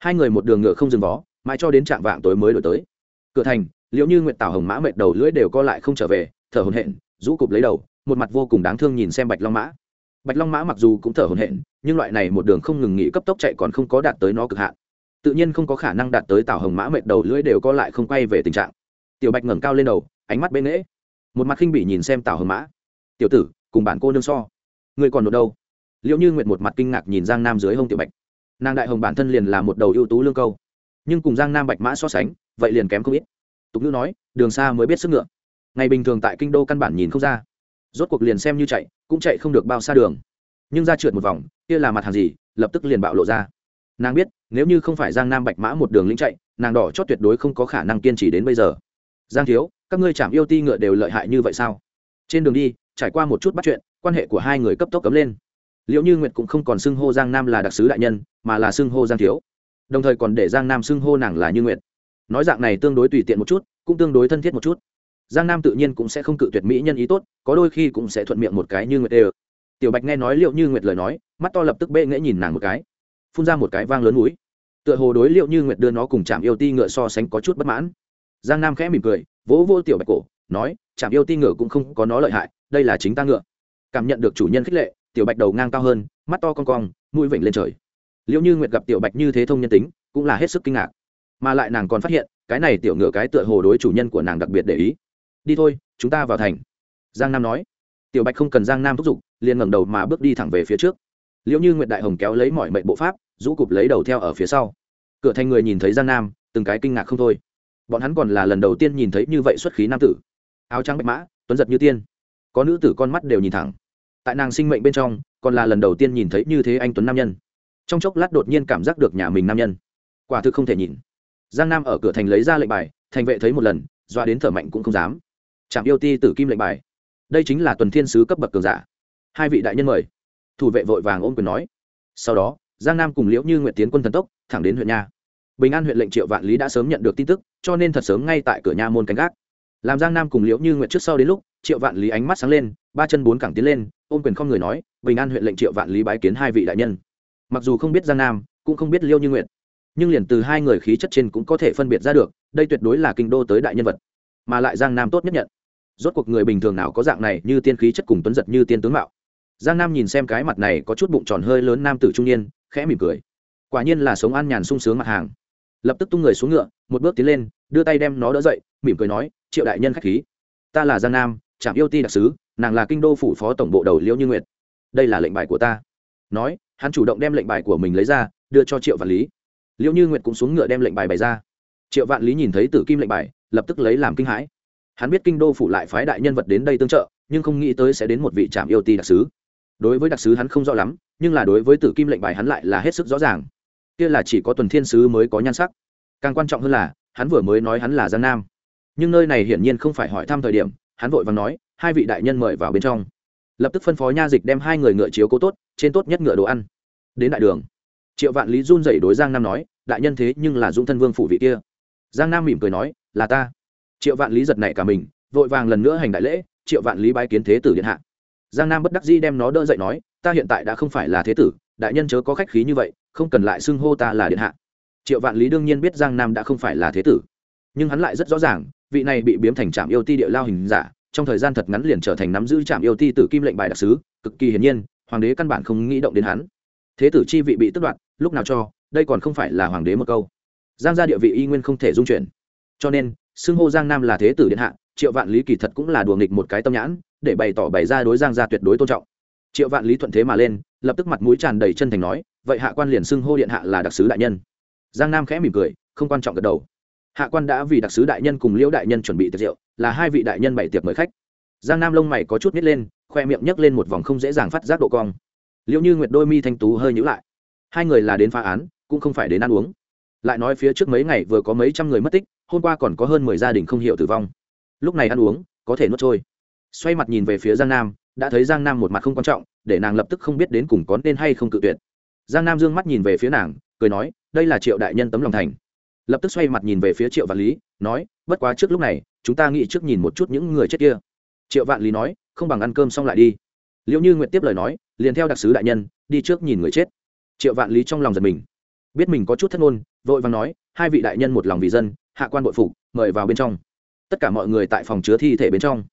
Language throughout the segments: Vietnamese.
hai người một đường ngựa không dừng vó, mãi cho đến trạm vạng tối mới đổi tới. Cửa thành, liệu như nguyện tảo hồng mã mệt đầu lưỡi đều co lại không trở về, thở hồn hện rũ cụp lấy đầu, một mặt vô cùng đáng thương nhìn xem bạch long mã. Bạch long mã mặc dù cũng thở hồn hện nhưng loại này một đường không ngừng nghỉ cấp tốc chạy còn không có đạt tới nó cực hạn. Tự nhiên không có khả năng đạt tới tảo hồng mã mệt đầu lưỡi đều co lại không quay về tình trạng. Tiểu bạch ngẩng cao lên đầu, ánh mắt bên nghễ. Một mặt khinh bỉ nhìn xem tảo hồng mã. Tiểu tử, cùng bản cô nương so người còn nộp đâu? Liệu như nguyệt một mặt kinh ngạc nhìn giang nam dưới hông tiểu bạch nàng đại hồng bản thân liền là một đầu ưu tú lương câu. Nhưng cùng giang nam bạch mã so sánh, vậy liền kém không ít. Tục ngữ nói, đường xa mới biết sức ngựa. Ngày bình thường tại kinh đô căn bản nhìn không ra. Rốt cuộc liền xem như chạy, cũng chạy không được bao xa đường. Nhưng ra trượt một vòng, kia là mặt hàng gì, lập tức liền bạo lộ ra. Nàng biết, nếu như không phải giang nam bạch mã một đường lĩnh chạy, nàng đỏ chót tuyệt đối không có khả năng kiên trì đến bây giờ. Giang thiếu, các ngươi chạm yêu ti ngựa đều lợi hại như vậy sao? Trên đường đi, trải qua một chút bắt chuyện, quan hệ của hai người cấp tốc cấm lên liệu như nguyệt cũng không còn xưng hô giang nam là đặc sứ đại nhân, mà là xưng hô giang thiếu. Đồng thời còn để giang nam xưng hô nàng là như nguyệt. Nói dạng này tương đối tùy tiện một chút, cũng tương đối thân thiết một chút. Giang nam tự nhiên cũng sẽ không cự tuyệt mỹ nhân ý tốt, có đôi khi cũng sẽ thuận miệng một cái như nguyệt đều. Tiểu bạch nghe nói liệu như nguyệt lời nói, mắt to lập tức bệ nghễ nhìn nàng một cái. Phun ra một cái vang lớn núi. Tựa hồ đối liệu như nguyệt đưa nó cùng chạm yêu ti ngựa so sánh có chút bất mãn. Giang nam khẽ mỉm cười, vỗ vô tiểu bạch cổ, nói chạm yêu ti ngựa cũng không có nó lợi hại, đây là chính ta ngựa. Cảm nhận được chủ nhân khích lệ tiểu bạch đầu ngang cao hơn, mắt to con cong, mũi vểnh lên trời. Liệu như nguyệt gặp tiểu bạch như thế thông nhân tính, cũng là hết sức kinh ngạc. Mà lại nàng còn phát hiện, cái này tiểu ngựa cái tựa hồ đối chủ nhân của nàng đặc biệt để ý. Đi thôi, chúng ta vào thành. Giang nam nói. Tiểu bạch không cần giang nam thúc giục, liền ngẩng đầu mà bước đi thẳng về phía trước. Liệu như nguyệt đại hồng kéo lấy mọi mệnh bộ pháp, rũ cụp lấy đầu theo ở phía sau. Cửa thành người nhìn thấy giang nam, từng cái kinh ngạc không thôi. Bọn hắn còn là lần đầu tiên nhìn thấy như vậy xuất khí nam tử. Áo trắng bạch mã, tuấn giật như tiên. Có nữ tử con mắt đều nhìn thẳng tại nàng sinh mệnh bên trong, còn là lần đầu tiên nhìn thấy như thế anh tuấn nam nhân. Trong chốc lát đột nhiên cảm giác được nhà mình nam nhân. Quả thực không thể nhìn. Giang nam ở cửa thành lấy ra lệnh bài, thành vệ thấy một lần, doa đến thở mạnh cũng không dám. Chạm yêu ti tử kim lệnh bài. Đây chính là tuần thiên sứ cấp bậc cường giả. Hai vị đại nhân mời. Thủ vệ vội vàng ôm quyền nói. Sau đó, giang nam cùng liễu như nguyện tiến quân thần tốc, thẳng đến huyện nha. Bình an huyện lệnh triệu vạn lý đã sớm nhận được tin tức, cho nên thật sớm ngay tại cửa nha môn canh gác. Làm giang nam cùng liễu như nguyện trước sau đến lúc, triệu vạn lý ánh mắt sáng lên, ba chân bốn cẳng tiến lên ôm quyền không người nói, bình an huyện lệnh triệu vạn lý bái kiến hai vị đại nhân. Mặc dù không biết giang nam, cũng không biết liêu như nguyện nhưng liền từ hai người khí chất trên cũng có thể phân biệt ra được, đây tuyệt đối là kinh đô tới đại nhân vật, mà lại giang nam tốt nhất nhận. Rốt cuộc người bình thường nào có dạng này như tiên khí chất cùng tuấn giật như tiên tướng mạo. Giang nam nhìn xem cái mặt này có chút bụng tròn hơi lớn nam tử trung niên, khẽ mỉm cười. Quả nhiên là sống an nhàn sung sướng mặt hàng. Lập tức tung người xuống ngựa, một bước tiến lên, đưa tay đem nó đỡ dậy, mỉm cười nói, triệu đại nhân k h á c h khí, ta là giang nam trạm yêu ti đặc sứ, nàng là kinh đô phủ phó tổng bộ đầu liễu như nguyệt. Đây là lệnh bài của ta. Nói, hắn chủ động đem lệnh bài của mình lấy ra, đưa cho triệu vạn lý. Liễu như nguyệt cũng xuống ngựa đem lệnh bài bày ra. Triệu vạn lý nhìn thấy tử kim lệnh bài, lập tức lấy làm kinh hãi. Hắn biết kinh đô phủ lại phái đại nhân vật đến đây tương trợ, nhưng không nghĩ tới sẽ đến một vị trạm yêu ti đặc sứ. Đối với đặc sứ hắn không rõ lắm, nhưng là đối với tử kim lệnh bài hắn lại là hết sức rõ ràng. Kia là chỉ có tuần thiên sứ mới có nhan sắc. Càng quan trọng hơn là, hắn vừa mới nói hắn là giang nam. Nhưng nơi này hiển nhiên không phải hỏi thăm thời điểm hắn vội và nói, hai vị đại nhân mời vào bên trong. Lập tức phân phó nha dịch đem hai người ngựa chiếu cố tốt, trên tốt nhất ngựa đồ ăn. Đến đại đường, triệu vạn lý run dậy đối giang nam nói, đại nhân thế nhưng là dung thân vương phủ vị kia. Giang nam mỉm cười nói, là ta. Triệu vạn lý giật nảy cả mình, vội vàng lần nữa hành đại lễ, triệu vạn lý bái kiến thế tử điện hạ. Giang nam bất đắc dĩ đem nó đỡ dậy nói, ta hiện tại đã không phải là thế tử, đại nhân chớ có khách khí như vậy, không cần lại xưng hô ta là điện hạ. Triệu vạn lý đương nhiên biết giang nam đã không phải là thế tử, nhưng hắn lại rất rõ ràng vị này bị biếm thành trạm yêu ti địa lao hình giả, trong thời gian thật ngắn liền trở thành nắm giữ trạm yêu ti tử kim lệnh bài đặc sứ, cực kỳ hiển nhiên, hoàng đế căn bản không nghĩ động đến hắn. Thế tử chi vị bị tức đoạt, lúc nào cho, đây còn không phải là hoàng đế một câu. Giang gia địa vị y nguyên không thể dung chuyển. Cho nên, xưng hô giang nam là thế tử điện hạ, triệu vạn lý kỳ thật cũng là đùa nghịch một cái tâm nhãn, để bày tỏ bày ra đối giang gia tuyệt đối tôn trọng. Triệu vạn lý thuận thế mà lên, lập tức mặt mũi tràn đầy chân thành nói, vậy hạ quan liền xưng hô điện hạ là đặc sứ đại nhân. Giang nam khẽ mỉm cười, không quan trọng gật đầu hạ quan đã vì đặc sứ đại nhân cùng liễu đại nhân chuẩn bị tiệc rượu, là hai vị đại nhân bày tiệc mời khách. Giang nam lông mày có chút nít lên, khoe miệng nhấc lên một vòng không dễ dàng phát giác độ cong. Liễu như nguyệt đôi mi thanh tú hơi nhữ lại. Hai người là đến phá án, cũng không phải đến ăn uống. Lại nói phía trước mấy ngày vừa có mấy trăm người mất tích, hôm qua còn có hơn mười gia đình không hiểu tử vong. Lúc này ăn uống, có thể nuốt trôi. Xoay mặt nhìn về phía giang nam, đã thấy giang nam một mặt không quan trọng, để nàng lập tức không biết đến cùng có nên hay không cự tuyệt. Giang nam d ư ơ n g mắt nhìn về phía nàng, cười nói, đây là triệu đại nhân tấm lòng thành lập tức xoay mặt nhìn về phía triệu vạn lý, nói, bất quá trước lúc này, chúng ta nghĩ trước nhìn một chút những người chết kia. Triệu vạn lý nói, không bằng ăn cơm xong lại đi. Liệu như nguyện tiếp lời nói, liền theo đặc sứ đại nhân, đi trước nhìn người chết. Triệu vạn lý trong lòng giật mình. Biết mình có chút thất ngôn, vội vàng nói, hai vị đại nhân một lòng vì dân, hạ quan bội phục, mời vào bên trong. Tất cả mọi người tại phòng chứa thi thể bên trong.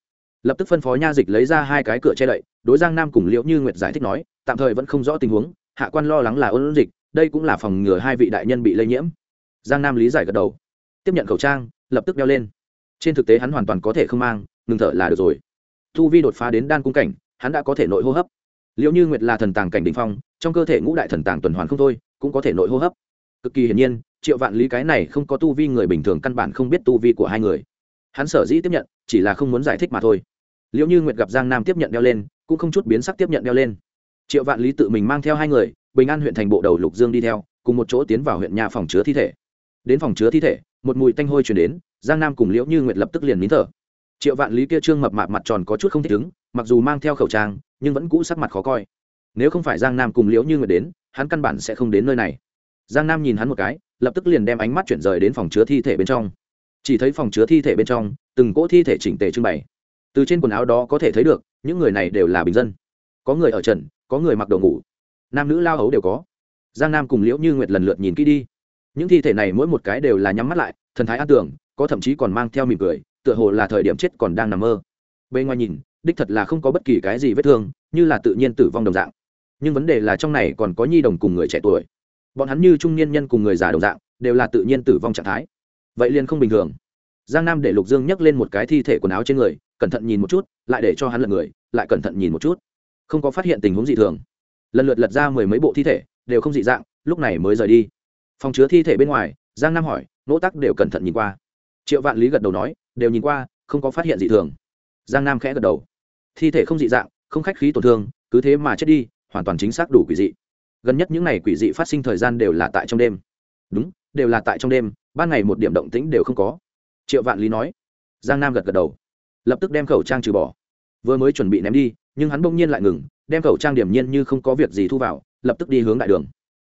Lập tức phân phó nha dịch lấy ra hai cái cửa che đậy, đối giang nam cùng liễu như nguyệt giải thích nói, tạm thời vẫn không rõ tình huống, hạ quan lo lắng là ôn dịch, đây cũng là phòng ngừa hai vị đại nhân bị lây nhiễm giang nam lý giải gật đầu. Tiếp nhận khẩu trang, lập tức đeo lên. Trên thực tế hắn hoàn toàn có thể không mang, ngừng thở là được rồi. Thu vi đột phá đến đan cung cảnh, hắn đã có thể nội hô hấp. Liệu như nguyệt là thần tàng cảnh đ ỉ n h phong, trong cơ thể ngũ đại thần tàng tuần hoàn không thôi, cũng có thể nội hô hấp. Cực kỳ hiển nhiên, triệu vạn lý cái này không có tu vi người bình thường căn bản không biết tu vi của hai người. Hắn sở dĩ tiếp nhận, chỉ là không muốn giải thích mà thôi. Liệu như nguyệt gặp giang nam tiếp nhận đeo lên, cũng không chút biến sắc tiếp nhận đeo lên. Triệu vạn lý tự mình mang theo hai người, bình an huyện thành bộ đầu lục dương đi theo, cùng một chỗ tiến vào huyện nhà phòng chứa thi thể đến phòng chứa thi thể, một mùi tanh hôi chuyển đến, giang nam cùng liễu như nguyệt lập tức liền nín thở. Triệu vạn lý kia trương mập mạp mặt tròn có chút không thích ứng, mặc dù mang theo khẩu trang, nhưng vẫn cũ sắc mặt khó coi. Nếu không phải giang nam cùng liễu như nguyệt đến, hắn căn bản sẽ không đến nơi này. Giang nam nhìn hắn một cái, lập tức liền đem ánh mắt chuyển rời đến phòng chứa thi thể bên trong. Chỉ thấy phòng chứa thi thể bên trong, từng cỗ thi thể chỉnh tề trưng bày. Từ trên quần áo đó có thể thấy được, những người này đều là bình dân. Có người ở trần, có người mặc đồ ngủ. Nam nữ lao hấu đều có. Giang nam cùng liễu như nguyệt lần lượt nhìn kỹ đi những thi thể này mỗi một cái đều là nhắm mắt lại, thần thái an tưởng có thậm chí còn mang theo mỉm cười, tựa hồ là thời điểm chết còn đang nằm mơ. Bên ngoài nhìn, đích thật là không có bất kỳ cái gì vết thương, như là tự nhiên tử vong đồng dạng. Nhưng vấn đề là trong này còn có nhi đồng cùng người trẻ tuổi. Bọn hắn như trung niên nhân cùng người già đồng dạng, đều là tự nhiên tử vong trạng thái. Vậy liền không bình thường. Giang nam để lục dương nhấc lên một cái thi thể quần áo trên người, cẩn thận nhìn một chút, lại để cho hắn lật người, lại cẩn thận nhìn một chút. Không có phát hiện tình huống dị thường. Lần lượt lật ra mười mấy bộ thi thể, đều không dị dạng, lúc này mới rời đi phòng chứa thi thể bên ngoài, giang nam hỏi, nỗ tắc đều cẩn thận nhìn qua. Triệu vạn lý gật đầu nói, đều nhìn qua, không có phát hiện gì thường. Giang nam khẽ gật đầu. Thi thể không dị dạng, không khách khí tổn thương, cứ thế mà chết đi, hoàn toàn chính xác đủ quỷ dị. Gần nhất những ngày quỷ dị phát sinh thời gian đều là tại trong đêm. Đúng, đều là tại trong đêm, ban ngày một điểm động tĩnh đều không có. Triệu vạn lý nói. Giang nam gật gật đầu. Lập tức đem khẩu trang trừ bỏ. Vừa mới chuẩn bị ném đi, nhưng hắn bỗng nhiên lại ngừng, đem khẩu trang điểm nhiên như không có việc gì thu vào, lập tức đi hướng đại đường.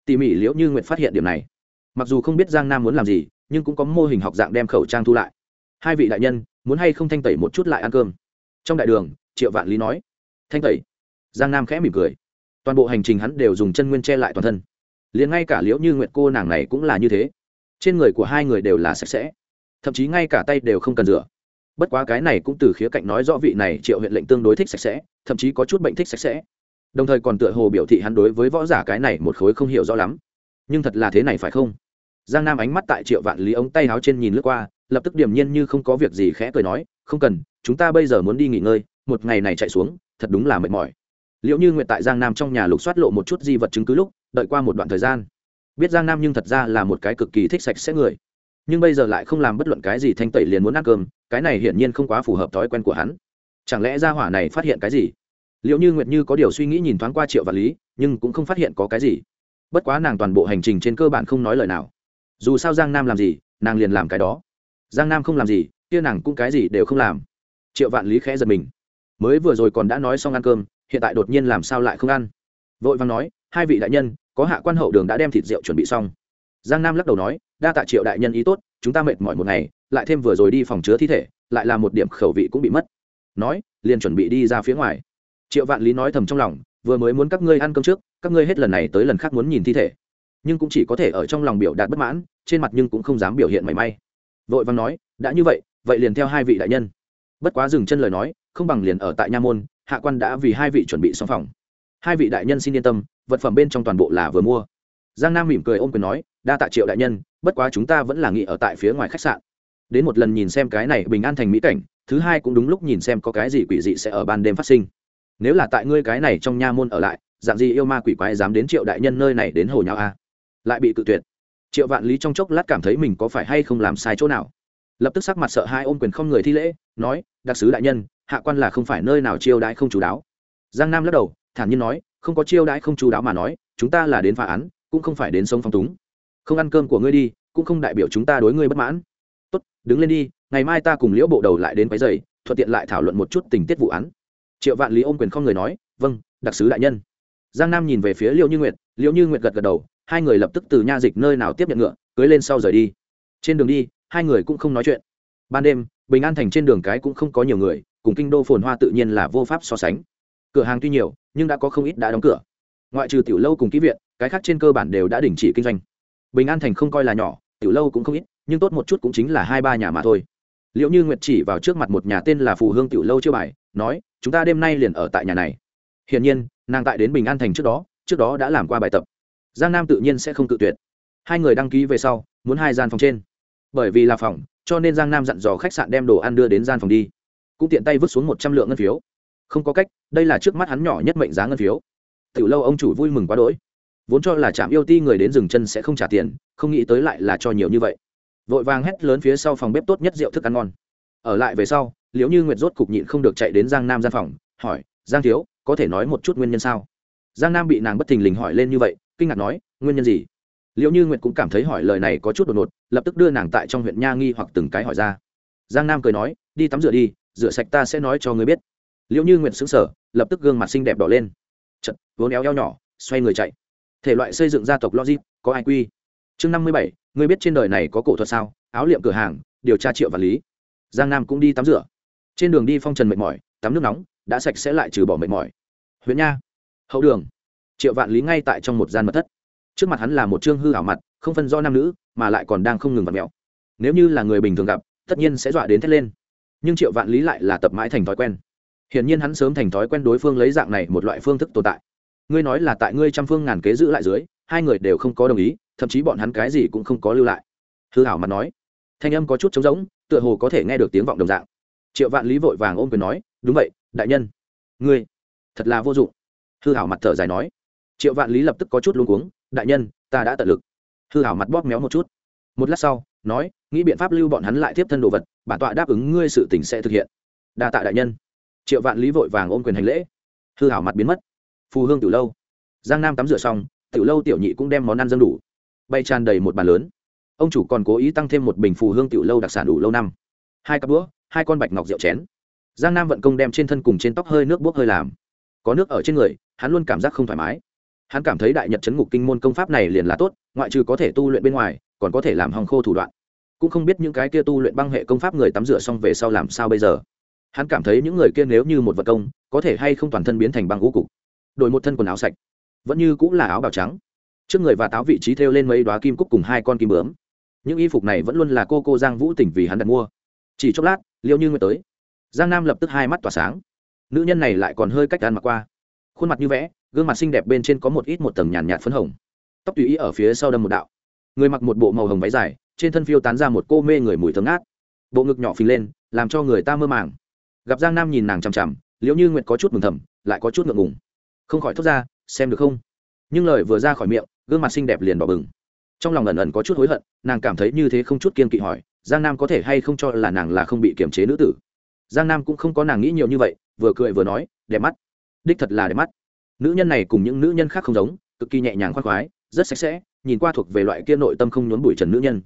Tỉ mỉ liễu như nguyện phát hiện điểm này mặc dù không biết giang nam muốn làm gì, nhưng cũng có mô hình học dạng đem khẩu trang thu lại. Hai vị đại nhân, muốn hay không thanh tẩy một chút lại ăn cơm? Trong đại đường, triệu vạn lý nói. Thanh tẩy. Giang nam khẽ mỉm cười. Toàn bộ hành trình hắn đều dùng chân nguyên che lại toàn thân. Liền ngay cả liễu như nguyệt cô nàng này cũng là như thế. Trên người của hai người đều là sạch sẽ. Thậm chí ngay cả tay đều không cần rửa. Bất quá cái này cũng từ khía cạnh nói rõ vị này triệu huyện lệnh tương đối thích sạch sẽ, thậm chí có chút bệnh thích sạch sẽ. Đồng thời còn tựa hồ biểu thị hắn đối với võ giả cái này một khối không hiểu rõ lắm. Nhưng thật là thế này phải không? Giang nam ánh mắt tại triệu vạn lý ống tay áo trên nhìn lướt qua, lập tức điểm nhiên như không có việc gì khẽ cười nói, không cần, chúng ta bây giờ muốn đi nghỉ ngơi, một ngày này chạy xuống, thật đúng là mệt mỏi. Liệu như nguyện tại giang nam trong nhà lục soát lộ một chút di vật chứng cứ lúc, đợi qua một đoạn thời gian. Biết giang nam nhưng thật ra là một cái cực kỳ thích sạch sẽ người. Nhưng bây giờ lại không làm bất luận cái gì thanh tẩy liền muốn ăn cơm, cái này hiển nhiên không quá phù hợp thói quen của hắn. Chẳng lẽ gia hỏa này phát hiện cái gì? Liệu như nguyệt như có điều suy nghĩ nhìn thoáng qua triệu vạn lý, nhưng cũng không phát hiện có cái gì. Bất quá nàng toàn bộ hành trình trên cơ bản không nói lời nào dù sao giang nam làm gì, nàng liền làm cái đó. Giang nam không làm gì, kia nàng cũng cái gì đều không làm. Triệu vạn lý khẽ giật mình. Mới vừa rồi còn đã nói xong ăn cơm, hiện tại đột nhiên làm sao lại không ăn? Vội vàng nói, hai vị đại nhân, có hạ quan hậu đường đã đem thịt rượu chuẩn bị xong. Giang nam lắc đầu nói, đa tạ triệu đại nhân ý tốt, chúng ta mệt mỏi một ngày, lại thêm vừa rồi đi phòng chứa thi thể, lại là một điểm khẩu vị cũng bị mất. Nói, liền chuẩn bị đi ra phía ngoài. Triệu vạn lý nói thầm trong lòng, vừa mới muốn các ngươi ăn cơm trước, các ngươi hết lần này tới lần khác muốn nhìn thi thể nhưng cũng chỉ có thể ở trong lòng biểu đạt bất mãn, trên mặt nhưng cũng không dám biểu hiện mảy may. Vội văn nói, đã như vậy vậy liền theo hai vị đại nhân. Bất quá dừng chân lời nói, không bằng liền ở tại nha môn, hạ quan đã vì hai vị chuẩn bị xong phòng. Hai vị đại nhân xin yên tâm, vật phẩm bên trong toàn bộ là vừa mua. Giang nam mỉm cười ôm quyền nói, đa tạ triệu đại nhân, bất quá chúng ta vẫn là nghỉ ở tại phía ngoài khách sạn. Đến một lần nhìn xem cái này bình an thành mỹ cảnh, thứ hai cũng đúng lúc nhìn xem có cái gì quỷ dị sẽ ở ban đêm phát sinh. Nếu là tại ngươi cái này trong nha môn ở lại, dạng gì yêu ma quỷ quái dám đến triệu đại nhân nơi này đến hồ nhau a? Lại bị cự tuyệt. Triệu vạn lý trong chốc lát cảm thấy mình có phải hay không làm sai chỗ nào. Lập tức sắc mặt sợ hai ôm quyền không người thi lễ, nói, đặc sứ đại nhân, hạ quan là không phải nơi nào chiêu đãi không chú đáo. Giang nam lắc đầu, thản nhiên nói, không có chiêu đãi không chú đáo mà nói, chúng ta là đến phá án, cũng không phải đến sống phong túng. Không ăn cơm của ngươi đi, cũng không đại biểu chúng ta đối ngươi bất mãn. Tốt, đứng lên đi, ngày mai ta cùng liễu bộ đầu lại đến váy giày thuận tiện lại thảo luận một chút tình tiết vụ án. Triệu vạn lý ôm quyền không người nói vâng đặc sứ đại nhân. Giang nam nhìn về phía liễu như nguyệt, liễu như nguyệt gật gật đầu hai người lập tức từ nha dịch nơi nào tiếp nhận ngựa, cưới lên sau rời đi. Trên đường đi, hai người cũng không nói chuyện. Ban đêm, bình an thành trên đường cái cũng không có nhiều người, cùng kinh đô phồn hoa tự nhiên là vô pháp so sánh. Cửa hàng tuy nhiều, nhưng đã có không ít đã đóng cửa. Ngoại trừ tiểu lâu cùng ký viện, cái khác trên cơ bản đều đã đình chỉ kinh doanh. Bình an thành không coi là nhỏ, tiểu lâu cũng không ít, nhưng tốt một chút cũng chính là hai ba nhà mà thôi. Liệu như nguyệt chỉ vào trước mặt một nhà tên là phù hương tiểu lâu chưa bài, nói, chúng ta đêm nay liền ở tại nhà này. Hiển nhiên, nàng tại đến bình an thành trước đó trước đó đã làm qua bài tập giang nam tự nhiên sẽ không tự tuyệt. Hai người đăng ký về sau, muốn hai gian phòng trên. Bởi vì là phòng, cho nên giang nam dặn dò khách sạn đem đồ ăn đưa đến gian phòng đi. Cũng tiện tay vứt xuống một trăm lượng ngân phiếu. Không có cách, đây là trước mắt hắn nhỏ nhất mệnh giá ngân phiếu. Từ lâu ông chủ vui mừng quá đỗi. Vốn cho là trạm yêu ti người đến dừng chân sẽ không trả tiền, không nghĩ tới lại là cho nhiều như vậy. Vội vàng hét lớn phía sau phòng bếp tốt nhất rượu thức ăn ngon. Ở lại về sau liệu như nguyệt rốt cục nhịn không được chạy đến giang nam gian phòng, hỏi, giang thiếu, có thể nói một chút nguyên nhân sao? Giang nam bị nàng bất thình lình hỏi lên như vậy kinh ngạc nói, nguyên nhân gì? Liễu như nguyệt cũng cảm thấy hỏi lời này có chút đột ngột, lập tức đưa nàng tại trong huyện nha nghi hoặc từng cái hỏi ra. Giang nam cười nói, đi tắm rửa đi, rửa sạch ta sẽ nói cho ngươi biết. Liễu như nguyệt xứng sở lập tức gương mặt xinh đẹp đỏ lên. Chật vốn éo eo nhỏ, xoay người chạy. Thể loại xây dựng gia tộc logic, có ai quy? Chương năm mươi bảy, ngươi biết trên đời này có cổ thuật sao? Áo liệm cửa hàng, điều tra triệu và lý. Giang nam cũng đi tắm rửa. Trên đường đi phong trần mệt mỏi, tắm nước nóng, đã sạch sẽ lại trừ bỏ mệt mỏi. Huyện nha. Hậu đường triệu vạn lý ngay tại trong một gian mật thất. Trước mặt hắn là một chương hư ảo mặt, không phân do nam nữ, mà lại còn đang không ngừng vặt mẹo nếu như là người bình thường gặp, tất nhiên sẽ dọa đến thét lên. Nhưng triệu vạn lý lại là tập mãi thành thói quen. Hiển nhiên hắn sớm thành thói quen đối phương lấy dạng này một loại phương thức tồn tại. Ngươi nói là tại ngươi trăm phương ngàn kế giữ lại dưới, hai người đều không có đồng ý, thậm chí bọn hắn cái gì cũng không có lưu lại. Hư hảo mặt nói. Thanh âm có chút trống rỗng, tựa hồ có thể nghe được tiếng vọng đồng dạng. Triệu vạn lý vội vàng ôm quyền nói, đúng vậy, đại nhân. Ngươi, thật là vô dụng. Hư hảo mặt thở dài nói triệu vạn lý lập tức có chút luống cuống, đại nhân, ta đã tận lực. Hư hảo mặt bóp méo một chút. Một lát sau, nói, nghĩ biện pháp lưu bọn hắn lại tiếp thân đồ vật, bản tọa đáp ứng ngươi sự tình sẽ thực hiện. Đa tạ đại nhân. Triệu vạn lý vội vàng ôm quyền hành lễ. Hư hảo mặt biến mất. Phù hương tiểu lâu. Giang nam tắm rửa xong, tiểu lâu tiểu nhị cũng đem món ăn dân đủ. Bay tràn đầy một bàn lớn. Ông chủ còn cố ý tăng thêm một bình phù hương tiểu lâu đặc sản đủ lâu năm. Hai cặp đũa hai con bạch ngọc rượu chén. Giang nam vận công đem trên thân cùng trên tóc hơi nước bốc hơi làm. Có nước ở trên người, hắn luôn cảm giác không thoải mái hắn cảm thấy đại nhật chấn ngục kinh môn công pháp này liền là tốt, ngoại trừ có thể tu luyện bên ngoài, còn có thể làm hòng khô thủ đoạn. Cũng không biết những cái kia tu luyện băng hệ công pháp người tắm rửa xong về sau làm sao bây giờ. Hắn cảm thấy những người kia nếu như một vật công, có thể hay không toàn thân biến thành băng ngũ cục. Đổi một thân quần áo sạch. Vẫn như cũng là áo bào trắng. Trước người và táo vị trí thêu lên mấy đoá kim cúc cùng hai con kim bướm. Những y phục này vẫn luôn là cô cô giang vũ tỉnh vì hắn đặt mua. Chỉ chốc lát liệu như người tới. Giang nam lập tức hai mắt tỏa sáng. Nữ nhân này lại còn hơi cách ăn mặc qua. Khuôn mặt như vẽ gương mặt xinh đẹp bên trên có một ít một tầng nhàn nhạt phấn hồng. Tóc tùy ý ở phía sau đâm một đạo. Người mặc một bộ màu hồng váy dài, trên thân phiêu tán ra một cô mê người mùi thơm ngát. Bộ ngực nhỏ phình lên, làm cho người ta mơ màng. Gặp giang nam nhìn nàng chằm chằm liệu như nguyệt có chút mừng thầm, lại có chút ngượng ngùng. Không khỏi thốt ra, xem được không? Nhưng lời vừa ra khỏi miệng, gương mặt xinh đẹp liền đỏ bừng. Trong lòng ẩn ẩn có chút hối hận, nàng cảm thấy như thế không chút kiên kỵ hỏi, giang nam có thể hay không cho là nàng là không bị kiềm chế nữ tử? Giang nam cũng không có nàng nghĩ nhiều như vậy, vừa cười vừa nói, đẹp mắt. Đích thật là đẹp mắt nữ nhân này cùng những nữ nhân khác không giống, cực kỳ nhẹ nhàng khoác khoái, rất sạch sẽ, nhìn qua thuộc về loại kia nội tâm không nhốn bụi trần nữ nhân.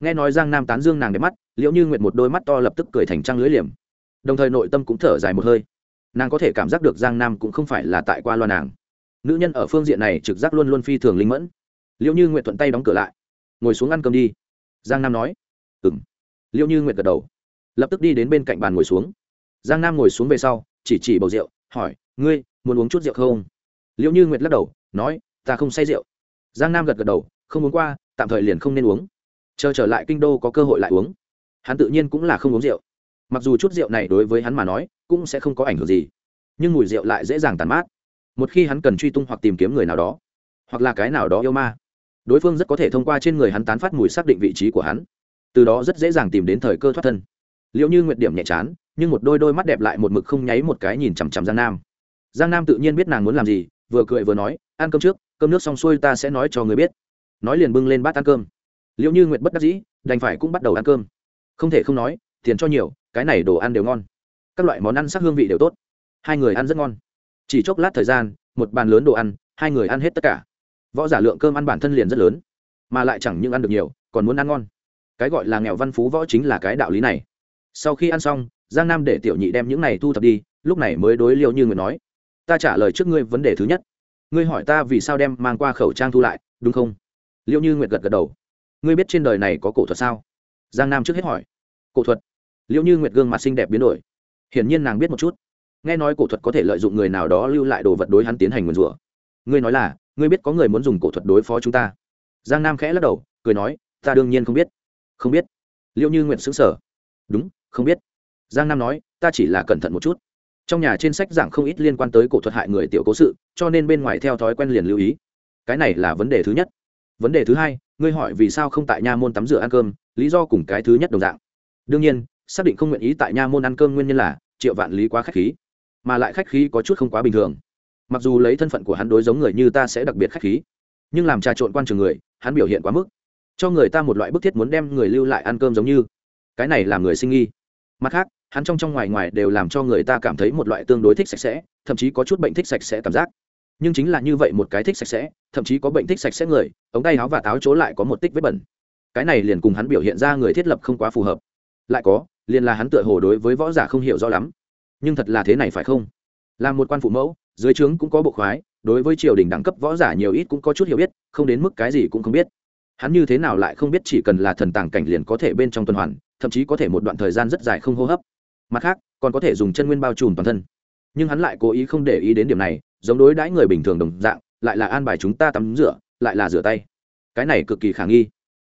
Nghe nói giang nam tán dương nàng đẹp mắt liệu như nguyệt một đôi mắt to lập tức cười thành trăng lưới liềm. Đồng thời nội tâm cũng thở dài một hơi. Nàng có thể cảm giác được giang nam cũng không phải là tại qua loa nàng. Nữ nhân ở phương diện này trực giác luôn luôn phi thường linh mẫn. Liệu như nguyệt thuận tay đóng cửa lại. Ngồi xuống ăn cơm đi. Giang nam nói. Ừng liệu như nguyệt gật đầu. Lập tức đi đến bên cạnh bàn ngồi xuống. Giang nam ngồi xuống về sau, chỉ chỉ bầu rượu, hỏi, ngươi muốn uống chút rượu không? Liệu như nguyệt lắc đầu, nói, ta không say rượu. Giang nam gật gật đầu, không uống qua, tạm thời liền không nên uống. Chờ trở lại kinh đô có cơ hội lại uống. Hắn tự nhiên cũng là không uống rượu. Mặc dù chút rượu này đối với hắn mà nói, cũng sẽ không có ảnh hưởng gì, nhưng mùi rượu lại dễ dàng tàn mát. Một khi hắn cần truy tung hoặc tìm kiếm người nào đó, hoặc là cái nào đó yêu ma, đối phương rất có thể thông qua trên người hắn tán phát mùi xác định vị trí của hắn. Từ đó rất dễ dàng tìm đến thời cơ thoát thân. Liệu như nguyệt điểm nhẹ chán, nhưng một đôi đôi mắt đẹp lại một mực không nháy một cái nhìn chằm chằm giang nam giang nam tự nhiên biết nàng muốn làm gì, vừa cười vừa nói, ăn cơm trước, cơm nước xong xuôi ta sẽ nói cho người biết. Nói liền bưng lên bát ăn cơm. Liệu như nguyệt bất đắc dĩ, đành phải cũng bắt đầu ăn cơm. Không thể không nói, tiền cho nhiều, cái này đồ ăn đều ngon. Các loại món ăn sắc hương vị đều tốt. Hai người ăn rất ngon. Chỉ chốc lát thời gian, một bàn lớn đồ ăn, hai người ăn hết tất cả. Võ giả lượng cơm ăn bản thân liền rất lớn, mà lại chẳng những ăn được nhiều, còn muốn ăn ngon. Cái gọi là nghèo văn phú võ chính là cái đạo lý này. Sau khi ăn xong, giang nam để tiểu nhị đem những này thu thập đi, lúc này mới đối liêu như người nói ta trả lời trước ngươi vấn đề thứ nhất. Ngươi hỏi ta vì sao đem mang qua khẩu trang thu lại, đúng không? Liệu như nguyệt gật gật đầu. Ngươi biết trên đời này có cổ thuật sao? Giang nam trước hết hỏi. Cổ thuật? Liệu như nguyệt gương mặt xinh đẹp biến đổi. Hiển nhiên nàng biết một chút. Nghe nói cổ thuật có thể lợi dụng người nào đó lưu lại đồ vật đối hắn tiến hành nguyền rủa. Ngươi nói là, ngươi biết có người muốn dùng cổ thuật đối phó chúng ta. Giang nam khẽ lắc đầu, cười nói, ta đương nhiên không biết. Không biết. Liệu như nguyện xứng sở đúng, không biết. Giang nam nói, ta chỉ là cẩn thận một chút trong nhà trên sách giảng không ít liên quan tới cổ thuật hại người tiểu cố sự, cho nên bên ngoài theo thói quen liền lưu ý. Cái này là vấn đề thứ nhất. Vấn đề thứ hai, ngươi hỏi vì sao không tại nha môn tắm rửa ăn cơm, lý do cùng cái thứ nhất đồng dạng. Đương nhiên, xác định không nguyện ý tại nha môn ăn cơm nguyên nhân là triệu vạn lý quá khách khí, mà lại khách khí có chút không quá bình thường. Mặc dù lấy thân phận của hắn đối giống người như ta sẽ đặc biệt khách khí, nhưng làm trà trộn quan trường người, hắn biểu hiện quá mức, cho người ta một loại bức thiết muốn đem người lưu lại ăn cơm giống như. Cái này làm người sinh nghi. Mặt khác hắn trong trong ngoài ngoài đều làm cho người ta cảm thấy một loại tương đối thích sạch sẽ, thậm chí có chút bệnh thích sạch sẽ cảm giác. Nhưng chính là như vậy một cái thích sạch sẽ, thậm chí có bệnh thích sạch sẽ người, ống tay áo và táo chỗ lại có một tích vết bẩn. Cái này liền cùng hắn biểu hiện ra người thiết lập không quá phù hợp. Lại có, liền là hắn tựa hồ đối với võ giả không hiểu rõ lắm. Nhưng thật là thế này phải không? Là một quan phụ mẫu, dưới trướng cũng có bộ khoái, đối với triều đình đẳng cấp võ giả nhiều ít cũng có chút hiểu biết, không đến mức cái gì cũng không biết. Hắn như thế nào lại không biết chỉ cần là thần tàng cảnh liền có thể bên trong tuần hoàn, thậm chí có thể một đoạn thời gian rất dài không hô hấp mặt khác, còn có thể dùng chân nguyên bao trùm toàn thân. Nhưng hắn lại cố ý không để ý đến điểm này, giống đối đãi người bình thường đồng dạng, lại là an bài chúng ta tắm rửa, lại là rửa tay. Cái này cực kỳ khả nghi.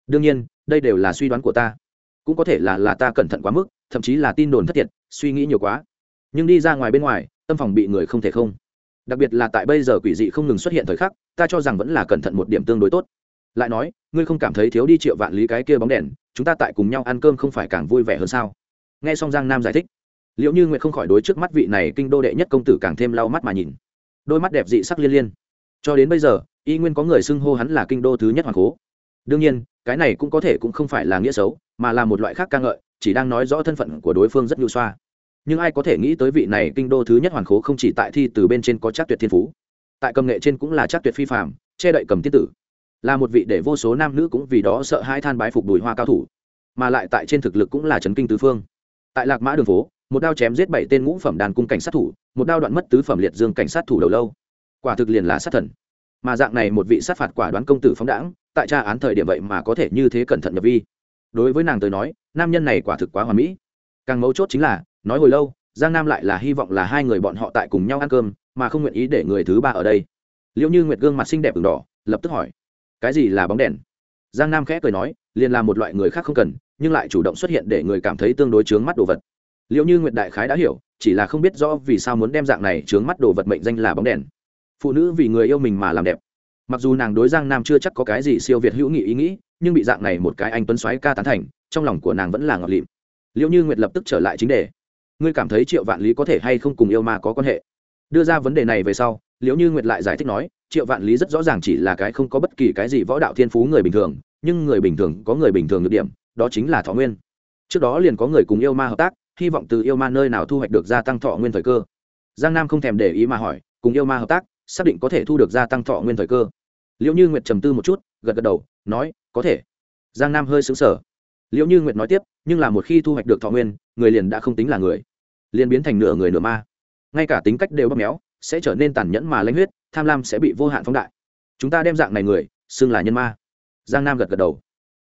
Đương nhiên, đây đều là suy đoán của ta. Cũng có thể là là ta cẩn thận quá mức, thậm chí là tin đồn thất thiệt, suy nghĩ nhiều quá. Nhưng đi ra ngoài bên ngoài, tâm phòng bị người không thể không. Đặc biệt là tại bây giờ quỷ dị không ngừng xuất hiện thời khắc, ta cho rằng vẫn là cẩn thận một điểm tương đối tốt. Lại nói, ngươi không cảm thấy thiếu đi triệu vạn lý cái kia bóng đèn, chúng ta tại cùng nhau ăn cơm không phải càng vui vẻ hơn sao? Nghe xong giang nam giải thích liệu như nguyệt không khỏi đối trước mắt vị này kinh đô đệ nhất công tử càng thêm lau mắt mà nhìn đôi mắt đẹp dị sắc liên liên cho đến bây giờ y nguyên có người xưng hô hắn là kinh đô thứ nhất hoàng cố đương nhiên cái này cũng có thể cũng không phải là nghĩa xấu mà là một loại khác ca ngợi chỉ đang nói rõ thân phận của đối phương rất nhu xoa nhưng ai có thể nghĩ tới vị này kinh đô thứ nhất hoàn khố không chỉ tại thi từ bên trên có chắc tuyệt thiên phú tại cầm nghệ trên cũng là chắc tuyệt phi phạm che đậy cầm tiết tử là một vị để vô số nam nữ cũng vì đó sợ hai than bái phục đùi hoa cao thủ mà lại tại trên thực lực cũng là trấn kinh tứ phương tại lạc mã đường phố, một đao chém giết bảy tên ngũ phẩm đàn cung cảnh sát thủ, một đao đoạn mất tứ phẩm liệt dương cảnh sát thủ đầu lâu. Quả thực liền là sát thần. Mà dạng này một vị sát phạt quả đoán công tử phóng đãng, tại tra án thời điểm vậy mà có thể như thế cẩn thận nhập vi. Đối với nàng tới nói, nam nhân này quả thực quá hoàn mỹ. Càng mấu chốt chính là, nói hồi lâu, giang nam lại là hy vọng là hai người bọn họ tại cùng nhau ăn cơm, mà không nguyện ý để người thứ ba ở đây. Liệu như nguyệt gương mặt xinh đẹp v đỏ, lập tức hỏi, cái gì là bóng đèn? Giang nam khẽ cười nói, liền là một loại người khác không cần, nhưng lại chủ động xuất hiện để người cảm thấy tương đối chướng mắt đồ vật. Liệu như nguyệt đại khái đã hiểu, chỉ là không biết rõ vì sao muốn đem dạng này chướng mắt đồ vật mệnh danh là bóng đèn. Phụ nữ vì người yêu mình mà làm đẹp. Mặc dù nàng đối giang nam chưa chắc có cái gì siêu việt hữu nghị ý nghĩ, nhưng bị dạng này một cái anh tuấn xoáy ca tán thành, trong lòng của nàng vẫn là ngọt lịm. Liệu như nguyệt lập tức trở lại chính đề. Ngươi cảm thấy triệu vạn lý có thể hay không cùng yêu ma có quan hệ? Đưa ra vấn đề này về sau, liệu như nguyệt lại giải thích nói triệu vạn lý rất rõ ràng chỉ là cái không có bất kỳ cái gì võ đạo thiên phú người bình thường, nhưng người bình thường có người bình thường được điểm, đó chính là thọ nguyên. Trước đó liền có người cùng yêu ma hợp tác, hy vọng từ yêu ma nơi nào thu hoạch được gia tăng thọ nguyên thời cơ. Giang nam không thèm để ý mà hỏi, cùng yêu ma hợp tác, xác định có thể thu được gia tăng thọ nguyên thời cơ. Liệu như nguyệt trầm tư một chút, gật gật đầu, nói, có thể. Giang nam hơi xứng sở liệu như nguyệt nói tiếp, nhưng là một khi thu hoạch được thọ nguyên, người liền đã không tính là người. Liền biến thành nửa người nửa ma. Ngay cả tính cách đều bóp méo, sẽ trở nên tàn nhẫn mà lanh huyết tham lam sẽ bị vô hạn phóng đại. Chúng ta đem dạng này người, xưng là nhân ma. Giang nam gật gật đầu.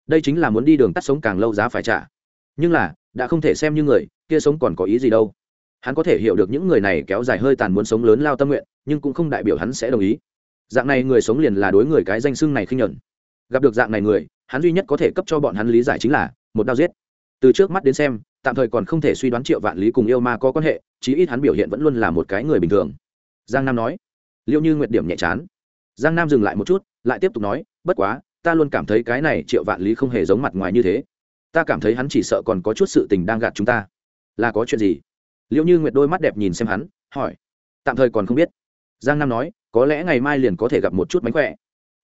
Đây chính là muốn đi đường tắt sống càng lâu giá phải trả. Nhưng là, đã không thể xem như người, kia sống còn có ý gì đâu. Hắn có thể hiểu được những người này kéo dài hơi tàn muốn sống lớn lao tâm nguyện, nhưng cũng không đại biểu hắn sẽ đồng ý. Dạng này người sống liền là đối người cái danh xưng này khinh nhuận. Gặp được dạng này người, hắn duy nhất có thể cấp cho bọn hắn lý giải chính là, một đao giết. Từ trước mắt đến xem, tạm thời còn không thể suy đoán triệu vạn lý cùng yêu ma có quan hệ, chí ít hắn biểu hiện vẫn luôn là một cái người bình thường. Giang nam nói liệu như nguyệt điểm nhẹ chán. Giang nam dừng lại một chút, lại tiếp tục nói, bất quá, ta luôn cảm thấy cái này triệu vạn lý không hề giống mặt ngoài như thế. Ta cảm thấy hắn chỉ sợ còn có chút sự tình đang gạt chúng ta. Là có chuyện gì? Liệu như nguyệt đôi mắt đẹp nhìn xem hắn, hỏi. Tạm thời còn không biết. Giang nam nói, có lẽ ngày mai liền có thể gặp một chút mánh khỏe.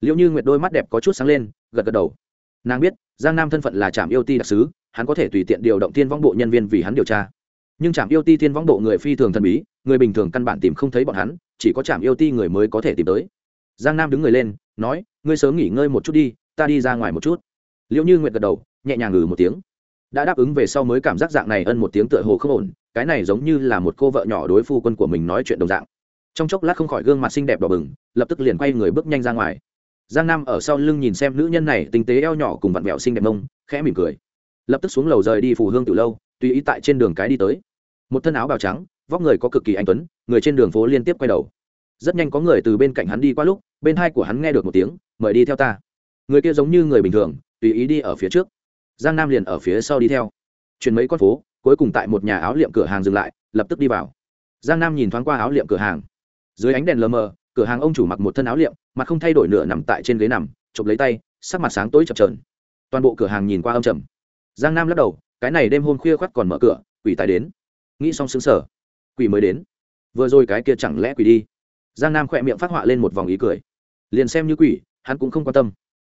Liệu như nguyệt đôi mắt đẹp có chút sáng lên, gật gật đầu. Nàng biết, giang nam thân phận là trạm yêu ti đặc sứ, hắn có thể tùy tiện điều động thiên võng bộ nhân viên vì hắn điều tra. Nhưng trạm yêu ti thiên võng bộ người phi thường thần bí, người bình thường căn bản tìm không thấy bọn hắn chỉ có trạm yêu ti người mới có thể tìm tới. Giang nam đứng người lên, nói, ngươi sớm nghỉ ngơi một chút đi, ta đi ra ngoài một chút. Liệu như nguyệt gật đầu, nhẹ nhàng ngừ một tiếng. Đã đáp ứng về sau mới cảm giác dạng này ân một tiếng tựa hồ không ổn, cái này giống như là một cô vợ nhỏ đối phu quân của mình nói chuyện đồng dạng. Trong chốc lát không khỏi gương mặt xinh đẹp đỏ bừng, lập tức liền quay người bước nhanh ra ngoài. Giang nam ở sau lưng nhìn xem nữ nhân này tinh tế eo nhỏ cùng vặn vẹo xinh đẹp mông, khẽ mỉm cười. Lập tức xuống lầu rời đi phủ hương từ lâu, tùy ý tại trên đường cái đi tới. Một thân áo bào trắng vóc người có cực kỳ anh tuấn, người trên đường phố liên tiếp quay đầu. Rất nhanh có người từ bên cạnh hắn đi qua lúc, bên hai của hắn nghe được một tiếng, mời đi theo ta. Người kia giống như người bình thường, tùy ý đi ở phía trước. Giang nam liền ở phía sau đi theo. Chuyển mấy con phố, cuối cùng tại một nhà áo liệm cửa hàng dừng lại, lập tức đi vào. Giang nam nhìn thoáng qua áo liệm cửa hàng. Dưới ánh đèn lờ mờ, cửa hàng ông chủ mặc một thân áo liệm, mặt không thay đổi nửa nằm tại trên ghế nằm, chụp lấy tay, sắc mặt sáng tối chập trờn toàn bộ cửa hàng nhìn qua âm trầm. Giang nam lắc đầu, cái này đêm hôm khuya khoắt còn mở cửa, quỷ tài đến. Nghĩ xong xứng sở quỷ mới đến. Vừa rồi cái kia chẳng lẽ quỷ đi? Giang nam khỏe miệng phát họa lên một vòng ý cười. Liền xem như quỷ, hắn cũng không quan tâm.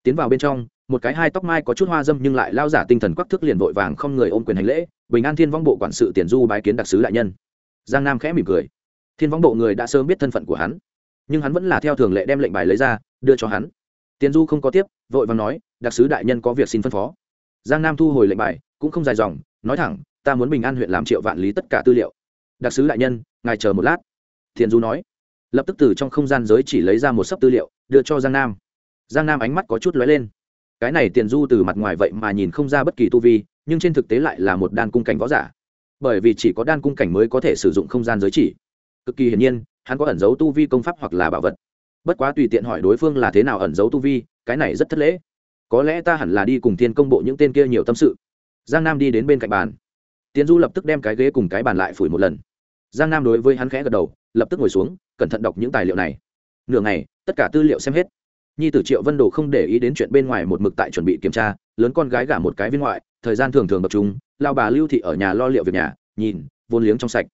Tiến vào bên trong, một cái hai tóc mai có chút hoa dâm nhưng lại lao giả tinh thần quắc thức liền vội vàng không người ôm quyền hành lễ, bình an thiên vong bộ quản sự tiền du bái kiến đặc sứ đại nhân. Giang nam khẽ mỉm cười. Thiên vong bộ người đã sớm biết thân phận của hắn, nhưng hắn vẫn là theo thường lệ đem lệnh bài lấy ra, đưa cho hắn. Tiền du không có tiếp, vội vàng nói, đặc sứ đại nhân có việc xin phân phó. Giang nam thu hồi lệnh bài, cũng không dài dòng, nói thẳng, ta muốn bình an huyện làm triệu vạn lý tất cả tư liệu đặc sứ đại nhân, ngài chờ một lát. Thiền du nói. Lập tức từ trong không gian giới chỉ lấy ra một sấp tư liệu, đưa cho giang nam. Giang nam ánh mắt có chút lóe lên. Cái này tiền du từ mặt ngoài vậy mà nhìn không ra bất kỳ tu vi, nhưng trên thực tế lại là một đan cung cảnh võ giả. Bởi vì chỉ có đan cung cảnh mới có thể sử dụng không gian giới chỉ. Cực kỳ hiển nhiên, hắn có ẩn giấu tu vi công pháp hoặc là bảo vật. Bất quá tùy tiện hỏi đối phương là thế nào ẩn giấu tu vi, cái này rất thất lễ. Có lẽ ta hẳn là đi cùng thiên công bộ những tên kia nhiều tâm sự. Giang nam đi đến bên cạnh bàn tiến du lập tức đem cái ghế cùng cái bàn lại phủi một lần. Giang nam đối với hắn khẽ gật đầu, lập tức ngồi xuống, cẩn thận đọc những tài liệu này. Nửa ngày, tất cả tư liệu xem hết. Nhi tử triệu vân đồ không để ý đến chuyện bên ngoài một mực tại chuẩn bị kiểm tra, lớn con gái gả một cái viên ngoại, thời gian thường thường tập trung lao bà lưu thị ở nhà lo liệu việc nhà, nhìn, vốn liếng trong sạch.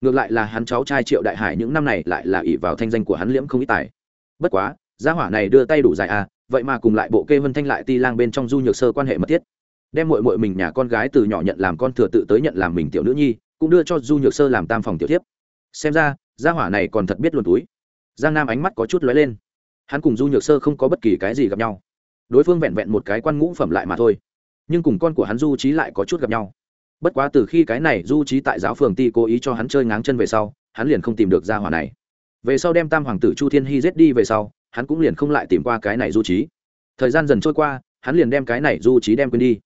Ngược lại là hắn cháu trai triệu đại hải những năm này lại là ỷ vào thanh danh của hắn liễm không ít tài. Bất quá, gia hỏa này đưa tay đủ dài à vậy mà cùng lại bộ kê vân thanh lại ti lang bên trong du nhược sơ quan hệ mật thiết đem mội mội mình nhà con gái từ nhỏ nhận làm con thừa tự tới nhận làm mình tiểu nữ nhi, cũng đưa cho du nhược sơ làm tam phòng tiểu thiếp. Xem ra, gia hỏa này còn thật biết luồn túi. Giang nam ánh mắt có chút lóe lên. Hắn cùng du nhược sơ không có bất kỳ cái gì gặp nhau. Đối phương vẹn vẹn một cái quan ngũ phẩm lại mà thôi. Nhưng cùng con của hắn du trí lại có chút gặp nhau. Bất quá từ khi cái này du trí tại giáo phường ti cố ý cho hắn chơi ngáng chân về sau, hắn liền không tìm được gia hỏa này. Về sau đem tam hoàng tử chu thiên hy giết đi về sau, hắn cũng liền không lại tìm qua cái này du trí thời gian dần trôi qua, hắn liền đem cái này du trí đem quên đi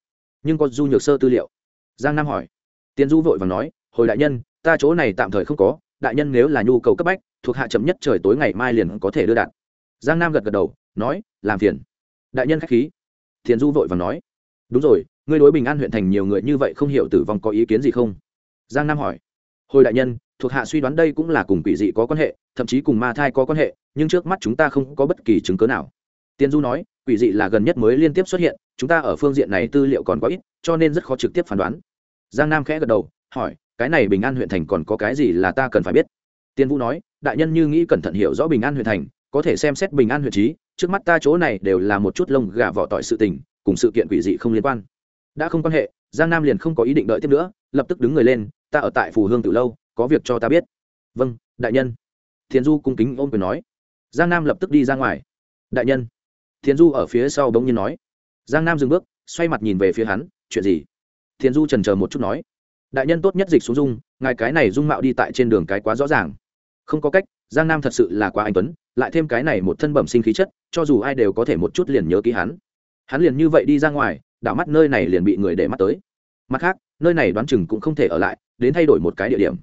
nhưng có du nhược sơ tư liệu. Giang nam hỏi. Tiến du vội và nói, hồi đại nhân, ta chỗ này tạm thời không có, đại nhân nếu là nhu cầu cấp bách, thuộc hạ chậm nhất trời tối ngày mai liền có thể đưa đạn giang nam gật gật đầu, nói, làm phiền. Đại nhân k h á c h khí. Thiền du vội và nói, đúng rồi, ngươi đối bình an huyện thành nhiều người như vậy không hiểu tử vong có ý kiến gì không? Giang nam hỏi, hồi đại nhân, thuộc hạ suy đoán đây cũng là cùng quỷ dị có quan hệ, thậm chí cùng ma thai có quan hệ, nhưng trước mắt chúng ta không có bất kỳ chứng cớ nào. Tiên du nói, quỷ dị là gần nhất mới liên tiếp xuất hiện chúng ta ở phương diện này tư liệu còn có ít, cho nên rất khó trực tiếp phán đoán. Giang nam khẽ gật đầu, hỏi, cái này bình an huyện thành còn có cái gì là ta cần phải biết? Tiên vũ nói, đại nhân như nghĩ cẩn thận hiểu rõ bình an huyện thành, có thể xem xét bình an huyện trí, trước mắt ta chỗ này đều là một chút lông gà vỏ tỏi sự tình, cùng sự kiện quỷ dị không liên quan. Đã không quan hệ, giang nam liền không có ý định đợi tiếp nữa, lập tức đứng người lên, ta ở tại phù hương từ lâu, có việc cho ta biết. Vâng đại nhân. Thiền du cung kính ôm quyền nói. Giang nam lập tức đi ra ngoài. Đại nhân. Thiền du ở phía sau bỗng nhiên nói giang nam dừng bước, xoay mặt nhìn về phía hắn, chuyện gì? Thiền du trần chờ một chút nói, đại nhân tốt nhất dịch xuống dung, ngài cái này dung mạo đi tại trên đường cái quá rõ ràng. Không có cách, giang nam thật sự là quá anh tuấn, lại thêm cái này một thân bẩm sinh khí chất, cho dù ai đều có thể một chút liền nhớ ký hắn. Hắn liền như vậy đi ra ngoài, đảo mắt nơi này liền bị người để mắt tới. Mặt khác, nơi này đoán chừng cũng không thể ở lại, đến thay đổi một cái địa điểm.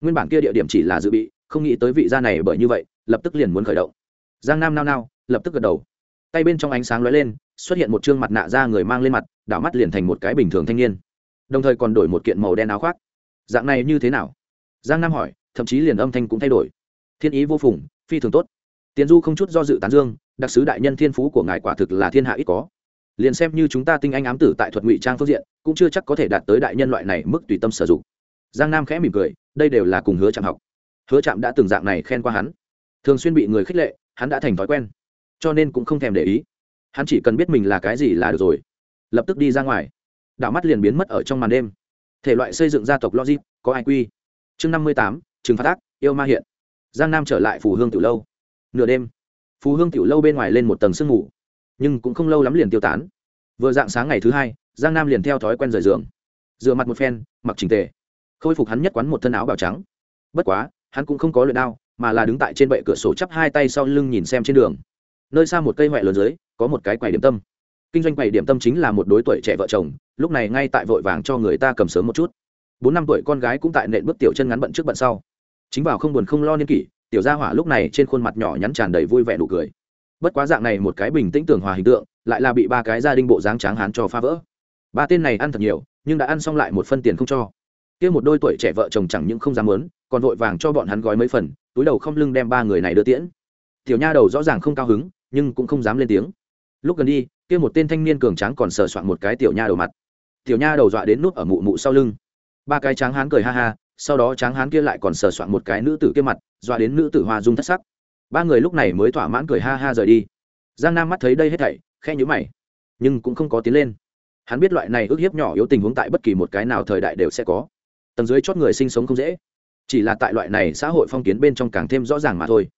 Nguyên bản kia địa điểm chỉ là dự bị, không nghĩ tới vị gia này bởi như vậy, lập tức liền muốn khởi động. Giang nam nao nao, lập tức gật đầu. Tay bên trong ánh sáng lóe lên xuất hiện một chương mặt nạ ra người mang lên mặt, đảo mắt liền thành một cái bình thường thanh niên. Đồng thời còn đổi một kiện màu đen áo khoác. Dạng này như thế nào? Giang nam hỏi, thậm chí liền âm thanh cũng thay đổi. Thiên ý vô phùng, phi thường tốt. Tiến du không chút do dự tán dương, đặc sứ đại nhân thiên phú của ngài quả thực là thiên hạ ít có. Liền xem như chúng ta tinh anh ám tử tại thuật ngụy trang phương diện, cũng chưa chắc có thể đạt tới đại nhân loại này mức tùy tâm sử dụng. Giang nam khẽ mỉm cười, đây đều là cùng hứa chạm học. Hứa chạm đã từng dạng này khen qua hắn. Thường xuyên bị người khích lệ, hắn đã thành thói quen. Cho nên cũng không thèm để ý hắn chỉ cần biết mình là cái gì là được rồi. Lập tức đi ra ngoài. Đảo mắt liền biến mất ở trong màn đêm. Thể loại xây dựng gia tộc logic, có ai quy? Chương năm mươi tám, trừng phát ác, yêu ma hiện. Giang nam trở lại phù hương tiểu lâu. Nửa đêm, phù hương tiểu lâu bên ngoài lên một tầng sương mù, nhưng cũng không lâu lắm liền tiêu tán. Vừa dạng sáng ngày thứ hai, giang nam liền theo thói quen rời giường. Dựa mặt một phen, mặc trình tề. Khôi phục hắn nhất quán một thân áo bào trắng. Bất quá, hắn cũng không có luyện đao, mà là đứng tại trên bệ cửa sổ chắp hai tay sau lưng nhìn xem trên đường nơi xa một cây huệ lớn dưới, có một cái quầy điểm tâm. Kinh doanh quầy điểm tâm chính là một đối tuổi trẻ vợ chồng, lúc này ngay tại vội vàng cho người ta cầm sớm một chút. Bốn năm tuổi con gái cũng tại nện bước tiểu chân ngắn bận trước bận sau. Chính vào không buồn không lo niên kỷ, tiểu gia hỏa lúc này trên khuôn mặt nhỏ nhắn tràn đầy vui vẻ nụ cười. Bất quá dạng này một cái bình tĩnh tưởng hòa hình tượng, lại là bị ba cái gia đình bộ dáng tráng hán cho phá vỡ. Ba tên này ăn thật nhiều, nhưng đã ăn xong lại một phân tiền không cho. Kia một đôi tuổi trẻ vợ chồng chẳng những không dám muốn, còn vội vàng cho bọn hắn gói mấy phần, túi đầu không lưng đem ba người này đưa tiễn tiểu nha đầu rõ ràng không cao hứng, nhưng cũng không dám lên tiếng. Lúc gần đi, kia một tên thanh niên cường tráng còn sờ soạn một cái tiểu nha đầu mặt. Tiểu nha đầu dọa đến nút ở mụ mụ sau lưng. Ba cái tráng hán cười ha ha, sau đó tráng hán kia lại còn sờ soạn một cái nữ tử kia mặt, dọa đến nữ tử hoa dung thất sắc. Ba người lúc này mới thỏa mãn cười ha ha rời đi. Giang nam mắt thấy đây hết thảy khe nhữ mày, nhưng cũng không có tiến lên. Hắn biết loại này ước hiếp nhỏ yếu tình huống tại bất kỳ một cái nào thời đại đều sẽ có. Tầng dưới chót người sinh sống không dễ, chỉ là tại loại này xã hội phong kiến bên trong càng thêm rõ ràng mà thôi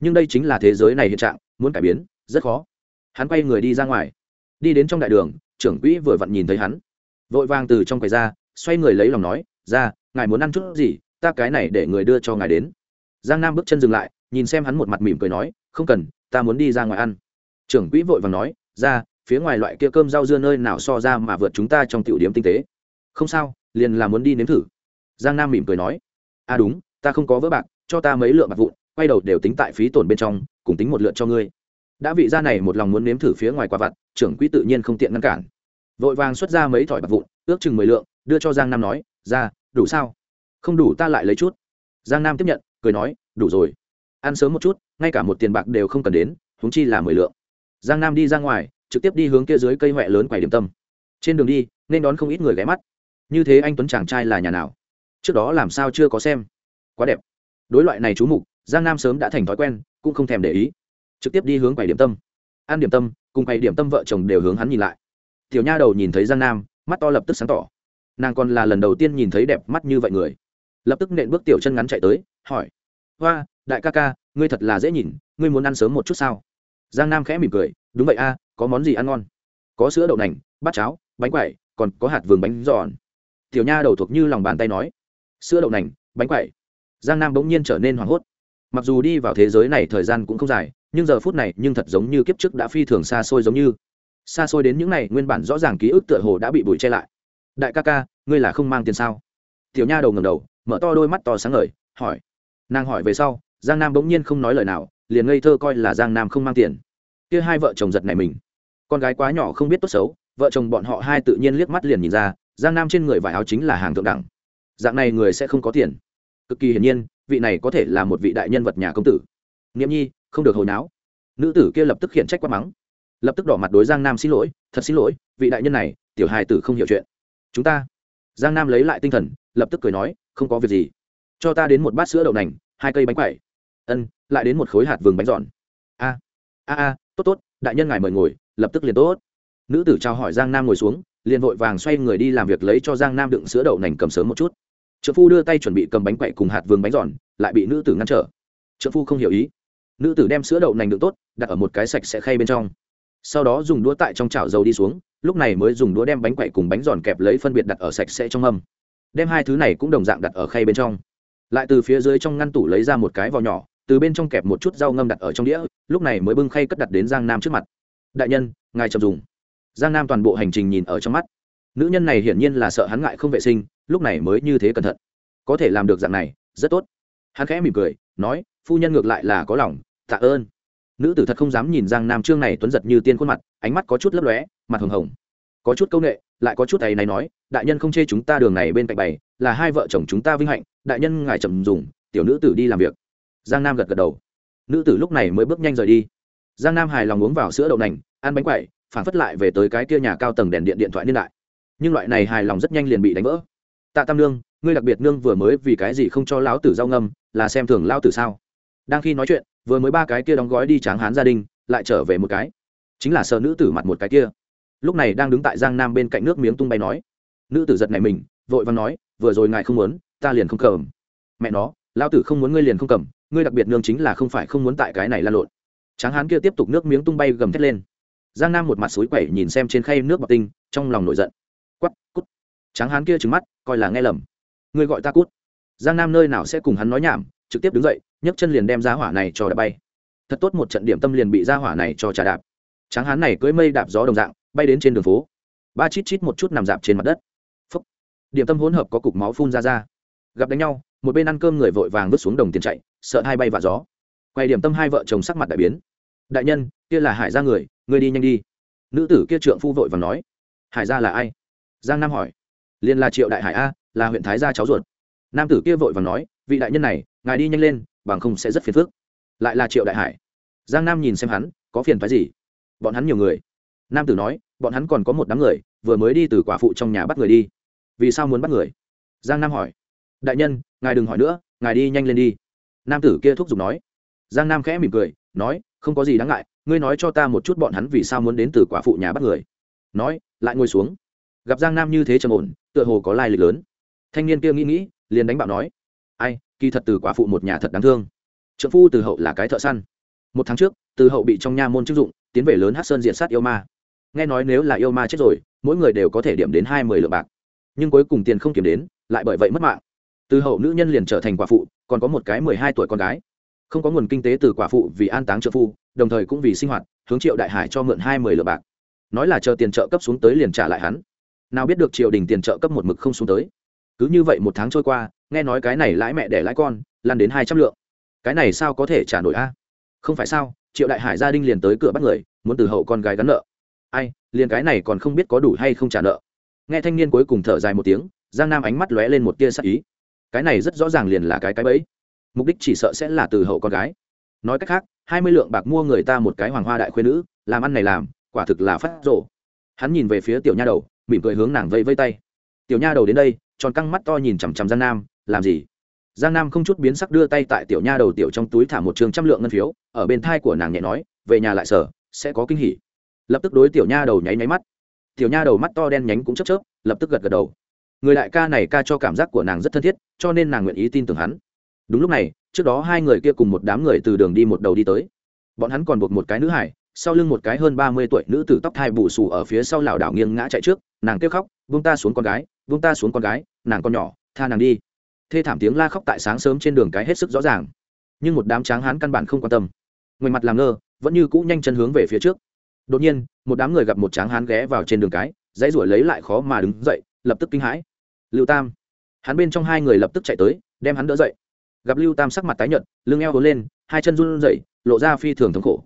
nhưng đây chính là thế giới này hiện trạng, muốn cải biến, rất khó. Hắn quay người đi ra ngoài. Đi đến trong đại đường, trưởng quỹ vừa vặn nhìn thấy hắn. Vội vàng từ trong quầy ra, xoay người lấy lòng nói, ra, ngài muốn ăn chút gì, ta cái này để người đưa cho ngài đến. Giang nam bước chân dừng lại, nhìn xem hắn một mặt mỉm cười nói, không cần, ta muốn đi ra ngoài ăn. Trưởng quỹ vội vàng nói, ra, phía ngoài loại kia cơm rau dưa nơi nào so ra mà vượt chúng ta trong tiểu điểm tinh tế. Không sao, liền là muốn đi nếm thử. Giang nam mỉm cười nói à đúng, ta không có vỡ bạc, cho ta mấy lượng bạc vụn quay đầu đều tính tại phí tổn bên trong, cùng tính một lượt cho ngươi. Đã vị gia này một lòng muốn nếm thử phía ngoài quả vặt, trưởng quỹ tự nhiên không tiện ngăn cản. Vội vàng xuất ra mấy thỏi bạc vụn, ước chừng mười lượng, đưa cho giang nam nói, ra, đủ sao? Không đủ, ta lại lấy chút. Giang nam tiếp nhận, cười nói, đủ rồi. Ăn sớm một chút, ngay cả một tiền bạc đều không cần đến, huống chi là mười lượng. Giang nam đi ra ngoài, trực tiếp đi hướng kia dưới cây huệ lớn quầy điểm tâm. Trên đường đi, nên đón không ít người ghé mắt. Như thế anh tuấn chàng trai là nhà nào? Trước đó làm sao chưa có xem? Quá đẹp. Đối loại này chú mục giang nam sớm đã thành thói quen, cũng không thèm để ý. Trực tiếp đi hướng quầy điểm tâm. Ăn điểm tâm, cùng quầy điểm tâm vợ chồng đều hướng hắn nhìn lại. Tiểu nha đầu nhìn thấy giang nam, mắt to lập tức sáng tỏ. Nàng còn là lần đầu tiên nhìn thấy đẹp mắt như vậy người. Lập tức nện bước tiểu chân ngắn chạy tới, hỏi. Hoa, đại ca ca, ngươi thật là dễ nhìn, ngươi muốn ăn sớm một chút sao? Giang nam khẽ mỉm cười, đúng vậy a, có món gì ăn ngon? Có sữa đậu nành, bát cháo, bánh quẩy, còn có hạt vườn bánh giòn. Tiểu nha đầu thuộc như lòng bàn tay nói. Sữa đậu nành, bánh quẩy. Giang nam bỗng nhiên trở nên hoảng hốt mặc dù đi vào thế giới này thời gian cũng không dài, nhưng giờ phút này nhưng thật giống như kiếp trước đã phi thường xa xôi giống như. Xa xôi đến những này nguyên bản rõ ràng ký ức tựa hồ đã bị bụi che lại. Đại ca ca, ngươi là không mang tiền sao? Tiểu nha đầu ngầm đầu, mở to đôi mắt to sáng ngời, hỏi. Nàng hỏi về sau, giang nam bỗng nhiên không nói lời nào, liền ngây thơ coi là giang nam không mang tiền. Kia hai vợ chồng giật này mình. Con gái quá nhỏ không biết tốt xấu, vợ chồng bọn họ hai tự nhiên liếc mắt liền nhìn ra, giang nam trên người vải áo chính là hàng thượng đẳng. Dạng này người sẽ không có tiền. Cực kỳ hiển nhiên vị này có thể là một vị đại nhân vật nhà công tử. Nghiễm nhi, không được hồi náo. Nữ tử kia lập tức khiển trách quát mắng. Lập tức đỏ mặt đối giang nam xin lỗi, thật xin lỗi, vị đại nhân này, tiểu hài tử không hiểu chuyện. Chúng ta. Giang nam lấy lại tinh thần, lập tức cười nói, không có việc gì. Cho ta đến một bát sữa đậu nành, hai cây bánh quẩy. Ân, lại đến một khối hạt vừng bánh giòn. A a a, tốt tốt, đại nhân ngài mời ngồi, lập tức liền tốt. Nữ tử trao hỏi giang nam ngồi xuống, liền vội vàng xoay người đi làm việc lấy cho giang nam đựng sữa đậu nành cầm sớm một chút trợ phu đưa tay chuẩn bị cầm bánh quậy cùng hạt vương bánh giòn, lại bị nữ tử ngăn trở. Trợ phu không hiểu ý. Nữ tử đem sữa đậu nành đựng tốt, đặt ở một cái sạch sẽ khay bên trong. Sau đó dùng đũa tại trong chảo dầu đi xuống, lúc này mới dùng đũa đem bánh quậy cùng bánh giòn kẹp lấy phân biệt đặt ở sạch sẽ trong mâm. Đem hai thứ này cũng đồng dạng đặt ở khay bên trong. Lại từ phía dưới trong ngăn tủ lấy ra một cái vò nhỏ, từ bên trong kẹp một chút rau ngâm đặt ở trong đĩa, lúc này mới bưng khay cất đặt đến giang nam trước mặt. Đại nhân, ngài chậm dùng. Giang nam toàn bộ hành trình nhìn ở trong mắt. Nữ nhân này hiển nhiên là sợ hắn ngại không vệ sinh lúc này mới như thế cẩn thận. Có thể làm được dạng này, rất tốt. Hắn khẽ mỉm cười, nói, phu nhân ngược lại là có lòng, tạ ơn. Nữ tử thật không dám nhìn giang nam trương này tuấn giật như tiên khuôn mặt, ánh mắt có chút lấp lóe, mặt hồng hồng. Có chút c â u n ệ lại có chút thầy này nói, đại nhân không chê chúng ta đường này bên cạnh bày, là hai vợ chồng chúng ta vinh hạnh, đại nhân ngài trầm dùng, tiểu nữ tử đi làm việc. Giang nam gật gật đầu. Nữ tử lúc này mới bước nhanh rời đi. Giang nam hài lòng uống vào sữa đậu nành, ăn bánh quậy phản phất lại về tới cái kia nhà cao tầng đèn điện điện thoại niên đại. Nhưng loại này hài lòng rất nhanh liền bị đánh vỡ tạ tam nương, ngươi đặc biệt nương vừa mới vì cái gì không cho lão tử giao ngâm, là xem thường lão tử sao? Đang khi nói chuyện, vừa mới ba cái kia đóng gói đi tráng hán gia đình, lại trở về một cái. Chính là sợ nữ tử mặt một cái kia. Lúc này đang đứng tại giang nam bên cạnh nước miếng tung bay nói. Nữ tử giật này mình, vội vàng nói, vừa rồi ngài không muốn, ta liền không cầm. Mẹ nó, lão tử không muốn ngươi liền không cầm, ngươi đặc biệt nương chính là không phải không muốn tại cái này lan lộn. Tráng hán kia tiếp tục nước miếng tung bay gầm thét lên. Giang nam một mặt suối quẩy nhìn xem trên khay nước bọc tinh, trong lòng nổi giận tráng hán kia trừng mắt, coi là nghe lầm. Ngươi gọi ta cút. Giang nam nơi nào sẽ cùng hắn nói nhảm, trực tiếp đứng dậy, nhấc chân liền đem ra hỏa này cho đạp bay. Thật tốt một trận điểm tâm liền bị ra hỏa này cho trà đạp. Tráng hán này cưỡi mây đạp gió đồng dạng, bay đến trên đường phố. Ba chít chít một chút nằm dạp trên mặt đất. Phúc. điểm tâm hỗn hợp có cục máu phun ra ra. Gặp đánh nhau, một bên ăn cơm người vội vàng vứt xuống đồng tiền chạy, sợ hai bay và gió. Quay điểm tâm hai vợ chồng sắc mặt đại biến. Đại nhân, kia là hải gia người, ngươi đi nhanh đi. Nữ tử kia trượng phu vội và nói. Hải gia là ai? Giang nam hỏi liền là triệu đại hải a, là huyện thái gia cháu ruột. Nam tử kia vội và nói, vị đại nhân này, ngài đi nhanh lên, bằng không sẽ rất phiền phức. Lại là triệu đại hải. Giang nam nhìn xem hắn, có phiền phái gì? Bọn hắn nhiều người. Nam tử nói, bọn hắn còn có một đám người, vừa mới đi từ quả phụ trong nhà bắt người đi. Vì sao muốn bắt người? Giang nam hỏi. Đại nhân, ngài đừng hỏi nữa, ngài đi nhanh lên đi. Nam tử kia thúc giục nói. Giang nam khẽ mỉm cười, nói, không có gì đáng ngại, ngươi nói cho ta một chút bọn hắn vì sao muốn đến từ quả phụ nhà bắt người. Nói, lại ngồi xuống gặp giang nam như thế trầm ổn, tựa hồ có lai lịch lớn. Thanh niên kia nghĩ nghĩ, liền đánh bạo nói, ai, kỳ thật từ quả phụ một nhà thật đáng thương. Trợ phu từ hậu là cái thợ săn. Một tháng trước, từ hậu bị trong nha môn chức dụng, tiến về lớn hát sơn diện sát yêu ma. Nghe nói nếu là yêu ma chết rồi, mỗi người đều có thể điểm đến hai mươi lượng bạc. Nhưng cuối cùng tiền không kiểm đến, lại bởi vậy mất mạng. Từ hậu nữ nhân liền trở thành quả phụ, còn có một cái mười hai tuổi con gái. Không có nguồn kinh tế từ quả phụ vì an táng trợ phu, đồng thời cũng vì sinh hoạt, hướng triệu đại hải cho mượn hai mươi lượng bạc. Nói là chờ tiền trợ cấp xuống tới liền trả lại hắn nào biết được triều đình tiền trợ cấp một mực không xuống tới. Cứ như vậy một tháng trôi qua, nghe nói cái này lãi mẹ để lãi con, lan đến hai trăm lượng. Cái này sao có thể trả nổi a? Không phải sao, triệu đại hải gia đình liền tới cửa bắt người, muốn từ hậu con gái gắn nợ. Ai, liền cái này còn không biết có đủ hay không trả nợ. Nghe thanh niên cuối cùng thở dài một tiếng, giang nam ánh mắt lóe lên một tia sắc ý. Cái này rất rõ ràng liền là cái cái bẫy. Mục đích chỉ sợ sẽ là từ hậu con gái. Nói cách khác, hai mươi lượng bạc mua người ta một cái hoàng hoa đại khuyên nữ, làm ăn này làm, quả thực là phát rộ hắn nhìn về phía tiểu nha đầu mỉm cười hướng nàng vẫy vẫy tay. Tiểu nha đầu đến đây, tròn căng mắt to nhìn chằm chằm giang nam, làm gì? Giang nam không chút biến sắc đưa tay tại tiểu nha đầu tiểu trong túi thả một trường trăm lượng ngân phiếu, ở bên thai của nàng nhẹ nói, về nhà lại sở sẽ có kinh hỉ. Lập tức đối tiểu nha đầu nháy nháy mắt. Tiểu nha đầu mắt to đen nhánh cũng chớp chớp, lập tức gật gật đầu. Người đại ca này ca cho cảm giác của nàng rất thân thiết, cho nên nàng nguyện ý tin tưởng hắn. Đúng lúc này, trước đó hai người kia cùng một đám người từ đường đi một đầu đi tới. Bọn hắn còn buộc một cái nữ hải sau lưng một cái hơn ba mươi tuổi nữ tử tóc thai bù xù ở phía sau lảo đảo nghiêng ngã chạy trước, nàng kêu khóc vung ta xuống con gái vung ta xuống con gái, nàng con nhỏ, tha nàng đi. Thê thảm tiếng la khóc tại sáng sớm trên đường cái hết sức rõ ràng. Nhưng một đám tráng hán căn bản không quan tâm. Người mặt làm ngơ, vẫn như cũ nhanh chân hướng về phía trước. Đột nhiên, một đám người gặp một tráng hán ghé vào trên đường cái, dãy ruổi lấy lại khó mà đứng dậy, lập tức kinh hãi. Lưu tam. Hắn bên trong hai người lập tức chạy tới, đem hắn đỡ dậy. Gặp lưu tam sắc mặt tái nhợt, lưng eo hố lên, hai chân run rẩy, lộ ra phi thường thống khổ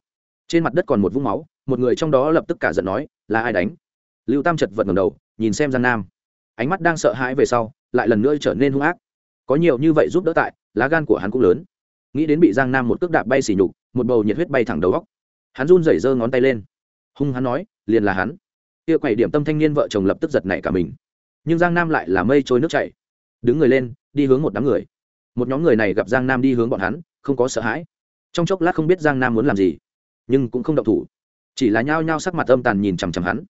trên mặt đất còn một vũng máu, một người trong đó lập tức cả giận nói, là ai đánh? Lưu tam chật vật ngầm đầu, nhìn xem giang nam. Ánh mắt đang sợ hãi về sau, lại lần nữa trở nên hung ác. Có nhiều như vậy giúp đỡ tại, lá gan của hắn cũng lớn. Nghĩ đến bị giang nam một cước đạp bay xỉ nhục, một bầu nhiệt huyết bay thẳng đầu góc. Hắn run rẩy giơ ngón tay lên. Hung hắn nói, liền là hắn. Kia quầy điểm tâm thanh niên vợ chồng lập tức giật nảy cả mình. Nhưng giang nam lại là mây trôi nước chảy. Đứng người lên, đi hướng một đám người. Một nhóm người này gặp giang nam đi hướng bọn hắn, không có sợ hãi. Trong chốc lát không biết giang nam muốn làm gì nhưng cũng không động thủ. Chỉ là nhao nhao sắc mặt âm tàn nhìn chằm chằm hắn.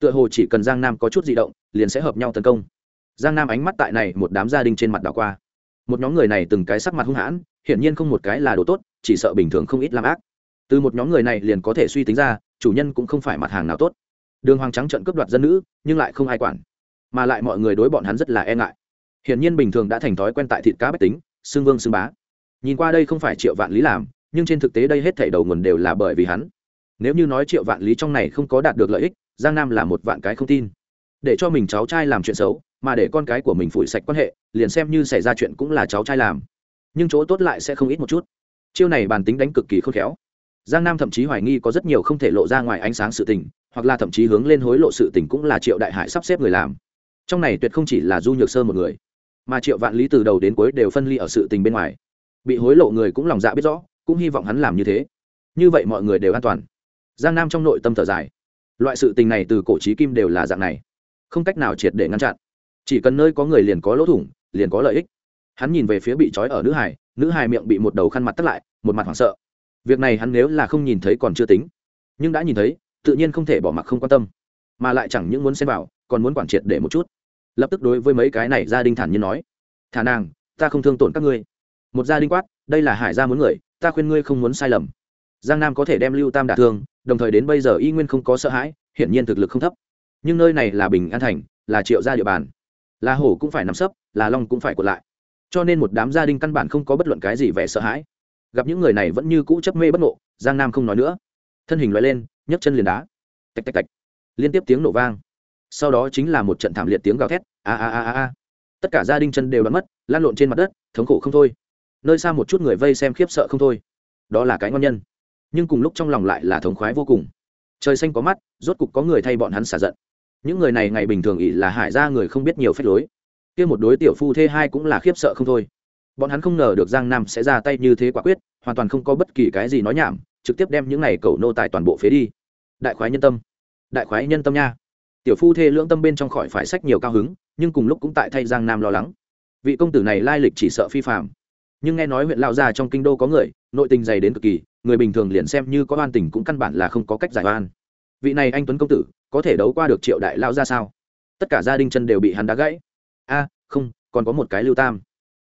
Tựa hồ chỉ cần giang nam có chút di động, liền sẽ hợp nhau tấn công. Giang nam ánh mắt tại này một đám gia đình trên mặt đảo qua. Một nhóm người này từng cái sắc mặt hung hãn, hiển nhiên không một cái là đồ tốt, chỉ sợ bình thường không ít làm ác. Từ một nhóm người này liền có thể suy tính ra, chủ nhân cũng không phải mặt hàng nào tốt. Đường hoàng trắng trận cướp đoạt dân nữ, nhưng lại không ai quản. Mà lại mọi người đối bọn hắn rất là e ngại. Hiển nhiên bình thường đã thành thói quen tại thịt cá bách tính, xương vương xương bá. Nhìn qua đây không phải triệu vạn lý làm nhưng trên thực tế đây hết thảy đầu nguồn đều là bởi vì hắn. Nếu như nói triệu vạn lý trong này không có đạt được lợi ích, giang nam là một vạn cái không tin. Để cho mình cháu trai làm chuyện xấu, mà để con cái của mình phủi sạch quan hệ, liền xem như xảy ra chuyện cũng là cháu trai làm. Nhưng chỗ tốt lại sẽ không ít một chút. Chiêu này bàn tính đánh cực kỳ khôn khéo. Giang nam thậm chí hoài nghi có rất nhiều không thể lộ ra ngoài ánh sáng sự tình, hoặc là thậm chí hướng lên hối lộ sự tình cũng là triệu đại hải sắp xếp người làm. Trong này tuyệt không chỉ là du nhược sơ một người, mà triệu vạn lý từ đầu đến cuối đều phân ly ở sự tình bên ngoài. Bị hối lộ người cũng lòng dạ biết rõ cũng hy vọng hắn làm như thế. Như vậy mọi người đều an toàn. Giang nam trong nội tâm thở dài. Loại sự tình này từ cổ trí kim đều là dạng này. Không cách nào triệt để ngăn chặn. Chỉ cần nơi có người liền có lỗ thủng, liền có lợi ích. Hắn nhìn về phía bị trói ở nữ hải nữ hải miệng bị một đầu khăn mặt tắt lại, một mặt hoảng sợ. Việc này hắn nếu là không nhìn thấy còn chưa tính. Nhưng đã nhìn thấy, tự nhiên không thể bỏ mặc không quan tâm. Mà lại chẳng những muốn xem vào, còn muốn quản triệt để một chút. Lập tức đối với mấy cái này gia đình thản nhiên nói, thả nàng, ta không thương tổn các ngươi. Một gia đình quát, đây là hải gia muốn người ta khuyên ngươi không muốn sai lầm. Giang nam có thể đem lưu tam đả thương, đồng thời đến bây giờ y nguyên không có sợ hãi, hiển nhiên thực lực không thấp. Nhưng nơi này là bình an thành, là triệu gia địa bàn. Là hổ cũng phải nằm sấp, là long cũng phải quật lại. Cho nên một đám gia đình căn bản không có bất luận cái gì vẻ sợ hãi. Gặp những người này vẫn như cũ chấp mê bất ngộ, giang nam không nói nữa. Thân hình loại lên, nhấc chân liền đá. Tạch tạch tạch. Liên tiếp tiếng nổ vang. Sau đó chính là một trận thảm liệt tiếng gào thét. A a a a a. Tất cả gia đình chân đều đã mất lan lộn trên mặt đất, thống khổ không thôi nơi xa một chút người vây xem khiếp sợ không thôi. Đó là cái ngon nhân. Nhưng cùng lúc trong lòng lại là thống khoái vô cùng. Trời xanh có mắt, rốt cục có người thay bọn hắn xả giận. Những người này ngày bình thường ỷ là hải ra người không biết nhiều phép lối. Kia một đối tiểu phu thê hai cũng là khiếp sợ không thôi. Bọn hắn không ngờ được giang nam sẽ ra tay như thế quả quyết, hoàn toàn không có bất kỳ cái gì nói nhảm, trực tiếp đem những này cầu nô tài toàn bộ phế đi. Đại khoái nhân tâm. Đại khoái nhân tâm nha. Tiểu phu thê lưỡng tâm bên trong khỏi phải sách nhiều cao hứng, nhưng cùng lúc cũng tại thay giang nam lo lắng. Vị công tử này lai lịch chỉ sợ phi phạm nhưng nghe nói huyện lao gia trong kinh đô có người, nội tình dày đến cực kỳ, người bình thường liền xem như có oan tình cũng căn bản là không có cách giải oan. Vị này anh tuấn công tử, có thể đấu qua được triệu đại lao ra sao? Tất cả gia đình chân đều bị hắn đá gãy. A, không, còn có một cái lưu tam.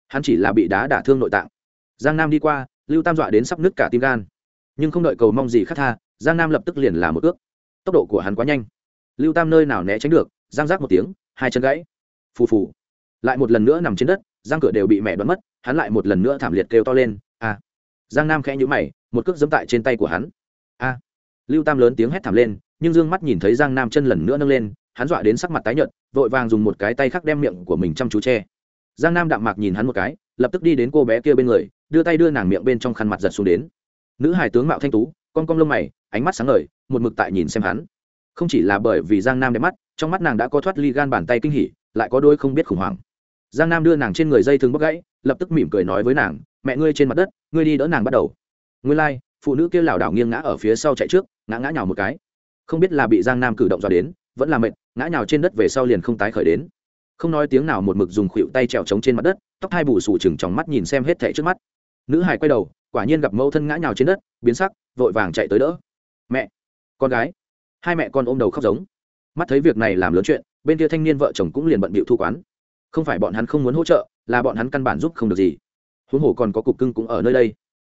Hắn chỉ là bị đá đả thương nội tạng. Giang nam đi qua, lưu tam dọa đến sắp nứt cả tim gan. Nhưng không đợi cầu mong gì khác tha, giang nam lập tức liền là một ước. Tốc độ của hắn quá nhanh. Lưu tam nơi nào né tránh được giang rác một tiếng, hai chân gãy. Phù phù. Lại một lần nữa nằm trên đất giang cửa đều bị mẹ đoán mất hắn lại một lần nữa thảm liệt kêu to lên, a! Giang nam khẽ nhũ mày, một cước dẫm tại trên tay của hắn. A! Lưu tam lớn tiếng hét thảm lên, nhưng dương mắt nhìn thấy giang nam chân lần nữa nâng lên, hắn dọa đến sắc mặt tái nhợt, vội vàng dùng một cái tay khác đem miệng của mình chăm chú che. Giang nam đạm mạc nhìn hắn một cái, lập tức đi đến cô bé kia bên người, đưa tay đưa nàng miệng bên trong khăn mặt giật xuống đến. Nữ hải tướng mạo thanh tú, con cong lông mày, ánh mắt sáng ngời, một mực tại nhìn xem hắn. Không chỉ là bởi vì giang nam đẹp mắt, trong mắt nàng đã có thoát ly gan bàn tay kinh hỉ, lại có đôi không biết khủng hoảng giang nam đưa nàng trên người dây thừng bóc gãy lập tức mỉm cười nói với nàng mẹ ngươi trên mặt đất ngươi đi đỡ nàng bắt đầu. Ngươi lai、like, phụ nữ kia lảo đảo nghiêng ngã ở phía sau chạy trước ngã ngã nhào một cái. Không biết là bị giang nam cử động dọa đến vẫn là mệt ngã nhào trên đất về sau liền không tái khởi đến. Không nói tiếng nào một mực dùng khuỵu tay trèo trống trên mặt đất tóc hai bù sủ chừng trong mắt nhìn xem hết thẻ trước mắt. Nữ hải quay đầu quả nhiên gặp mẫu thân ngã nhào trên đất biến sắc vội vàng chạy tới đỡ. Mẹ con gái. Hai mẹ con ôm đầu khóc giống. Mắt thấy việc này làm lớn chuyện bên kia thanh niên vợ chồng cũng liền bận bịu thu quán không phải bọn hắn không muốn hỗ trợ, là bọn hắn căn bản giúp không được gì. Huống hồ còn có cục cưng cũng ở nơi đây.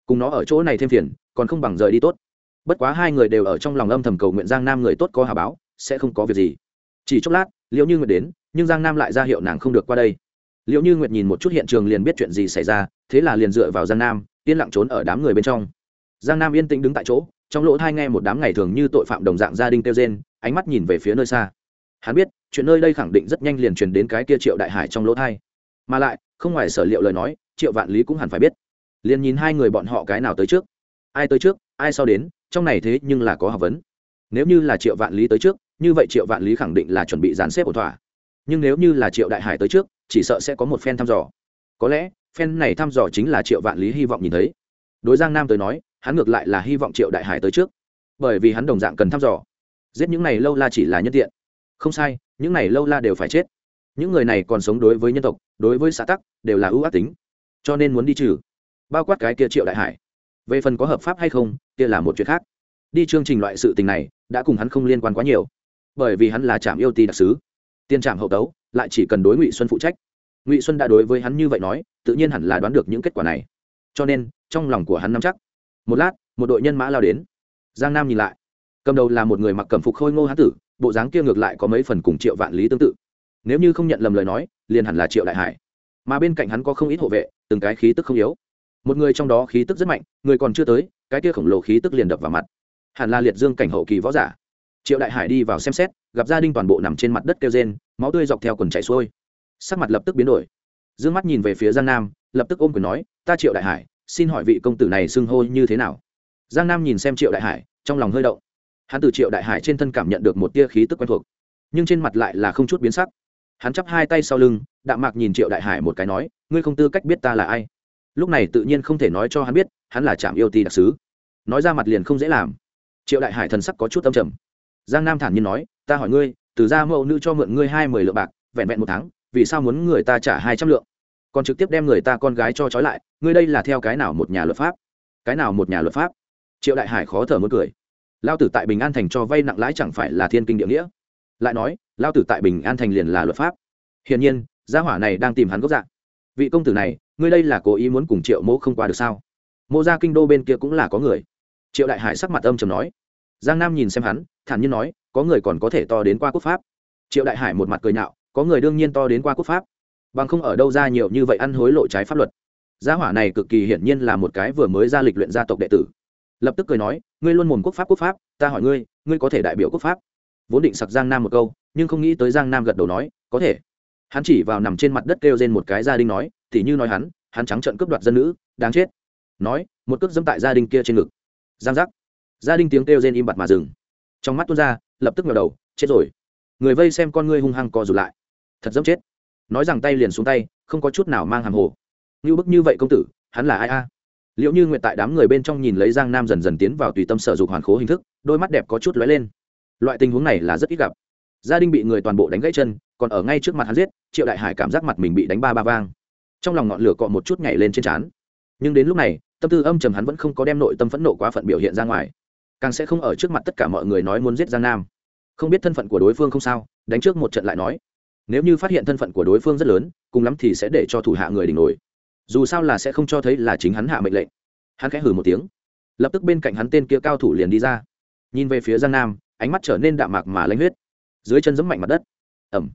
Cùng nó ở chỗ này thêm phiền, còn không bằng rời đi tốt. Bất quá hai người đều ở trong lòng âm thầm cầu nguyện giang nam người tốt có hà báo, sẽ không có việc gì. Chỉ chốc lát liệu như nguyệt đến, nhưng giang nam lại ra hiệu nàng không được qua đây. Liệu như nguyệt nhìn một chút hiện trường liền biết chuyện gì xảy ra, thế là liền dựa vào giang nam, yên lặng trốn ở đám người bên trong. Giang nam yên tĩnh đứng tại chỗ, trong lỗ thai nghe một đám ngày thường như tội phạm đồng dạng gia đình kêu trên ánh mắt nhìn về phía nơi xa hắn biết, chuyện nơi đây khẳng định rất nhanh liền truyền đến cái kia triệu đại hải trong lỗ thai. Mà lại, không ngoài sở liệu lời nói, triệu vạn lý cũng hẳn phải biết. Liền nhìn hai người bọn họ cái nào tới trước. Ai tới trước, ai sau đến, trong này thế nhưng là có học vấn. Nếu như là triệu vạn lý tới trước, như vậy triệu vạn lý khẳng định là chuẩn bị dàn xếp ổn thỏa. Nhưng nếu như là triệu đại hải tới trước, chỉ sợ sẽ có một phen thăm dò. Có lẽ, phen này thăm dò chính là triệu vạn lý hy vọng nhìn thấy. Đối giang nam tới nói, hắn ngược lại là hy vọng triệu đại hải tới trước. Bởi vì hắn đồng dạng cần thăm dò. Giết những này lâu la chỉ là nhân tiện không sai, những này lâu la đều phải chết. Những người này còn sống đối với nhân tộc, đối với xã tắc, đều là ưu ác tính. Cho nên muốn đi trừ, bao quát cái kia triệu đại hải. Về phần có hợp pháp hay không, kia là một chuyện khác. Đi chương trình loại sự tình này, đã cùng hắn không liên quan quá nhiều. Bởi vì hắn là trạm yêu ti đặc sứ. Tiên trạm hậu tấu, lại chỉ cần đối ngụy xuân phụ trách. Ngụy xuân đã đối với hắn như vậy nói, tự nhiên hẳn là đoán được những kết quả này. Cho nên, trong lòng của hắn nắm chắc. Một lát, một đội nhân mã lao đến. Giang nam nhìn lại. Cầm đầu là một người mặc cầm phục khôi ngô hán tử bộ dáng kia ngược lại có mấy phần cùng triệu vạn lý tương tự. Nếu như không nhận lầm lời nói, liền hẳn là triệu đại hải. Mà bên cạnh hắn có không ít hộ vệ, từng cái khí tức không yếu. Một người trong đó khí tức rất mạnh, người còn chưa tới, cái kia khổng lồ khí tức liền đập vào mặt. Hẳn là liệt dương cảnh hậu kỳ võ giả. Triệu đại hải đi vào xem xét, gặp gia đình toàn bộ nằm trên mặt đất kêu rên, máu tươi dọc theo quần chảy xuôi. Sắc mặt lập tức biến đổi. D ư ơ n g mắt nhìn về phía giang nam, lập tức ôm quyền nói, ta triệu đại hải, xin hỏi vị công tử này xưng hô như thế nào? Giang nam nhìn xem triệu đại hải, trong lòng hơi động hắn từ triệu đại hải trên thân cảm nhận được một tia khí tức quen thuộc, nhưng trên mặt lại là không chút biến sắc. Hắn chắp hai tay sau lưng, đạm mạc nhìn triệu đại hải một cái nói, ngươi không tư cách biết ta là ai. Lúc này tự nhiên không thể nói cho hắn biết, hắn là trạm yêu ti đặc sứ. Nói ra mặt liền không dễ làm. Triệu đại hải thần sắc có chút âm trầm. Giang nam thản nhiên nói, ta hỏi ngươi, từ gia mẫu nữ cho mượn ngươi hai mươi lượng bạc, vẹn vẹn một tháng, vì sao muốn người ta trả hai trăm lượng? Còn trực tiếp đem người ta con gái cho trói lại, ngươi đây là theo cái nào một nhà luật pháp? Cái nào một nhà luật pháp? Triệu đại hải khó thở muốn cười lao tử tại bình an thành cho vay nặng lãi chẳng phải là thiên kinh địa nghĩa. Lại nói, lao tử tại bình an thành liền là luật pháp. Hiển nhiên, gia hỏa này đang tìm hắn gốc dạng vị công tử này, ngươi đây là cố ý muốn cùng triệu mỗ không qua được sao? Mô ra kinh đô bên kia cũng là có người. Triệu đại hải sắc mặt âm chầm nói. Giang nam nhìn xem hắn, thản nhiên nói, có người còn có thể to đến qua quốc pháp. Triệu đại hải một mặt cười nhạo, có người đương nhiên to đến qua quốc pháp. Bằng không ở đâu ra nhiều như vậy ăn hối lộ trái pháp luật. Gia hỏa này cực kỳ hiển nhiên là một cái vừa mới ra lịch luyện gia tộc đệ tử lập tức cười nói, ngươi luôn mồm quốc pháp quốc pháp, ta hỏi ngươi ngươi có thể đại biểu quốc pháp? Vốn định sặc giang nam một câu, nhưng không nghĩ tới giang nam gật đầu nói, có thể. Hắn chỉ vào nằm trên mặt đất kêu trên một cái gia đình nói, tỉ như nói hắn hắn trắng trợn cướp đoạt dân nữ, đáng chết. Nói, một cước dẫm tại gia đình kia trên ngực. Giang giác. Gia đình tiếng kêu rên im bặt mà dừng. Trong mắt tuôn ra, lập tức ngẩng đầu, chết rồi. Người vây xem con ngươi hung hăng co rụt lại. Thật dẫm chết. Nói rằng tay liền xuống tay, không có chút nào mang hàm hồ. Như bức như vậy công tử, hắn là ai a? Liệu như nguyện tại đám người bên trong nhìn lấy giang nam dần dần tiến vào tùy tâm sở dục hoàn khố hình thức, đôi mắt đẹp có chút lóe lên. Loại tình huống này là rất ít gặp. Gia đình bị người toàn bộ đánh gãy chân, còn ở ngay trước mặt hắn giết, triệu đại hải cảm giác mặt mình bị đánh ba ba vang. Trong lòng ngọn lửa cọ một chút nhảy lên trên trán. Nhưng đến lúc này, tâm tư âm trầm hắn vẫn không có đem nội tâm phẫn nộ quá phận biểu hiện ra ngoài. Càng sẽ không ở trước mặt tất cả mọi người nói muốn giết giang nam. Không biết thân phận của đối phương không sao, đánh trước một trận lại nói. Nếu như phát hiện thân phận của đối phương rất lớn, cùng lắm thì sẽ để cho thủ hạ người đỉnh nổi dù sao là sẽ không cho thấy là chính hắn hạ mệnh lệnh. Hắn khẽ hử một tiếng. Lập tức bên cạnh hắn tên kia cao thủ liền đi ra. Nhìn về phía giang nam, ánh mắt trở nên đạm mạc mà lanh huyết. Dưới chân giẫm mạnh mặt đất. Ẩm.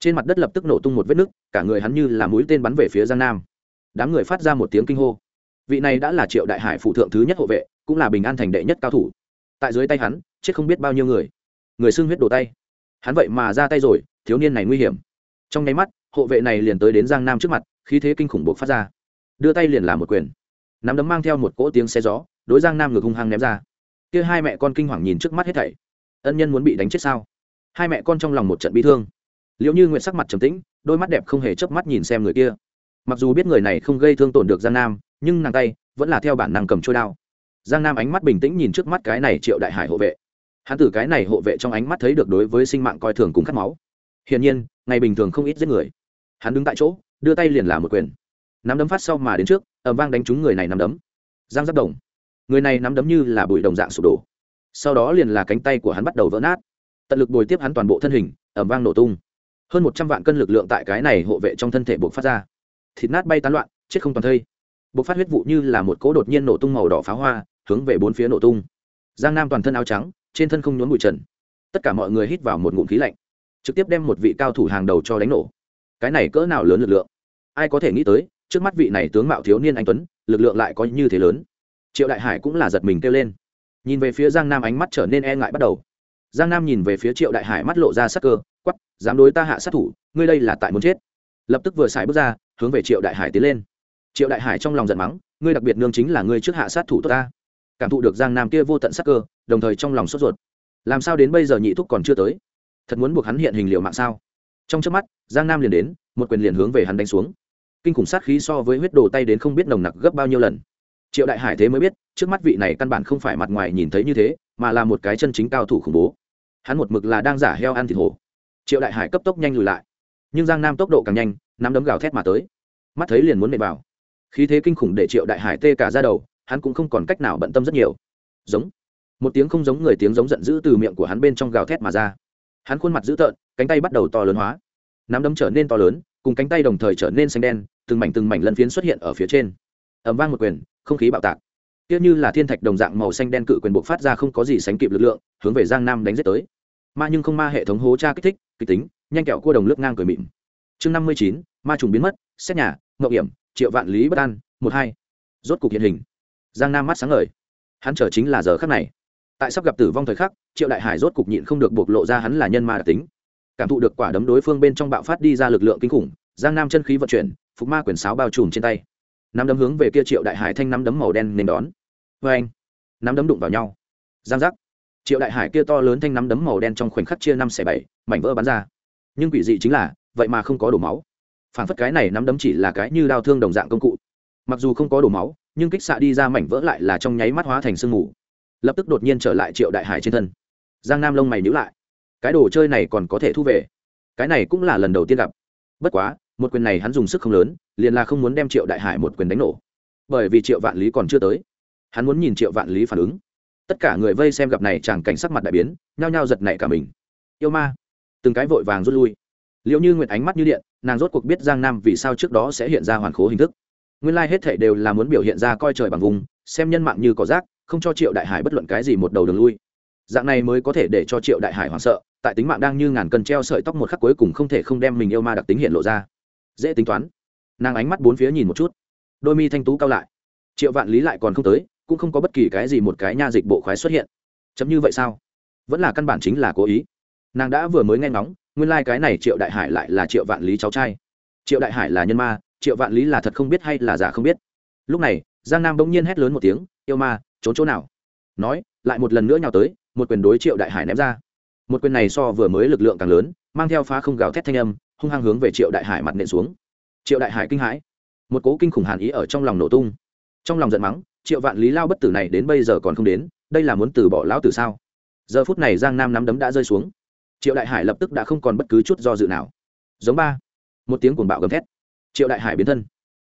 Trên mặt đất lập tức nổ tung một vết nứt, cả người hắn như là mũi tên bắn về phía giang nam. Đám người phát ra một tiếng kinh hô. Vị này đã là triệu đại hải phụ thượng thứ nhất hộ vệ, cũng là bình an thành đệ nhất cao thủ. Tại dưới tay hắn, chết không biết bao nhiêu người. Người xưng huyết đổ tay. Hắn vậy mà ra tay rồi, thiếu niên này nguy hiểm. Trong nháy mắt, hộ vệ này liền tới đến giang nam trước mặt khí thế kinh khủng buộc phát ra. Đưa tay liền làm một quyền. Nắm đấm mang theo một cỗ tiếng xe gió, đối giang nam ngược hung hăng ném ra. Kia hai mẹ con kinh hoàng nhìn trước mắt hết thảy. Ân nhân muốn bị đánh chết sao? Hai mẹ con trong lòng một trận bi thương. Liệu như nguyện sắc mặt trầm tĩnh, đôi mắt đẹp không hề chớp mắt nhìn xem người kia. Mặc dù biết người này không gây thương tổn được giang nam, nhưng nàng tay vẫn là theo bản năng cầm trôi đao. Giang nam ánh mắt bình tĩnh nhìn trước mắt cái này triệu đại hải hộ vệ. Hắn từ cái này hộ vệ trong ánh mắt thấy được đối với sinh mạng coi thường cùng cắt máu. Hiển nhiên, ngày bình thường không ít giết người. Hắn đứng tại chỗ đưa tay liền là một quyền. Nắm đấm phát sau mà đến trước ẩm vang đánh trúng người này nắm đấm. Giang giáp đồng. Người này nắm đấm như là bụi đồng dạng sụp đổ. Sau đó liền là cánh tay của hắn bắt đầu vỡ nát. Tận lực bồi tiếp hắn toàn bộ thân hình ẩm vang nổ tung. Hơn một trăm vạn cân lực lượng tại cái này hộ vệ trong thân thể buộc phát ra. Thịt nát bay tán loạn, chết không toàn thây. Buộc phát huyết vụ như là một cỗ đột nhiên nổ tung màu đỏ pháo hoa, hướng về bốn phía nổ tung. Giang nam toàn thân áo trắng, trên thân không nhốn bụi trần. Tất cả mọi người hít vào một ngụm khí lạnh, trực tiếp đem một vị cao thủ hàng đầu cho đánh nổ. Cái này cỡ nào lớn lực lượng? Ai có thể nghĩ tới, trước mắt vị này tướng mạo thiếu niên anh tuấn, lực lượng lại có như thế lớn. Triệu đại hải cũng là giật mình kêu lên. Nhìn về phía giang nam ánh mắt trở nên e ngại bắt đầu. Giang nam nhìn về phía triệu đại hải mắt lộ ra sắc cơ quắp dám đối ta hạ sát thủ, ngươi đây là tại muốn chết. Lập tức vừa xài bước ra, hướng về triệu đại hải tiến lên. Triệu đại hải trong lòng giận mắng, ngươi đặc biệt nương chính là ngươi trước hạ sát thủ tốt ta. Cảm thụ được giang nam kia vô tận sắc cơ, đồng thời trong lòng sốt ruột. Làm sao đến bây giờ nhị thúc còn chưa tới? Thật muốn buộc hắn hiện hình liệu mạng sao? Trong trước mắt, giang nam liền đến, một quyền liền hướng về hắn đánh xuống kinh khủng sát khí so với huyết đồ tay đến không biết nồng nặc gấp bao nhiêu lần. Triệu đại hải thế mới biết, trước mắt vị này căn bản không phải mặt ngoài nhìn thấy như thế, mà là một cái chân chính cao thủ khủng bố. Hắn một mực là đang giả heo ăn thịt hổ. Triệu đại hải cấp tốc nhanh lùi lại. Nhưng giang nam tốc độ càng nhanh, nắm đấm gào thét mà tới. Mắt thấy liền muốn nệ vào. Khí thế kinh khủng để triệu đại hải tê cả ra đầu, hắn cũng không còn cách nào bận tâm rất nhiều. Giống. Một tiếng không giống người tiếng giống giận dữ từ miệng của hắn bên trong gào thét mà ra. Hắn khuôn mặt dữ tợn, cánh tay bắt đầu to lớn hóa. Nắm đấm trở nên to lớn cùng cánh tay đồng thời trở nên xanh đen, từng mảnh từng mảnh lân phiến xuất hiện ở phía trên. Ẩm vang một quyền, không khí bạo tạc. Tiếc như là thiên thạch đồng dạng màu xanh đen cự quyền buộc phát ra không có gì sánh kịp lực lượng, hướng về giang nam đánh giết tới. Ma nhưng không ma hệ thống hố tra kích thích, kịch tính, nhanh kẹo cua đồng lướt ngang cười mịn. Chương năm mươi chín, ma trùng biến mất, xét nhà ngậu hiểm, triệu vạn lý bất an, một hai. Rốt cục hiện hình. Giang nam mắt sáng ngời. Hắn chờ chính là giờ khắc này. Tại sắp gặp tử vong thời khắc, triệu đại hải rốt cục nhịn không được bộc lộ ra hắn là nhân ma đặc tính cảm thụ được quả đấm đối phương bên trong bạo phát đi ra lực lượng kinh khủng, giang nam chân khí vận chuyển, phục ma quyển sáo bao trùm trên tay. Nắm đấm hướng về kia triệu đại hải thanh nắm đấm màu đen nên đón. Vê anh nắm đấm đụng vào nhau. Giang giác! Triệu đại hải kia to lớn thanh nắm đấm màu đen trong khoảnh khắc chia năm xẻ bảy, mảnh vỡ bắn ra. Nhưng quỷ dị chính là, vậy mà không có đổ máu. Phản phất cái này nắm đấm chỉ là cái như đau thương đồng dạng công cụ. Mặc dù không có đổ máu, nhưng kích xạ đi ra mảnh vỡ lại là trong nháy mắt hóa thành sương mù. Lập tức đột nhiên trở lại triệu đại hải trên thân. Giang nam lông mày nhữ lại cái đồ chơi này còn có thể thu về. Cái này cũng là lần đầu tiên gặp. Bất quá, một quyền này hắn dùng sức không lớn, liền là không muốn đem triệu đại hải một quyền đánh nổ. Bởi vì triệu vạn lý còn chưa tới. Hắn muốn nhìn triệu vạn lý phản ứng. Tất cả người vây xem gặp này chàng cảnh sắc mặt đại biến, nhao nhao giật nảy cả mình. Yêu ma. Từng cái vội vàng rút lui. Liệu như nguyệt ánh mắt như điện, nàng rốt cuộc biết giang nam vì sao trước đó sẽ hiện ra hoàn khố hình thức. Nguyên lai、like、hết thể đều là muốn biểu hiện ra coi trời bằng vùng, xem nhân mạng như cỏ rác, không cho triệu đại hải bất luận cái gì một đầu đường lui dạng này mới có thể để cho triệu đại hải hoảng sợ, tại tính mạng đang như ngàn cân treo sợi tóc một khắc cuối cùng không thể không đem mình yêu ma đặc tính hiện lộ ra. Dễ tính toán. Nàng ánh mắt bốn phía nhìn một chút. Đôi mi thanh tú cao lại. Triệu vạn lý lại còn không tới, cũng không có bất kỳ cái gì một cái nha dịch bộ khoái xuất hiện. Chấm như vậy sao? Vẫn là căn bản chính là cố ý. Nàng đã vừa mới nghe ngóng, nguyên lai、like、cái này triệu đại hải lại là triệu vạn lý cháu trai. Triệu đại hải là nhân ma, triệu vạn lý là thật không biết hay là giả không biết. Lúc này, giang nam bỗng nhiên hét lớn một tiếng, yêu ma, trốn chỗ nào? Nói, lại một lần nữa nhào tới một quyền đối triệu đại hải ném ra. Một quyền này so vừa mới lực lượng càng lớn, mang theo phá không gào thét thanh âm, hung hăng hướng về triệu đại hải mặt nện xuống. Triệu đại hải kinh hãi. Một cố kinh khủng hàn ý ở trong lòng nổ tung. Trong lòng giận mắng, triệu vạn lý lao bất tử này đến bây giờ còn không đến, đây là muốn từ bỏ lão tử sao? Giờ phút này giang nam nắm đấm đã rơi xuống. Triệu đại hải lập tức đã không còn bất cứ chút do dự nào. Giống ba. Một tiếng cuồng bạo gầm thét. Triệu đại hải biến thân.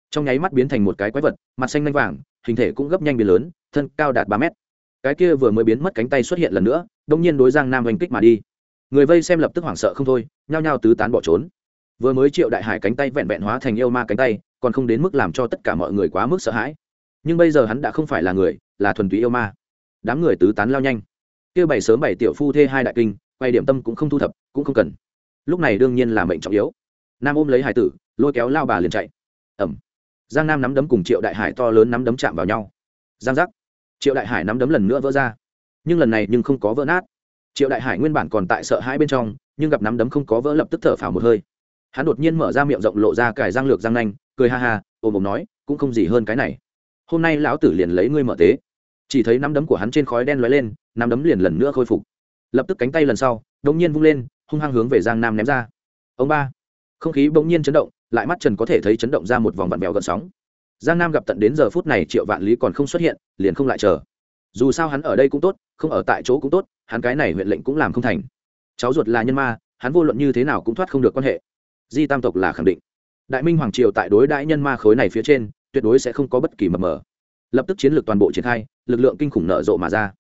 Trong nháy mắt biến thành một cái quái vật, mặt xanh lanh vàng, hình thể cũng gấp nhanh biến lớn, thân cao đạt ba mét cái kia vừa mới biến mất cánh tay xuất hiện lần nữa, đông nhiên đối giang nam oanh kích mà đi. Người vây xem lập tức hoảng sợ không thôi, nhao nhao tứ tán bỏ trốn. Vừa mới triệu đại hải cánh tay vẹn vẹn hóa thành yêu ma cánh tay, còn không đến mức làm cho tất cả mọi người quá mức sợ hãi. Nhưng bây giờ hắn đã không phải là người, là thuần túy yêu ma. Đám người tứ tán lao nhanh. Kia bảy sớm bảy tiểu phu thê hai đại kinh, quay điểm tâm cũng không thu thập, cũng không cần. Lúc này đương nhiên là mệnh trọng yếu. Nam ôm lấy hải tử, lôi kéo lao bà liền chạy. Ẩm. Giang nam nắm đấm cùng triệu đại hải to lớn nắm đấm chạm vào nhau. Giang giác triệu đại hải nắm đấm lần nữa vỡ ra nhưng lần này nhưng không có vỡ nát triệu đại hải nguyên bản còn tại sợ hãi bên trong nhưng gặp nắm đấm không có vỡ lập tức thở phào một hơi hắn đột nhiên mở ra miệng rộng lộ ra cải răng lược răng nanh cười ha ha ôm ôm nói cũng không gì hơn cái này hôm nay lão tử liền lấy ngươi mở tế chỉ thấy nắm đấm của hắn trên khói đen lóe lên nắm đấm liền lần nữa khôi phục lập tức cánh tay lần sau đống nhiên vung lên hung hăng hướng về giang nam ném ra ông ba không khí bỗng nhiên chấn động lại mắt trần có thể thấy chấn động ra một vòng vặn vẹo gợn sóng giang nam gặp tận đến giờ phút này triệu vạn lý còn không xuất hiện, liền không lại chờ. Dù sao hắn ở đây cũng tốt, không ở tại chỗ cũng tốt, hắn cái này huyện lệnh cũng làm không thành. Cháu ruột là nhân ma, hắn vô luận như thế nào cũng thoát không được quan hệ. Di tam tộc là khẳng định. Đại minh hoàng triều tại đối đại nhân ma khối này phía trên, tuyệt đối sẽ không có bất kỳ mập mờ. Lập tức chiến lược toàn bộ triển khai, lực lượng kinh khủng nở rộ mà ra.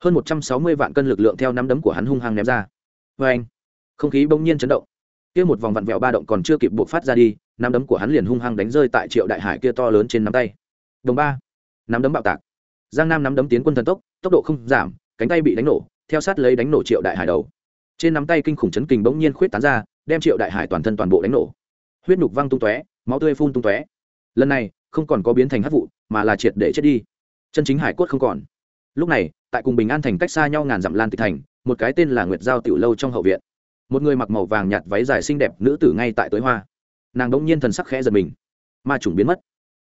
Hơn một trăm sáu mươi vạn cân lực lượng theo nắm đấm của hắn hung hăng ném ra. Vê anh không khí bỗng nhiên chấn động kia một vòng vặn vẹo ba động còn chưa kịp buộc phát ra đi, nắm đấm của hắn liền hung hăng đánh rơi tại triệu đại hải kia to lớn trên nắm tay. Đồng ba, nắm đấm bạo tạc. Giang nam nắm đấm tiến quân thần tốc tốc độ không giảm, cánh tay bị đánh nổ, theo sát lấy đánh nổ triệu đại hải đầu. Trên nắm tay kinh khủng chấn kình bỗng nhiên khuyết tán ra, đem triệu đại hải toàn thân toàn bộ đánh nổ. Huyết nhục văng tung tóe, máu tươi phun tung tóe. Lần này, không còn có biến thành hát vụ, mà là triệt để chết đi. Chân chính hải cốt không còn. Lúc này, tại cùng bình an thành cách xa nhau ngàn dặm lan tịch thành, một cái tên là nguyệt giao tiểu lâu trong hậu viện một người mặc màu vàng nhạt váy dài xinh đẹp nữ tử ngay tại tối hoa. Nàng đ ỗ n g nhiên thần sắc khẽ giật mình. Ma trùng biến mất.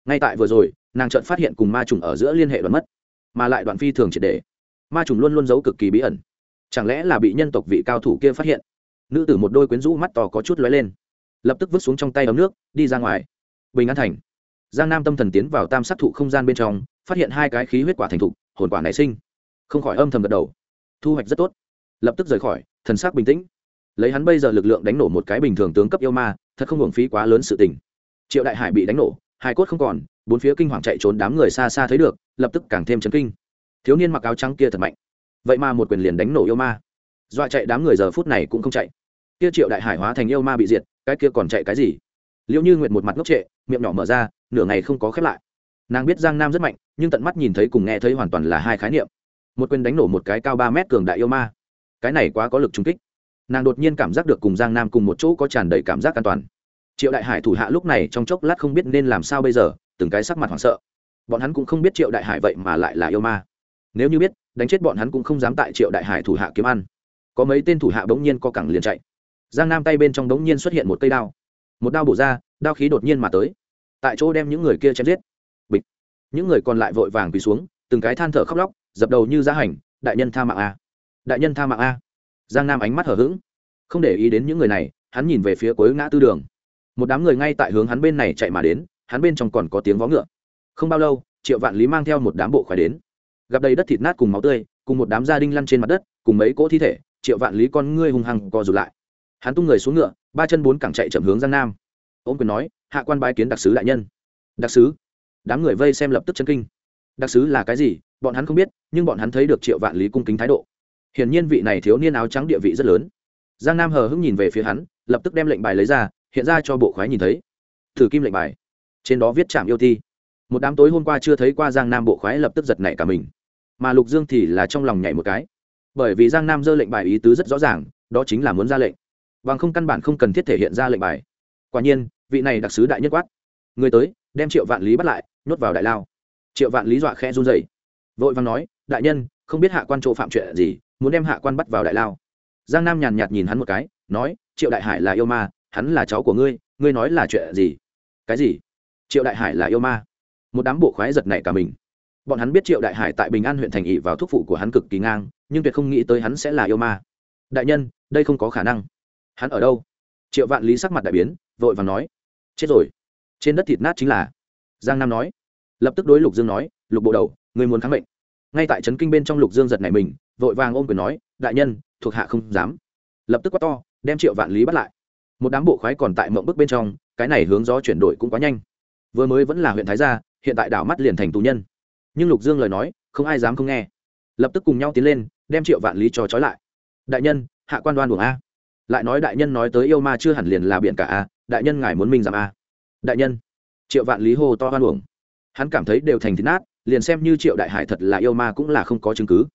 Ngay tại vừa rồi, nàng chợt phát hiện cùng ma trùng ở giữa liên hệ đoạn mất, mà lại đoạn phi thường triệt để. Ma trùng luôn luôn giấu cực kỳ bí ẩn. Chẳng lẽ là bị nhân tộc vị cao thủ kia phát hiện? Nữ tử một đôi quyến rũ mắt to có chút lóe lên. Lập tức vứt xuống trong tay ấm nước, đi ra ngoài. Bình an thành. Giang nam tâm thần tiến vào tam sát thụ không gian bên trong, phát hiện hai cái khí huyết quả thành thục, hồn quả nảy sinh. Không khỏi âm thầm gật đầu. Thu hoạch rất tốt. Lập tức rời khỏi, thần sắc bình tĩnh lấy hắn bây giờ lực lượng đánh nổ một cái bình thường tướng cấp yêu ma, thật không hưởng phí quá lớn sự tình. Triệu đại hải bị đánh nổ hai cốt không còn, bốn phía kinh hoàng chạy trốn đám người xa xa thấy được, lập tức càng thêm chấn kinh. Thiếu niên mặc áo trắng kia thật mạnh. Vậy mà một quyền liền đánh nổ yêu ma. Dọa chạy đám người giờ phút này cũng không chạy. Kia triệu đại hải hóa thành yêu ma bị diệt, cái kia còn chạy cái gì? Liệu như nguyệt một mặt ngốc trệ, miệng nhỏ mở ra, nửa ngày không có khép lại. Nàng biết giang nam rất mạnh, nhưng tận mắt nhìn thấy cùng nghe thấy hoàn toàn là hai khái niệm. Một quyền đánh nổ một cái cao ba mét cường đại yêu ma. Cái này quá có lực trung kích nàng đột nhiên cảm giác được cùng giang nam cùng một chỗ có tràn đầy cảm giác an toàn. Triệu đại hải thủ hạ lúc này trong chốc lát không biết nên làm sao bây giờ, từng cái sắc mặt hoảng sợ. Bọn hắn cũng không biết triệu đại hải vậy mà lại là yêu ma. Nếu như biết, đánh chết bọn hắn cũng không dám tại triệu đại hải thủ hạ kiếm ăn. Có mấy tên thủ hạ bỗng nhiên co cẳng liền chạy. Giang nam tay bên trong bỗng nhiên xuất hiện một cây đao. Một đao bổ ra, đao khí đột nhiên mà tới. Tại chỗ đem những người kia chém giết. Bịch. Những người còn lại vội vàng quỳ xuống, từng cái than thở khóc lóc, dập đầu như giá hành, đại nhân tha mạng a. Đại nhân tha mạng a giang nam ánh mắt hở h ữ g không để ý đến những người này, hắn nhìn về phía cuối ngã tư đường. Một đám người ngay tại hướng hắn bên này chạy mà đến, hắn bên trong còn có tiếng vó ngựa. Không bao lâu, triệu vạn lý mang theo một đám bộ khỏe đến. Gặp đầy đất thịt nát cùng máu tươi, cùng một đám gia đinh lăn trên mặt đất, cùng mấy cỗ thi thể, triệu vạn lý con ngươi hung hăng co rụt lại. Hắn tung người xuống ngựa, ba chân bốn cẳng chạy chậm hướng giang nam. Ôm quyền nói, hạ quan bái kiến đặc sứ đại nhân. Đặc sứ? Đám người vây xem lập tức chân kinh. Đặc sứ là cái gì? Bọn hắn không biết, nhưng bọn hắn thấy được triệu vạn lý cung kính thái độ hiển nhiên vị này thiếu niên áo trắng địa vị rất lớn. Giang nam hờ hững nhìn về phía hắn, lập tức đem lệnh bài lấy ra, hiện ra cho bộ khoái nhìn thấy. Thử kim lệnh bài. Trên đó viết trạm yêu thi. Một đám tối hôm qua chưa thấy qua giang nam bộ khoái lập tức giật nảy cả mình. Mà lục dương thì là trong lòng nhảy một cái. Bởi vì giang nam dơ lệnh bài ý tứ rất rõ ràng, đó chính là muốn ra lệnh. Bằng không căn bản không cần thiết thể hiện ra lệnh bài. Quả nhiên, vị này đặc sứ đại nhất quát. Người tới, đem triệu vạn lý bắt lại, nhốt vào đại lao. Triệu vạn lý dọa khe run dậy vội vàng nói, đại nhân không biết hạ quan chỗ phạm chuyện gì, muốn đem hạ quan bắt vào đại lao. Giang nam nhàn nhạt nhìn hắn một cái, nói, triệu đại hải là yêu ma, hắn là cháu của ngươi ngươi nói là chuyện gì? Cái gì? Triệu đại hải là yêu ma. Một đám bộ khoái giật này cả mình. Bọn hắn biết triệu đại hải tại bình an huyện thành ỵ vào thuốc phụ của hắn cực kỳ ngang, nhưng tuyệt không nghĩ tới hắn sẽ là yêu ma. Đại nhân, đây không có khả năng. Hắn ở đâu? Triệu vạn lý sắc mặt đại biến, vội và nói, chết rồi. Trên đất thịt nát chính là. Giang nam nói. Lập tức đối lục dương nói, lục bộ đầu người muốn kháng bệnh ngay tại trấn kinh bên trong lục dương giật này mình, vội vàng ôm quyền nói, đại nhân, thuộc hạ không dám. Lập tức quát to, đem triệu vạn lý bắt lại. Một đám bộ khoái còn tại mộng bức bên trong, cái này hướng gió chuyển đổi cũng quá nhanh. Vừa mới vẫn là huyện thái gia, hiện tại đảo mắt liền thành tù nhân. Nhưng lục dương lời nói, không ai dám không nghe. Lập tức cùng nhau tiến lên, đem triệu vạn lý cho trói lại. Đại nhân, hạ quan đoan buồng a. Lại nói, đại nhân nói tới yêu ma chưa hẳn liền là biện cả a, đại nhân ngài muốn minh giảm a. Đại nhân. Triệu vạn lý hô to hoan uổng. Hắn cảm thấy đều thành thịt nát liền xem như triệu đại hải thật là yêu ma cũng là không có chứng cứ.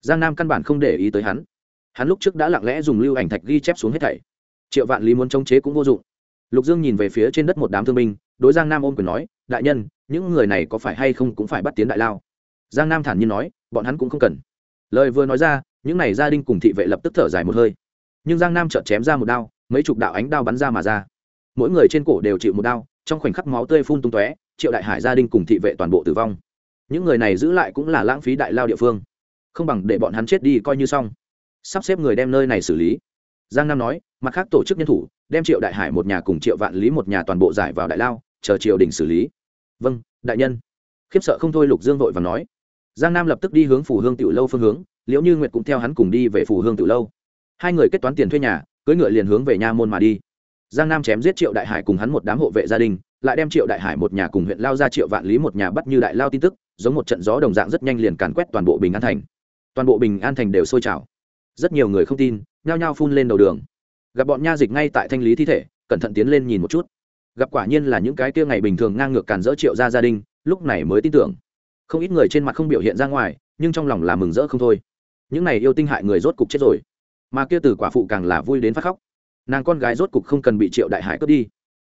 Giang nam căn bản không để ý tới hắn. Hắn lúc trước đã lặng lẽ dùng lưu ảnh thạch ghi chép xuống hết thảy. Triệu vạn lý muốn chống chế cũng vô dụng. Lục dương nhìn về phía trên đất một đám thương binh, đối giang nam ôm quyền nói, đại nhân, những người này có phải hay không cũng phải bắt tiến đại lao? Giang nam thản nhiên nói, bọn hắn cũng không cần. Lời vừa nói ra, những này gia đình cùng thị vệ lập tức thở dài một hơi. Nhưng giang nam chợt chém ra một đao, mấy chục đạo ánh đao bắn ra mà ra. Mỗi người trên cổ đều chịu một đao, trong khoảnh khắc máu tươi phun tung tóe, triệu đại hải gia đình cùng thị vệ toàn bộ tử vong những người này giữ lại cũng là lãng phí đại lao địa phương. Không bằng để bọn hắn chết đi coi như xong. Sắp xếp người đem nơi này xử lý. Giang nam nói, mặt khác tổ chức nhân thủ, đem triệu đại hải một nhà cùng triệu vạn lý một nhà toàn bộ giải vào đại lao, chờ triều đình xử lý. Vâng đại nhân. Khiếp sợ không thôi lục dương vội và nói. Giang nam lập tức đi hướng phủ hương tiểu lâu phương hướng, liễu như nguyệt cũng theo hắn cùng đi về phủ hương tiểu lâu. Hai người kết toán tiền thuê nhà, cưỡi ngựa liền hướng về nha môn mà đi. Giang nam chém giết triệu đại hải cùng hắn một đám hộ vệ gia đình, lại đem triệu đại hải một nhà cùng huyện lao ra triệu vạn lý một nhà bắt như đại lao tin tức giống một trận gió đồng dạng rất nhanh liền càn quét toàn bộ bình an thành. Toàn bộ bình an thành đều sôi trào. Rất nhiều người không tin, nhao nhao phun lên đầu đường. Gặp bọn nha dịch ngay tại thanh lý thi thể, cẩn thận tiến lên nhìn một chút. Gặp quả nhiên là những cái kia ngày bình thường ngang ngược càn dỡ triệu ra gia đình, lúc này mới tin tưởng. Không ít người trên mặt không biểu hiện ra ngoài, nhưng trong lòng là mừng rỡ không thôi. Những này yêu tinh hại người rốt cục chết rồi. Mà kia từ quả phụ càng là vui đến phát khóc. Nàng con gái rốt cục không cần bị triệu đại hải cướp đi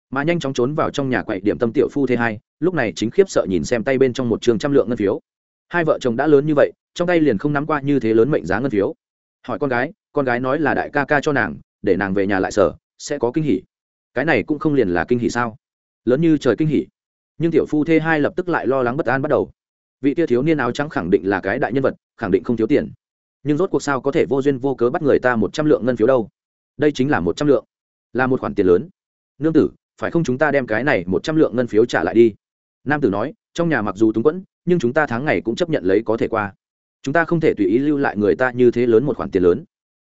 mà nhanh chóng trốn vào trong nhà quậy điểm tâm tiểu phu thế hai, lúc này chính khiếp sợ nhìn xem tay bên trong một trường trăm lượng ngân phiếu. Hai vợ chồng đã lớn như vậy, trong tay liền không nắm qua như thế lớn mệnh giá ngân phiếu. Hỏi con gái con gái nói là đại ca ca cho nàng, để nàng về nhà lại sở, sẽ có kinh hỉ. Cái này cũng không liền là kinh hỉ sao? Lớn như trời kinh hỉ. Nhưng tiểu phu thê hai lập tức lại lo lắng bất an bắt đầu. Vị tia thiếu niên áo trắng khẳng định là cái đại nhân vật, khẳng định không thiếu tiền. Nhưng rốt cuộc sao có thể vô duyên vô cớ bắt người ta một trăm lượng ngân phiếu đâu? Đây chính là một trăm lượng. Là một khoản tiền lớn. Nương tử phải không chúng ta đem cái này một trăm lượng ngân phiếu trả lại đi? Nam tử nói, trong nhà mặc dù túng quẫn, nhưng chúng ta tháng ngày cũng chấp nhận lấy có thể qua. Chúng ta không thể tùy ý lưu lại người ta như thế lớn một khoản tiền lớn.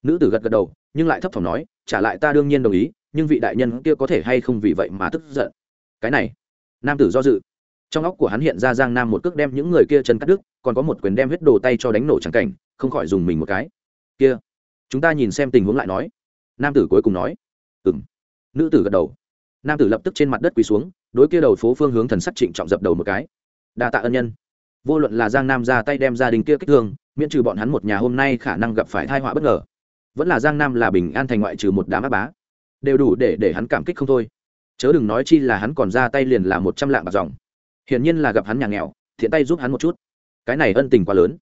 Nữ tử gật gật đầu, nhưng lại thấp thỏm nói, trả lại ta đương nhiên đồng ý, nhưng vị đại nhân kia có thể hay không vì vậy mà tức giận? Cái này, nam tử do dự. Trong óc của hắn hiện ra giang nam một cước đem những người kia chân cắt đứt, còn có một quyền đem huyết đồ tay cho đánh nổ trắng cảnh, không khỏi dùng mình một cái. Kia, chúng ta nhìn xem tình huống lại nói. Nam tử cuối cùng nói ừng nữ tử gật đầu nam tử lập tức trên mặt đất quỳ xuống, đối kia đầu phố phương hướng thần sắc trịnh trọng dập đầu một cái. Đa tạ ân nhân. Vô luận là giang nam ra tay đem gia đình kia kích thương, miễn trừ bọn hắn một nhà hôm nay khả năng gặp phải thai họa bất ngờ, vẫn là giang nam là bình an thành ngoại trừ một đám áp bá, đều đủ để để hắn cảm kích không thôi. Chớ đừng nói chi là hắn còn ra tay liền là một trăm lạng bạc dòng. Hiển nhiên là gặp hắn nhà nghèo, thiện tay giúp hắn một chút. Cái này ân tình quá lớn,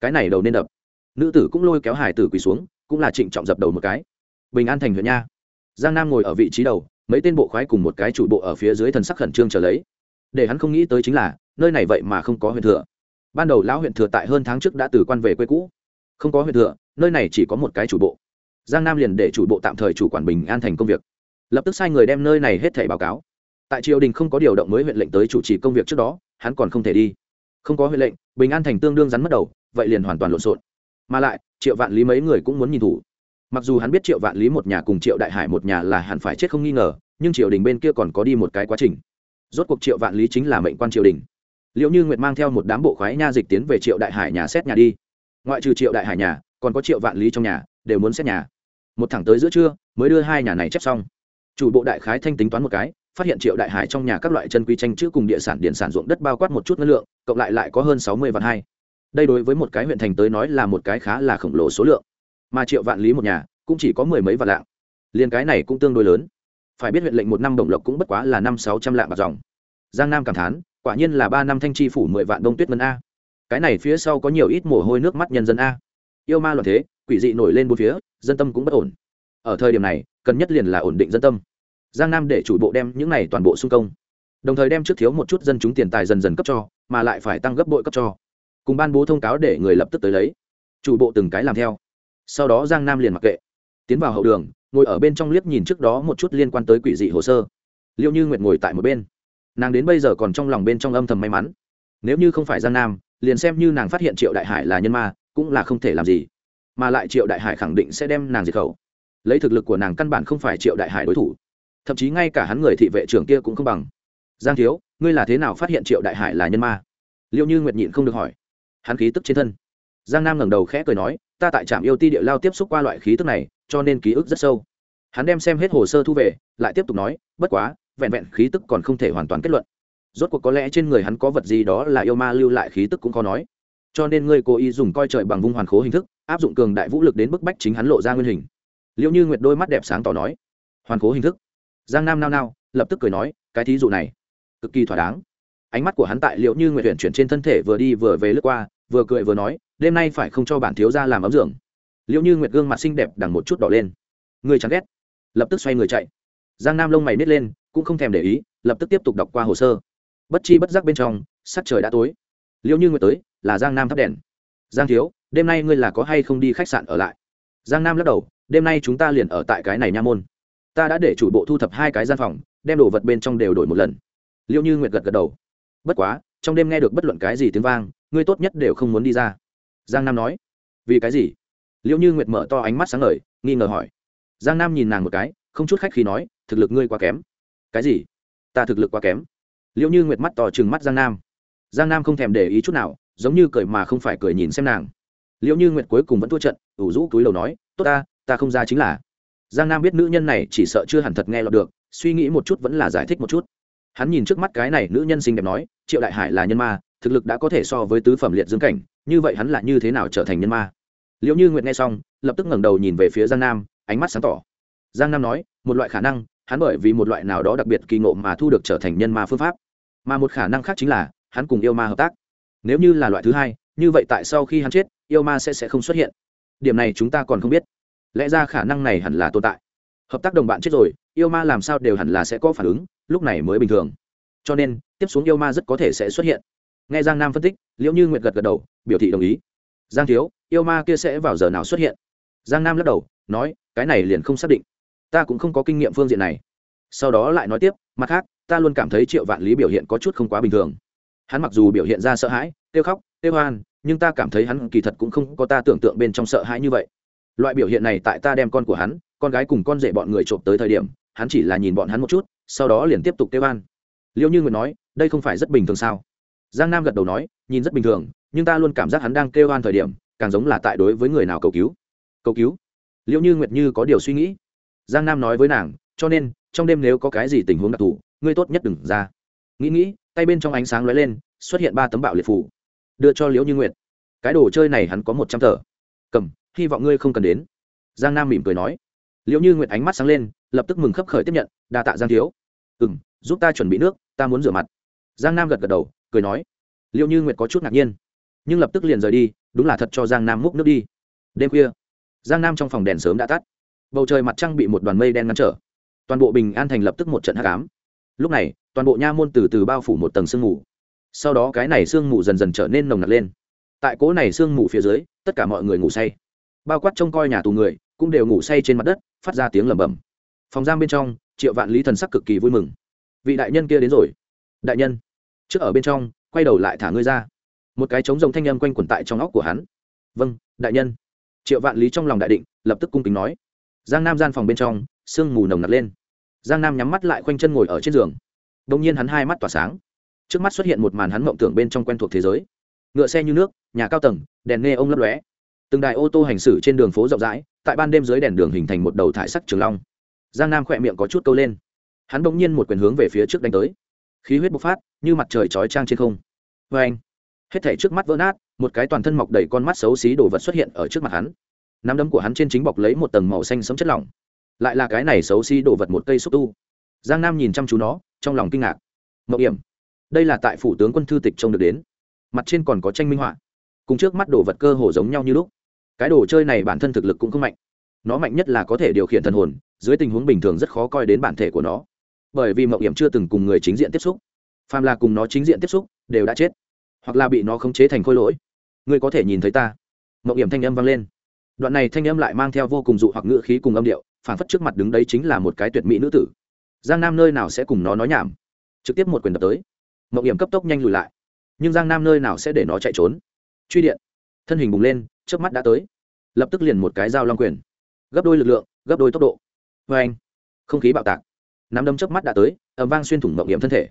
cái này đầu nên đập. Nữ tử cũng lôi kéo hải tử quỳ xuống, cũng là trịnh trọng dập đầu một cái. Bình an thành huyện nha. Giang nam ngồi ở vị trí đầu mấy tên bộ khoái cùng một cái chủ bộ ở phía dưới thần sắc khẩn trương trở lấy. Để hắn không nghĩ tới chính là, nơi này vậy mà không có huyện thừa. Ban đầu lão huyện thừa tại hơn tháng trước đã từ quan về quê cũ. Không có huyện thừa, nơi này chỉ có một cái chủ bộ. Giang nam liền để chủ bộ tạm thời chủ quản bình an thành công việc. Lập tức sai người đem nơi này hết thảy báo cáo. Tại triều đình không có điều động mới huyện lệnh tới chủ trì công việc trước đó, hắn còn không thể đi. Không có huyện lệnh, bình an thành tương đương rắn mất đầu, vậy liền hoàn toàn lộn xộn. Mà lại, triệu vạn lý mấy người cũng muốn nhìn thủ mặc dù hắn biết triệu vạn lý một nhà cùng triệu đại hải một nhà là hẳn phải chết không nghi ngờ, nhưng triều đình bên kia còn có đi một cái quá trình. Rốt cuộc triệu vạn lý chính là mệnh quan triều đình. Liệu như nguyệt mang theo một đám bộ khoái nha dịch tiến về triệu đại hải nhà xét nhà đi. Ngoại trừ triệu đại hải nhà, còn có triệu vạn lý trong nhà, đều muốn xét nhà. Một thẳng tới giữa trưa, mới đưa hai nhà này chép xong. Chủ bộ đại khái thanh tính toán một cái, phát hiện triệu đại hải trong nhà các loại chân quy tranh chữ cùng địa sản điện sản ruộng đất bao quát một chút ngân lượng, cộng lại lại có hơn sáu mươi vạn hai. Đây đối với một cái huyện thành tới nói là một cái khá là khổng lồ số lượng mà triệu vạn lý một nhà cũng chỉ có mười mấy vạn lạng. Liền cái này cũng tương đối lớn. Phải biết huyện lệnh một năm đồng lộc cũng bất quá là năm sáu trăm lạng bạc dòng. Giang nam cảm thán, quả nhiên là ba năm thanh tri phủ mười vạn đông tuyết ngân a. Cái này phía sau có nhiều ít mồ hôi nước mắt nhân dân a. Yêu ma loạn thế, quỷ dị nổi lên bốn phía, dân tâm cũng bất ổn. Ở thời điểm này, cần nhất liền là ổn định dân tâm. Giang nam để chủ bộ đem những này toàn bộ xung công. Đồng thời đem trước thiếu một chút dân chúng tiền tài dần dần cấp cho, mà lại phải tăng gấp bội cấp cho. Cùng ban bố thông cáo để người lập tức tới lấy. Chủ bộ từng cái làm theo sau đó giang nam liền mặc kệ, tiến vào hậu đường, ngồi ở bên trong liếc nhìn trước đó một chút liên quan tới quỷ dị hồ sơ. Liệu như nguyệt ngồi tại một bên. Nàng đến bây giờ còn trong lòng bên trong âm thầm may mắn. Nếu như không phải giang nam, liền xem như nàng phát hiện triệu đại hải là nhân ma, cũng là không thể làm gì. Mà lại triệu đại hải khẳng định sẽ đem nàng diệt khẩu. Lấy thực lực của nàng căn bản không phải triệu đại hải đối thủ. Thậm chí ngay cả hắn người thị vệ trưởng kia cũng không bằng. Giang thiếu, ngươi là thế nào phát hiện triệu đại hải là nhân ma? Liệu như nguyệt nhịn không được hỏi. Hắn khí tức trên thân. Giang nam ngẩng đầu khẽ cười nói ta tại trạm yêu ti địa lao tiếp xúc qua loại khí tức này, cho nên ký ức rất sâu. Hắn đem xem hết hồ sơ thu về, lại tiếp tục nói, bất quá, vẹn vẹn khí tức còn không thể hoàn toàn kết luận. Rốt cuộc có lẽ trên người hắn có vật gì đó là yêu ma lưu lại khí tức cũng khó nói. Cho nên ngươi cố ý dùng coi trời bằng vung hoàn khố hình thức, áp dụng cường đại vũ lực đến bức bách chính hắn lộ ra nguyên hình. Liệu như nguyệt đôi mắt đẹp sáng tỏ nói, hoàn khố hình thức? Giang nam nao nao, lập tức cười nói, cái thí dụ này, cực kỳ thỏa đáng. Ánh mắt của hắn tại liệu như nguyệt tuyển chuyển trên thân thể vừa đi vừa về lướt qua, vừa cười vừa nói đêm nay phải không cho bản thiếu ra làm ấm dưỡng liệu như nguyệt gương mặt xinh đẹp đằng một chút đỏ lên. Người chán ghét. Lập tức xoay người chạy. Giang nam lông mày nít lên, cũng không thèm để ý, lập tức tiếp tục đọc qua hồ sơ. Bất chi bất giác bên trong, sắc trời đã tối. Liệu như nguyệt tới, là giang nam thắp đèn. Giang thiếu, đêm nay ngươi là có hay không đi khách sạn ở lại? Giang nam lắc đầu, đêm nay chúng ta liền ở tại cái này nha môn. Ta đã để chủ bộ thu thập hai cái gian phòng, đem đồ vật bên trong đều đổi một lần. Liệu như nguyệt gật gật đầu. Bất quá, trong đêm nghe được bất luận cái gì tiếng vang, ngươi tốt nhất đều không muốn đi ra giang nam nói. Vì cái gì? Liệu như nguyệt mở to ánh mắt sáng ngời, nghi ngờ hỏi. Giang nam nhìn nàng một cái, không chút khách khi nói, thực lực ngươi quá kém. Cái gì? Ta thực lực quá kém. Liệu như nguyệt mắt to chừng mắt giang nam. Giang nam không thèm để ý chút nào, giống như cười mà không phải cười nhìn xem nàng. Liệu như nguyệt cuối cùng vẫn thua trận, ủ rũ túi lầu nói, tốt ta ta không ra chính là. Giang nam biết nữ nhân này chỉ sợ chưa hẳn thật nghe lọt được, suy nghĩ một chút vẫn là giải thích một chút. Hắn nhìn trước mắt cái này nữ nhân xinh đẹp nói, triệu đại hải là nhân ma, thực lực đã có thể so với tứ phẩm liệt dương cảnh như vậy hắn là như thế nào trở thành nhân ma? Liệu như nguyệt nghe xong, lập tức ngẩng đầu nhìn về phía giang nam, ánh mắt sáng tỏ. Giang nam nói, một loại khả năng, hắn bởi vì một loại nào đó đặc biệt kỳ ngộ mà thu được trở thành nhân ma phương pháp. Mà một khả năng khác chính là, hắn cùng yêu ma hợp tác. Nếu như là loại thứ hai, như vậy tại sau khi hắn chết, yêu ma sẽ sẽ không xuất hiện. Điểm này chúng ta còn không biết. Lẽ ra khả năng này hẳn là tồn tại. Hợp tác đồng bạn chết rồi, yêu ma làm sao đều hẳn là sẽ có phản ứng, lúc này mới bình thường. Cho nên, tiếp xuống yêu ma rất có thể sẽ xuất hiện nghe giang nam phân tích liệu như nguyệt gật gật đầu, biểu thị đồng ý. Giang thiếu, yêu ma kia sẽ vào giờ nào xuất hiện? Giang nam lắc đầu, nói, cái này liền không xác định. Ta cũng không có kinh nghiệm phương diện này. Sau đó lại nói tiếp, mặt khác, ta luôn cảm thấy triệu vạn lý biểu hiện có chút không quá bình thường. Hắn mặc dù biểu hiện ra sợ hãi, kêu khóc, kêu hoan nhưng ta cảm thấy hắn kỳ thật cũng không có ta tưởng tượng bên trong sợ hãi như vậy. Loại biểu hiện này tại ta đem con của hắn, con gái cùng con rể bọn người trộm tới thời điểm, hắn chỉ là nhìn bọn hắn một chút, sau đó liền tiếp tục kêu an liêu như nguyệt nói, đây không phải rất bình thường sao? Giang nam gật đầu nói, nhìn rất bình thường, nhưng ta luôn cảm giác hắn đang kêu an thời điểm, càng giống là tại đối với người nào cầu cứu. Cầu cứu? Liệu như nguyệt như có điều suy nghĩ? Giang nam nói với nàng, cho nên, trong đêm nếu có cái gì tình huống đặc thù, ngươi tốt nhất đừng ra. Nghĩ nghĩ, tay bên trong ánh sáng lóe lên, xuất hiện ba tấm bạo liệt phủ đưa cho liễu như nguyệt. Cái đồ chơi này hắn có một trăm tờ. Cầm, hy vọng ngươi không cần đến. Giang nam mỉm cười nói. Liễu như nguyệt ánh mắt sáng lên, lập tức mừng khấp khởi tiếp nhận, đa tạ giang thiếu. Ừ m giúp ta chuẩn bị nước, ta muốn rửa mặt. Giang nam gật gật đầu cười nói liệu như nguyệt có chút ngạc nhiên, nhưng lập tức liền rời đi, đúng là thật cho giang nam múc nước đi. Đêm khuya, giang nam trong phòng đèn sớm đã tắt. Bầu trời mặt trăng bị một đoàn mây đen ngăn trở. Toàn bộ bình an thành lập tức một trận h cám lúc này, toàn bộ nha môn từ từ bao phủ một tầng sương mù. Sau đó cái này sương mù dần dần trở nên nồng nặc lên. Tại cố này sương mù phía dưới, tất cả mọi người ngủ say. Bao quát trông coi nhà tù người, cũng đều ngủ say trên mặt đất, phát ra tiếng lẩm bẩm. Phòng giam bên trong, triệu vạn lý thần sắc cực kỳ vui mừng. Vị đại nhân kia đến rồi. Đại nhân trước ở bên trong, quay đầu lại thả ngươi ra. Một cái trống rồng thanh âm quanh quẩn tại trong óc của hắn. Vâng đại nhân. Triệu vạn lý trong lòng đại định, lập tức cung kính nói. Giang nam gian phòng bên trong, sương mù nồng nặc lên. Giang nam nhắm mắt lại khoanh chân ngồi ở trên giường. Đông nhiên hắn hai mắt tỏa sáng. Trước mắt xuất hiện một màn hắn mộng tưởng bên trong quen thuộc thế giới. Ngựa xe như nước, nhà cao tầng, đèn nghe ông lấp lóe. Từng đài ô tô hành xử trên đường phố rộng rãi, tại ban đêm dưới đèn đường hình thành một đầu thải sắc trường long. Giang nam khỏe miệng có chút câu lên. Hắn bỗng nhiên một quyền hướng về phía trước đánh tới khí huyết bộc phát, như mặt trời chói trang trên không. Vê anh, hết thể trước mắt vỡ nát, một cái toàn thân mọc đầy con mắt xấu xí đồ vật xuất hiện ở trước mặt hắn. Nắm đấm của hắn trên chính bọc lấy một tầng màu xanh sấm chất lỏng. Lại là cái này xấu xí đồ vật một cây xúc tu. Giang nam nhìn chăm chú nó, trong lòng kinh ngạc. Mậu hiểm đây là tại phủ tướng quân thư tịch trông được đến. Mặt trên còn có tranh minh họa. Cùng trước mắt đồ vật cơ hồ giống nhau như lúc. Cái đồ chơi này bản thân thực lực cũng không mạnh. Nó mạnh nhất là có thể điều khiển thần hồn, dưới tình huống bình thường rất khó coi đến bản thể của nó bởi vì mậu hiểm chưa từng cùng người chính diện tiếp xúc. Phàm là cùng nó chính diện tiếp xúc, đều đã chết, hoặc là bị nó khống chế thành khôi lỗi. Ngươi có thể nhìn thấy ta. Mộng hiểm thanh âm vang lên. Đoạn này thanh âm lại mang theo vô cùng dụ hoặc ngữ khí cùng âm điệu phản phất trước mặt đứng đấy chính là một cái tuyệt mỹ nữ tử. Giang nam nơi nào sẽ cùng nó nói nhảm? Trực tiếp một quyền đập tới. Mộng hiểm cấp tốc nhanh lùi lại. Nhưng giang nam nơi nào sẽ để nó chạy trốn? Truy điện. Thân hình bùng lên trước mắt đã tới. Lập tức liền một cái dao long quyền. Gấp đôi lực lượng, gấp đôi tốc độ. Vê anh không khí bạo tạc nắm đấm chớp mắt đã tới ẩm vang xuyên thủng mộng nghiệm thân thể.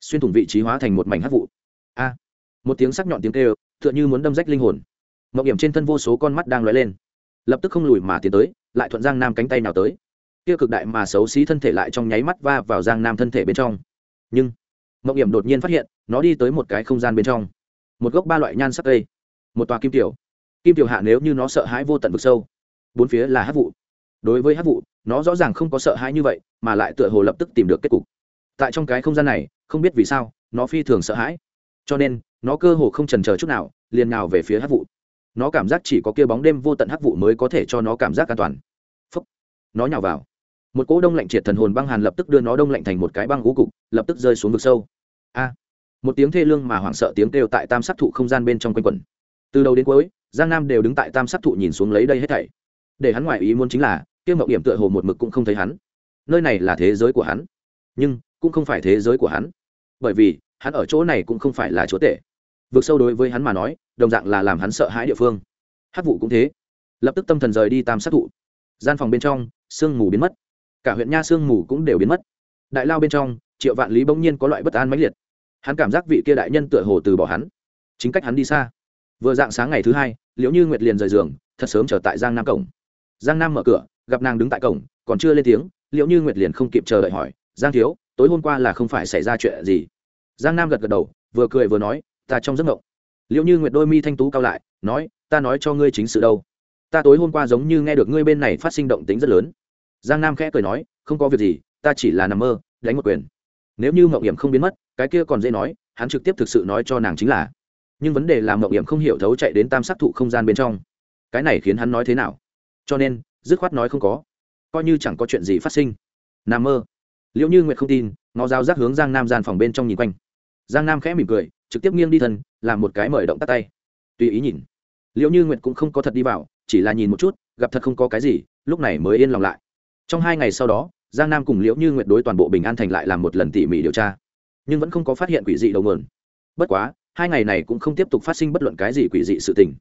Xuyên thủng vị trí hóa thành một mảnh hắc vụ. A! Một tiếng sắc nhọn tiếng kêu, tựa như muốn đâm rách linh hồn. Mộng nghiệm trên thân vô số con mắt đang lóe lên. Lập tức không lùi mà tiến tới, lại thuận giang nam cánh tay nào tới. Kia cực đại mà xấu xí thân thể lại trong nháy mắt va vào giang nam thân thể bên trong. Nhưng, mộng hiểm đột nhiên phát hiện, nó đi tới một cái không gian bên trong. Một gốc ba loại nhan sắc cây. Một tòa kim tiểu. Kim tiểu hạ nếu như nó sợ hãi vô tận vực sâu, bốn phía là hát vụ. Đối với hát vụ nó rõ ràng không có sợ hãi như vậy, mà lại tựa hồ lập tức tìm được kết cục. Tại trong cái không gian này, không biết vì sao, nó phi thường sợ hãi. Cho nên, nó cơ hồ không trần chờ chút nào, liền nào về phía hát vụ nó cảm giác chỉ có kia bóng đêm vô tận hắc vụ mới có thể cho nó cảm giác an toàn. Phấp nó nhào vào. Một cỗ đông lạnh triệt thần hồn băng hàn lập tức đưa nó đông lạnh thành một cái băng gú cục, lập tức rơi xuống vực sâu. A! Một tiếng thê lương mà hoảng sợ tiếng kêu tại tam sắc thụ không gian bên trong quanh quẩn. Từ đầu đến cuối, giang nam đều đứng tại tam sắc thụ nhìn xuống lấy đây hết thảy. Để hắn ngoại ý muốn chính là kia mộng điểm tựa hồ một mực cũng không thấy hắn. Nơi này là thế giới của hắn, nhưng cũng không phải thế giới của hắn. Bởi vì, hắn ở chỗ này cũng không phải là chúa tể. Vượt sâu đối với hắn mà nói, đồng dạng là làm hắn sợ hãi địa phương. Hát vụ cũng thế. Lập tức tâm thần rời đi tam sát thụ. Gian phòng bên trong, sương mù biến mất. Cả huyện nha sương mù cũng đều biến mất. Đại lao bên trong, triệu vạn lý bỗng nhiên có loại bất an mãnh liệt. Hắn cảm giác vị kia đại nhân tựa hồ từ bỏ hắn. Chính cách hắn đi xa. Vừa dạng sáng ngày thứ hai, liễu như nguyệt liền rời giường, thật sớm trở tại giang nam cổng. Giang nam mở cửa gặp nàng đứng tại cổng, còn chưa lên tiếng liễu như nguyệt liền không kịp chờ đợi hỏi, giang thiếu, tối hôm qua là không phải xảy ra chuyện gì? Giang nam gật gật đầu, vừa cười vừa nói, ta trong giấc ngộng liệu như nguyệt đôi mi thanh tú cao lại, nói, ta nói cho ngươi chính sự đâu. Ta tối hôm qua giống như nghe được ngươi bên này phát sinh động tính rất lớn. Giang nam khẽ cười nói, không có việc gì, ta chỉ là nằm mơ, đánh một quyền. Nếu như mậu hiểm không biến mất, cái kia còn dễ nói, hắn trực tiếp thực sự nói cho nàng chính là. Nhưng vấn đề là mậu hiểm không hiểu thấu chạy đến tam sắc thụ không gian bên trong. Cái này khiến hắn nói thế nào? Cho nên dứt khoát nói không có. Coi như chẳng có chuyện gì phát sinh. Nam mơ. Liệu như nguyệt không tin, ngó dao rác hướng giang nam gian phòng bên trong nhìn quanh. Giang nam khẽ mỉm cười, trực tiếp nghiêng đi thân, làm một cái mời động tắt tay. Tùy ý nhìn. Liệu như nguyệt cũng không có thật đi vào, chỉ là nhìn một chút, gặp thật không có cái gì, lúc này mới yên lòng lại. Trong hai ngày sau đó, giang nam cùng liễu như nguyệt đối toàn bộ bình an thành lại làm một lần tỉ mỉ điều tra. Nhưng vẫn không có phát hiện quỷ dị đầu nguồn. Bất quá, hai ngày này cũng không tiếp tục phát sinh bất luận cái gì quỷ dị sự tình.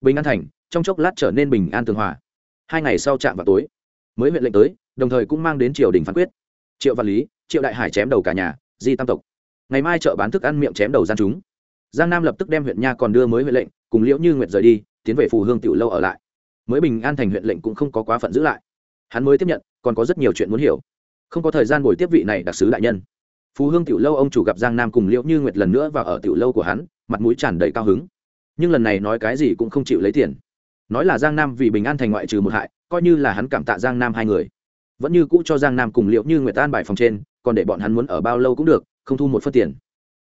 Bình an thành, trong chốc lát trở nên bình an tường hòa hai ngày sau chạm vào tối. Mới huyện lệnh tới, đồng thời cũng mang đến triều đình phán quyết. Triệu văn lý, triệu đại hải chém đầu cả nhà, di tam tộc. Ngày mai chợ bán thức ăn miệng chém đầu gian chúng. Giang nam lập tức đem huyện nha còn đưa mới huyện lệnh, cùng liễu như nguyệt rời đi, tiến về phù hương tiểu lâu ở lại. Mới bình an thành huyện lệnh cũng không có quá phận giữ lại. Hắn mới tiếp nhận, còn có rất nhiều chuyện muốn hiểu. Không có thời gian buổi tiếp vị này đặc sứ đại nhân. Phù hương tiểu lâu ông chủ gặp giang nam cùng liễu như nguyệt lần nữa và ở tiểu lâu của hắn, mặt mũi tràn đầy cao hứng. Nhưng lần này nói cái gì cũng không chịu lấy tiền nói là giang nam vì bình an thành ngoại trừ một hại, coi như là hắn cảm tạ giang nam hai người. Vẫn như cũ cho giang nam cùng liệu như nguyệt an bài phòng trên, còn để bọn hắn muốn ở bao lâu cũng được, không thu một phân tiền.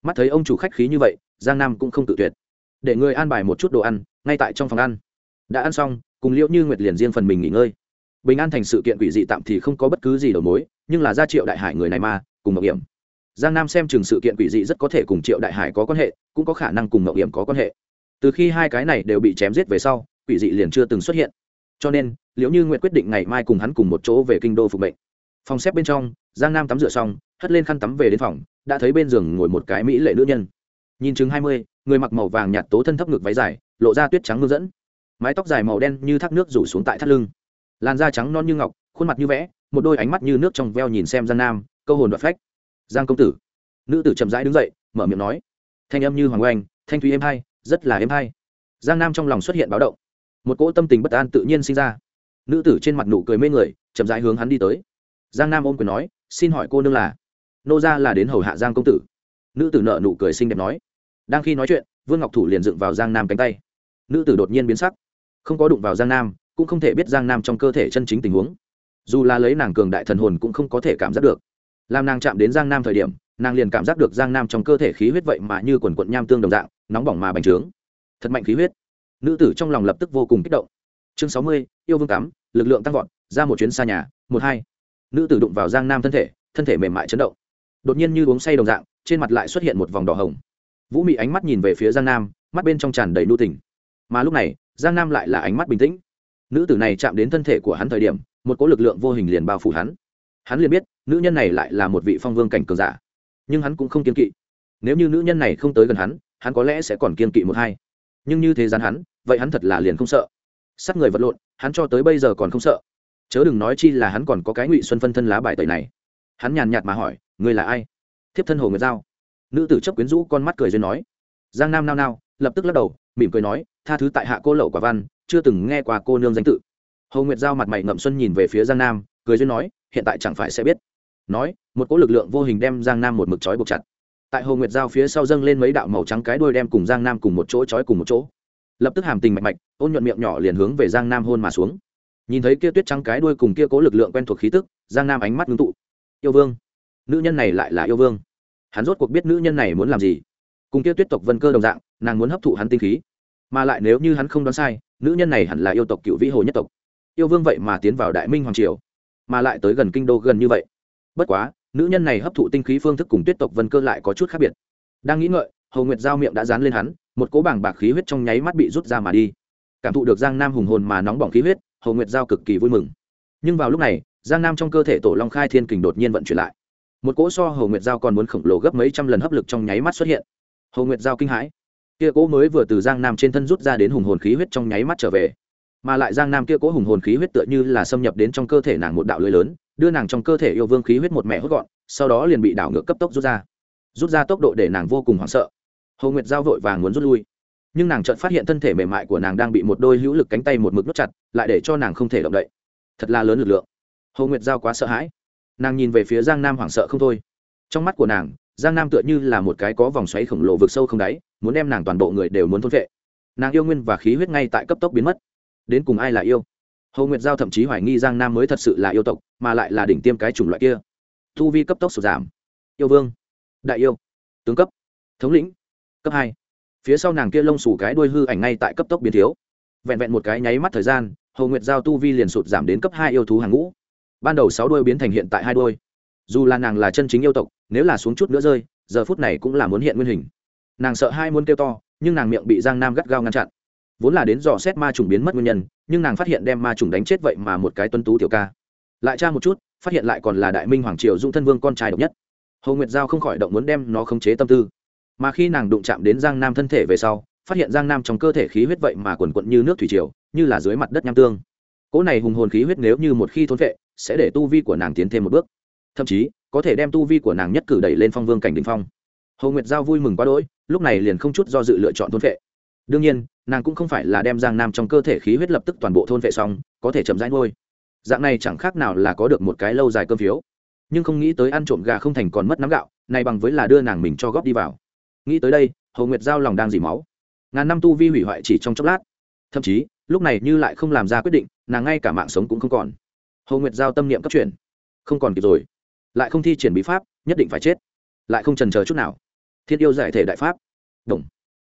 Mắt thấy ông chủ khách khí như vậy, giang nam cũng không tự tuyệt. Để người an bài một chút đồ ăn, ngay tại trong phòng ăn. Đã ăn xong, cùng liệu như nguyệt liền riêng phần mình nghỉ ngơi. Bình an thành sự kiện quỷ dị tạm thì không có bất cứ gì đầu mối, nhưng là ra triệu đại hải người này mà, cùng mậu hiểm giang nam xem chừng sự kiện quỷ dị rất có thể cùng triệu đại hải có quan hệ, cũng có khả năng cùng mậu hiểm có quan hệ. Từ khi hai cái này đều bị chém giết về sau quỷ dị liền chưa từng xuất hiện. Cho nên liễu như nguyện quyết định ngày mai cùng hắn cùng một chỗ về kinh đô phục mệnh. Phòng xếp bên trong, giang nam tắm rửa xong, hất lên khăn tắm về đến phòng, đã thấy bên giường ngồi một cái mỹ lệ nữ nhân. Nhìn chừng hai mươi, người mặc màu vàng nhạt tố thân thấp ngực váy dài, lộ ra tuyết trắng mưa dẫn. Mái tóc dài màu đen như thác nước rủ xuống tại thắt lưng. Làn da trắng non như ngọc, khuôn mặt như vẽ, một đôi ánh mắt như nước trong veo nhìn xem giang nam, câu hồn đoạt phách. Giang công tử. Nữ tử chậm rãi đứng dậy, mở miệng nói. Thanh âm như hoàng oanh, thanh thúy êm hay, rất là êm hay. Giang nam trong lòng xuất hiện báo động một cỗ tâm tình bất an tự nhiên sinh ra. Nữ tử trên mặt nụ cười mê người, chậm rãi hướng hắn đi tới. Giang nam ôm quyền nói, xin hỏi cô nương là? Nô ra là đến hầu hạ giang công tử. Nữ tử nợ nụ cười xinh đẹp nói. Đang khi nói chuyện, vương ngọc thủ liền dựng vào giang nam cánh tay. Nữ tử đột nhiên biến sắc. Không có đụng vào giang nam, cũng không thể biết giang nam trong cơ thể chân chính tình huống. Dù là lấy nàng cường đại thần hồn cũng không có thể cảm giác được. Làm nàng chạm đến giang nam thời điểm, nàng liền cảm giác được giang nam trong cơ thể khí huyết vậy mà như quần quận nham tương đồng dạng, nóng bỏng mà bành trướng. Thật mạnh khí huyết nữ tử trong lòng lập tức vô cùng kích động. Chương sáu mươi, yêu vương cắm lực lượng tăng vọt, ra một chuyến xa nhà, một hai. Nữ tử đụng vào giang nam thân thể thân thể mềm mại chấn động. Đột nhiên như uống say đồng dạng, trên mặt lại xuất hiện một vòng đỏ hồng. Vũ mị ánh mắt nhìn về phía giang nam, mắt bên trong tràn đầy nu tình. Mà lúc này, giang nam lại là ánh mắt bình tĩnh. Nữ tử này chạm đến thân thể của hắn thời điểm, một cỗ lực lượng vô hình liền bao phủ hắn. Hắn liền biết, nữ nhân này lại là một vị phong vương cảnh cường giả. Nhưng hắn cũng không kiên kỵ. Nếu như nữ nhân này không tới gần hắn hắn có lẽ sẽ còn kiên kỵ một hai nhưng như thế gian hắn, vậy hắn thật là liền không sợ. Sát người vật lộn, hắn cho tới bây giờ còn không sợ. Chớ đừng nói chi là hắn còn có cái ngụy xuân phân thân lá bài tẩy này. Hắn nhàn nhạt mà hỏi người là ai? Thiếp thân hồ nguyệt giao. Nữ tử chấp quyến rũ con mắt cười duyên nói. Giang nam nao nao, lập tức lắc đầu, mỉm cười nói, tha thứ tại hạ cô lậu quả văn, chưa từng nghe qua cô nương danh tự. Hồ nguyệt giao mặt mày ngậm xuân nhìn về phía giang nam, cười duyên nói, hiện tại chẳng phải sẽ biết. Nói, một cỗ lực lượng vô hình đem giang nam một mực trói buộc chặt tại hồ nguyệt giao phía sau dâng lên mấy đạo màu trắng cái đuôi đem cùng giang nam cùng một chỗ trói cùng một chỗ. Lập tức hàm tình mạch mạch, ôn nhuận miệng nhỏ liền hướng về giang nam hôn mà xuống. Nhìn thấy kia tuyết trắng cái đuôi cùng kia cố lực lượng quen thuộc khí tức, giang nam ánh mắt ngưng tụ. Yêu vương. Nữ nhân này lại là yêu vương. Hắn rốt cuộc biết nữ nhân này muốn làm gì. Cùng kia tuyết tộc vân cơ đồng dạng, nàng muốn hấp thụ hắn tinh khí. Mà lại nếu như hắn không đoán sai, nữ nhân này hẳn là yêu tộc cựu vĩ hồ nhất tộc. Yêu vương vậy mà tiến vào đại minh hoàng triều, mà lại tới gần kinh đô gần như vậy. Bất quá nữ nhân này hấp thụ tinh khí phương thức cùng tuyết tộc vân cơ lại có chút khác biệt. Đang nghĩ ngợi hầu nguyệt giao miệng đã dán lên hắn, một cỗ bảng bạc khí huyết trong nháy mắt bị rút ra mà đi. Cảm thụ được giang nam hùng hồn mà nóng bỏng khí huyết hầu nguyệt giao cực kỳ vui mừng. Nhưng vào lúc này, giang nam trong cơ thể tổ long khai thiên kình đột nhiên vận chuyển lại. Một cỗ so hầu nguyệt giao còn muốn khổng lồ gấp mấy trăm lần hấp lực trong nháy mắt xuất hiện. Hầu nguyệt giao kinh hãi. Kia cỗ mới vừa từ giang nam trên thân rút ra đến hùng hồn khí huyết trong nháy mắt trở về mà lại giang nam kia cố hùng hồn khí huyết tựa như là xâm nhập đến trong cơ thể nàng một đạo lưới lớn, đưa nàng trong cơ thể yêu vương khí huyết một mẹ hốt gọn, sau đó liền bị đảo ngược cấp tốc rút ra. Rút ra tốc độ để nàng vô cùng hoảng sợ. Hầu nguyệt giao vội vàng muốn rút lui. Nhưng nàng chợt phát hiện thân thể mềm mại của nàng đang bị một đôi hữu lực cánh tay một mực nút chặt, lại để cho nàng không thể động đậy. Thật là lớn lực lượng. Hầu nguyệt giao quá sợ hãi. Nàng nhìn về phía giang nam hoảng sợ không thôi. Trong mắt của nàng, giang nam tựa như là một cái có vòng xoáy khổng lồ vực sâu không đáy, muốn đem nàng toàn bộ người đều muốn thôn vệ nàng yêu nguyên và khí huyết ngay tại cấp tốc biến mất đến cùng ai là yêu? Hầu nguyệt giao thậm chí hoài nghi giang nam mới thật sự là yêu tộc, mà lại là đỉnh tiêm cái chủng loại kia. Thu vi cấp tốc sụt giảm. Yêu vương, đại yêu, tướng cấp, thống lĩnh, cấp hai. Phía sau nàng kia lông xù cái đuôi hư ảnh ngay tại cấp tốc biến thiếu. Vẹn vẹn một cái nháy mắt thời gian hầu nguyệt giao tu vi liền sụt giảm đến cấp hai yêu thú hàng ngũ. Ban đầu sáu đuôi biến thành hiện tại hai đuôi. Dù là nàng là chân chính yêu tộc, nếu là xuống chút nữa rơi, giờ phút này cũng là muốn hiện nguyên hình. Nàng sợ hai muốn kêu to, nhưng nàng miệng bị giang nam gắt gao ngăn chặn vốn là đến dò xét ma trùng biến mất nguyên nhân, nhưng nàng phát hiện đem ma trùng đánh chết vậy mà một cái tuân tú tiểu ca. Lại tra một chút, phát hiện lại còn là đại minh hoàng triều dung thân vương con trai độc nhất. Hồ nguyệt giao không khỏi động muốn đem nó khống chế tâm tư. Mà khi nàng đụng chạm đến giang nam thân thể về sau, phát hiện giang nam trong cơ thể khí huyết vậy mà quần quận như nước thủy triều, như là dưới mặt đất nham tương. Cỗ này hùng hồn khí huyết nếu như một khi thốn vệ sẽ để tu vi của nàng tiến thêm một bước. Thậm chí, có thể đem tu vi của nàng nhất cử đẩy lên phong vương cảnh đ ỉ n h phong. Hồ nguyệt giao vui mừng quá đỗi, lúc này liền không chút do dự lựa chọn thốn vệ đương nhiên nàng cũng không phải là đem giang nam trong cơ thể khí huyết lập tức toàn bộ thôn vệ xong, có thể chậm rãi ngôi dạng này chẳng khác nào là có được một cái lâu dài cơm phiếu. Nhưng không nghĩ tới ăn trộm gà không thành còn mất nắm gạo, này bằng với là đưa nàng mình cho góp đi vào. Nghĩ tới đây, hồ nguyệt giao lòng đang dỉ máu. Ngàn năm tu vi hủy hoại chỉ trong chốc lát. Thậm chí, lúc này như lại không làm ra quyết định, nàng ngay cả mạng sống cũng không còn. Hồ nguyệt giao tâm niệm cấp chuyển. Không còn kịp rồi. Lại không thi triển bí pháp, nhất định phải chết. Lại không trần chờ chút nào. Thiên yêu giải thể đại pháp. Đồng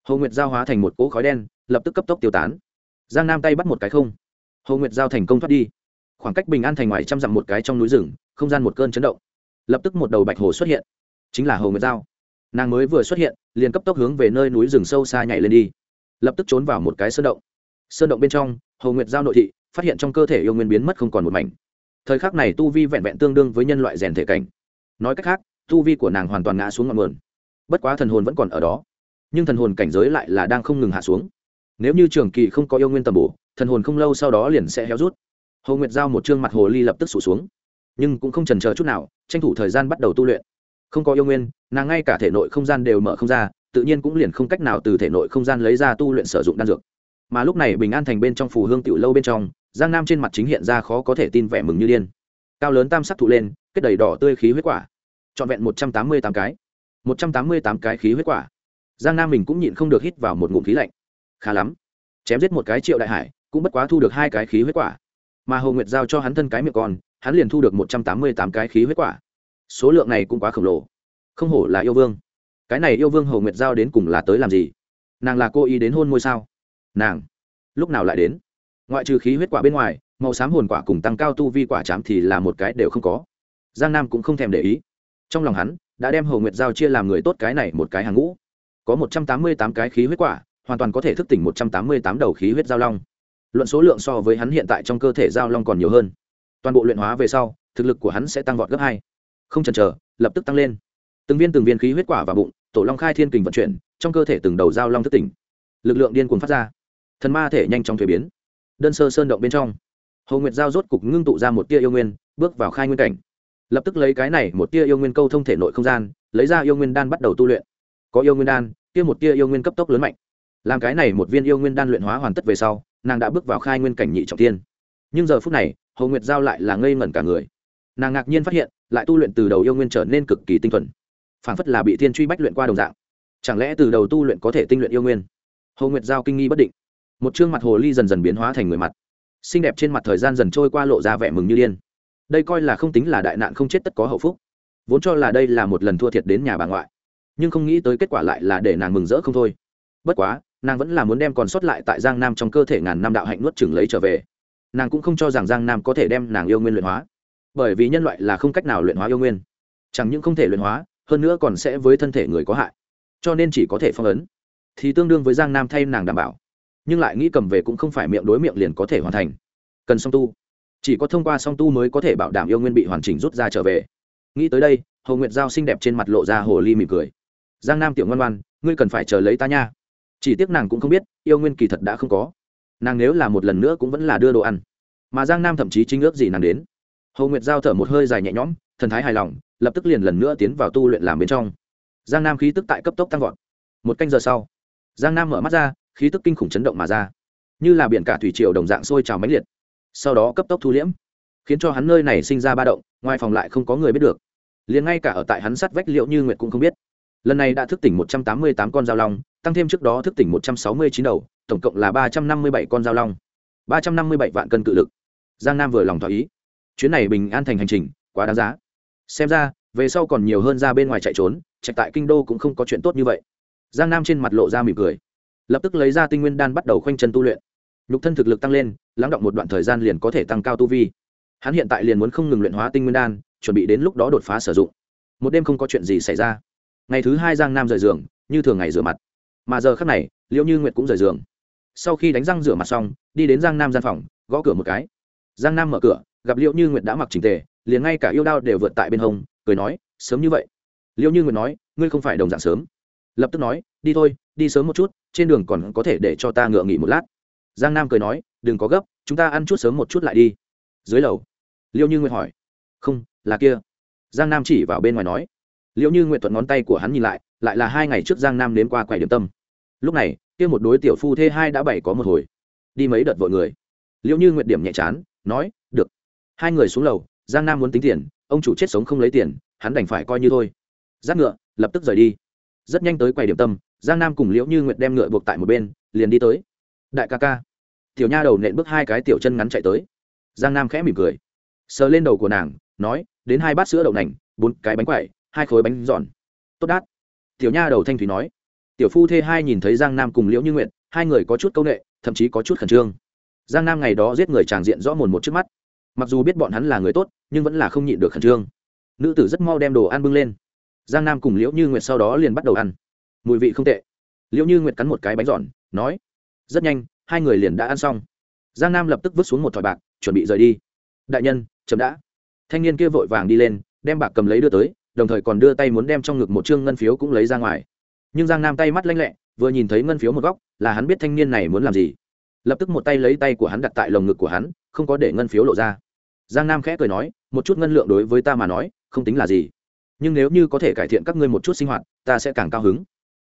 hồ nguyệt giao hóa thành một cỗ khói đen, lập tức cấp tốc tiêu tán. Giang nam tay bắt một cái không. Hồ nguyệt giao thành công thoát đi. Khoảng cách bình an thành ngoài trăm dặm một cái trong núi rừng, không gian một cơn chấn động. Lập tức một đầu bạch hồ xuất hiện. Chính là hồ nguyệt giao. Nàng mới vừa xuất hiện, liền cấp tốc hướng về nơi núi rừng sâu xa nhảy lên đi. Lập tức trốn vào một cái sơn động. Sơn động bên trong, hồ nguyệt giao nội thị, phát hiện trong cơ thể yêu nguyên biến mất không còn một mảnh. Thời khắc này tu vi vẹn vẹn tương đương với nhân loại rèn thể cảnh. Nói cách khác, tu vi của nàng hoàn toàn ngã xuống ngọn nguồn. Bất quá thần hồn vẫn còn ở đó nhưng thần hồn cảnh giới lại là đang không ngừng hạ xuống. Nếu như trường kỳ không có yêu nguyên tầm bổ, thần hồn không lâu sau đó liền sẽ héo rút. Hồ nguyệt giao một chương mặt hồ ly lập tức sụt xuống. Nhưng cũng không trần chờ chút nào, tranh thủ thời gian bắt đầu tu luyện. Không có yêu nguyên, nàng ngay cả thể nội không gian đều mở không ra, tự nhiên cũng liền không cách nào từ thể nội không gian lấy ra tu luyện sử dụng đan dược. Mà lúc này bình an thành bên trong phù hương tiểu lâu bên trong, giang nam trên mặt chính hiện ra khó có thể tin vẻ mừng như điên. Cao lớn tam sắc thụ lên, kết đầy đỏ tươi khí huyết quả. Trọn vẹn một trăm tám mươi tám cái. Một trăm tám mươi tám cái khí huyết quả giang nam mình cũng nhịn không được hít vào một ngụm khí lạnh. Khá lắm. Chém giết một cái triệu đại hải, cũng bất quá thu được hai cái khí huyết quả. Mà hồ nguyệt giao cho hắn thân cái miệng còn hắn liền thu được một trăm tám mươi tám cái khí huyết quả. Số lượng này cũng quá khổng lồ. Không hổ là yêu vương. Cái này yêu vương hồ nguyệt giao đến cùng là tới làm gì? Nàng là cô ý đến hôn môi sao? Nàng lúc nào lại đến? Ngoại trừ khí huyết quả bên ngoài, màu xám hồn quả cùng tăng cao tu vi quả chám thì là một cái đều không có. Giang nam cũng không thèm để ý. Trong lòng hắn, đã đem hồ nguyệt giao chia làm người tốt cái này một cái hàng ngũ có một trăm tám mươi tám cái khí huyết quả, hoàn toàn có thể thức tỉnh một trăm tám mươi tám đầu khí huyết giao long. Luận số lượng so với hắn hiện tại trong cơ thể giao long còn nhiều hơn. Toàn bộ luyện hóa về sau, thực lực của hắn sẽ tăng vọt gấp hai. Không chần chờ, lập tức tăng lên. Từng viên từng viên khí huyết quả vào bụng, tổ long khai thiên kình vận chuyển, trong cơ thể từng đầu giao long thức tỉnh. Lực lượng điên cuồng phát ra. Thần ma thể nhanh chóng thuế biến. Đơn sơ sơn động bên trong hầu nguyệt giao rốt cục ngưng tụ ra một tia yêu nguyên, bước vào khai nguyên cảnh. Lập tức lấy cái này một tia yêu nguyên câu thông thể nội không gian, lấy ra yêu nguyên đan bắt đầu tu luyện có yêu nguyên đan tia một tia yêu nguyên cấp tốc lớn mạnh. Làm cái này một viên yêu nguyên đan luyện hóa hoàn tất về sau, nàng đã bước vào khai nguyên cảnh nhị trọng tiên nhưng giờ phút này hầu nguyệt giao lại là ngây ngẩn cả người. Nàng ngạc nhiên phát hiện, lại tu luyện từ đầu yêu nguyên trở nên cực kỳ tinh thuần. Phản phất là bị thiên truy bách luyện qua đồng dạng. Chẳng lẽ từ đầu tu luyện có thể tinh luyện yêu nguyên? Hầu nguyệt giao kinh nghi bất định. Một chương mặt hồ ly dần dần biến hóa thành người mặt. Xinh đẹp trên mặt thời gian dần trôi qua lộ ra vẻ mừng như điên. Đây coi là không tính là đại nạn không chết tất có hậu phúc. Vốn cho là đây là một lần thua thiệt đến nhà bà ngoại nhưng không nghĩ tới kết quả lại là để nàng mừng rỡ không thôi. Bất quá, nàng vẫn là muốn đem còn sót lại tại giang nam trong cơ thể ngàn năm đạo hạnh nuốt chừng lấy trở về. Nàng cũng không cho rằng giang nam có thể đem nàng yêu nguyên luyện hóa, bởi vì nhân loại là không cách nào luyện hóa yêu nguyên. Chẳng những không thể luyện hóa, hơn nữa còn sẽ với thân thể người có hại, cho nên chỉ có thể phong ấn. Thì tương đương với giang nam thay nàng đảm bảo, nhưng lại nghĩ cầm về cũng không phải miệng đối miệng liền có thể hoàn thành. Cần song tu, chỉ có thông qua song tu mới có thể bảo đảm yêu nguyên bị hoàn chỉnh rút ra trở về. Nghĩ tới đây hầu nguyệt giao xinh đẹp trên mặt lộ ra hồ ly mỉm cười giang nam tiểu ngoan ngoan, ngươi cần phải chờ lấy ta nha. Chỉ tiếc nàng cũng không biết, yêu nguyên kỳ thật đã không có. Nàng nếu là một lần nữa cũng vẫn là đưa đồ ăn. Mà giang nam thậm chí chính ước gì nàng đến. Hầu nguyệt giao thở một hơi dài nhẹ nhõm, thần thái hài lòng, lập tức liền lần nữa tiến vào tu luyện làm bên trong. Giang nam khí tức tại cấp tốc tăng vọt. Một canh giờ sau, giang nam mở mắt ra, khí tức kinh khủng chấn động mà ra. Như là biển cả thủy triều đồng dạng sôi trào mãnh liệt. Sau đó cấp tốc thu liễm, khiến cho hắn nơi này sinh ra ba động, ngoài phòng lại không có người biết được. Liền ngay cả ở tại hắn sắt vách liệu như nguyệt cũng không biết lần này đã thức tỉnh một trăm tám mươi tám con dao long, tăng thêm trước đó thức tỉnh một trăm sáu mươi chín đầu, tổng cộng là ba trăm năm mươi bảy con dao long. ba trăm năm mươi bảy vạn cân cự lực. Giang nam vừa lòng thỏa ý. Chuyến này bình an thành hành trình, quá đáng giá. Xem ra, về sau còn nhiều hơn ra bên ngoài chạy trốn, chạy tại kinh đô cũng không có chuyện tốt như vậy. Giang nam trên mặt lộ ra mỉm cười. Lập tức lấy ra tinh nguyên đan bắt đầu khoanh chân tu luyện. Nhục thân thực lực tăng lên, lắng động một đoạn thời gian liền có thể tăng cao tu vi. Hắn hiện tại liền muốn không ngừng luyện hóa tinh nguyên đan, chuẩn bị đến lúc đó đột phá sử dụng. Một đêm không có chuyện gì xảy ra ngày thứ hai giang nam rời giường, như thường ngày rửa mặt. Mà giờ khắc này, liễu như nguyệt cũng rời giường. Sau khi đánh răng rửa mặt xong, đi đến giang nam gian phòng, gõ cửa một cái. Giang nam mở cửa, gặp liễu như nguyệt đã mặc trình tề, liền ngay cả yêu đao đều vượt tại bên hông, cười nói, sớm như vậy. Liễu như nguyệt nói, ngươi không phải đồng dạng sớm. Lập tức nói, đi thôi, đi sớm một chút, trên đường còn có thể để cho ta ngựa nghỉ một lát. Giang nam cười nói, đừng có gấp, chúng ta ăn chút sớm một chút lại đi. Dưới lầu liêu như nguyệt hỏi, không, là kia. Giang nam chỉ vào bên ngoài nói liệu như nguyệt thuận ngón tay của hắn nhìn lại lại là hai ngày trước giang nam đến qua quầy điểm tâm. Lúc này, kia một đối tiểu phu thê hai đã bảy có một hồi. Đi mấy đợt vội người. Liệu như nguyệt điểm nhẹ chán, nói, được. Hai người xuống lầu, giang nam muốn tính tiền, ông chủ chết sống không lấy tiền, hắn đành phải coi như thôi. Giáp ngựa, lập tức rời đi. Rất nhanh tới quầy điểm tâm, giang nam cùng liễu như nguyệt đem ngựa buộc tại một bên, liền đi tới. Đại ca ca. Tiểu nha đầu nện bước hai cái tiểu chân ngắn chạy tới. Giang nam khẽ mỉm cười. Sờ lên đầu của nàng, nói, đến hai bát sữa đậu nành, bốn cái bánh quậy hai khối bánh giòn. Tốt đát. Tiểu nha đầu thanh thủy nói. Tiểu phu thê hai nhìn thấy giang nam cùng liễu như nguyện hai người có chút c â u n ệ thậm chí có chút khẩn trương. Giang nam ngày đó giết người tràng diện rõ mồn một trước mắt. Mặc dù biết bọn hắn là người tốt, nhưng vẫn là không nhịn được khẩn trương. Nữ tử rất mau đem đồ ăn bưng lên. Giang nam cùng liễu như nguyệt sau đó liền bắt đầu ăn. Mùi vị không tệ. Liễu như nguyệt cắn một cái bánh giòn, nói. Rất nhanh, hai người liền đã ăn xong. Giang nam lập tức vứt xuống một thỏi bạc, chuẩn bị rời đi. Đại nhân, chậm đã. Thanh niên kia vội vàng đi lên, đem bạc cầm lấy đưa tới đồng thời còn đưa tay muốn đem trong ngực một chương ngân phiếu cũng lấy ra ngoài. Nhưng giang nam tay mắt lanh lẹ, vừa nhìn thấy ngân phiếu một góc, là hắn biết thanh niên này muốn làm gì. Lập tức một tay lấy tay của hắn đặt tại lồng ngực của hắn, không có để ngân phiếu lộ ra. Giang nam khẽ cười nói, một chút ngân lượng đối với ta mà nói, không tính là gì. Nhưng nếu như có thể cải thiện các ngươi một chút sinh hoạt, ta sẽ càng cao hứng.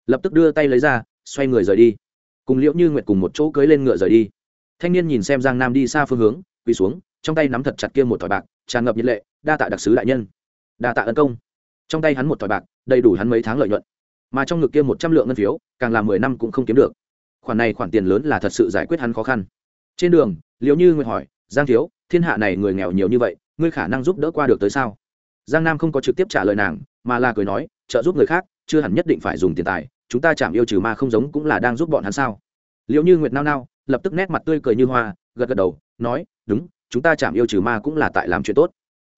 Lập tức đưa tay lấy ra, xoay người rời đi. Cùng liễu như nguyệt cùng một chỗ cưới lên ngựa rời đi. Thanh niên nhìn xem giang nam đi xa phương hướng, quỳ xuống, trong tay nắm thật chặt kia một thỏi bạc, tràn ngập nhiệt lệ, đa tạ đặc sứ đại nhân. Đa tạ ân công trong tay hắn một thỏi bạc, đầy đủ hắn mấy tháng lợi nhuận. Mà trong ngực kia một trăm lượng ngân phiếu, càng là mười năm cũng không kiếm được. Khoản này khoản tiền lớn là thật sự giải quyết hắn khó khăn. Trên đường, liễu như nguyện hỏi, giang thiếu, thiên hạ này người nghèo nhiều như vậy, ngươi khả năng giúp đỡ qua được tới sao? Giang nam không có trực tiếp trả lời nàng, mà là cười nói, trợ giúp người khác, chưa hẳn nhất định phải dùng tiền tài, chúng ta chạm yêu trừ ma không giống cũng là đang giúp bọn hắn sao? Liệu như nguyệt nao nao, lập tức nét mặt tươi cười như hoa, gật gật đầu, nói, đúng, chúng ta chạm yêu trừ ma cũng là tại làm chuyện tốt.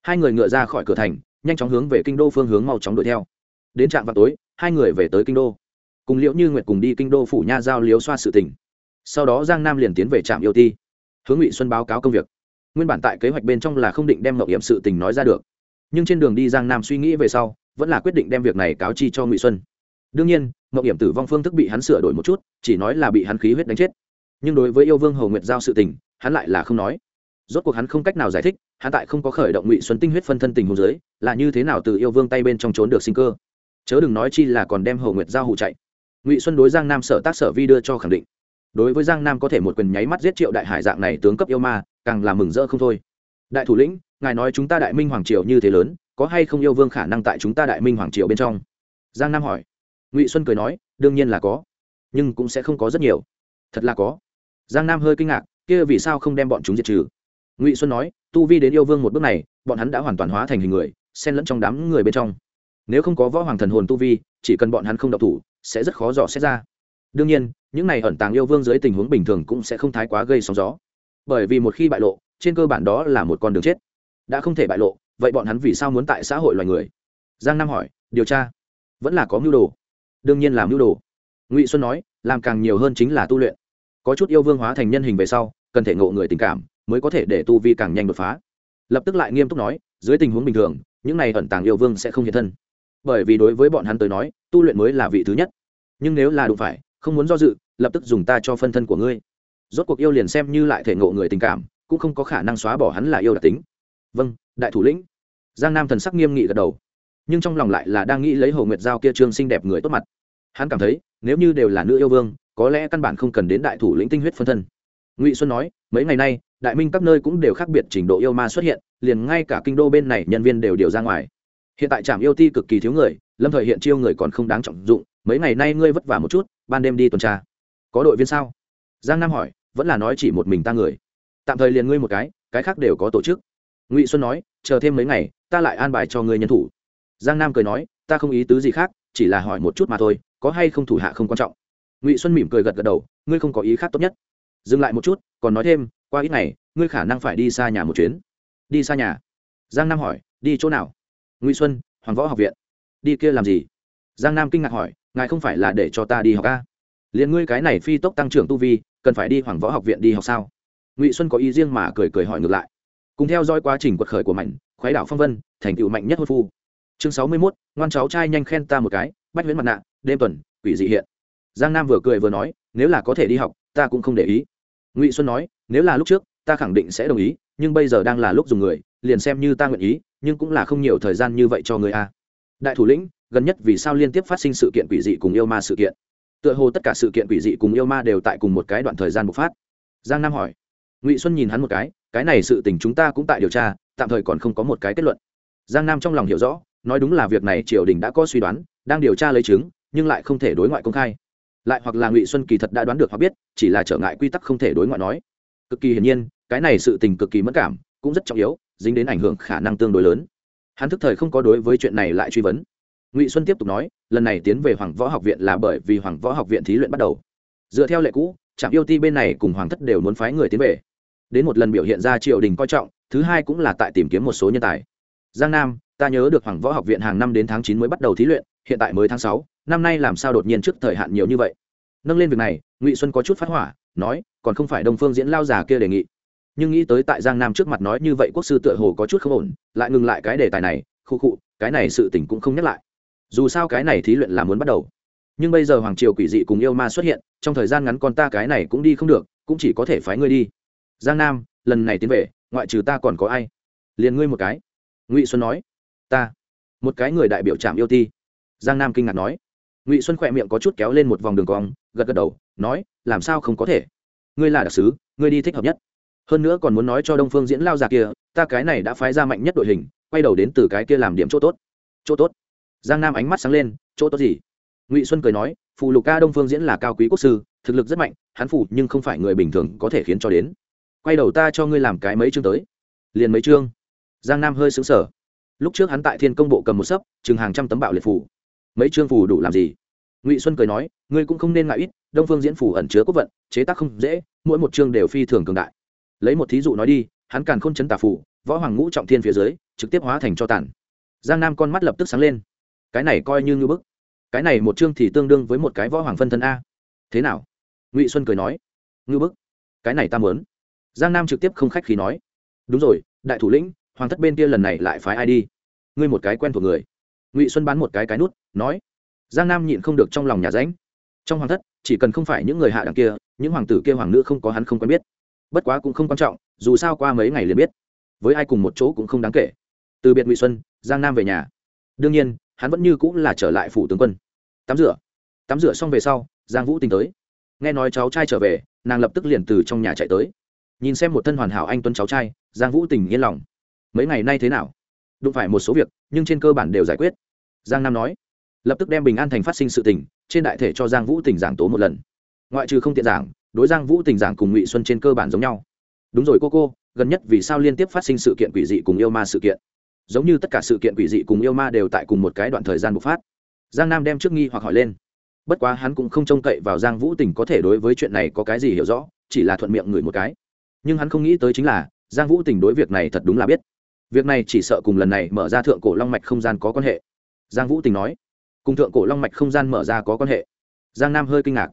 Hai người ngựa ra khỏi cửa thành nhanh chóng hướng về kinh đô phương hướng mau chóng đuổi theo. Đến trạm vào tối, hai người về tới kinh đô. Cùng liễu như nguyệt cùng đi kinh đô phủ nha giao liếu xoa sự tình. Sau đó giang nam liền tiến về trạm yêu ti. Hướng ngụy xuân báo cáo công việc. Nguyên bản tại kế hoạch bên trong là không định đem mậu hiểm sự tình nói ra được. Nhưng trên đường đi giang nam suy nghĩ về sau, vẫn là quyết định đem việc này cáo chi cho ngụy xuân. Đương nhiên mậu hiểm tử vong phương thức bị hắn sửa đổi một chút, chỉ nói là bị hắn khí huyết đánh chết. Nhưng đối với yêu vương hầu nguyệt giao sự tình, hắn lại là không nói. Rốt cuộc hắn không cách nào giải thích hắn tại không có khởi động ngụy xuân tinh huyết phân thân tình hồ dưới, là như thế nào từ yêu vương tay bên trong trốn được sinh cơ? Chớ đừng nói chi là còn đem hầu nguyệt giao hụ chạy. Ngụy xuân đối giang nam sở tác sở vi đưa cho khẳng định. Đối với giang nam có thể một quyền nháy mắt giết triệu đại hải dạng này tướng cấp yêu ma, càng là mừng rỡ không thôi. Đại thủ lĩnh, ngài nói chúng ta đại minh hoàng triều như thế lớn, có hay không yêu vương khả năng tại chúng ta đại minh hoàng triều bên trong? Giang nam hỏi. Ngụy xuân cười nói, đương nhiên là có, nhưng cũng sẽ không có rất nhiều. Thật là có. Giang nam hơi kinh ngạc, kia vì sao không đem bọn chúng diệt trừ? Ngụy xuân nói tu vi đến yêu vương một bước này bọn hắn đã hoàn toàn hóa thành hình người xen lẫn trong đám người bên trong nếu không có võ hoàng thần hồn tu vi chỉ cần bọn hắn không độc thủ sẽ rất khó dò xét ra đương nhiên những này ẩn tàng yêu vương dưới tình huống bình thường cũng sẽ không thái quá gây sóng gió bởi vì một khi bại lộ trên cơ bản đó là một con đường chết đã không thể bại lộ vậy bọn hắn vì sao muốn tại xã hội loài người giang nam hỏi điều tra vẫn là có mưu đồ đương nhiên là mưu đồ ngụy xuân nói làm càng nhiều hơn chính là tu luyện có chút yêu vương hóa thành nhân hình về sau cần thể ngộ người tình cảm mới có thể để tu vi càng nhanh đột phá. Lập tức lại nghiêm túc nói, dưới tình huống bình thường, những này ẩn tàng yêu vương sẽ không hiện thân. Bởi vì đối với bọn hắn tới nói, tu luyện mới là vị thứ nhất. Nhưng nếu là đủ phải, không muốn do dự, lập tức dùng ta cho phân thân của ngươi. Rốt cuộc yêu liền xem như lại thể ngộ người tình cảm, cũng không có khả năng xóa bỏ hắn là yêu đặc tính. Vâng đại thủ lĩnh. Giang nam thần sắc nghiêm nghị gật đầu. Nhưng trong lòng lại là đang nghĩ lấy hồ nguyệt giao kia trương xinh đẹp người tốt mặt. Hắn cảm thấy, nếu như đều là nữ yêu vương, có lẽ căn bản không cần đến đại thủ lĩnh tinh huyết phân thân. Ngụy xuân nói, mấy ngày nay đại minh các nơi cũng đều khác biệt trình độ yêu ma xuất hiện, liền ngay cả kinh đô bên này nhân viên đều điều ra ngoài. Hiện tại trạm yêu ti cực kỳ thiếu người, lâm thời hiện chiêu người còn không đáng trọng dụng, mấy ngày nay ngươi vất vả một chút, ban đêm đi tuần tra. Có đội viên sao? Giang nam hỏi, vẫn là nói chỉ một mình ta người. Tạm thời liền ngươi một cái cái khác đều có tổ chức. Ngụy xuân nói, chờ thêm mấy ngày, ta lại an bài cho ngươi nhân thủ. Giang nam cười nói, ta không ý tứ gì khác, chỉ là hỏi một chút mà thôi, có hay không thủ hạ không quan trọng. Ngụy xuân mỉm cười gật gật đầu, ngươi không có ý khác tốt nhất. Dừng lại một chút, còn nói thêm qua ít ngày, ngươi khả năng phải đi xa nhà một chuyến. Đi xa nhà? Giang nam hỏi, đi chỗ nào? Ngụy xuân, hoàng võ học viện. Đi kia làm gì? Giang nam kinh ngạc hỏi, ngài không phải là để cho ta đi học ca liền ngươi cái này phi tốc tăng trưởng tu vi, cần phải đi hoàng võ học viện đi học sao? Ngụy xuân có ý riêng mà cười cười hỏi ngược lại. Cùng theo dõi quá trình quật khởi của mạnh, khoái đảo phong vân, thành tựu mạnh nhất hôn phu. Chương sáu mươi mốt, ngoan cháu trai nhanh khen ta một cái, bách huyễn mặt nạ, đêm tuần, quỷ dị hiện. Giang nam vừa cười vừa nói, nếu là có thể đi học, ta cũng không để ý. Ngụy xuân nói nếu là lúc trước, ta khẳng định sẽ đồng ý, nhưng bây giờ đang là lúc dùng người, liền xem như ta nguyện ý, nhưng cũng là không nhiều thời gian như vậy cho người a. Đại thủ lĩnh, gần nhất vì sao liên tiếp phát sinh sự kiện quỷ dị cùng yêu ma sự kiện? Tựa hồ tất cả sự kiện quỷ dị cùng yêu ma đều tại cùng một cái đoạn thời gian bộc phát. Giang nam hỏi. Ngụy xuân nhìn hắn một cái cái này sự tình chúng ta cũng tại điều tra, tạm thời còn không có một cái kết luận. Giang nam trong lòng hiểu rõ, nói đúng là việc này triều đình đã có suy đoán, đang điều tra lấy chứng, nhưng lại không thể đối ngoại công khai. Lại hoặc là ngụy xuân kỳ thật đã đoán được hoặc biết, chỉ là trở ngại quy tắc không thể đối ngoại nói cực kỳ hiển nhiên, cái này sự tình cực kỳ mất cảm, cũng rất trọng yếu, dính đến ảnh hưởng khả năng tương đối lớn. Hắn thức thời không có đối với chuyện này lại truy vấn. Ngụy xuân tiếp tục nói, lần này tiến về hoàng võ học viện là bởi vì hoàng võ học viện thí luyện bắt đầu. Dựa theo lệ cũ, trạm yêu ti bên này cùng hoàng thất đều muốn phái người tiến về. Đến một lần biểu hiện ra triều đình coi trọng, thứ hai cũng là tại tìm kiếm một số nhân tài. Giang nam, ta nhớ được hoàng võ học viện hàng năm đến tháng chín mới bắt đầu thí luyện, hiện tại mới tháng sáu, năm nay làm sao đột nhiên trước thời hạn nhiều như vậy? Nâng lên việc này, ngụy xuân có chút phát hỏa nói, còn không phải đông phương diễn lao già kia đề nghị. Nhưng nghĩ tới tại giang nam trước mặt nói như vậy quốc sư tựa hồ có chút không ổn, lại ngừng lại cái đề tài này, khu khụ cái này sự tình cũng không nhắc lại. Dù sao cái này thí luyện là muốn bắt đầu. Nhưng bây giờ hoàng triều quỷ dị cùng yêu ma xuất hiện, trong thời gian ngắn con ta cái này cũng đi không được, cũng chỉ có thể phái ngươi đi. Giang nam, lần này tiến về, ngoại trừ ta còn có ai? Liền ngươi một cái. Ngụy xuân nói. Ta. Một cái người đại biểu trạm yêu ti. Giang nam kinh ngạc nói ngụy xuân khỏe miệng có chút kéo lên một vòng đường cong, gật gật đầu, nói, làm sao không có thể? Ngươi là đặc sứ, ngươi đi thích hợp nhất. Hơn nữa còn muốn nói cho đông phương diễn lao già kia, ta cái này đã phái ra mạnh nhất đội hình, quay đầu đến từ cái kia làm điểm chỗ tốt. Chỗ tốt? Giang nam ánh mắt sáng lên, chỗ tốt gì? Ngụy xuân cười nói, phù lục ca đông phương diễn là cao quý quốc sư, thực lực rất mạnh, hắn phủ nhưng không phải người bình thường có thể khiến cho đến. Quay đầu ta cho ngươi làm cái mấy chương tới. Liền mấy chương? Giang nam hơi xứng sở lúc trước hắn tại thiên công bộ cầm một sấp, chừng hàng trăm tấm bạo liệt phủ mấy chương phủ đủ làm gì? Ngụy xuân cười nói, ngươi cũng không nên ngại ít, đông phương diễn phủ ẩn chứa quốc vận, chế tác không dễ, mỗi một chương đều phi thường cường đại. Lấy một thí dụ nói đi, hắn càn k h ô n chấn tà phủ võ hoàng ngũ trọng thiên phía dưới, trực tiếp hóa thành cho tản giang nam con mắt lập tức sáng lên. Cái này coi như ngư bức. Cái này một chương thì tương đương với một cái võ hoàng phân thân a. Thế nào? Ngụy xuân cười nói. Ngư bức. Cái này ta muốn. Giang nam trực tiếp không khách khí nói. Đúng rồi, đại thủ lĩnh, hoàng thất bên kia lần này lại phái ai đi? Ngươi một cái quen thuộc người ngụy xuân bán một cái cái nút, nói, giang nam nhịn không được trong lòng nhà ránh trong hoàng thất, chỉ cần không phải những người hạ đẳng kia, những hoàng tử kia hoàng nữ không có hắn không quen biết. Bất quá cũng không quan trọng, dù sao qua mấy ngày liền biết. Với ai cùng một chỗ cũng không đáng kể. Từ biệt ngụy xuân, giang nam về nhà. Đương nhiên, hắn vẫn như cũng là trở lại phủ tướng quân. Tắm rửa. Tắm rửa xong về sau, giang vũ tình tới. Nghe nói cháu trai trở về, nàng lập tức liền từ trong nhà chạy tới. Nhìn xem một thân hoàn hảo anh tuấn cháu trai, giang vũ tình yên lòng. Mấy ngày nay thế nào? Đụng phải một số việc, nhưng trên cơ bản đều giải quyết giang nam nói. Lập tức đem bình an thành phát sinh sự tình, trên đại thể cho giang vũ Tỉnh giảng tố một lần. Ngoại trừ không tiện giảng, đối giang vũ Tỉnh giảng cùng ngụy xuân trên cơ bản giống nhau. Đúng rồi cô cô, gần nhất vì sao liên tiếp phát sinh sự kiện quỷ dị cùng yêu ma sự kiện? Giống như tất cả sự kiện quỷ dị cùng yêu ma đều tại cùng một cái đoạn thời gian bộc phát. Giang nam đem trước nghi hoặc hỏi lên. Bất quá hắn cũng không trông cậy vào giang vũ tình có thể đối với chuyện này có cái gì hiểu rõ, chỉ là thuận miệng người một cái. Nhưng hắn không nghĩ tới chính là, giang vũ tình đối việc này thật đúng là biết. Việc này chỉ sợ cùng lần này mở ra thượng cổ long mạch không gian có quan hệ giang vũ tình nói, cùng thượng cổ long mạch không gian mở ra có quan hệ. Giang nam hơi kinh ngạc.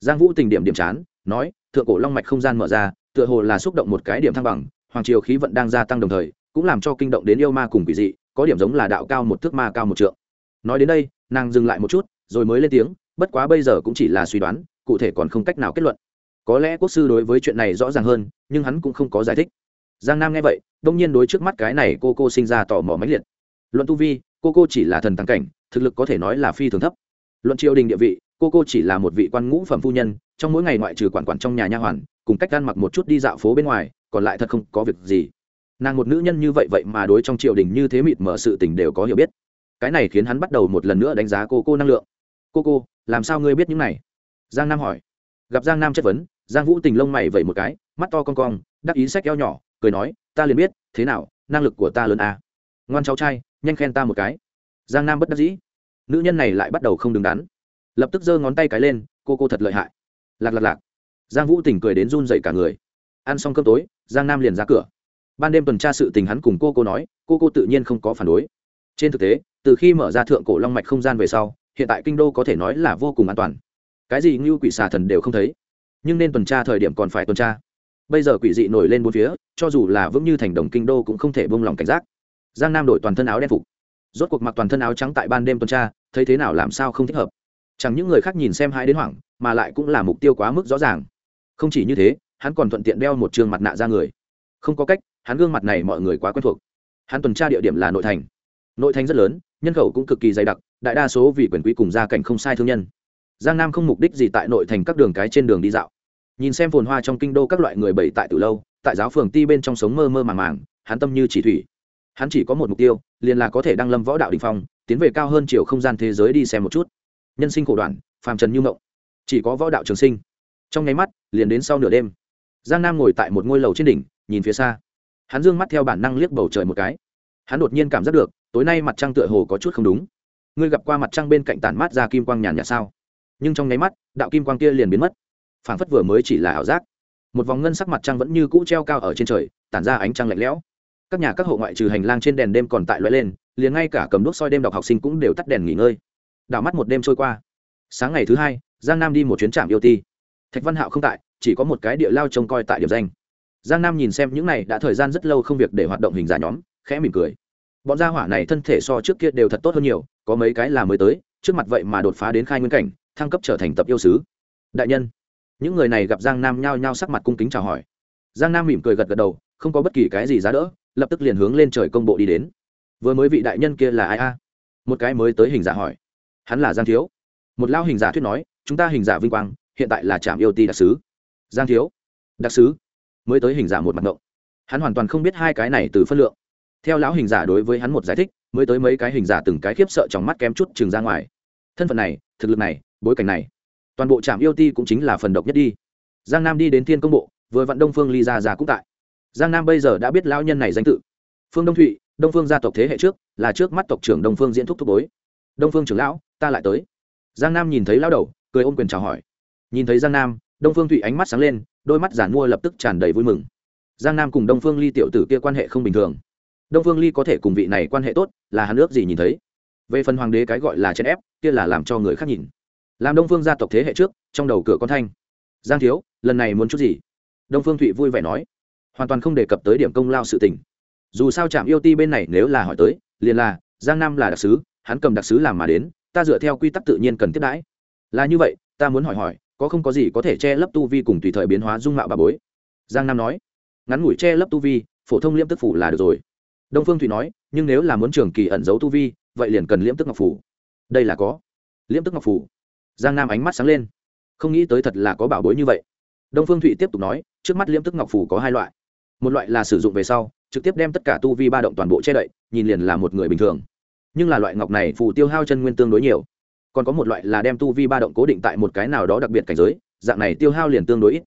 Giang vũ tình điểm điểm chán, nói, thượng cổ long mạch không gian mở ra, tựa hồ là xúc động một cái điểm thăng bằng, hoàng triều khí vận đang gia tăng đồng thời, cũng làm cho kinh động đến yêu ma cùng quỷ dị, có điểm giống là đạo cao một thước ma cao một trượng. Nói đến đây, nàng dừng lại một chút, rồi mới lên tiếng, bất quá bây giờ cũng chỉ là suy đoán, cụ thể còn không cách nào kết luận. Có lẽ quốc sư đối với chuyện này rõ ràng hơn, nhưng hắn cũng không có giải thích. Giang nam nghe vậy, đông nhiên đối trước mắt cái này cô cô sinh ra tò mò mãnh liệt luận tu vi, cô cô chỉ là thần tăng cảnh, thực lực có thể nói là phi thường thấp. Luận triều đình địa vị, cô cô chỉ là một vị quan ngũ phẩm phu nhân, trong mỗi ngày ngoại trừ quản quản trong nhà nha hoàn, cùng cách ăn mặc một chút đi dạo phố bên ngoài, còn lại thật không có việc gì. Nàng một nữ nhân như vậy vậy mà đối trong triều đình như thế mịt mở sự tình đều có hiểu biết. Cái này khiến hắn bắt đầu một lần nữa đánh giá cô cô năng lượng. Cô cô, làm sao ngươi biết những này? Giang nam hỏi. Gặp giang nam chất vấn, giang vũ tình lông mày vẩy một cái, mắt to con cong, đắc ý sách eo nhỏ, cười nói, ta liền biết, thế nào, năng lực của ta lớn à. ngoan cháu trai nhanh khen ta một cái. Giang nam bất đắc dĩ. Nữ nhân này lại bắt đầu không đứng đắn. Lập tức giơ ngón tay cái lên, cô cô thật lợi hại. Lạc lạc lạc. Giang vũ tình cười đến run dậy cả người. Ăn xong cơm tối, giang nam liền ra cửa. Ban đêm tuần tra sự tình hắn cùng cô cô nói, cô cô tự nhiên không có phản đối. Trên thực tế, từ khi mở ra thượng cổ long mạch không gian về sau, hiện tại kinh đô có thể nói là vô cùng an toàn. Cái gì ngưu quỷ xà thần đều không thấy. Nhưng nên tuần tra thời điểm còn phải tuần tra. Bây giờ quỷ dị nổi lên bốn phía, cho dù là vững như thành đồng kinh đô cũng không thể bông lòng cảnh giác giang nam đổi toàn thân áo đen phục. Rốt cuộc mặc toàn thân áo trắng tại ban đêm tuần tra, thấy thế nào làm sao không thích hợp. Chẳng những người khác nhìn xem hai đến hoảng, mà lại cũng là mục tiêu quá mức rõ ràng. Không chỉ như thế, hắn còn thuận tiện đeo một trường mặt nạ ra người. Không có cách, hắn gương mặt này mọi người quá quen thuộc. Hắn tuần tra địa điểm là nội thành. Nội thành rất lớn, nhân khẩu cũng cực kỳ dày đặc, đại đa số vì quyền quý cùng gia cảnh không sai thương nhân. Giang nam không mục đích gì tại nội thành các đường cái trên đường đi dạo. Nhìn xem phồn hoa trong kinh đô các loại người bày tại từ lâu, tại giáo phường ti bên trong sống mơ mơ màng màng, hắn tâm như chỉ thủy hắn chỉ có một mục tiêu, liền là có thể đăng lâm võ đạo đình phong, tiến về cao hơn chiều không gian thế giới đi xem một chút. Nhân sinh cổ đoạn, phàm trần như mộng. Chỉ có võ đạo trường sinh. Trong nháy mắt, liền đến sau nửa đêm. Giang nam ngồi tại một ngôi lầu trên đỉnh, nhìn phía xa. Hắn d ư ơ n g mắt theo bản năng liếc bầu trời một cái. Hắn đột nhiên cảm giác được, tối nay mặt trăng tựa hồ có chút không đúng. Ngươi gặp qua mặt trăng bên cạnh tản mát ra kim quang nhàn nhạt sao? Nhưng trong nháy mắt, đạo kim quang kia liền biến mất. Phảng phất vừa mới chỉ là ảo giác. Một vòng ngân sắc mặt trăng vẫn như cũ treo cao ở trên trời, tản ra ánh trăng lạnh lẽo các nhà các hộ ngoại trừ hành lang trên đèn đêm còn tại loại lên, liền ngay cả cầm đốt soi đêm đọc học sinh cũng đều tắt đèn nghỉ ngơi. Đảo mắt một đêm trôi qua. Sáng ngày thứ hai, giang nam đi một chuyến trạm yêu ti. Thạch văn hạo không tại, chỉ có một cái địa lao trông coi tại điểm danh. Giang nam nhìn xem những này đã thời gian rất lâu không việc để hoạt động hình giả nhóm, khẽ mỉm cười. Bọn gia hỏa này thân thể so trước kia đều thật tốt hơn nhiều, có mấy cái là mới tới, trước mặt vậy mà đột phá đến khai nguyên cảnh, thăng cấp trở thành tập yêu sứ. Đại nhân, những người này gặp giang nam nhao nhao sắc mặt cung kính chào hỏi. Giang nam mỉm cười gật gật đầu không có bất kỳ cái gì giá đỡ, lập tức liền hướng lên trời công bộ đi đến. Vừa mới vị đại nhân kia là ai a? Một cái mới tới hình giả hỏi. Hắn là giang thiếu. Một lao hình giả thuyết nói, chúng ta hình giả vinh quang, hiện tại là trạm yêu ti đặc sứ. Giang thiếu. Đặc sứ. Mới tới hình giả một mặt động hắn hoàn toàn không biết hai cái này từ phân lượng. Theo lão hình giả đối với hắn một giải thích, mới tới mấy cái hình giả từng cái khiếp sợ trong mắt kém chút chừng ra ngoài. Thân phận này, thực lực này, bối cảnh này, toàn bộ trạm yêu ti cũng chính là phần độc nhất đi. Giang nam đi đến thiên công bộ, vừa vặn đông phương ly ra ra cũng tại giang nam bây giờ đã biết lão nhân này danh tự. Phương đông thụy, đông phương gia tộc thế hệ trước, là trước mắt tộc trưởng đông phương diễn thúc thúc bối. Đông phương trưởng lão, ta lại tới. Giang nam nhìn thấy lão đầu, cười ôm quyền chào hỏi. Nhìn thấy giang nam, đông phương thụy ánh mắt sáng lên, đôi mắt giản mua lập tức tràn đầy vui mừng. Giang nam cùng đông phương ly tiểu tử kia quan hệ không bình thường. Đông phương ly có thể cùng vị này quan hệ tốt, là hắn ước gì nhìn thấy. Về phần hoàng đế cái gọi là chèn ép, kia là làm cho người khác nhìn. Làm đông phương gia tộc thế hệ trước, trong đầu cửa con thanh. Giang thiếu, lần này muốn chút gì? Đông phương thụy vui vẻ nói hoàn toàn không đề cập tới điểm công lao sự tình. Dù sao trạm yêu ti bên này nếu là hỏi tới, liền là, giang nam là đặc sứ, hắn cầm đặc sứ làm mà đến, ta dựa theo quy tắc tự nhiên cần tiếp đãi. Là như vậy, ta muốn hỏi hỏi, có không có gì có thể che lấp tu vi cùng tùy thời biến hóa dung mạo bà bối? Giang nam nói. Ngắn ngủi che lấp tu vi, phổ thông liễm tức phủ là được rồi. Đông phương thụy nói, nhưng nếu là muốn trường kỳ ẩn giấu tu vi, vậy liền cần liễm tức ngọc phủ. Đây là có. Liễm tức ngọc phủ. Giang nam ánh mắt sáng lên. Không nghĩ tới thật là có bảo bối như vậy. Đông phương thụy tiếp tục nói, trước mắt liễm tức ngọc phủ có hai loại một loại là sử dụng về sau, trực tiếp đem tất cả tu vi ba động toàn bộ che đậy, nhìn liền là một người bình thường. Nhưng là loại ngọc này phù tiêu hao chân nguyên tương đối nhiều. Còn có một loại là đem tu vi ba động cố định tại một cái nào đó đặc biệt cảnh giới, dạng này tiêu hao liền tương đối ít.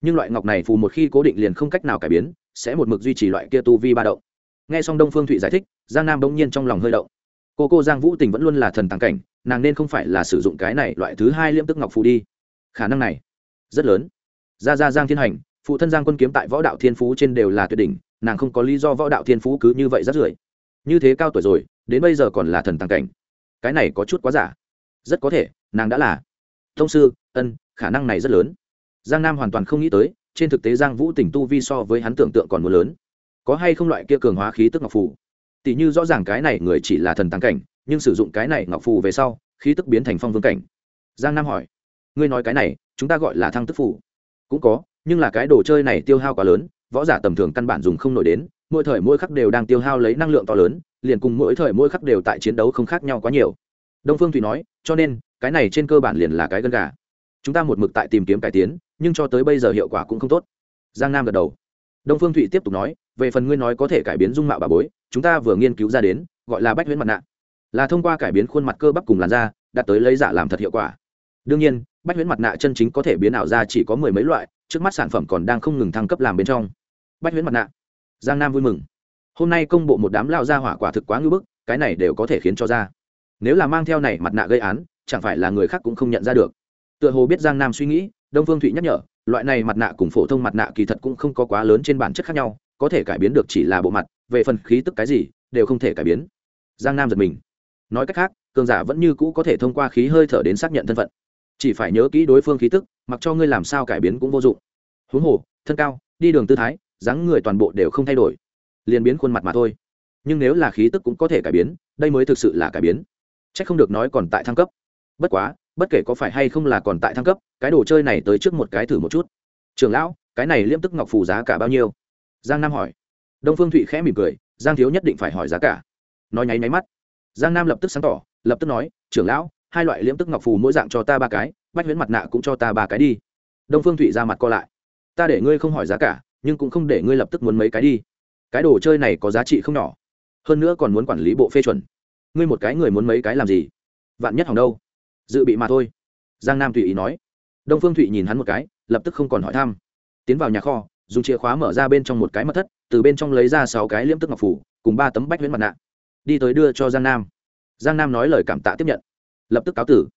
Nhưng loại ngọc này phù một khi cố định liền không cách nào cải biến, sẽ một mực duy trì loại kia tu vi ba động. Nghe xong đông phương thụy giải thích, giang nam bỗng nhiên trong lòng hơi động. Cô cô giang vũ tình vẫn luôn là thần tàng cảnh, nàng nên không phải là sử dụng cái này loại thứ hai liêm tức ngọc phù đi. Khả năng này rất lớn. Ra ra giang thiên hành phụ thân giang quân kiếm tại võ đạo thiên phú trên đều là tuyệt đỉnh, nàng không có lý do võ đạo thiên phú cứ như vậy rất rưởi. Như thế cao tuổi rồi, đến bây giờ còn là thần tàng cảnh. Cái này có chút quá giả. Rất có thể, nàng đã là. Thông sư, ân, khả năng này rất lớn. Giang nam hoàn toàn không nghĩ tới, trên thực tế giang vũ tỉnh tu vi so với hắn tưởng tượng còn mưa lớn. Có hay không loại kia cường hóa khí tức ngọc phù? Tỷ như rõ ràng cái này người chỉ là thần tăng cảnh, nhưng sử dụng cái này ngọc phù về sau, khí tức biến thành phong vương cảnh. Giang nam hỏi, ngươi nói cái này, chúng ta gọi là thăng tức phù? Cũng có nhưng là cái đồ chơi này tiêu hao quá lớn, võ giả tầm thường căn bản dùng không nổi đến, mỗi thời mỗi khắc đều đang tiêu hao lấy năng lượng to lớn, liền cùng mỗi thời mỗi khắc đều tại chiến đấu không khác nhau quá nhiều. Đông phương thủy nói, cho nên, cái này trên cơ bản liền là cái gân gà. Chúng ta một mực tại tìm kiếm cải tiến, nhưng cho tới bây giờ hiệu quả cũng không tốt. Giang nam gật đầu. Đông phương thụy tiếp tục nói, về phần ngươi nói có thể cải biến dung mạo bà bối, chúng ta vừa nghiên cứu ra đến, gọi là bách huyễn mặt nạ. Là thông qua cải biến khuôn mặt cơ bắp cùng làn da, đạt tới lấy giả làm thật hiệu quả. Đương nhiên, bách huyễn mặt nạ chân chính có thể biến ảo ra chỉ có mười mấy loại trước mắt sản phẩm còn đang không ngừng thăng cấp làm bên trong. Bách huyễn mặt nạ. Giang nam vui mừng. Hôm nay công bộ một đám lao ra hỏa quả thực quá ngưỡng bức, cái này đều có thể khiến cho ra. Nếu là mang theo này mặt nạ gây án, chẳng phải là người khác cũng không nhận ra được. Tựa hồ biết giang nam suy nghĩ, đông phương thụy nhắc nhở, loại này mặt nạ cùng phổ thông mặt nạ kỳ thật cũng không có quá lớn trên bản chất khác nhau, có thể cải biến được chỉ là bộ mặt, về phần khí tức cái gì, đều không thể cải biến. Giang nam giật mình. Nói cách khác, cường giả vẫn như cũ có thể thông qua khí hơi thở đến xác nhận thân phận chỉ phải nhớ kỹ đối phương khí tức, mặc cho ngươi làm sao cải biến cũng vô dụng. Huống hồ, thân cao, đi đường tư thái, dáng người toàn bộ đều không thay đổi, liền biến khuôn mặt mà thôi. Nhưng nếu là khí tức cũng có thể cải biến, đây mới thực sự là cải biến. C h ắ c không được nói còn tại thăng cấp. Bất quá, bất kể có phải hay không là còn tại thăng cấp, cái đồ chơi này tới trước một cái thử một chút. Trường lão, cái này liêm tức ngọc phù giá cả bao nhiêu? Giang nam hỏi. Đông phương thụy khẽ mỉm cười, giang thiếu nhất định phải hỏi giá cả. Nói nháy máy mắt. Giang nam lập tức sáng tỏ, lập tức nói, trưởng lão hai loại liễm tức ngọc phù mỗi dạng cho ta ba cái, bách huyễn mặt nạ cũng cho ta ba cái đi. Đông phương thụy ra mặt co lại. Ta để ngươi không hỏi giá cả, nhưng cũng không để ngươi lập tức muốn mấy cái đi. Cái đồ chơi này có giá trị không nhỏ. Hơn nữa còn muốn quản lý bộ phê chuẩn. Ngươi một cái người muốn mấy cái làm gì? Vạn nhất hỏng đâu? Dự bị mà thôi. Giang nam tùy ý nói. Đông phương thụy nhìn hắn một cái, lập tức không còn hỏi thăm. Tiến vào nhà kho, dùng chìa khóa mở ra bên trong một cái mật thất, từ bên trong lấy ra sáu cái liễm tức ngọc phủ cùng ba tấm bách huyễn mặt nạ. Đi tới đưa cho giang nam. Giang nam nói lời cảm tạ tiếp nhận lập tức cáo tử.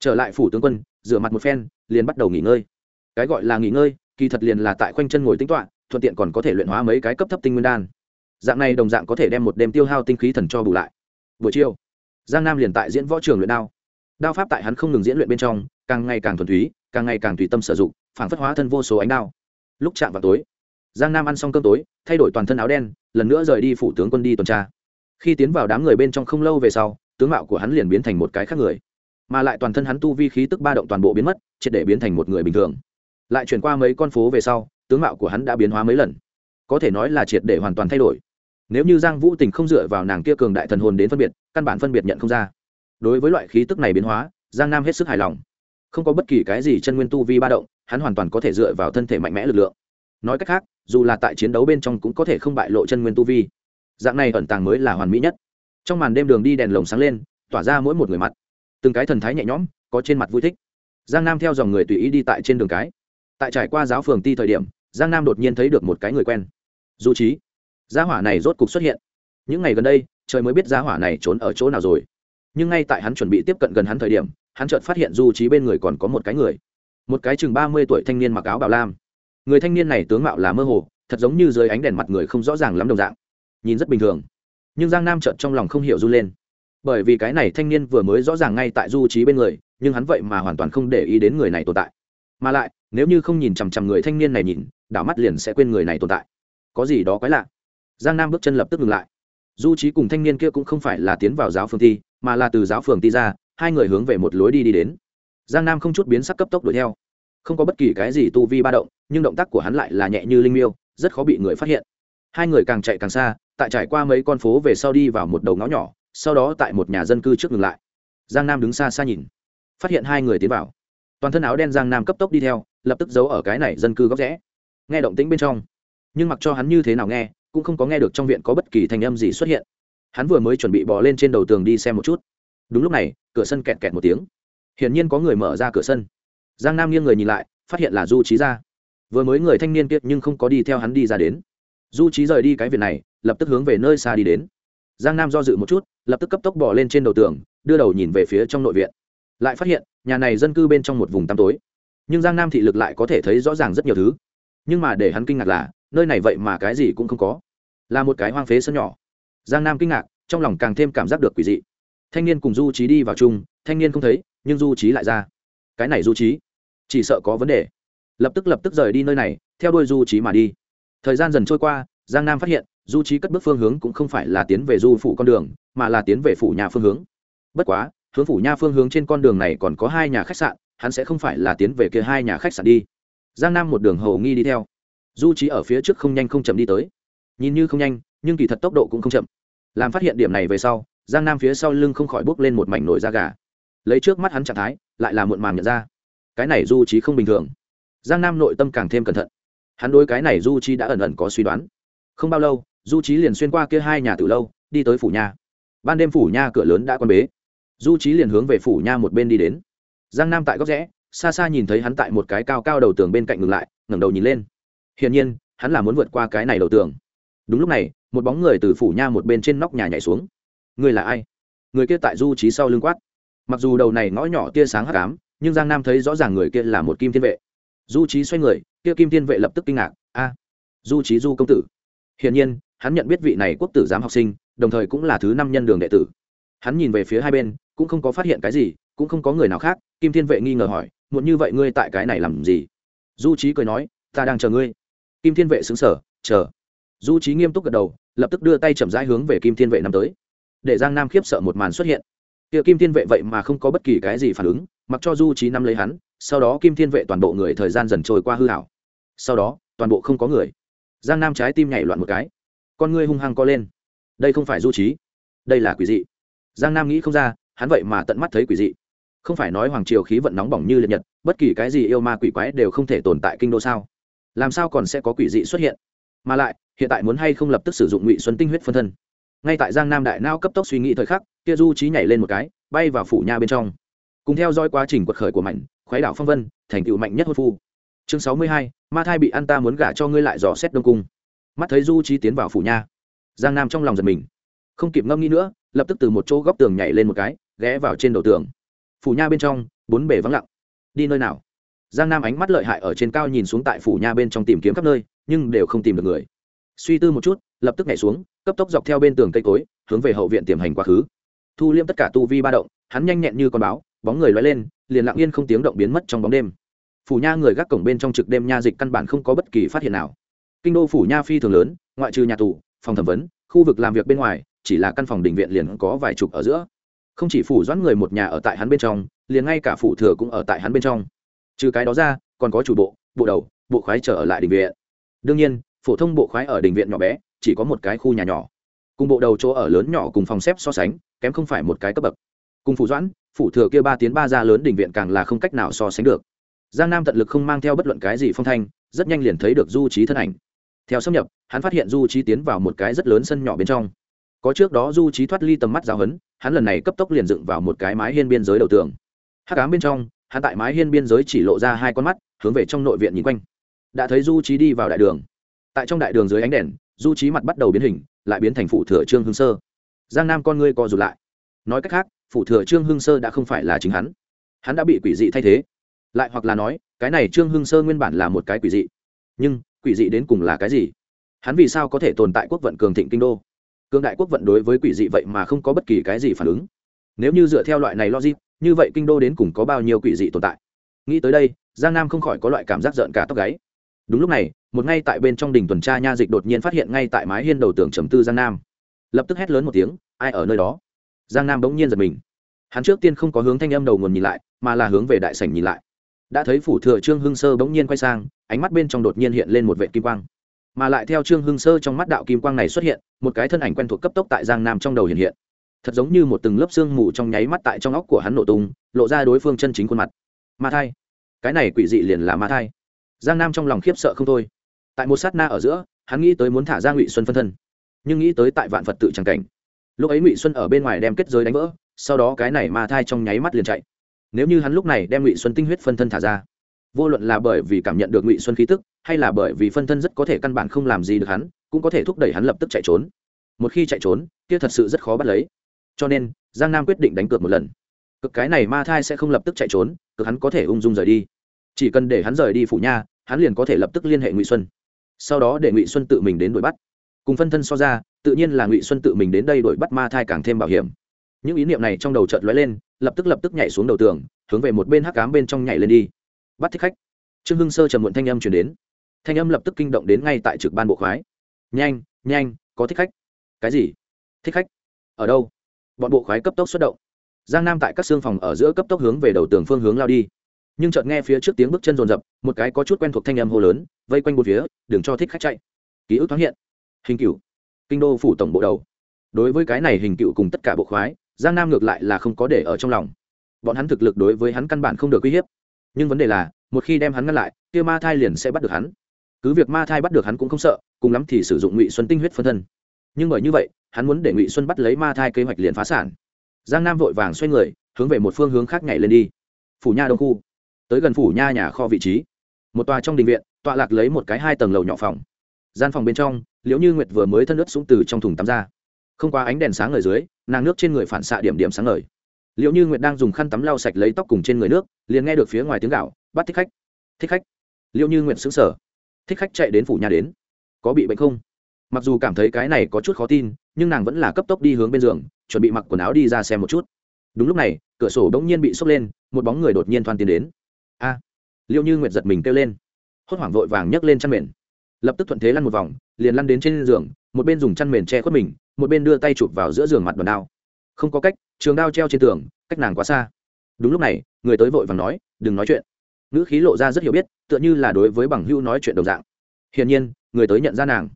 Trở lại phủ tướng quân, rửa mặt một phen, liền bắt đầu nghỉ ngơi. Cái gọi là nghỉ ngơi, kỳ thật liền là tại khoanh chân ngồi tính toạ thuận tiện còn có thể luyện hóa mấy cái cấp thấp tinh nguyên đan. Dạng này đồng dạng có thể đem một đêm tiêu hao tinh khí thần cho bù lại. Buổi chiều, giang nam liền tại diễn võ trường luyện đao. Đao pháp tại hắn không ngừng diễn luyện bên trong, càng ngày càng thuần túy, càng ngày càng tùy tâm sử dụng, phản phất hóa thân vô số ánh đao. Lúc chạm vào tối, giang nam ăn xong cơm tối, thay đổi toàn thân áo đen, lần nữa rời đi phủ tướng quân đi tuần tra. Khi tiến vào đám người bên trong không lâu về sau, tướng mạo của hắn liền biến thành một cái khác người mà lại toàn thân hắn tu vi khí tức ba động toàn bộ biến mất, triệt để biến thành một người bình thường. Lại chuyển qua mấy con phố về sau, tướng mạo của hắn đã biến hóa mấy lần. Có thể nói là triệt để hoàn toàn thay đổi. Nếu như giang vũ tình không dựa vào nàng kia cường đại thần hồn đến phân biệt, căn bản phân biệt nhận không ra. Đối với loại khí tức này biến hóa, giang nam hết sức hài lòng. Không có bất kỳ cái gì chân nguyên tu vi ba động, hắn hoàn toàn có thể dựa vào thân thể mạnh mẽ lực lượng. Nói cách khác, dù là tại chiến đấu bên trong cũng có thể không bại lộ chân nguyên tu vi. Dạng này ẩn tàng mới là hoàn mỹ nhất. Trong màn đêm đường đi đèn lồng sáng lên, tỏa ra mỗi một người mặt từng cái thần thái nhẹ nhõm, có trên mặt vui thích. Giang nam theo dòng người tùy ý đi tại trên đường cái. Tại trải qua giáo phường ti thời điểm, giang nam đột nhiên thấy được một cái người quen. Du trí gia hỏa này rốt cục xuất hiện. Những ngày gần đây, trời mới biết gia hỏa này trốn ở chỗ nào rồi. Nhưng ngay tại hắn chuẩn bị tiếp cận gần hắn thời điểm, hắn chợt phát hiện du trí bên người còn có một cái người. Một cái chừng ba mươi tuổi thanh niên mặc áo bảo lam. Người thanh niên này tướng mạo là mơ hồ, thật giống như dưới ánh đèn mặt người không rõ ràng lắm đồng dạng. Nhìn rất bình thường. Nhưng giang nam chợt trong lòng không hiểu run lên bởi vì cái này thanh niên vừa mới rõ ràng ngay tại du trí bên người, nhưng hắn vậy mà hoàn toàn không để ý đến người này tồn tại. Mà lại, nếu như không nhìn chằm chằm người thanh niên này nhìn, đảo mắt liền sẽ quên người này tồn tại. Có gì đó quái lạ. Giang nam bước chân lập tức ngừng lại. Du trí cùng thanh niên kia cũng không phải là tiến vào giáo phường thi, mà là từ giáo phường ti ra, hai người hướng về một lối đi đi đến. Giang nam không chút biến sắc cấp tốc đuổi theo. Không có bất kỳ cái gì tu vi ba động, nhưng động tác của hắn lại là nhẹ như linh miêu, rất khó bị người phát hiện. Hai người càng chạy càng xa, tại trải qua mấy con phố về sau đi vào một đầu ngõ nhỏ sau đó tại một nhà dân cư trước ngừng lại. Giang nam đứng xa xa nhìn. Phát hiện hai người tiến vào. Toàn thân áo đen giang nam cấp tốc đi theo, lập tức giấu ở cái này dân cư góc rẽ. Nghe động tĩnh bên trong, nhưng mặc cho hắn như thế nào nghe, cũng không có nghe được trong viện có bất kỳ thành âm gì xuất hiện. Hắn vừa mới chuẩn bị bỏ lên trên đầu tường đi xem một chút. Đúng lúc này, cửa sân kẹt kẹt một tiếng. Hiển nhiên có người mở ra cửa sân. Giang nam nghiêng người nhìn lại, phát hiện là du trí ra. Vừa mới người thanh niên kiệt nhưng không có đi theo hắn đi ra đến. Du trí rời đi cái viện này, lập tức hướng về nơi xa đi đến giang nam do dự một chút, lập tức cấp tốc bỏ lên trên đầu tường, đưa đầu nhìn về phía trong nội viện. Lại phát hiện, nhà này dân cư bên trong một vùng tăm tối. Nhưng giang nam thị lực lại có thể thấy rõ ràng rất nhiều thứ. Nhưng mà để hắn kinh ngạc là, nơi này vậy mà cái gì cũng không có. Là một cái hoang phế sân nhỏ. Giang nam kinh ngạc, trong lòng càng thêm cảm giác được quỷ dị. Thanh niên cùng du trí đi vào chung, thanh niên không thấy, nhưng du trí lại ra. Cái này du trí chỉ sợ có vấn đề. Lập tức lập tức rời đi nơi này, theo đuôi du trí mà đi. Thời gian dần trôi qua, giang nam phát hiện du trí cất bước phương hướng cũng không phải là tiến về du phủ con đường, mà là tiến về phủ nhà phương hướng. Bất quá, hướng phủ nha phương hướng trên con đường này còn có hai nhà khách sạn, hắn sẽ không phải là tiến về kia hai nhà khách sạn đi. Giang nam một đường hầu nghi đi theo. Du trí ở phía trước không nhanh không chậm đi tới. Nhìn như không nhanh, nhưng kỳ thật tốc độ cũng không chậm. Làm phát hiện điểm này về sau, giang nam phía sau lưng không khỏi bốc lên một mảnh nổi da gà. Lấy trước mắt hắn trạng thái, lại là muộn màng nhận ra. Cái này du trí không bình thường. Giang nam nội tâm càng thêm cẩn thận. Hắn đối cái này du trí đã ẩn ẩn có suy đoán. Không bao lâu du trí liền xuyên qua kia hai nhà từ lâu, đi tới phủ nha. Ban đêm phủ nha cửa lớn đã quan bế. Du trí liền hướng về phủ nha một bên đi đến. Giang nam tại góc rẽ, xa xa nhìn thấy hắn tại một cái cao cao đầu tường bên cạnh ngừng lại, ngẩng đầu nhìn lên. Hiển nhiên, hắn là muốn vượt qua cái này đầu tường. Đúng lúc này, một bóng người từ phủ nha một bên trên nóc nhà nhảy xuống. Người là ai? Người kia tại du trí sau lưng quát. Mặc dù đầu này ngõ nhỏ tia sáng hắc ám, nhưng giang nam thấy rõ ràng người kia là một kim thiên vệ. Du trí xoay người, kia kim thiên vệ lập tức kinh ngạc. A, du trí du công tử. Hiển nhiên hắn nhận biết vị này quốc tử giám học sinh, đồng thời cũng là thứ năm nhân đường đệ tử. Hắn nhìn về phía hai bên, cũng không có phát hiện cái gì, cũng không có người nào khác, kim thiên vệ nghi ngờ hỏi, muộn như vậy ngươi tại cái này làm gì? Du trí cười nói, ta đang chờ ngươi. Kim thiên vệ xứng sở chờ. Du trí nghiêm túc gật đầu, lập tức đưa tay chậm rãi hướng về kim thiên vệ năm tới. Để giang nam khiếp sợ một màn xuất hiện. Kia kim thiên vệ vậy mà không có bất kỳ cái gì phản ứng, mặc cho du trí nắm lấy hắn, sau đó kim thiên vệ toàn bộ người thời gian dần trôi qua hư hảo sau đó, toàn bộ không có người. Giang nam trái tim nhảy loạn một cái con ngươi hung hăng co lên. Đây không phải du trí, đây là quỷ dị. Giang nam nghĩ không ra, hắn vậy mà tận mắt thấy quỷ dị. Không phải nói hoàng triều khí vận nóng bỏng như liệt nhật, bất kỳ cái gì yêu ma quỷ quái đều không thể tồn tại kinh đô sao? Làm sao còn sẽ có quỷ dị xuất hiện? Mà lại, hiện tại muốn hay không lập tức sử dụng ngụy xuân tinh huyết phân thân? Ngay tại giang nam đại nao cấp tốc suy nghĩ thời khắc, kia du trí nhảy lên một cái, bay vào phủ nha bên trong. Cùng theo dõi quá trình quật khởi của mạnh khoái đảo phong vân, thành tựu mạnh nhất hôn phu. Chương sáu mươi hai, ma thai bị ăn ta muốn gả cho ngươi lại dò xét đông cung mắt thấy du trí tiến vào phủ nha. Giang nam trong lòng giật mình. Không kịp ngâm nghĩ nữa, lập tức từ một chỗ góc tường nhảy lên một cái, ghé vào trên đầu tường. Phủ nha bên trong, bốn bể vắng lặng. Đi nơi nào? Giang nam ánh mắt lợi hại ở trên cao nhìn xuống tại phủ nha bên trong tìm kiếm khắp nơi, nhưng đều không tìm được người. Suy tư một chút, lập tức nhảy xuống, cấp tốc dọc theo bên tường cây cối, hướng về hậu viện tiềm hành quá khứ. Thu liêm tất cả tu vi ba động, hắn nhanh nhẹn như con báo, bóng người loay lên, liền lặng yên không tiếng động biến mất trong bóng đêm. Phủ nha người gác cổng bên trong trực đêm nha dịch căn bản không có bất kỳ phát hiện nào kinh đô phủ nha phi thường lớn, ngoại trừ nhà tù, phòng thẩm vấn, khu vực làm việc bên ngoài, chỉ là căn phòng đình viện liền có vài chục ở giữa. Không chỉ phủ doãn người một nhà ở tại hắn bên trong, liền ngay cả phủ thừa cũng ở tại hắn bên trong. Trừ cái đó ra, còn có chủ bộ bộ đầu, bộ khoái trở ở lại đình viện. Đương nhiên, phổ thông bộ khoái ở đình viện nhỏ bé, chỉ có một cái khu nhà nhỏ. Cùng bộ đầu chỗ ở lớn nhỏ cùng phòng xếp so sánh, kém không phải một cái cấp bậc. Cùng phủ doãn, phủ thừa kia ba tiến ba ra lớn đình viện càng là không cách nào so sánh được. Giang nam tận lực không mang theo bất luận cái gì phong thanh, rất nhanh liền thấy được du trí thân ảnh theo xâm nhập, hắn phát hiện du trí tiến vào một cái rất lớn sân nhỏ bên trong. Có trước đó du trí thoát ly tầm mắt giáo hấn hắn lần này cấp tốc liền dựng vào một cái mái hiên biên giới đầu tường. Hắc ám bên trong, hắn tại mái hiên biên giới chỉ lộ ra hai con mắt, hướng về trong nội viện nhìn quanh. Đã thấy du trí đi vào đại đường. Tại trong đại đường dưới ánh đèn, du trí mặt bắt đầu biến hình, lại biến thành phụ thừa trương hương sơ. Giang nam con ngươi co rụt lại. Nói cách khác phụ thừa trương hương sơ đã không phải là chính hắn. Hắn đã bị quỷ dị thay thế. Lại hoặc là nói, cái này trương hương sơ nguyên bản là một cái quỷ dị. Nhưng quỷ dị đến cùng là cái gì? Hắn vì sao có thể tồn tại quốc vận cường thịnh kinh đô? Cường đại quốc vận đối với quỷ dị vậy mà không có bất kỳ cái gì phản ứng. Nếu như dựa theo loại này logic, như vậy kinh đô đến cùng có bao nhiêu quỷ dị tồn tại? Nghĩ tới đây, giang nam không khỏi có loại cảm giác giận cả tóc gáy. Đúng lúc này, một ngay tại bên trong đình tuần tra nha dịch đột nhiên phát hiện ngay tại mái hiên đầu tường trầm tư giang nam. Lập tức hét lớn một tiếng, ai ở nơi đó? Giang nam bỗng nhiên giật mình. Hắn trước tiên không có hướng thanh âm đầu nguồn nhìn lại, mà là hướng về đại sảnh nhìn lại. Đã thấy phủ thừa trương hưng sơ bỗng nhiên quay sang ánh mắt bên trong đột nhiên hiện lên một vệ kim quang. Mà lại theo trương hưng sơ trong mắt đạo kim quang này xuất hiện, một cái thân ảnh quen thuộc cấp tốc tại giang nam trong đầu hiện hiện. Thật giống như một từng lớp xương mù trong nháy mắt tại trong óc của hắn nổ tung, lộ ra đối phương chân chính khuôn mặt. Ma thai. Cái này quỷ dị liền là ma thai. Giang nam trong lòng khiếp sợ không thôi. Tại một sát na ở giữa, hắn nghĩ tới muốn thả ra ngụy xuân phân thân, nhưng nghĩ tới tại vạn phật tự tràng cảnh. Lúc ấy ngụy xuân ở bên ngoài đem kết giới đánh vỡ, sau đó cái này ma thai trong nháy mắt liền chạy. Nếu như hắn lúc này đem ngụy xuân tinh huyết phân thân thả ra vô luận là bởi vì cảm nhận được ngụy xuân khí tức, hay là bởi vì phân thân rất có thể căn bản không làm gì được hắn, cũng có thể thúc đẩy hắn lập tức chạy trốn. Một khi chạy trốn, kia thật sự rất khó bắt lấy. Cho nên, giang nam quyết định đánh cược một lần. Cực cái này ma thai sẽ không lập tức chạy trốn cực hắn có thể ung dung rời đi. Chỉ cần để hắn rời đi phủ nha, hắn liền có thể lập tức liên hệ ngụy xuân. Sau đó để ngụy xuân tự mình đến đuổi bắt. Cùng phân thân so ra, tự nhiên là ngụy xuân tự mình đến đây đuổi bắt ma thai càng thêm bảo hiểm. Những ý niệm này trong đầu chợt lóe lên, lập tức lập tức nhảy xuống đầu tường, hướng về một bên hắc cám bên trong nhảy lên đi bắt thích khách. Trương hưng sơ trầm muộn thanh âm chuyển đến. Thanh âm lập tức kinh động đến ngay tại trực ban bộ khoái. Nhanh nhanh, có thích khách. Cái gì? Thích khách? Ở đâu? Bọn bộ khoái cấp tốc xuất động. Giang nam tại các xương phòng ở giữa cấp tốc hướng về đầu tường phương hướng lao đi. Nhưng chợt nghe phía trước tiếng bước chân rồn rập, một cái có chút quen thuộc thanh âm hô lớn, vây quanh một phía, đừng cho thích khách chạy. Ký ức thoáng hiện. Hình cựu. Kinh đô phủ tổng bộ đầu. Đối với cái này hình cựu cùng tất cả bộ khoái, giang nam ngược lại là không có để ở trong lòng. Bọn hắn thực lực đối với hắn căn bản không được uy hiếp nhưng vấn đề là, một khi đem hắn ngăn lại, kia ma thai liền sẽ bắt được hắn. Cứ việc ma thai bắt được hắn cũng không sợ, cùng lắm thì sử dụng ngụy xuân tinh huyết phân thân. Nhưng bởi như vậy, hắn muốn để ngụy xuân bắt lấy ma thai kế hoạch liền phá sản. Giang nam vội vàng xoay người, hướng về một phương hướng khác nhảy lên đi. Phủ nha đông khu. Tới gần phủ nha nhà kho vị trí. Một tòa trong đình viện, tọa lạc lấy một cái hai tầng lầu nhỏ phòng. Gian phòng bên trong, liễu như nguyệt vừa mới thân ướt sũng từ trong thùng tắm ra. Không qua ánh đèn sáng ở dưới, nàng nước trên người phản xạ điểm điểm sáng ngời liệu như nguyệt đang dùng khăn tắm lau sạch lấy tóc cùng trên người nước, liền nghe được phía ngoài tiếng gạo bắt thích khách. Thích khách. Liệu như nguyệt xứng sở thích khách chạy đến phủ nhà đến. Có bị bệnh không? Mặc dù cảm thấy cái này có chút khó tin, nhưng nàng vẫn là cấp tốc đi hướng bên giường, chuẩn bị mặc quần áo đi ra xem một chút. Đúng lúc này, cửa sổ bỗng nhiên bị sốc lên, một bóng người đột nhiên thoan tiến đến. A! Liệu như nguyệt giật mình kêu lên. Hốt hoảng vội vàng nhấc lên chăn mền. Lập tức thuận thế lăn một vòng, liền lăn đến trên giường, một bên dùng chăn mền che khuất mình, một bên đưa tay chụp vào giữa giường mặt đòn đao. Không có cách trường đao treo trên tường, cách nàng quá xa. Đúng lúc này, người tới vội vàng nói, đừng nói chuyện. Ngữ khí lộ ra rất hiểu biết, tựa như là đối với bằng hữu nói chuyện đồng dạng. Hiển nhiên, người tới nhận ra nàng.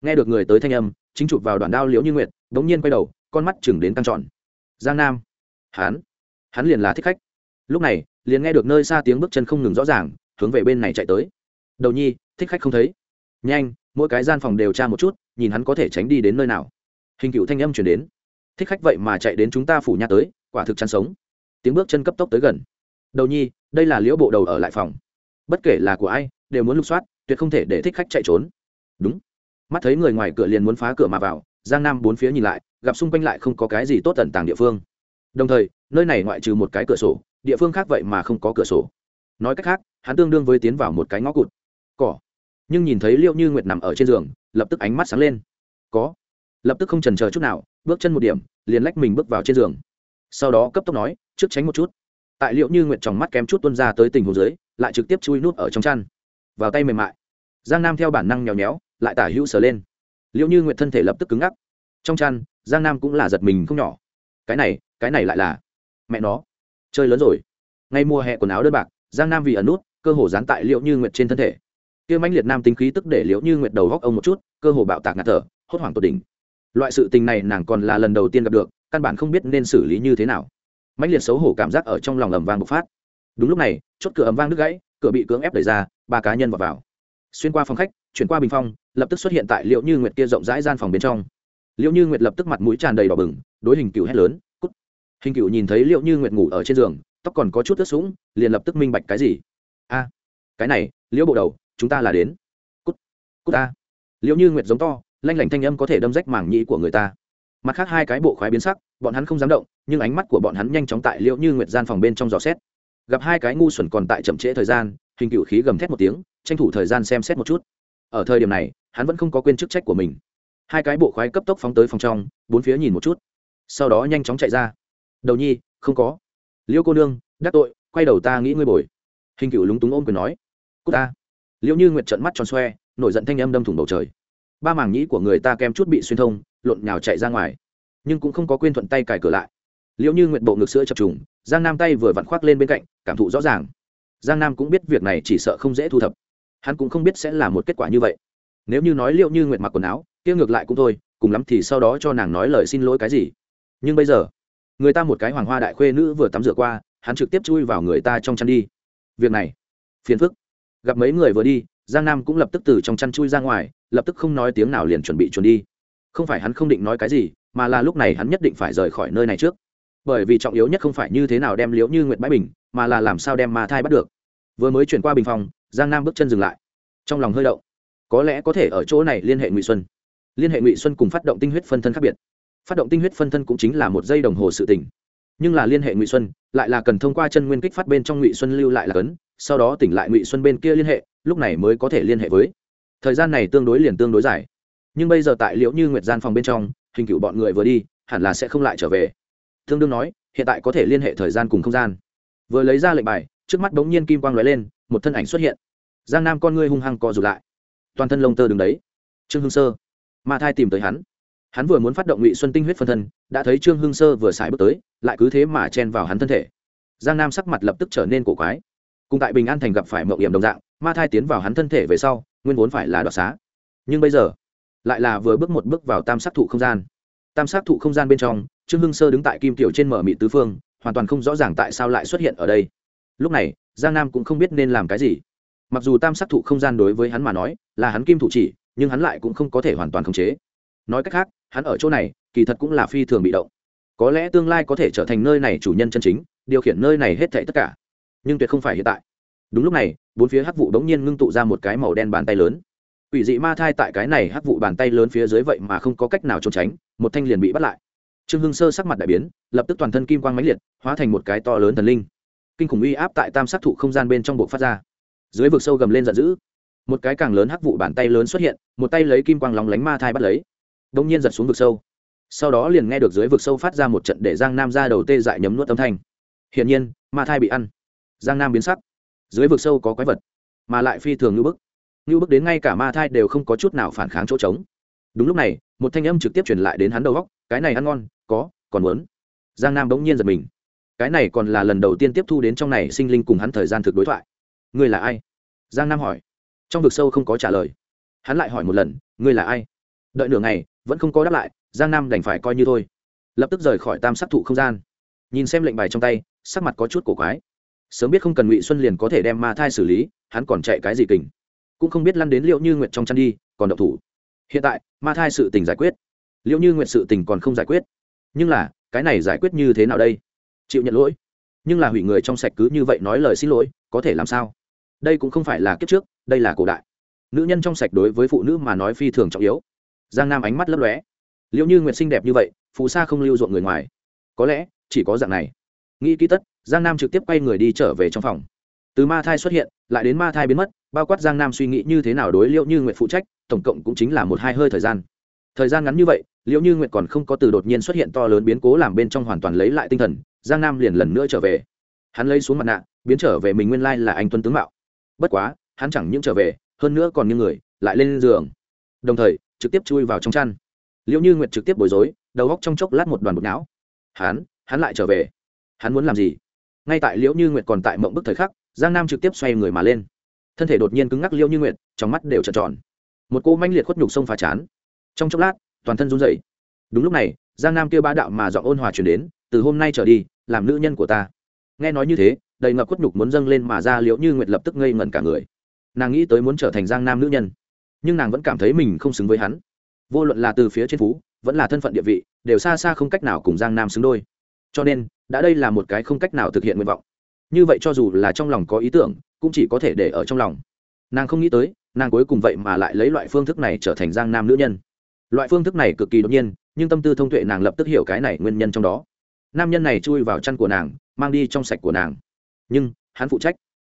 Nghe được người tới thanh âm, chính chụp vào đoạn đao liễu như nguyệt đ ố n g nhiên quay đầu, con mắt chừng đến căng trọn giang nam. Hán hắn liền là thích khách. Lúc này, liền nghe được nơi xa tiếng bước chân không ngừng rõ ràng, hướng về bên này chạy tới. Đầu nhi, thích khách không thấy? Nhanh, mỗi cái gian phòng đều tra một chút, nhìn hắn có thể tránh đi đến nơi nào. Hình cựu thanh âm chuyển đến thích khách vậy mà chạy đến chúng ta phủ nhà tới, quả thực chăn sống. Tiếng bước chân cấp tốc tới gần. Đầu nhi, đây là liễu bộ đầu ở lại phòng. Bất kể là của ai, đều muốn lục soát, tuyệt không thể để thích khách chạy trốn. Đúng. Mắt thấy người ngoài cửa liền muốn phá cửa mà vào, giang nam bốn phía nhìn lại, gặp xung quanh lại không có cái gì tốt tận tàng địa phương. Đồng thời, nơi này ngoại trừ một cái cửa sổ, địa phương khác vậy mà không có cửa sổ. Nói cách khác, hắn tương đương với tiến vào một cái ngõ cụt. Cỏ. Nhưng nhìn thấy liệu như nguyệt nằm ở trên giường, lập tức ánh mắt sáng lên. Có. Lập tức không trần chờ chút nào bước chân một điểm, liền lách mình bước vào trên giường. Sau đó cấp tốc nói, trước tránh một chút. Tại liệu như nguyệt tròng mắt kém chút tuân ra tới tình hồ dưới, lại trực tiếp chui nút ở trong chăn. Vào tay mềm mại. Giang nam theo bản năng nhéo nhéo, lại tả hữu sờ lên. Liệu như nguyệt thân thể lập tức cứng ngắc. Trong chăn, giang nam cũng là giật mình không nhỏ. Cái này cái này lại là mẹ nó. Chơi lớn rồi. Ngay mùa hè quần áo đơn bạc, giang nam vì ẩn nút, cơ hồ dán tại liệu như nguyệt trên thân thể. Kia mãnh liệt nam tính khí tức để liệu như nguyệt đầu góc ông một chút, cơ hồ bạo tạc ngạt thở, hốt hoảng tột đỉnh loại sự tình này nàng còn là lần đầu tiên gặp được, căn bản không biết nên xử lý như thế nào. Mạnh liệt xấu hổ cảm giác ở trong lòng ầm vang bộc phát. Đúng lúc này, chốt cửa ầm vang đứt gãy, cửa bị cưỡng ép đẩy ra, ba cá nhân vào vào. Xuyên qua phòng khách, chuyển qua bình phong, lập tức xuất hiện tại liệu như nguyệt kia rộng rãi gian phòng bên trong. Liệu như nguyệt lập tức mặt mũi tràn đầy đỏ bừng, đối hình cựu hét lớn, cút! Hình cựu nhìn thấy liệu như nguyệt ngủ ở trên giường, tóc còn có chút ướt sũng, liền lập tức minh bạch cái gì. A, cái này, liễu bộ đầu, chúng ta là đến. Cút cút ta. Liệu như nguyệt giống to lanh lảnh thanh âm có thể đâm rách màng nhĩ của người ta. Mặt khác hai cái bộ khoái biến sắc, bọn hắn không dám động, nhưng ánh mắt của bọn hắn nhanh chóng tại liệu như nguyệt gian phòng bên trong giò xét. Gặp hai cái ngu xuẩn còn tại chậm trễ thời gian, hình cựu khí gầm thét một tiếng, tranh thủ thời gian xem xét một chút. Ở thời điểm này, hắn vẫn không có quên chức trách của mình. Hai cái bộ khoái cấp tốc phóng tới phòng trong, bốn phía nhìn một chút. Sau đó nhanh chóng chạy ra. Đầu nhi, không có. Liễu cô nương, đắc tội, quay đầu ta nghĩ ngươi bồi. Hình cựu lúng túng ôm quyền nói. Cô ta. Liễu như nguyệt trận mắt tròn xoe, nổi giận thanh âm đâm thủng bầu trời ba màng nhĩ của người ta kem chút bị xuyên thông, lộn nhào chạy ra ngoài. Nhưng cũng không có quên thuận tay cài cửa lại. Liệu như nguyện bộ ngực sữa chập trùng, giang nam tay vừa vặn khoác lên bên cạnh, cảm thụ rõ ràng. Giang nam cũng biết việc này chỉ sợ không dễ thu thập. Hắn cũng không biết sẽ là một kết quả như vậy. Nếu như nói liệu như nguyện mặc quần áo, kia ngược lại cũng thôi, cùng lắm thì sau đó cho nàng nói lời xin lỗi cái gì. Nhưng bây giờ, người ta một cái hoàng hoa đại khuê nữ vừa tắm rửa qua, hắn trực tiếp chui vào người ta trong chăn đi. Việc này, phiền phức. Gặp mấy người vừa đi, giang nam cũng lập tức từ trong chăn chui ra ngoài lập tức không nói tiếng nào liền chuẩn bị chuẩn đi. Không phải hắn không định nói cái gì, mà là lúc này hắn nhất định phải rời khỏi nơi này trước. Bởi vì trọng yếu nhất không phải như thế nào đem liễu như nguyện bãi bình, mà là làm sao đem ma thai bắt được. Vừa mới chuyển qua bình phòng, giang nam bước chân dừng lại. Trong lòng hơi động. Có lẽ có thể ở chỗ này liên hệ ngụy xuân. Liên hệ ngụy xuân cùng phát động tinh huyết phân thân khác biệt. Phát động tinh huyết phân thân cũng chính là một giây đồng hồ sự tỉnh nhưng là liên hệ ngụy xuân, lại là cần thông qua chân nguyên kích phát bên trong ngụy xuân lưu lại là cấn, sau đó tỉnh lại ngụy xuân bên kia liên hệ, lúc này mới có thể liên hệ với thời gian này tương đối liền tương đối dài. Nhưng bây giờ tại liễu như nguyệt gian phòng bên trong, hình cựu bọn người vừa đi, hẳn là sẽ không lại trở về. Thương đương nói, hiện tại có thể liên hệ thời gian cùng không gian. Vừa lấy ra lệnh bài, trước mắt bỗng nhiên kim quang lóe lên, một thân ảnh xuất hiện. Giang nam con ngươi hung hăng co rụt lại. Toàn thân lông tơ đứng đấy. Trương hưng sơ. Ma thai tìm tới hắn. Hắn vừa muốn phát động ngụy xuân tinh huyết phân thân, đã thấy trương hưng sơ vừa xài bước tới, lại cứ thế mà chen vào hắn thân thể. Giang nam sắc mặt lập tức trở nên cổ quái. Cùng tại bình an thành gặp phải mậu hiểm đồng dạng, ma thai tiến vào hắn thân thể về sau nguyên vốn phải là đoạt xá. Nhưng bây giờ, lại là vừa bước một bước vào tam sắc thụ không gian. Tam sắc thụ không gian bên trong, trương hưng sơ đứng tại kim tiểu trên mở mị tứ phương, hoàn toàn không rõ ràng tại sao lại xuất hiện ở đây. Lúc này, giang nam cũng không biết nên làm cái gì. Mặc dù tam sắc thụ không gian đối với hắn mà nói, là hắn kim thủ chỉ, nhưng hắn lại cũng không có thể hoàn toàn khống chế. Nói cách khác, hắn ở chỗ này, kỳ thật cũng là phi thường bị động. Có lẽ tương lai có thể trở thành nơi này chủ nhân chân chính, điều khiển nơi này hết thảy tất cả. Nhưng tuyệt không phải hiện tại đúng lúc này, bốn phía hắc vụ đống nhiên ngưng tụ ra một cái màu đen bàn tay lớn. Ủy dị ma thai tại cái này hắc vụ bàn tay lớn phía dưới vậy mà không có cách nào trốn tránh, một thanh liền bị bắt lại. Trương hưng sơ sắc mặt đại biến, lập tức toàn thân kim quang mãnh liệt, hóa thành một cái to lớn thần linh. Kinh khủng uy áp tại tam sát thụ không gian bên trong buộc phát ra. Dưới vực sâu gầm lên giận dữ, một cái càng lớn hắc vụ bàn tay lớn xuất hiện, một tay lấy kim quang lóng lánh ma thai bắt lấy đông nhiên giật xuống vực sâu. Sau đó liền nghe được dưới vực sâu phát ra một trận để giang nam ra đầu tê dại nhấm nuốt âm thanh. Hiển nhiên, ma thai bị ăn. Giang nam biến sắc dưới vực sâu có quái vật, mà lại phi thường như bức. Như bức đến ngay cả ma thai đều không có chút nào phản kháng chỗ trống. Đúng lúc này, một thanh âm trực tiếp truyền lại đến hắn đầu góc, cái này ăn ngon, có, còn muốn. Giang nam bỗng nhiên giật mình. Cái này còn là lần đầu tiên tiếp thu đến trong này sinh linh cùng hắn thời gian thực đối thoại. Ngươi là ai? Giang nam hỏi. Trong vực sâu không có trả lời. Hắn lại hỏi một lần, ngươi là ai? Đợi nửa ngày, vẫn không có đáp lại, giang nam đành phải coi như thôi. Lập tức rời khỏi tam sắc thụ không gian. Nhìn xem lệnh bài trong tay, sắc mặt có chút cổ quái sớm biết không cần ngụy xuân liền có thể đem ma thai xử lý, hắn còn chạy cái gì kình? Cũng không biết lăn đến liệu như nguyệt trong chăn đi, còn độc thủ. Hiện tại, ma thai sự tình giải quyết. Liệu như nguyệt sự tình còn không giải quyết. Nhưng là, cái này giải quyết như thế nào đây? Chịu nhận lỗi. Nhưng là hủy người trong sạch cứ như vậy nói lời xin lỗi, có thể làm sao? Đây cũng không phải là kiếp trước, đây là cổ đại. Nữ nhân trong sạch đối với phụ nữ mà nói phi thường trọng yếu. Giang nam ánh mắt lấp lóe. Liệu như nguyệt xinh đẹp như vậy, phù sa không lưu ruộng người ngoài. Có lẽ, chỉ có dạng này. Nghĩ kỹ tất giang nam trực tiếp quay người đi trở về trong phòng. Từ ma thai xuất hiện, lại đến ma thai biến mất, bao quát giang nam suy nghĩ như thế nào đối liệu như nguyệt phụ trách, tổng cộng cũng chính là một hai hơi thời gian. Thời gian ngắn như vậy liệu như nguyệt còn không có từ đột nhiên xuất hiện to lớn biến cố làm bên trong hoàn toàn lấy lại tinh thần, giang nam liền lần nữa trở về. Hắn lấy xuống mặt nạ, biến trở về mình nguyên lai là anh tuấn tướng mạo. Bất quá, hắn chẳng những trở về, hơn nữa còn như người, lại lên giường. Đồng thời, trực tiếp chui vào trong chăn. Liệu như nguyệt trực tiếp bối rối, đầu góc trong chốc lát một đoàn bột não. Hắn hắn lại trở về. Hắn muốn làm gì? Ngay tại liễu như nguyệt còn tại mộng bức thời khắc, giang nam trực tiếp xoay người mà lên. Thân thể đột nhiên cứng ngắc liễu như nguyệt, trong mắt đều trợn tròn. Một cô manh liệt khuất nhục sông phá chán. Trong chốc lát, toàn thân run dậy đúng lúc này, giang nam kêu ba đạo mà dọn ôn hòa chuyển đến, từ hôm nay trở đi, làm nữ nhân của ta. Nghe nói như thế, đầy ngập khuất nhục muốn dâng lên mà ra liễu như nguyệt lập tức ngây ngẩn cả người. Nàng nghĩ tới muốn trở thành giang nam nữ nhân, nhưng nàng vẫn cảm thấy mình không xứng với hắn. Vô luận là từ phía trên phú, vẫn là thân phận địa vị, đều xa xa không cách nào cùng giang nam xứng đôi cho nên, đã đây là một cái không cách nào thực hiện nguyện vọng. Như vậy cho dù là trong lòng có ý tưởng, cũng chỉ có thể để ở trong lòng. Nàng không nghĩ tới, nàng cuối cùng vậy mà lại lấy loại phương thức này trở thành giang nam nữ nhân. Loại phương thức này cực kỳ đột nhiên, nhưng tâm tư thông tuệ nàng lập tức hiểu cái này nguyên nhân trong đó. Nam nhân này chui vào chăn của nàng, mang đi trong sạch của nàng. Nhưng, hắn phụ trách.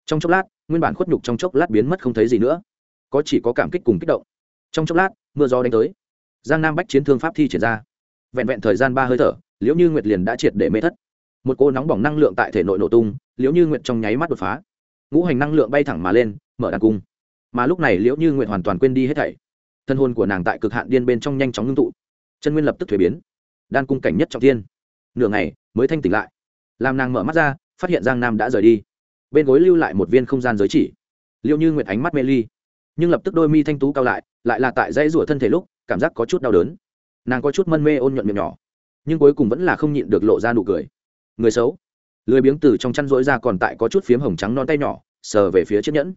Trong chốc lát, nguyên bản khuất nhục trong chốc lát biến mất không thấy gì nữa. Có chỉ có cảm kích cùng kích động. Trong chốc lát, mưa gió đánh tới. Giang nam bách chiến thương pháp thi triển ra. Vẹn vẹn thời gian ba hơi thở liễu như nguyệt liền đã triệt để mê thất. Một cô nóng bỏng năng lượng tại thể nội nổ tung, liễu như Nguyệt trong nháy mắt đột phá. Ngũ hành năng lượng bay thẳng mà lên, mở đàn cung. Mà lúc này liễu như Nguyệt hoàn toàn quên đi hết thảy. Thân hồn của nàng tại cực hạn điên bên trong nhanh chóng ngưng tụ. Chân nguyên lập tức thuế biến. Đan cung cảnh nhất trọng thiên. Nửa ngày, mới thanh tỉnh lại. Làm nàng mở mắt ra, phát hiện giang nam đã rời đi. Bên gối lưu lại một viên không gian giới chỉ. Liệu như nguyệt ánh mắt mê ly. Nhưng lập tức đôi mi thanh tú cao lại lại là tại dãy rủa thân thể lúc, cảm giác có chút đau đớn. Nàng có chút mân mê ôn nhuận miệng nhỏ nhưng cuối cùng vẫn là không nhịn được lộ ra nụ cười. Người xấu. Lười biếng từ trong chăn rỗi ra còn tại có chút phiếm hồng trắng non tay nhỏ, sờ về phía chiếc nhẫn.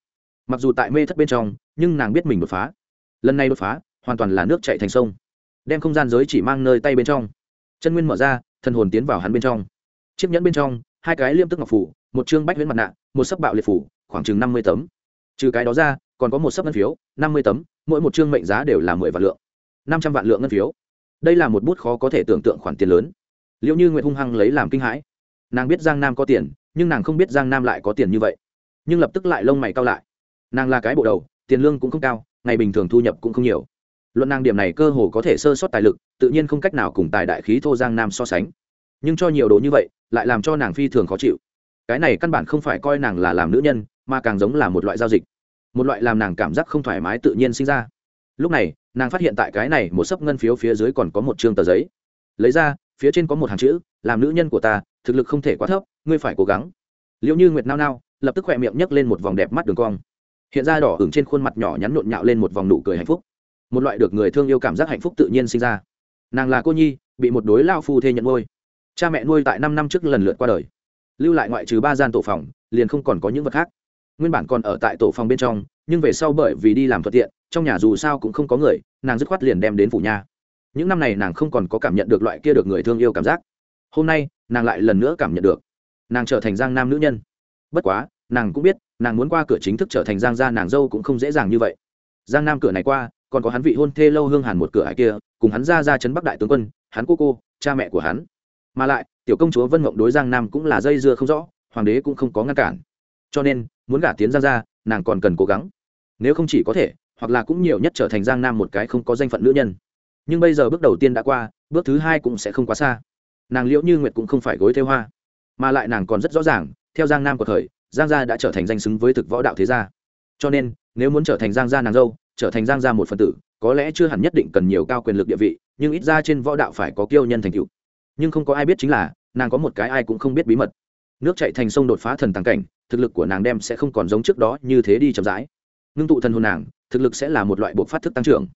Mặc dù tại mê thất bên trong, nhưng nàng biết mình đột phá. Lần này đột phá, hoàn toàn là nước chạy thành sông. Đem không gian giới chỉ mang nơi tay bên trong. Chân nguyên mở ra thân hồn tiến vào hắn bên trong. Chiếc nhẫn bên trong, hai cái liêm tức ngọc phủ, một chương bách huyễn mặt nạ, một sấp bạo liệt phủ, khoảng chừng năm mươi tấm. Trừ cái đó ra, còn có một sấp ngân phiếu, năm mươi tấm, mỗi một chương mệnh giá đều là mười vạn lượng. Năm trăm vạn lượng ngân phiếu đây là một bút khó có thể tưởng tượng khoản tiền lớn. Liệu như nguyệt hung hăng lấy làm kinh hãi. Nàng biết giang nam có tiền, nhưng nàng không biết giang nam lại có tiền như vậy. Nhưng lập tức lại lông mày cao lại. Nàng là cái bộ đầu, tiền lương cũng không cao, ngày bình thường thu nhập cũng không nhiều. Luận nàng điểm này cơ hồ có thể sơ sót tài lực, tự nhiên không cách nào cùng tài đại khí thô giang nam so sánh. Nhưng cho nhiều đồ như vậy, lại làm cho nàng phi thường khó chịu. Cái này căn bản không phải coi nàng là làm nữ nhân, mà càng giống là một loại giao dịch. Một loại làm nàng cảm giác không thoải mái tự nhiên sinh ra lúc này, nàng phát hiện tại cái này một sấp ngân phiếu phía dưới còn có một chương tờ giấy. Lấy ra, phía trên có một hàng chữ, làm nữ nhân của ta, thực lực không thể quá thấp, ngươi phải cố gắng. Liệu như nguyệt nao nao, lập tức khỏe miệng nhấc lên một vòng đẹp mắt đường cong. Hiện ra đỏ ửng trên khuôn mặt nhỏ nhắn nhộn nhạo lên một vòng nụ cười hạnh phúc. Một loại được người thương yêu cảm giác hạnh phúc tự nhiên sinh ra. Nàng là cô nhi, bị một đối lao phu thê nhận nuôi. Cha mẹ nuôi tại năm năm trước lần lượt qua đời. Lưu lại ngoại trừ ba gian tổ phòng, liền không còn có những vật khác. Nguyên bản còn ở tại tổ phòng bên trong, nhưng về sau bởi vì đi làm thuận tiện trong nhà dù sao cũng không có người, nàng dứt khoát liền đem đến phủ nhà. Những năm này nàng không còn có cảm nhận được loại kia được người thương yêu cảm giác. Hôm nay, nàng lại lần nữa cảm nhận được, nàng trở thành giang nam nữ nhân. Bất quá, nàng cũng biết, nàng muốn qua cửa chính thức trở thành giang gia nàng dâu cũng không dễ dàng như vậy. Giang nam cửa này qua, còn có hắn vị hôn thê lâu hương hàn một cửa hải kia, cùng hắn ra ra chấn bắc đại tướng quân, hắn cô cô, cha mẹ của hắn. Mà lại, tiểu công chúa vân mộng đối giang nam cũng là dây dưa không rõ, hoàng đế cũng không có ngăn cản. Cho nên, muốn gả tiến giang ra nàng còn cần cố gắng. Nếu không chỉ có thể hoặc là cũng nhiều nhất trở thành giang nam một cái không có danh phận nữ nhân. Nhưng bây giờ bước đầu tiên đã qua, bước thứ hai cũng sẽ không quá xa. Nàng liễu như nguyệt cũng không phải gối theo hoa, mà lại nàng còn rất rõ ràng, theo giang nam của thời, giang gia đã trở thành danh xứng với thực võ đạo thế gia. Cho nên, nếu muốn trở thành giang gia nàng dâu, trở thành giang gia một phần tử, có lẽ chưa hẳn nhất định cần nhiều cao quyền lực địa vị, nhưng ít ra trên võ đạo phải có kiêu nhân thành tựu. Nhưng không có ai biết chính là, nàng có một cái ai cũng không biết bí mật. Nước chạy thành sông đột phá thần tàng cảnh, thực lực của nàng đem sẽ không còn giống trước đó như thế đi chậm rãi. Ngưng tụ thần hồn nàng thực lực sẽ là một loại buộc phát thức tăng trưởng.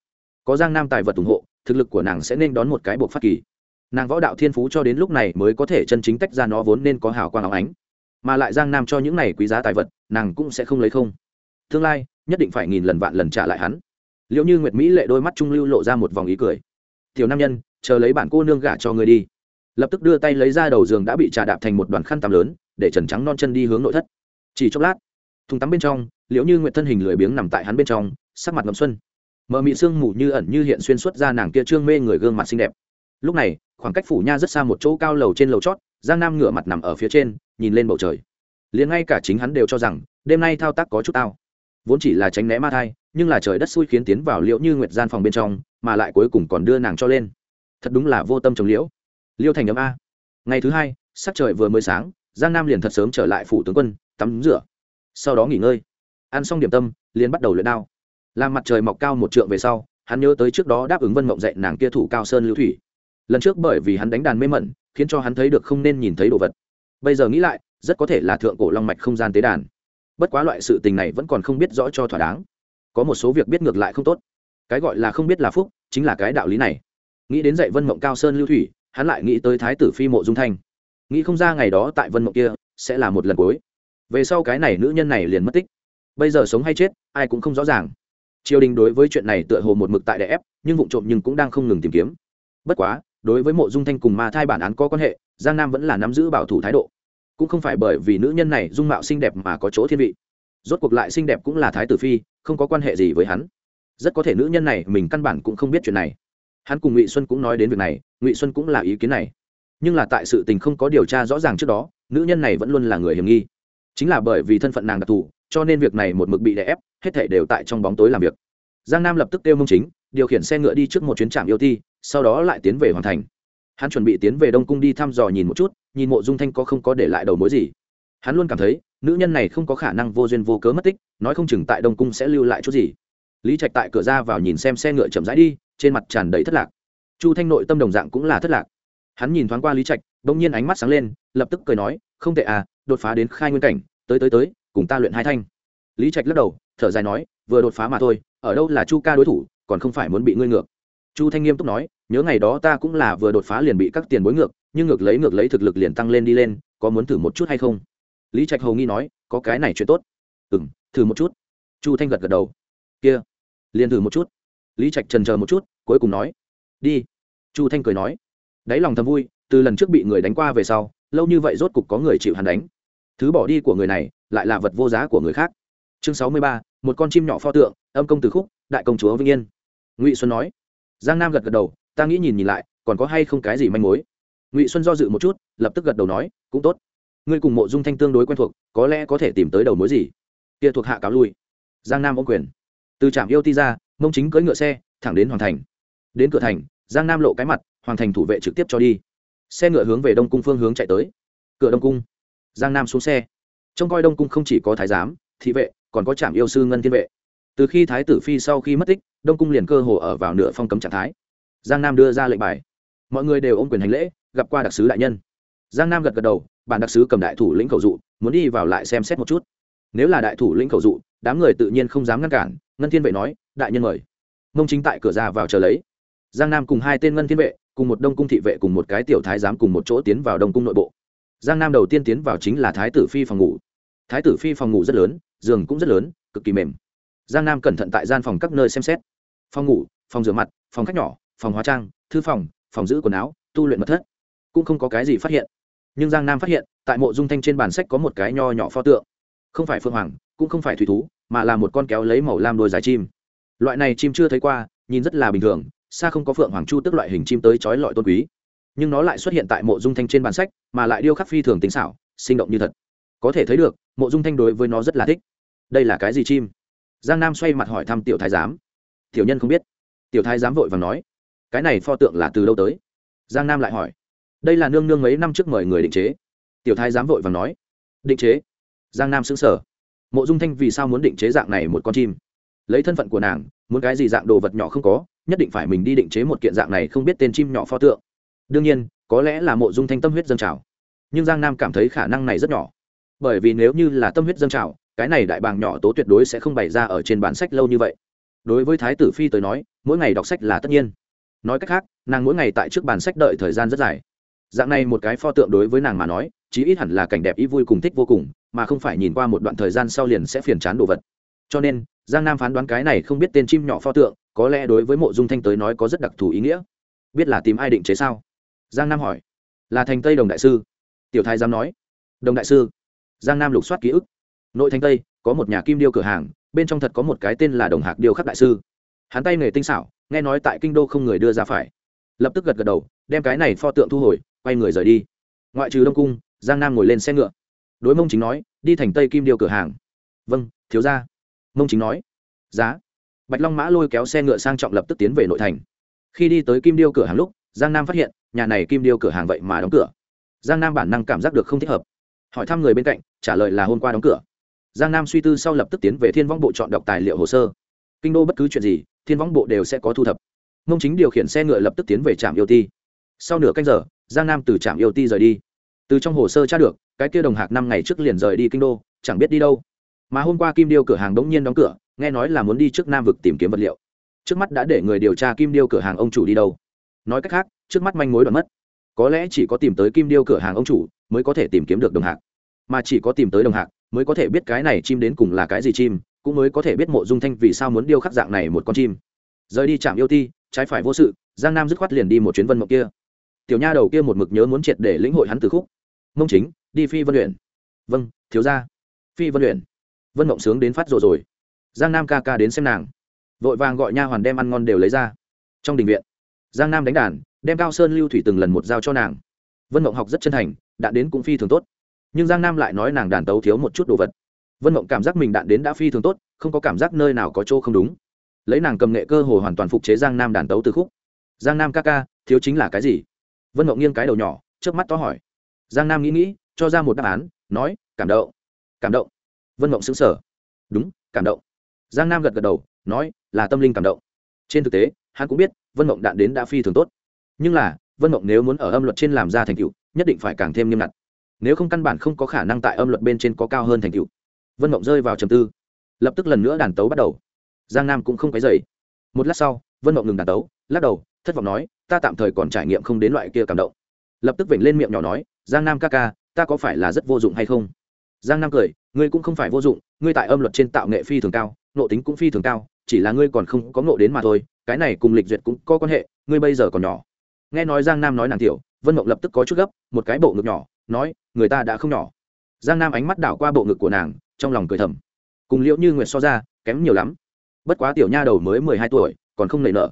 Có giang nam tài vật ủng hộ, thực lực của nàng sẽ nên đón một cái buộc phát kỳ. Nàng võ đạo thiên phú cho đến lúc này mới có thể chân chính tách ra nó vốn nên có hào quang áo ánh. Mà lại giang nam cho những này quý giá tài vật, nàng cũng sẽ không lấy không. Tương lai, nhất định phải nghìn lần vạn lần trả lại hắn. Liệu như nguyệt mỹ lệ đôi mắt trung lưu lộ ra một vòng ý cười. Tiểu nam nhân, chờ lấy bản cô nương gả cho người đi. Lập tức đưa tay lấy ra đầu giường đã bị trà đạp thành một đoàn khăn tắm lớn, để trần trắng non chân đi hướng nội thất. Chỉ chốc lát, thùng tắm bên trong liệu như Nguyệt thân hình lười biếng nằm tại hắn bên trong sắc mặt ngầm xuân. Mờ mị sương mù như ẩn như hiện xuyên suốt ra nàng kia trương mê người gương mặt xinh đẹp. Lúc này, khoảng cách phủ nha rất xa một chỗ cao lầu trên lầu chót, giang nam ngửa mặt nằm ở phía trên, nhìn lên bầu trời. Liền ngay cả chính hắn đều cho rằng, đêm nay thao tác có chút tao. Vốn chỉ là tránh né ma thai, nhưng là trời đất xui khiến tiến vào liễu như nguyệt gian phòng bên trong, mà lại cuối cùng còn đưa nàng cho lên. Thật đúng là vô tâm trồng liễu. Liêu thành ấm a. Ngày thứ hai, sắc trời vừa mới sáng, giang nam liền thật sớm trở lại phủ tướng quân, tắm rửa. Sau đó nghỉ ngơi. Ăn xong điểm tâm, liền bắt đầu luyện đao làm mặt trời mọc cao một trượng về sau, hắn nhớ tới trước đó đáp ứng vân mộng dạy nàng kia thủ cao sơn lưu thủy. Lần trước bởi vì hắn đánh đàn mê mẩn, khiến cho hắn thấy được không nên nhìn thấy đồ vật. Bây giờ nghĩ lại, rất có thể là thượng cổ long mạch không gian tế đàn. Bất quá loại sự tình này vẫn còn không biết rõ cho thỏa đáng. Có một số việc biết ngược lại không tốt. Cái gọi là không biết là phúc, chính là cái đạo lý này. Nghĩ đến dạy vân mộng cao sơn lưu thủy, hắn lại nghĩ tới thái tử phi mộ dung thanh. Nghĩ không ra ngày đó tại vân mộng kia, sẽ là một lần cuối. Về sau cái này nữ nhân này liền mất tích. Bây giờ sống hay chết, ai cũng không rõ ràng triều đình đối với chuyện này tựa hồ một mực tại đè ép, nhưng vụ trộm nhưng cũng đang không ngừng tìm kiếm. Bất quá, đối với mộ dung thanh cùng ma thai bản án có quan hệ, giang nam vẫn là nắm giữ bảo thủ thái độ. Cũng không phải bởi vì nữ nhân này dung mạo xinh đẹp mà có chỗ thiên vị. Rốt cuộc lại xinh đẹp cũng là thái tử phi, không có quan hệ gì với hắn. Rất có thể nữ nhân này mình căn bản cũng không biết chuyện này. Hắn cùng ngụy xuân cũng nói đến việc này, ngụy xuân cũng là ý kiến này. Nhưng là tại sự tình không có điều tra rõ ràng trước đó, nữ nhân này vẫn luôn là người hiểm nghi. Chính là bởi vì thân phận nàng đặc thù cho nên việc này một mực bị đè ép hết thể đều tại trong bóng tối làm việc. Giang nam lập tức kêu mông chính điều khiển xe ngựa đi trước một chuyến trạm yêu thi, sau đó lại tiến về hoàn thành. Hắn chuẩn bị tiến về đông cung đi thăm dò nhìn một chút nhìn mộ dung thanh có không có để lại đầu mối gì. Hắn luôn cảm thấy nữ nhân này không có khả năng vô duyên vô cớ mất tích nói không chừng tại đông cung sẽ lưu lại chút gì. Lý trạch tại cửa ra vào nhìn xem xe ngựa chậm rãi đi trên mặt tràn đầy thất lạc. Chu thanh nội tâm đồng dạng cũng là thất lạc. Hắn nhìn thoáng qua lý trạch đ ỗ n g nhiên ánh mắt sáng lên lập tức cười nói không tệ à đột phá đến khai nguyên cảnh tới tới tới cùng ta luyện hai thanh. Lý trạch lắc đầu, thở dài nói, vừa đột phá mà thôi, ở đâu là chu ca đối thủ, còn không phải muốn bị ngươi ngược. Chu thanh nghiêm túc nói, nhớ ngày đó ta cũng là vừa đột phá liền bị các tiền bối ngược, nhưng ngược lấy ngược lấy thực lực liền tăng lên đi lên, có muốn thử một chút hay không? Lý trạch hầu nghi nói, có cái này chuyện tốt. Ừ m thử một chút. Chu thanh gật gật đầu. Kia, liền thử một chút. Lý trạch trần c một chút, cuối cùng nói, đi. Chu thanh cười nói, đáy lòng thầm vui, từ lần trước bị người đánh qua về sau, lâu như vậy rốt cục có người chịu hắn đánh. Thứ bỏ đi của người này lại là vật vô giá của người khác. Chương sáu mươi ba, một con chim nhỏ pho tượng, âm công từ khúc, đại công chúa vĩnh yên. Ngụy xuân nói. Giang nam gật gật đầu, ta nghĩ nhìn nhìn lại, còn có hay không cái gì manh mối? Ngụy xuân do dự một chút, lập tức gật đầu nói, cũng tốt. Ngươi cùng mộ dung thanh tương đối quen thuộc, có lẽ có thể tìm tới đầu mối gì? Kia thuộc hạ cáo lui. Giang nam ô quyền. Từ trạm yêu ti ra, mông chính cưỡi ngựa xe, thẳng đến hoàng thành. Đến cửa thành, giang nam lộ cái mặt, hoàng thành thủ vệ trực tiếp cho đi. Xe ngựa hướng về đông cung phương hướng chạy tới. Cửa đông cung. Giang nam xuống xe trông coi đông cung không chỉ có thái giám, thị vệ, còn có trạm yêu sư ngân thiên vệ. Từ khi thái tử phi sau khi mất tích, đông cung liền cơ hồ ở vào nửa phong cấm trạng thái. Giang nam đưa ra lệnh bài. Mọi người đều ôm quyền hành lễ, gặp qua đặc sứ đại nhân. Giang nam gật gật đầu, bản đặc sứ cầm đại thủ lĩnh khẩu dụ, muốn đi vào lại xem xét một chút. Nếu là đại thủ lĩnh khẩu dụ, đám người tự nhiên không dám ngăn cản, ngân thiên vệ nói, đại nhân mời. Mông chính tại cửa ra vào chờ lấy. Giang nam cùng hai tên ngân thiên vệ, cùng một đông cung thị vệ cùng một cái tiểu thái giám cùng một chỗ tiến vào đông cung nội bộ giang nam đầu tiên tiến vào chính là thái tử phi phòng ngủ. Thái tử phi phòng ngủ rất lớn, giường cũng rất lớn, cực kỳ mềm. Giang nam cẩn thận tại gian phòng các nơi xem xét. Phòng ngủ, phòng rửa mặt, phòng khách nhỏ, phòng hóa trang, thư phòng phòng giữ quần áo, tu luyện mật thất. Cũng không có cái gì phát hiện. Nhưng giang nam phát hiện, tại mộ dung thanh trên bàn sách có một cái nho nhỏ pho tượng. Không phải phương hoàng, cũng không phải thủy thú, mà là một con kéo lấy màu lam đôi dài chim. Loại này chim chưa thấy qua, nhìn rất là bình thường, xa không có phượng hoàng chu tức loại hình chim tới trói lọi tôn quý nhưng nó lại xuất hiện tại mộ dung thanh trên bàn sách, mà lại điêu khắc phi thường tính xảo, sinh động như thật. Có thể thấy được, mộ dung thanh đối với nó rất là thích. Đây là cái gì chim? Giang nam xoay mặt hỏi thăm tiểu thái giám. Tiểu nhân không biết. Tiểu thái giám vội và nói, cái này pho tượng là từ đâu tới? Giang nam lại hỏi, đây là nương nương mấy năm trước mời người định chế. Tiểu thái giám vội và nói, định chế. Giang nam xứng sở mộ dung thanh vì sao muốn định chế dạng này một con chim? Lấy thân phận của nàng, muốn cái gì dạng đồ vật nhỏ không có, nhất định phải mình đi định chế một kiện dạng này không biết tên chim nhỏ pho tượng đương nhiên, có lẽ là mộ dung thanh tâm huyết dân trào. Nhưng giang nam cảm thấy khả năng này rất nhỏ. Bởi vì nếu như là tâm huyết dân trào, cái này đại bàng nhỏ tố tuyệt đối sẽ không bày ra ở trên bản sách lâu như vậy. Đối với thái tử phi tới nói, mỗi ngày đọc sách là tất nhiên. Nói cách khác, nàng mỗi ngày tại trước bàn sách đợi thời gian rất dài. Dạng này một cái pho tượng đối với nàng mà nói, chí ít hẳn là cảnh đẹp ý vui cùng thích vô cùng, mà không phải nhìn qua một đoạn thời gian sau liền sẽ phiền chán đồ vật. Cho nên, giang nam phán đoán cái này không biết tên chim nhỏ pho tượng, có lẽ đối với mộ dung thanh tới nói có rất đặc thù ý nghĩa. Biết là tìm ai định chế sao? Giang nam hỏi. Là thành tây đồng đại sư. Tiểu thái giám nói. Đồng đại sư. Giang nam lục soát ký ức. Nội thành tây, có một nhà kim điêu cửa hàng, bên trong thật có một cái tên là đồng hạc điêu khắc đại sư. Hắn tay nghề tinh xảo, nghe nói tại kinh đô không người đưa ra phải. Lập tức gật gật đầu, đem cái này pho tượng thu hồi, quay người rời đi. Ngoại trừ đông cung, giang nam ngồi lên xe ngựa. Đối mông chính nói, đi thành tây kim điêu cửa hàng. Vâng thiếu ra mông chính nói, giá. Bạch long mã lôi kéo xe ngựa sang trọng lập tức tiến về nội thành. Khi đi tới kim điêu cửa hàng lúc giang nam phát hiện, nhà này kim điêu cửa hàng vậy mà đóng cửa. Giang nam bản năng cảm giác được không thích hợp. Hỏi thăm người bên cạnh, trả lời là hôm qua đóng cửa. Giang nam suy tư sau lập tức tiến về thiên võng bộ chọn đọc tài liệu hồ sơ. Kinh đô bất cứ chuyện gì, thiên võng bộ đều sẽ có thu thập. Ngông chính điều khiển xe ngựa lập tức tiến về trạm yêu ti. Sau nửa canh giờ, giang nam từ trạm yêu ti rời đi. Từ trong hồ sơ tra được, cái kia đồng hạc năm ngày trước liền rời đi kinh đô, chẳng biết đi đâu. Mà hôm qua kim điêu cửa hàng đống nhiên đóng cửa, nghe nói là muốn đi trước nam vực tìm kiếm vật liệu. Trước mắt đã để người điều tra kim điêu cửa hàng ông chủ đi đâu nói cách khác, trước mắt manh mối đoạn mất. Có lẽ chỉ có tìm tới kim điêu cửa hàng ông chủ mới có thể tìm kiếm được đồng hạc. Mà chỉ có tìm tới đồng hạc mới có thể biết cái này chim đến cùng là cái gì chim, cũng mới có thể biết mộ dung thanh vì sao muốn điêu khắc dạng này một con chim. Rời đi trạm yêu ti, trái phải vô sự, giang nam dứt khoát liền đi một chuyến vân mộng kia. Tiểu nha đầu kia một mực nhớ muốn triệt để lĩnh hội hắn từ khúc. Mông chính, đi phi vân luyện vâng thiếu ra phi vân luyện vân mộng sướng đến phát rồi rồi. Giang nam ca ca đến xem nàng. Vội vàng gọi nha hoàn đem ăn ngon đều lấy ra. Trong đình viện giang nam đánh đàn, đem cao sơn lưu thủy từng lần một giao cho nàng. Vân mộng học rất chân thành đạn đến cũng phi thường tốt. Nhưng giang nam lại nói nàng đàn tấu thiếu một chút đồ vật. Vân mộng cảm giác mình đạn đến đã phi thường tốt, không có cảm giác nơi nào có chỗ không đúng. Lấy nàng cầm nghệ cơ hồ hoàn toàn phục chế giang nam đàn tấu từ khúc. Giang nam ca ca, thiếu chính là cái gì? Vân mộng nghiêng cái đầu nhỏ trước mắt to hỏi. Giang nam nghĩ nghĩ, cho ra một đáp án, nói, cảm động. Cảm động? Vân mộng xứng sở đúng, cảm động. Giang nam gật gật đầu, nói, là tâm linh cảm động. Trên thực tế hắn cũng biết, vân mộng đạn đến đã phi thường tốt. Nhưng là, vân mộng nếu muốn ở âm luật trên làm ra thành tựu, nhất định phải càng thêm nghiêm ngặt. Nếu không căn bản không có khả năng tại âm luật bên trên có cao hơn thành tựu. Vân mộng rơi vào trầm tư. Lập tức lần nữa đàn tấu bắt đầu. Giang nam cũng không cái dày một lát sau, vân mộng ngừng đàn tấu, lắc đầu, thất vọng nói, ta tạm thời còn trải nghiệm không đến loại kia cảm động. Lập tức vểnh lên miệng nhỏ nói, giang nam ca ca, ta có phải là rất vô dụng hay không? Giang nam cười, ngươi cũng không phải vô dụng, ngươi tại âm luật trên tạo nghệ phi thường cao nộ tính cũng phi thường cao, chỉ là ngươi còn không có nộ đến mà thôi cái này cùng lịch duyệt cũng có quan hệ, ngươi bây giờ còn nhỏ. Nghe nói giang nam nói nàng tiểu, vân mộng lập tức có chút gấp, một cái bộ ngực nhỏ, nói, người ta đã không nhỏ. Giang nam ánh mắt đảo qua bộ ngực của nàng, trong lòng cười thầm. Cùng liễu như nguyệt so ra, kém nhiều lắm. Bất quá tiểu nha đầu mới mười hai tuổi, còn không nảy nở.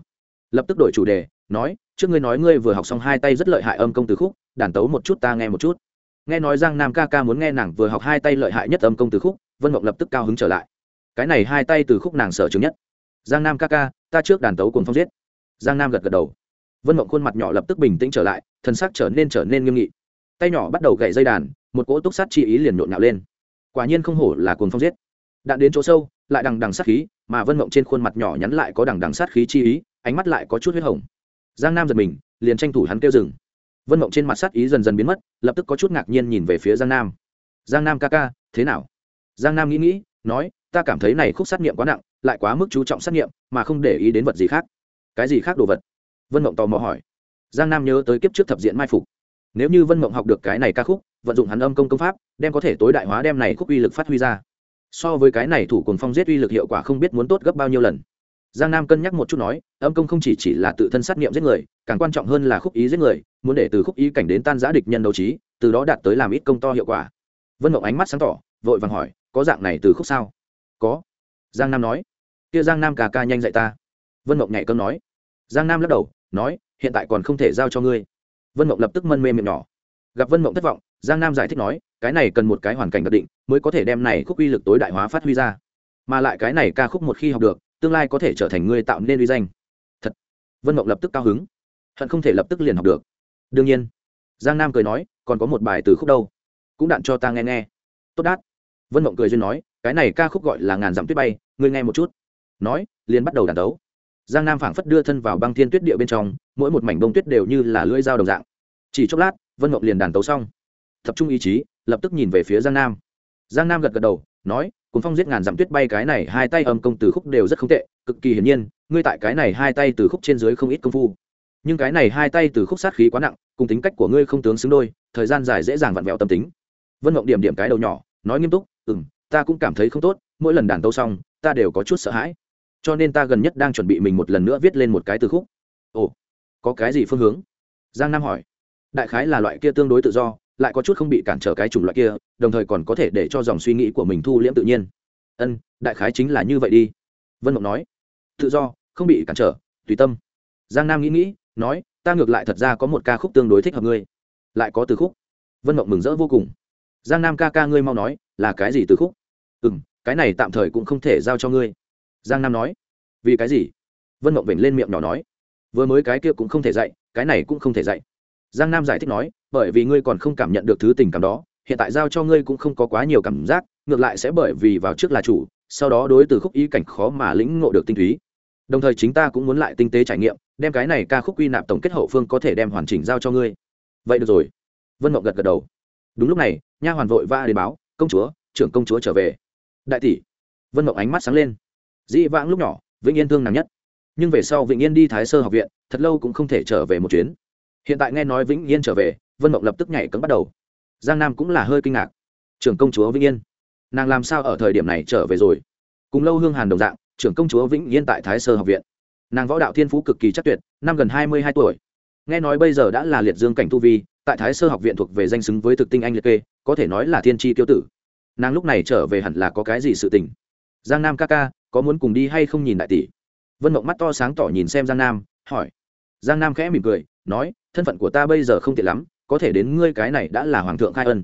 Lập tức đổi chủ đề, nói, trước ngươi nói ngươi vừa học xong hai tay rất lợi hại âm công từ khúc, đàn tấu một chút ta nghe một chút. Nghe nói giang nam ca ca muốn nghe nàng vừa học hai tay lợi hại nhất âm công từ khúc, vân mộng lập tức cao hứng trở lại. Cái này hai tay từ khúc nàng sở chứng nhất giang nam ca ca, ta trước đàn tấu cùng phong giết. Giang nam gật gật đầu. Vân mộng khuôn mặt nhỏ lập tức bình tĩnh trở lại thân xác trở nên trở nên nghiêm nghị. Tay nhỏ bắt đầu gậy dây đàn, một cỗ túc sát chi ý liền nhộn nhạo lên. Quả nhiên không hổ là cuồng phong giết. Đạn đến chỗ sâu, lại đằng đằng sát khí, mà vân mộng trên khuôn mặt nhỏ nhắn lại có đằng đằng sát khí chi ý, ánh mắt lại có chút huyết hồng. Giang nam giật mình, liền tranh thủ hắn kêu dừng. Vân mộng trên mặt sát ý dần dần biến mất, lập tức có chút ngạc nhiên nhìn về phía giang nam. Giang nam ca ca, thế nào? Giang nam nghĩ nghĩ, nói, ta cảm thấy này khúc sát nghiệm quá nặng lại quá mức chú trọng xét nghiệm, mà không để ý đến vật gì khác. Cái gì khác đồ vật? Vân mộng tò mò hỏi. Giang nam nhớ tới kiếp trước thập diện mai phục. Nếu như vân mộng học được cái này ca khúc, vận dụng hắn âm công công pháp, đem có thể tối đại hóa đem này khúc uy lực phát huy ra. So với cái này thủ cùng phong giết uy lực hiệu quả không biết muốn tốt gấp bao nhiêu lần. Giang nam cân nhắc một chút nói, âm công không chỉ chỉ là tự thân sát nghiệm giết người, càng quan trọng hơn là khúc ý giết người, muốn để từ khúc ý cảnh đến tan giã địch nhân đấu trí, từ đó đạt tới làm ít công to hiệu quả. Vân mộng ánh mắt sáng tỏ, vội vàng hỏi, có dạng này từ khúc sao? Có. Giang nam nói kia giang nam cà ca nhanh dạy ta. Vân mộng nhảy cơm nói. Giang nam lắc đầu, nói, hiện tại còn không thể giao cho ngươi. Vân mộng lập tức mân mê miệng nhỏ. Gặp vân mộng thất vọng, giang nam giải thích nói, cái này cần một cái hoàn cảnh đặc định, mới có thể đem này khúc uy lực tối đại hóa phát huy ra. Mà lại cái này ca khúc một khi học được, tương lai có thể trở thành ngươi tạo nên uy danh. Thật. Vân mộng lập tức cao hứng. Hận không thể lập tức liền học được. Đương nhiên. Giang nam cười nói, còn có một bài từ khúc đâu. Cũng đạn cho ta nghe nghe. Tốt đát. Vân mộng cười duyên nói, cái này ca khúc gọi là ngàn dặm tuyết bay, ngươi nghe một chút nói, liền bắt đầu đàn tấu giang nam phảng phất đưa thân vào băng thiên tuyết địa bên trong, mỗi một mảnh bông tuyết đều như là lưỡi dao đồng dạng. Chỉ chốc lát, vân mộng liền đàn tấu xong. Tập trung ý chí, lập tức nhìn về phía giang nam. Giang nam gật gật đầu, nói cuốn phong giết ngàn dặm tuyết bay cái này hai tay âm công từ khúc đều rất không tệ, cực kỳ hiển nhiên, ngươi tại cái này hai tay từ khúc trên dưới không ít công phu. Nhưng cái này hai tay từ khúc sát khí quá nặng, cùng tính cách của ngươi không tướng xứng đôi, thời gian dài dễ dàng vặn vẹo tâm tính. Vân mộng điểm điểm cái đầu nhỏ, nói nghiêm túc ừ m ta cũng cảm thấy không tốt, mỗi lần đàn tâu xong, ta đều có chút sợ hãi cho nên ta gần nhất đang chuẩn bị mình một lần nữa viết lên một cái từ khúc. Ồ, có cái gì phương hướng? Giang nam hỏi. Đại khái là loại kia tương đối tự do, lại có chút không bị cản trở cái chủng loại kia, đồng thời còn có thể để cho dòng suy nghĩ của mình thu liễm tự nhiên. Ân, đại khái chính là như vậy đi. Vân mộng nói. Tự do, không bị cản trở, tùy tâm. Giang nam nghĩ nghĩ, nói, ta ngược lại thật ra có một ca khúc tương đối thích hợp ngươi. Lại có từ khúc. Vân mộng mừng rỡ vô cùng. Giang nam ca ca ngươi mau nói, là cái gì từ khúc? Ừ m cái này tạm thời cũng không thể giao cho ngươi giang nam nói. Vì cái gì? Vân mộng vểnh lên miệng nhỏ nói. Vừa mới cái kia cũng không thể dạy, cái này cũng không thể dạy. Giang nam giải thích nói, bởi vì ngươi còn không cảm nhận được thứ tình cảm đó, hiện tại giao cho ngươi cũng không có quá nhiều cảm giác, ngược lại sẽ bởi vì vào trước là chủ, sau đó đối từ khúc ý cảnh khó mà lĩnh ngộ được tinh túy. Đồng thời chính ta cũng muốn lại tinh tế trải nghiệm, đem cái này ca khúc quy nạp tổng kết hậu phương có thể đem hoàn chỉnh giao cho ngươi. Vậy được rồi. Vân mộng gật gật đầu. Đúng lúc này, nha hoàn vội va đến báo, công chúa, trưởng công chúa trở về. Đại tỷ. Vân mộng ánh mắt sáng lên dĩ vãng lúc nhỏ, vĩnh yên thương nàng nhất. Nhưng về sau vĩnh yên đi thái sơ học viện, thật lâu cũng không thể trở về một chuyến. Hiện tại nghe nói vĩnh yên trở về, vân mộng lập tức nhảy cấm bắt đầu. Giang nam cũng là hơi kinh ngạc. Trưởng công chúa vĩnh yên, nàng làm sao ở thời điểm này trở về rồi? Cùng lâu hương hàn đồng dạng, trưởng công chúa vĩnh yên tại thái sơ học viện. Nàng võ đạo thiên phú cực kỳ chắc tuyệt, năm gần hai mươi hai tuổi. Nghe nói bây giờ đã là liệt dương cảnh tu vi, tại thái sơ học viện thuộc về danh xứng với thực tinh anh liệt kê, có thể nói là thiên tri tiêu tử. Nàng lúc này trở về hẳn là có cái gì sự tình? Giang nam ca ca có muốn cùng đi hay không nhìn đại tỷ? Vân mộng mắt to sáng tỏ nhìn xem giang nam, hỏi. Giang nam khẽ mỉm cười, nói, thân phận của ta bây giờ không tiện lắm, có thể đến ngươi cái này đã là hoàng thượng khai ân.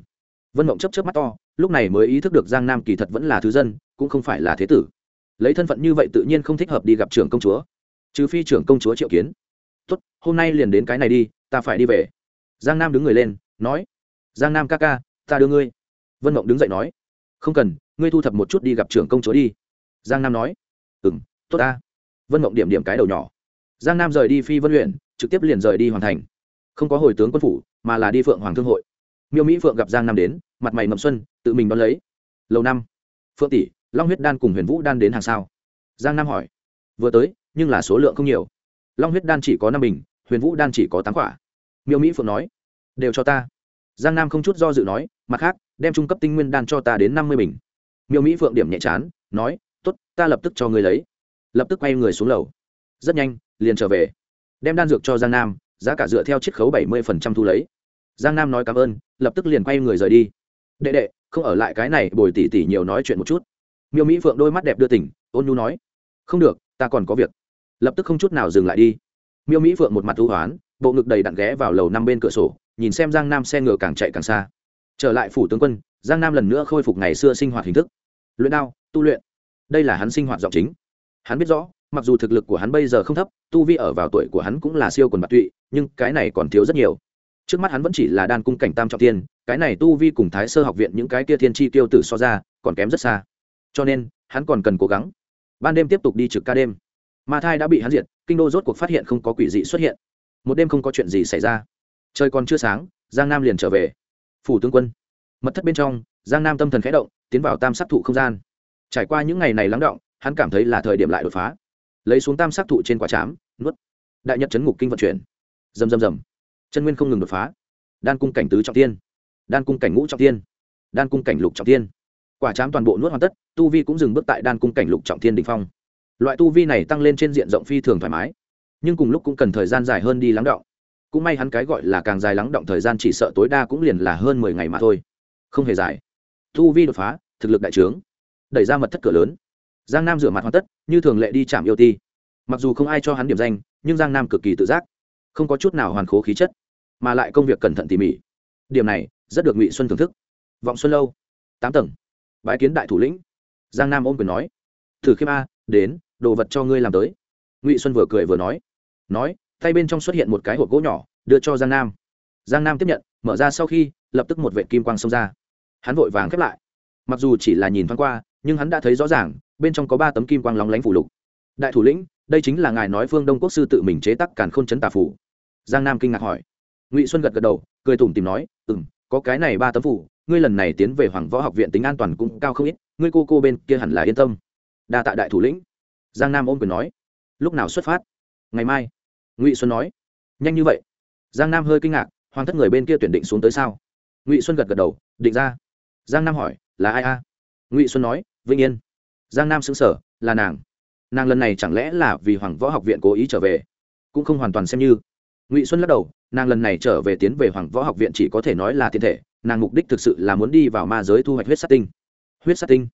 Vân mộng chấp chấp mắt to, lúc này mới ý thức được giang nam kỳ thật vẫn là thứ dân, cũng không phải là thế tử. Lấy thân phận như vậy tự nhiên không thích hợp đi gặp trưởng công chúa. Trừ phi trưởng công chúa triệu kiến. Tốt, hôm nay liền đến cái này đi, ta phải đi về. Giang nam đứng người lên, nói. Giang nam ca ca, ta đưa ngươi. Vân mộng đứng dậy nói. Không cần, ngươi thu thập một chút đi gặp trưởng công chúa đi giang nam nói. Ừ m tốt ta. Vân mộng điểm điểm cái đầu nhỏ. Giang nam rời đi phi vân luyện, trực tiếp liền rời đi hoàn thành. Không có hồi tướng quân phủ, mà là đi phượng hoàng thương hội. Miêu mỹ phượng gặp giang nam đến, mặt mày mầm xuân, tự mình đón lấy. Lâu năm, phượng tỷ, long huyết đan cùng huyền vũ đan đến hàng sao? Giang nam hỏi. Vừa tới, nhưng là số lượng không nhiều. Long huyết đan chỉ có năm bình, huyền vũ đan chỉ có tám quả. Miêu mỹ phượng nói. Đều cho ta. Giang nam không chút do dự nói, mặt khác, đem trung cấp tinh nguyên đan cho ta đến năm mươi bình. Miêu mỹ phượng điểm nhẹ chán, nói Tốt, ta lập tức cho ngươi lấy. Lập tức quay người xuống lầu. Rất nhanh liền trở về. Đem đan dược cho giang nam giá cả dựa theo chiết khấu bảy mươi thu lấy. Giang nam nói cảm ơn lập tức liền quay người rời đi. Đệ đệ không ở lại cái này bồi tỉ tỉ nhiều nói chuyện một chút. Miêu mỹ phượng đôi mắt đẹp đưa tỉnh ôn nhu nói. Không được ta còn có việc. Lập tức không chút nào dừng lại đi. Miêu mỹ phượng một mặt thu hoán bộ ngực đầy đặn ghé vào lầu năm bên cửa sổ nhìn xem giang nam xe ngựa càng chạy càng xa. Trở lại phủ tướng quân giang nam lần nữa khôi phục ngày xưa sinh hoạt hình thức. Luyện đao tu luyện đây là hắn sinh hoạt giọng chính. Hắn biết rõ, mặc dù thực lực của hắn bây giờ không thấp, tu vi ở vào tuổi của hắn cũng là siêu quần bạc tụy, nhưng cái này còn thiếu rất nhiều. Trước mắt hắn vẫn chỉ là đan cung cảnh tam trọng tiên cái này tu vi cùng thái sơ học viện những cái kia thiên tri tiêu tử so ra, còn kém rất xa. Cho nên, hắn còn cần cố gắng. Ban đêm tiếp tục đi trực ca đêm. Ma thai đã bị hắn diệt, kinh đô rốt cuộc phát hiện không có quỷ dị xuất hiện. Một đêm không có chuyện gì xảy ra. Trời còn chưa sáng, giang nam liền trở về. Phủ tướng quân. Mật thất bên trong, giang nam tâm thần khẽ động, tiến vào tam sắc thụ không gian trải qua những ngày này lắng động, hắn cảm thấy là thời điểm lại đột phá. Lấy xuống tam sắc thụ trên quả chám, nuốt. Đại nhật chấn ngục kinh vận chuyển. Rầm rầm rầm. Chân nguyên không ngừng đột phá. Đan cung cảnh tứ trọng tiên đan cung cảnh ngũ trọng tiên đan cung cảnh lục trọng tiên quả chám toàn bộ nuốt hoàn tất, tu vi cũng dừng bước tại đan cung cảnh lục trọng tiên đình phong. Loại tu vi này tăng lên trên diện rộng phi thường thoải mái. Nhưng cùng lúc cũng cần thời gian dài hơn đi lắng động. Cũng may hắn cái gọi là càng dài lắng động thời gian chỉ sợ tối đa cũng liền là hơn mười ngày mà thôi. Không hề dài. Tu vi đột phá, thực lực đại trướng đẩy ra mật thất cửa lớn. Giang nam rửa mặt hoàn tất, như thường lệ đi chạm yêu ti. Mặc dù không ai cho hắn điểm danh, nhưng giang nam cực kỳ tự giác. Không có chút nào hoàn khố khí chất, mà lại công việc cẩn thận tỉ mỉ. Điểm này, rất được ngụy xuân thưởng thức. Vọng xuân lâu, tám tầng. Bái kiến đại thủ lĩnh. Giang nam ôm quyền nói, thử khiêm a, đến, đồ vật cho ngươi làm tới. Ngụy xuân vừa cười vừa nói nói, tay bên trong xuất hiện một cái hộp gỗ nhỏ, đưa cho giang nam. Giang nam tiếp nhận, mở ra sau khi, lập tức một vệ kim quang xông ra. Hắn vội vàng khép lại. Mặc dù chỉ là nhìn thoáng qua nhưng hắn đã thấy rõ ràng, bên trong có ba tấm kim quang lóng lánh phủ lục. Đại thủ lĩnh, đây chính là ngài nói phương đông quốc sư tự mình chế tắc càn k h ô n chấn tà phủ. Giang nam kinh ngạc hỏi. Ngụy xuân gật gật đầu, cười tủm tìm nói ừ m có cái này ba tấm phủ, ngươi lần này tiến về hoàng võ học viện tính an toàn cũng cao không ít, ngươi cô cô bên kia hẳn là yên tâm. Đa tạ đại thủ lĩnh. Giang nam ôm quyền nói, lúc nào xuất phát? Ngày mai. Ngụy xuân nói, nhanh như vậy. Giang nam hơi kinh ngạc, hoàng thất người bên kia tuyển định xuống tới sao? Ngụy xuân gật gật đầu, định ra. Giang nam hỏi, là ai a? Ngụy xuân nói, vĩnh yên. Giang nam xứng sở là nàng. Nàng lần này chẳng lẽ là vì hoàng võ học viện cố ý trở về? Cũng không hoàn toàn xem như. Ngụy xuân lắc đầu, nàng lần này trở về tiến về hoàng võ học viện chỉ có thể nói là thiên thể, nàng mục đích thực sự là muốn đi vào ma giới thu hoạch huyết sát tinh. Huyết sát tinh?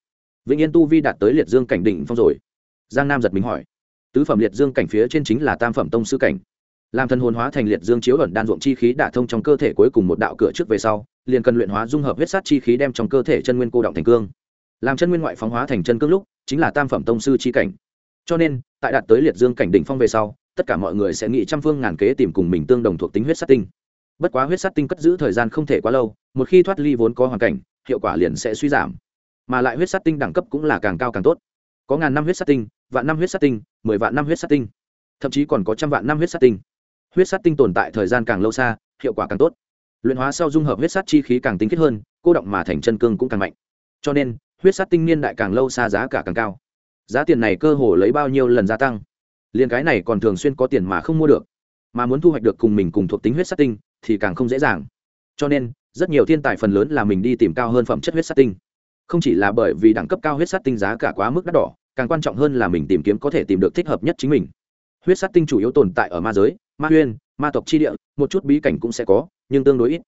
Vĩnh yên tu vi đạt tới liệt dương cảnh đỉnh phong rồi. Giang nam giật mình hỏi. Tứ phẩm liệt dương cảnh phía trên chính là tam phẩm tông sư cảnh. Làm thần hồn hóa thành liệt dương chiếu ẩn đan ruộng chi khí đả thông trong cơ thể cuối cùng một đạo cửa trước về sau, liền cần luyện hóa dung hợp huyết sát chi khí đem trong cơ thể chân nguyên cô động thành cương làm chân nguyên ngoại phóng hóa thành chân cương lúc, chính là tam phẩm tông sư chi cảnh. Cho nên, tại đạt tới liệt dương cảnh đỉnh phong về sau, tất cả mọi người sẽ nghĩ trăm phương ngàn kế tìm cùng mình tương đồng thuộc tính huyết sát tinh. Bất quá huyết sát tinh cất giữ thời gian không thể quá lâu, một khi thoát ly vốn có hoàn cảnh, hiệu quả liền sẽ suy giảm. Mà lại huyết sát tinh đẳng cấp cũng là càng cao càng tốt. Có ngàn năm huyết sát tinh, vạn năm huyết sát tinh, mười vạn năm huyết sát tinh. Thậm chí còn có trăm vạn năm huyết sát tinh. Huyết sát tinh tồn tại thời gian càng lâu xa, hiệu quả càng tốt. Luyện hóa sau dung hợp huyết sát chi khí càng tinh khiết hơn, cô động mà thành chân cương cũng càng mạnh. Cho nên huyết sát tinh niên đại càng lâu xa giá cả càng cao. Giá tiền này cơ hồ lấy bao nhiêu lần gia tăng? Liền cái này còn thường xuyên có tiền mà không mua được. Mà muốn thu hoạch được cùng mình cùng thuộc tính huyết sát tinh, thì càng không dễ dàng. Cho nên, rất nhiều thiên tài phần lớn là mình đi tìm cao hơn phẩm chất huyết sát tinh. Không chỉ là bởi vì đẳng cấp cao huyết sát tinh giá cả quá mức đắt đỏ, càng quan trọng hơn là mình tìm kiếm có thể tìm được thích hợp nhất chính mình. Huyết sát tinh chủ yếu tồn tại ở ma giới, ma huyên, ma tộc chi địa, một chút bí cảnh cũng sẽ có, nhưng tương đối ít.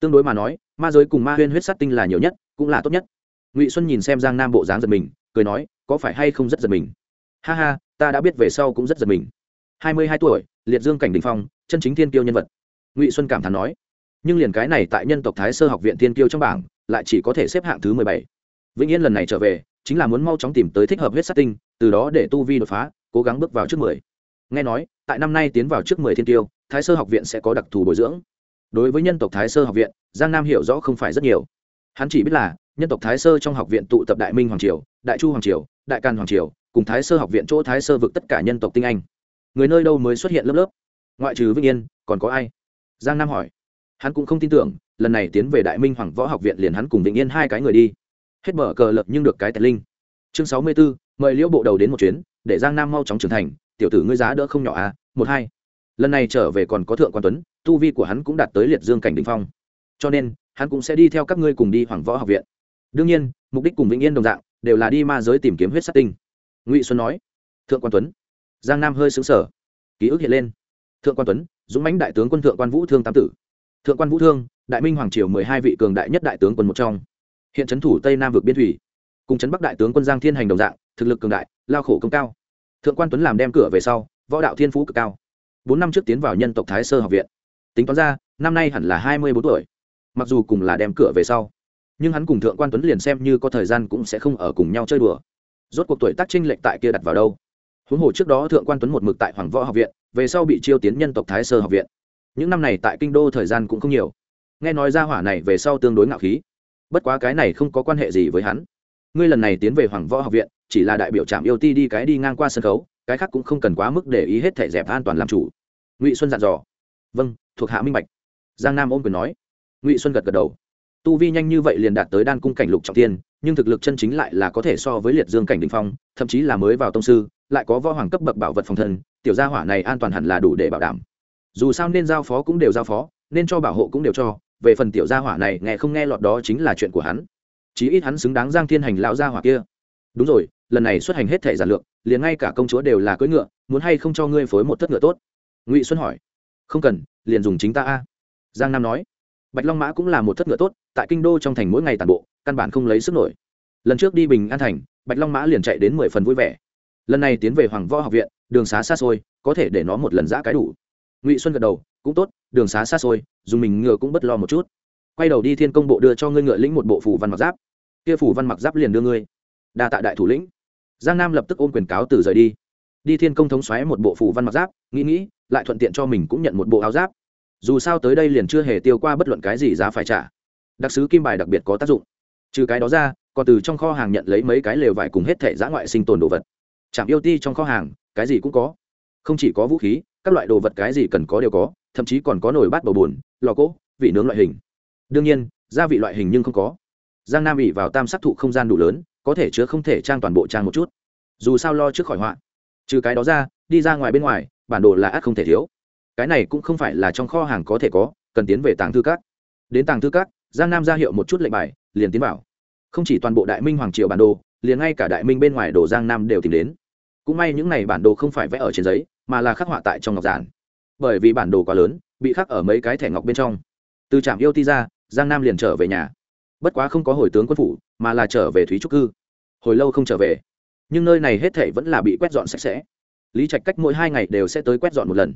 Tương đối mà nói, ma giới cùng ma huyên huyết sát tinh là nhiều nhất, cũng là tốt nhất ngụy xuân nhìn xem giang nam bộ dáng giật mình cười nói có phải hay không rất giật mình ha ha ta đã biết về sau cũng rất giật mình hai mươi hai tuổi liệt dương cảnh đình phong chân chính thiên kiêu nhân vật ngụy xuân cảm thán nói nhưng liền cái này tại nhân tộc thái sơ học viện thiên kiêu trong bảng lại chỉ có thể xếp hạng thứ mười bảy vĩnh yên lần này trở về chính là muốn mau chóng tìm tới thích hợp huyết sát tinh từ đó để tu vi đột phá cố gắng bước vào trước mười nghe nói tại năm nay tiến vào trước mười thiên tiêu thái sơ học viện sẽ có đặc thù bồi dưỡng đối với nhân tộc thái sơ học viện giang nam hiểu rõ không phải rất nhiều hắn chỉ biết là nhân tộc thái sơ trong học viện tụ tập đại minh hoàng triều đại chu hoàng triều đại càn hoàng triều cùng thái sơ học viện chỗ thái sơ vực tất cả nhân tộc tinh anh. Người nơi đâu mới xuất hiện lớp lớp? Ngoại trừ vĩnh yên còn có ai? Giang nam hỏi. Hắn cũng không tin tưởng lần này tiến về đại minh hoàng võ học viện liền hắn cùng vĩnh yên hai cái người đi. Hết mở cờ lập nhưng được cái tài linh. Chương sáu mươi 64, mời liễu bộ đầu đến một chuyến để giang nam mau chóng trưởng thành tiểu tử ngươi giá đỡ không nhỏ à một hai. Lần này trở về còn có thượng quan tuấn tu vi của hắn cũng đạt tới liệt dương cảnh đình phong. Cho nên hắn cũng sẽ đi theo các ngươi cùng đi hoàng võ học viện. Đương nhiên, mục đích cùng vĩnh yên đồng dạng, đều là đi ma giới tìm kiếm huyết sát tinh. Ngụy xuân nói, thượng quan tuấn. Giang nam hơi xứng sở ký ức hiện lên. Thượng quan tuấn, dũng mãnh đại tướng quân thượng quan vũ thương tam tử. Thượng quan vũ thương, đại minh hoàng triều mười hai vị cường đại nhất đại tướng quân một trong. Hiện trấn thủ tây nam vực biên thủy, cùng trấn bắc đại tướng quân giang thiên hành đồng dạng, thực lực cường đại, lao khổ công cao. Thượng quan tuấn làm đem cửa về sau, võ đạo thiên phú cực cao. Bốn năm trước tiến vào nhân tộc thái sơ học viện. Tính toán ra, năm nay hẳn là hai mươi bốn tuổi mặc dù cùng là đem cửa về sau, nhưng hắn cùng thượng quan tuấn liền xem như có thời gian cũng sẽ không ở cùng nhau chơi đùa. Rốt cuộc tuổi tác trinh lệch tại kia đặt vào đâu? Huống hồ trước đó thượng quan tuấn một mực tại hoàng võ học viện, về sau bị chiêu tiến nhân tộc thái sơ học viện. Những năm này tại kinh đô thời gian cũng không nhiều. Nghe nói ra hỏa này về sau tương đối ngạo khí. Bất quá cái này không có quan hệ gì với hắn. Ngươi lần này tiến về hoàng võ học viện, chỉ là đại biểu trạm yêu ti đi cái đi ngang qua sân khấu, cái khác cũng không cần quá mức để ý hết thể dẹp an toàn làm chủ. Ngụy xuân dặn dò. Vâng thuộc hạ minh bạch. Giang nam ôm quyền nói ngụy xuân gật gật đầu tu vi nhanh như vậy liền đạt tới đan cung cảnh lục trọng tiên nhưng thực lực chân chính lại là có thể so với liệt dương cảnh đình phong thậm chí là mới vào tông sư lại có võ hoàng cấp bậc bảo vật phòng thân tiểu gia hỏa này an toàn hẳn là đủ để bảo đảm dù sao nên giao phó cũng đều giao phó nên cho bảo hộ cũng đều cho về phần tiểu gia hỏa này nghe không nghe lọt đó chính là chuyện của hắn chí ít hắn xứng đáng giang thiên hành lão gia hỏa kia đúng rồi lần này xuất hành hết thể giản lược liền ngay cả công chúa đều là cưỡi ngựa muốn hay không cho ngươi phối một thất ngựa tốt ngụy xuân hỏi không cần liền dùng chính ta a giang nam nói bạch long mã cũng là một thất ngựa tốt, tại kinh đô trong thành mỗi ngày tàn bộ, căn bản không lấy sức nổi. Lần trước đi bình an thành, bạch long mã liền chạy đến mười phần vui vẻ. Lần này tiến về hoàng võ học viện, đường xá xa xôi, có thể để nó một lần giã cái đủ. Ngụy xuân gật đầu, cũng tốt, đường xá xa xôi dùng mình ngựa cũng bất lo một chút. Quay đầu đi thiên công bộ đưa cho ngươi ngựa lĩnh một bộ phủ văn mặc giáp. Kia phủ văn mặc giáp liền đưa ngươi. Đa tạ đại thủ lĩnh. Giang nam lập tức ôm quyền cáo từ rời đi. Đi thiên công thống xoáy một bộ phủ văn mặc giáp, nghĩ nghĩ, lại thuận tiện cho mình cũng nhận một bộ áo giáp dù sao tới đây liền chưa hề tiêu qua bất luận cái gì giá phải trả. Đặc sứ kim bài đặc biệt có tác dụng. Trừ cái đó ra, còn từ trong kho hàng nhận lấy mấy cái lều vải cùng hết thẻ giã ngoại sinh tồn đồ vật. Trạm yêu ti trong kho hàng, cái gì cũng có. Không chỉ có vũ khí, các loại đồ vật cái gì cần có đều có, thậm chí còn có nồi bát bầu bùn, lò cỗ, vị nướng loại hình. Đương nhiên, gia vị loại hình nhưng không có. Giang nam ỉ vào tam sắc thụ không gian đủ lớn, có thể chứa không thể trang toàn bộ trang một chút. Dù sao lo trước khỏi họa. Trừ cái đó ra, đi ra ngoài bên ngoài, bản đồ là ắt không thể thiếu cái này cũng không phải là trong kho hàng có thể có, cần tiến về tàng thư các. Đến tàng thư các, giang nam ra hiệu một chút lệnh bài, liền tiến vào. Không chỉ toàn bộ đại minh hoàng triều bản đồ, liền ngay cả đại minh bên ngoài đồ giang nam đều tìm đến. Cũng may những n à y bản đồ không phải vẽ ở trên giấy, mà là khắc họa tại trong ngọc giản. Bởi vì bản đồ quá lớn, bị khắc ở mấy cái thẻ ngọc bên trong. Từ trạm yêu ti ra, giang nam liền trở về nhà. Bất quá không có hồi tướng quân phủ, mà là trở về thúy trúc cư. Hồi lâu không trở về, nhưng nơi này hết thể vẫn là bị quét dọn sạch sẽ. Lý trạch cách mỗi hai ngày đều sẽ tới quét dọn một lần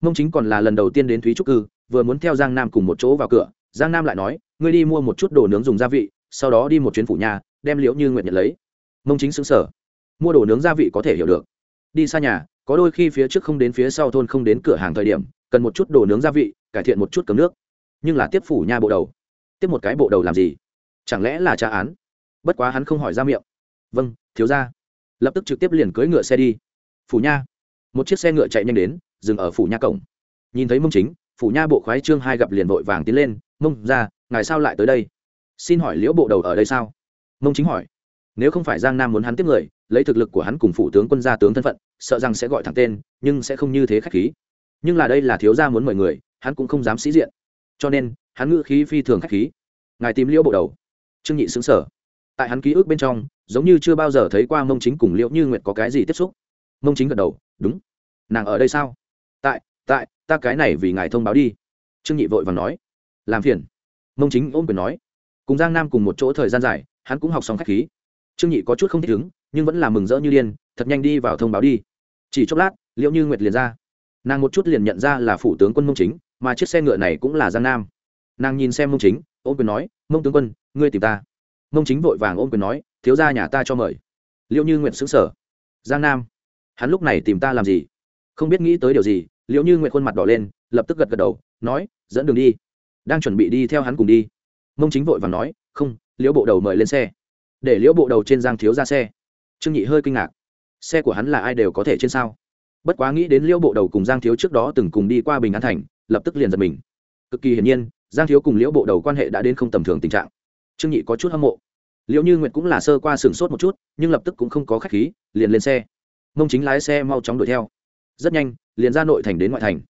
mông chính còn là lần đầu tiên đến thúy trúc cư, vừa muốn theo giang nam cùng một chỗ vào cửa, giang nam lại nói, ngươi đi mua một chút đồ nướng dùng gia vị, sau đó đi một chuyến phủ nhà, đem liễu như nguyện nhận lấy. Mông chính xứng sở mua đồ nướng gia vị có thể hiểu được. Đi xa nhà, có đôi khi phía trước không đến phía sau thôn không đến cửa hàng thời điểm, cần một chút đồ nướng gia vị, cải thiện một chút cấm nước. Nhưng là tiếp phủ nha bộ đầu. Tiếp một cái bộ đầu làm gì? Chẳng lẽ là tra án? Bất quá hắn không hỏi ra miệng. Vâng thiếu ra lập tức trực tiếp liền cưỡi ngựa xe đi. Phủ nha một chiếc xe ngựa chạy nhanh đến dừng ở phủ nha cổng. Nhìn thấy mông chính, phủ nha bộ khoái trương hai gặp liền vội vàng tiến lên, mông ra, ngài sao lại tới đây? Xin hỏi liễu bộ đầu ở đây sao? Mông chính hỏi. Nếu không phải giang nam muốn hắn tiếp người, lấy thực lực của hắn cùng phủ tướng quân gia tướng thân phận, sợ rằng sẽ gọi thẳng tên, nhưng sẽ không như thế khách khí. Nhưng là đây là thiếu gia muốn mời người, hắn cũng không dám sĩ diện. Cho nên, hắn ngữ khí phi thường khách khí. Ngài tìm liễu bộ đầu. Trương nhị xứng sở tại hắn ký ức bên trong, giống như chưa bao giờ thấy qua mông chính cùng liễu như nguyệt có cái gì tiếp xúc. Mông chính gật đầu. Đúng. Nàng ở đây sao? Tại tại, ta cái này vì ngài thông báo đi. Trương nhị vội và nói. Làm phiền. Mông chính ôm quyền nói. Cùng giang nam cùng một chỗ thời gian dài, hắn cũng học xong khách khí. Trương nhị có chút không thích ứng, nhưng vẫn là mừng rỡ như điên, thật nhanh đi vào thông báo đi. Chỉ chốc lát liệu như nguyệt liền ra. Nàng một chút liền nhận ra là phủ tướng quân mông chính, mà chiếc xe ngựa này cũng là giang nam. Nàng nhìn xem mông chính, ôm quyền nói, mông tướng quân, ngươi tìm ta. Mông chính vội vàng ôm quyền nói, thiếu ra nhà ta cho mời. Liệu như nguyệt xứng sở giang nam, hắn lúc này tìm ta làm gì? Không biết nghĩ tới điều gì, liệu như nguyệt khuôn mặt đỏ lên, lập tức gật gật đầu, nói, dẫn đường đi. Đang chuẩn bị đi theo hắn cùng đi, mông chính vội và nói, không, liễu bộ đầu mời lên xe. Để liễu bộ đầu trên giang thiếu ra xe. Trương nhị hơi kinh ngạc. Xe của hắn là ai đều có thể trên sao? Bất quá nghĩ đến liễu bộ đầu cùng giang thiếu trước đó từng cùng đi qua bình an thành, lập tức liền giật mình. Cực kỳ hiển nhiên, giang thiếu cùng liễu bộ đầu quan hệ đã đến không tầm thường tình trạng. Trương nhị có chút hâm mộ. Liễu như nguyệt cũng là sơ qua sửng sốt một chút, nhưng lập tức cũng không có khách khí, liền lên xe. Mông chính lái xe mau chóng đuổi theo rất nhanh, liền ra nội thành đến ngoại thành.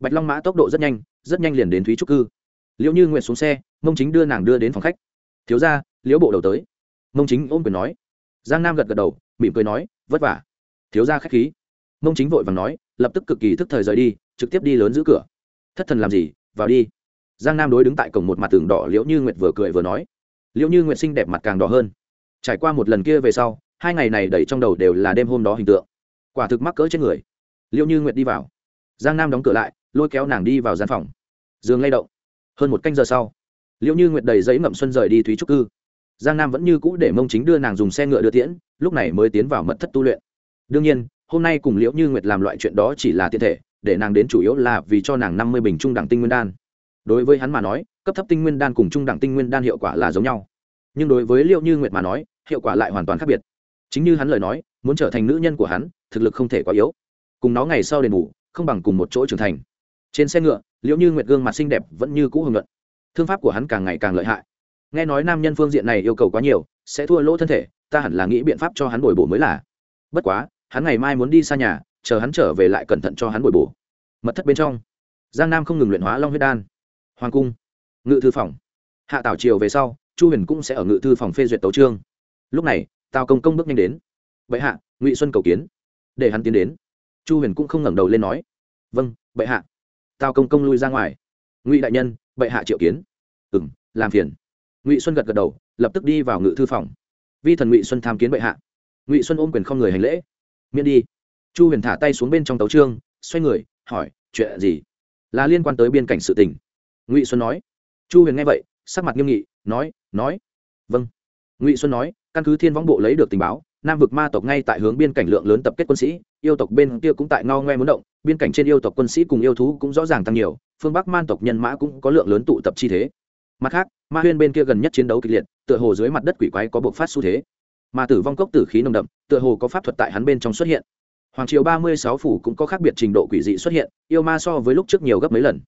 Bạch long mã tốc độ rất nhanh rất nhanh liền đến thúy trúc cư. Liễu như nguyệt xuống xe, mông chính đưa nàng đưa đến phòng khách. Thiếu ra liễu bộ đầu tới. Mông chính ôm quyền nói. Giang nam gật gật đầu, mỉm cười nói, vất vả. Thiếu ra k h á c h khí. Mông chính vội vàng nói, lập tức cực kỳ thức thời rời đi, trực tiếp đi lớn giữ cửa. Thất thần làm gì, vào đi. Giang nam đối đứng tại cổng một mặt tường đỏ liễu như nguyệt vừa cười vừa nói. Liễu như nguyệt xinh đẹp mặt càng đỏ hơn. Trải qua một lần kia về sau, hai ngày này đẩy trong đầu đều là đêm hôm đó hình tượng. Quả thực mắc cỡ trên người. Liệu như nguyệt đi vào. Giang nam đóng cửa lại, lôi kéo nàng đi vào gian phòng. Giường lay động. Hơn một canh giờ sau Liệu như nguyệt đầy giấy ngậm xuân rời đi thúy trúc cư. Giang nam vẫn như cũ để mông chính đưa nàng dùng xe ngựa đưa tiễn, lúc này mới tiến vào mật thất tu luyện. Đương nhiên, hôm nay cùng liễu như nguyệt làm loại chuyện đó chỉ là tiện thể, để nàng đến chủ yếu là vì cho nàng năm mươi bình trung đẳng tinh nguyên đan. Đối với hắn mà nói, cấp thấp tinh nguyên đan cùng trung đẳng tinh nguyên đan hiệu quả là giống nhau. Nhưng đối với liệu như nguyệt mà nói, hiệu quả lại hoàn toàn khác biệt. Chính như hắn lời nói, muốn trở thành nữ nhân của hắn, thực lực không thể quá yếu cùng nó ngày sau đền ngủ không bằng cùng một chỗ trưởng thành. Trên xe ngựa liệu như nguyệt gương mặt xinh đẹp vẫn như cũ hưởng luận thương pháp của hắn càng ngày càng lợi hại. Nghe nói nam nhân phương diện này yêu cầu quá nhiều, sẽ thua lỗ thân thể, ta hẳn là nghĩ biện pháp cho hắn bồi bổ mới là. Bất quá, hắn ngày mai muốn đi xa nhà, chờ hắn trở về lại cẩn thận cho hắn bồi bổ. Mật thất bên trong, giang nam không ngừng luyện hóa long huyết đan. Hoàng cung, ngự thư phòng. Hạ tảo triều về sau, chu huyền cũng sẽ ở ngự thư phòng phê duyệt tấu trương lúc này, tào công công bước nhanh đến. Bệ hạ, ngụy xuân cầu kiến. Để hắn tiến đến chu huyền cũng không ngẩng đầu lên nói vâng bệ hạ. Tào công công lui ra ngoài. Ngụy đại nhân, bệ hạ triệu kiến. Ừ m làm phiền. Ngụy xuân gật gật đầu, lập tức đi vào ngự thư phòng. Vi thần ngụy xuân tham kiến bệ hạ. Ngụy xuân ôm quyền không người hành lễ. Miễn đi. Chu huyền thả tay xuống bên trong tấu trương xoay người, hỏi, chuyện gì? Là liên quan tới biên cảnh sự tình. Ngụy xuân nói. Chu huyền nghe vậy, sắc mặt nghiêm nghị, nói nói. Vâng. Ngụy xuân nói, căn cứ thiên võng bộ lấy được tình báo nam vực ma tộc ngay tại hướng biên cảnh lượng lớn tập kết quân sĩ, yêu tộc bên kia cũng tại ngao ngoe muốn động, biên cảnh trên yêu tộc quân sĩ cùng yêu thú cũng rõ ràng tăng nhiều, phương bắc man tộc nhân mã cũng có lượng lớn tụ tập chi thế. Mặt khác, ma huyên bên kia gần nhất chiến đấu kịch liệt, tựa hồ dưới mặt đất quỷ quái có bộc phát xu thế. Mà tử vong cốc tử khí nồng đậm, tựa hồ có pháp thuật tại hắn bên trong xuất hiện. Hoàng triều ba mươi sáu phủ cũng có khác biệt trình độ quỷ dị xuất hiện, yêu ma so với lúc trước nhiều gấp mấy lần.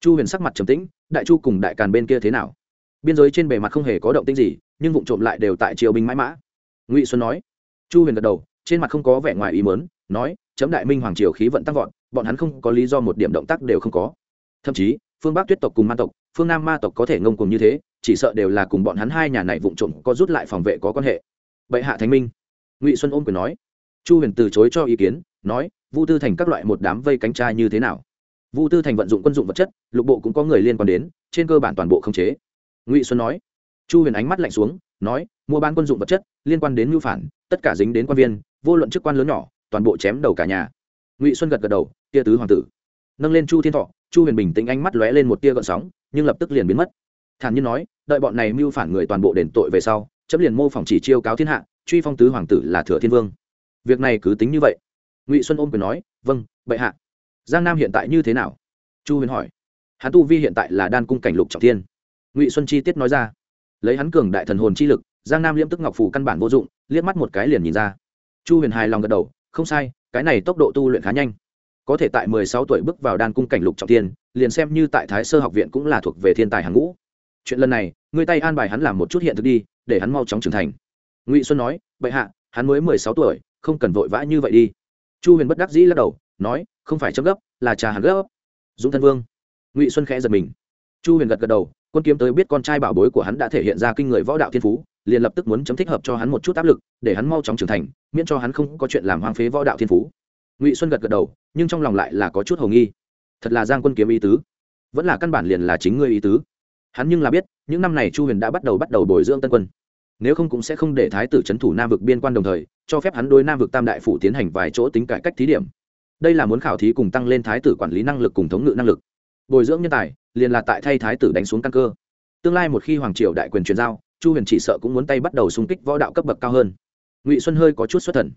Chu huyền sắc mặt trầm tĩnh, đại chu cùng đại càn bên kia thế nào? Biên giới trên bề mặt không hề có động tĩnh gì, nhưng vụ trộm lại đều tại triều binh mãi mã. Ngụy xuân nói chu huyền gật đầu, trên mặt không có vẻ ngoài ý mớn nói, chấm đại minh hoàng triều khí vận tăng vọt, bọn hắn không có lý do một điểm động tác đều không có. Thậm chí, phương bắc tuyết tộc cùng ma tộc, phương nam ma tộc có thể ngông cùng như thế, chỉ sợ đều là cùng bọn hắn hai nhà này vụng trộm có rút lại phòng vệ có quan hệ. Bệ hạ thánh minh, ngụy xuân ôm quyền nói. Chu huyền từ chối cho ý kiến, nói, vu tư thành các loại một đám vây cánh trai như thế nào? Vu tư thành vận dụng quân dụng vật chất, lục bộ cũng có người liên quan đến, trên cơ bản toàn bộ khống chế. Ngụy xuân nói. Chu huyền ánh mắt lạnh xuống nói, mua bán quân dụng vật chất, liên quan đến mưu phản, tất cả dính đến quan viên, vô luận chức quan lớn nhỏ, toàn bộ chém đầu cả nhà. Ngụy xuân gật gật đầu, tia tứ hoàng tử. Nâng lên chu thiên thọ, chu huyền bình tĩnh ánh mắt lóe lên một tia gợn sóng, nhưng lập tức liền biến mất. Thản nhiên nói, đợi bọn này mưu phản người toàn bộ đền tội về sau, chấm liền mô phỏng chỉ chiêu cáo thiên hạ, truy phong tứ hoàng tử là thừa thiên vương. Việc này cứ tính như vậy. Ngụy xuân ôm quyền nói vâng bệ hạ. Giang nam hiện tại như thế nào? Chu huyền hỏi. Hắn tu vi hiện tại là đan cung cảnh lục trọng thiên. Ngụy xuân chi tiết nói ra lấy hắn cường đại thần hồn chi lực, giang nam liễm tức ngọc phủ căn bản vô dụng, liếc mắt một cái liền nhìn ra. Chu huyền hài lòng gật đầu, không sai, cái này tốc độ tu luyện khá nhanh. Có thể tại mười sáu tuổi bước vào đan cung cảnh lục trọng thiên liền xem như tại thái sơ học viện cũng là thuộc về thiên tài hàng ngũ. Chuyện lần này người tay an bài hắn làm một chút hiện thực đi, để hắn mau chóng trưởng thành. Ngụy xuân nói, bệ hạ, hắn mới mười sáu tuổi, không cần vội vã như vậy đi. Chu huyền bất đắc dĩ lắc đầu, nói, không phải chấm gấp, là trà hắn gấp. Dũng thân vương. Ngụy xuân khẽ giật mình. Chu huyền gật gật đầu quân kiếm tới biết con trai bảo bối của hắn đã thể hiện ra kinh người võ đạo thiên phú, liền lập tức muốn chấm thích hợp cho hắn một chút áp lực, để hắn mau chóng trưởng thành, miễn cho hắn không có chuyện làm hoang phế võ đạo thiên phú. Ngụy xuân gật gật đầu, nhưng trong lòng lại là có chút h ầ nghi. Thật là giang quân kiếm ý tứ. Vẫn là căn bản liền là chính ngươi ý tứ. Hắn nhưng là biết, những năm này chu huyền đã bắt đầu bắt đầu bồi dưỡng tân quân. Nếu không cũng sẽ không để thái tử c h ấ n thủ nam vực biên quan đồng thời, cho phép hắn đôi nam vực tam đại phủ tiến hành vài chỗ tính cải cách thí điểm. Đây là muốn khảo thí cùng tăng lên thái tử quản lý năng lực cùng thống ngự năng lực bồi dưỡng nhân tài, liền là tại thay thái tử đánh xuống căn cơ. Tương lai một khi hoàng triều đại quyền truyền giao, chu huyền chỉ sợ cũng muốn tay bắt đầu xung kích võ đạo cấp bậc cao hơn. Ngụy xuân hơi có chút xuất thần.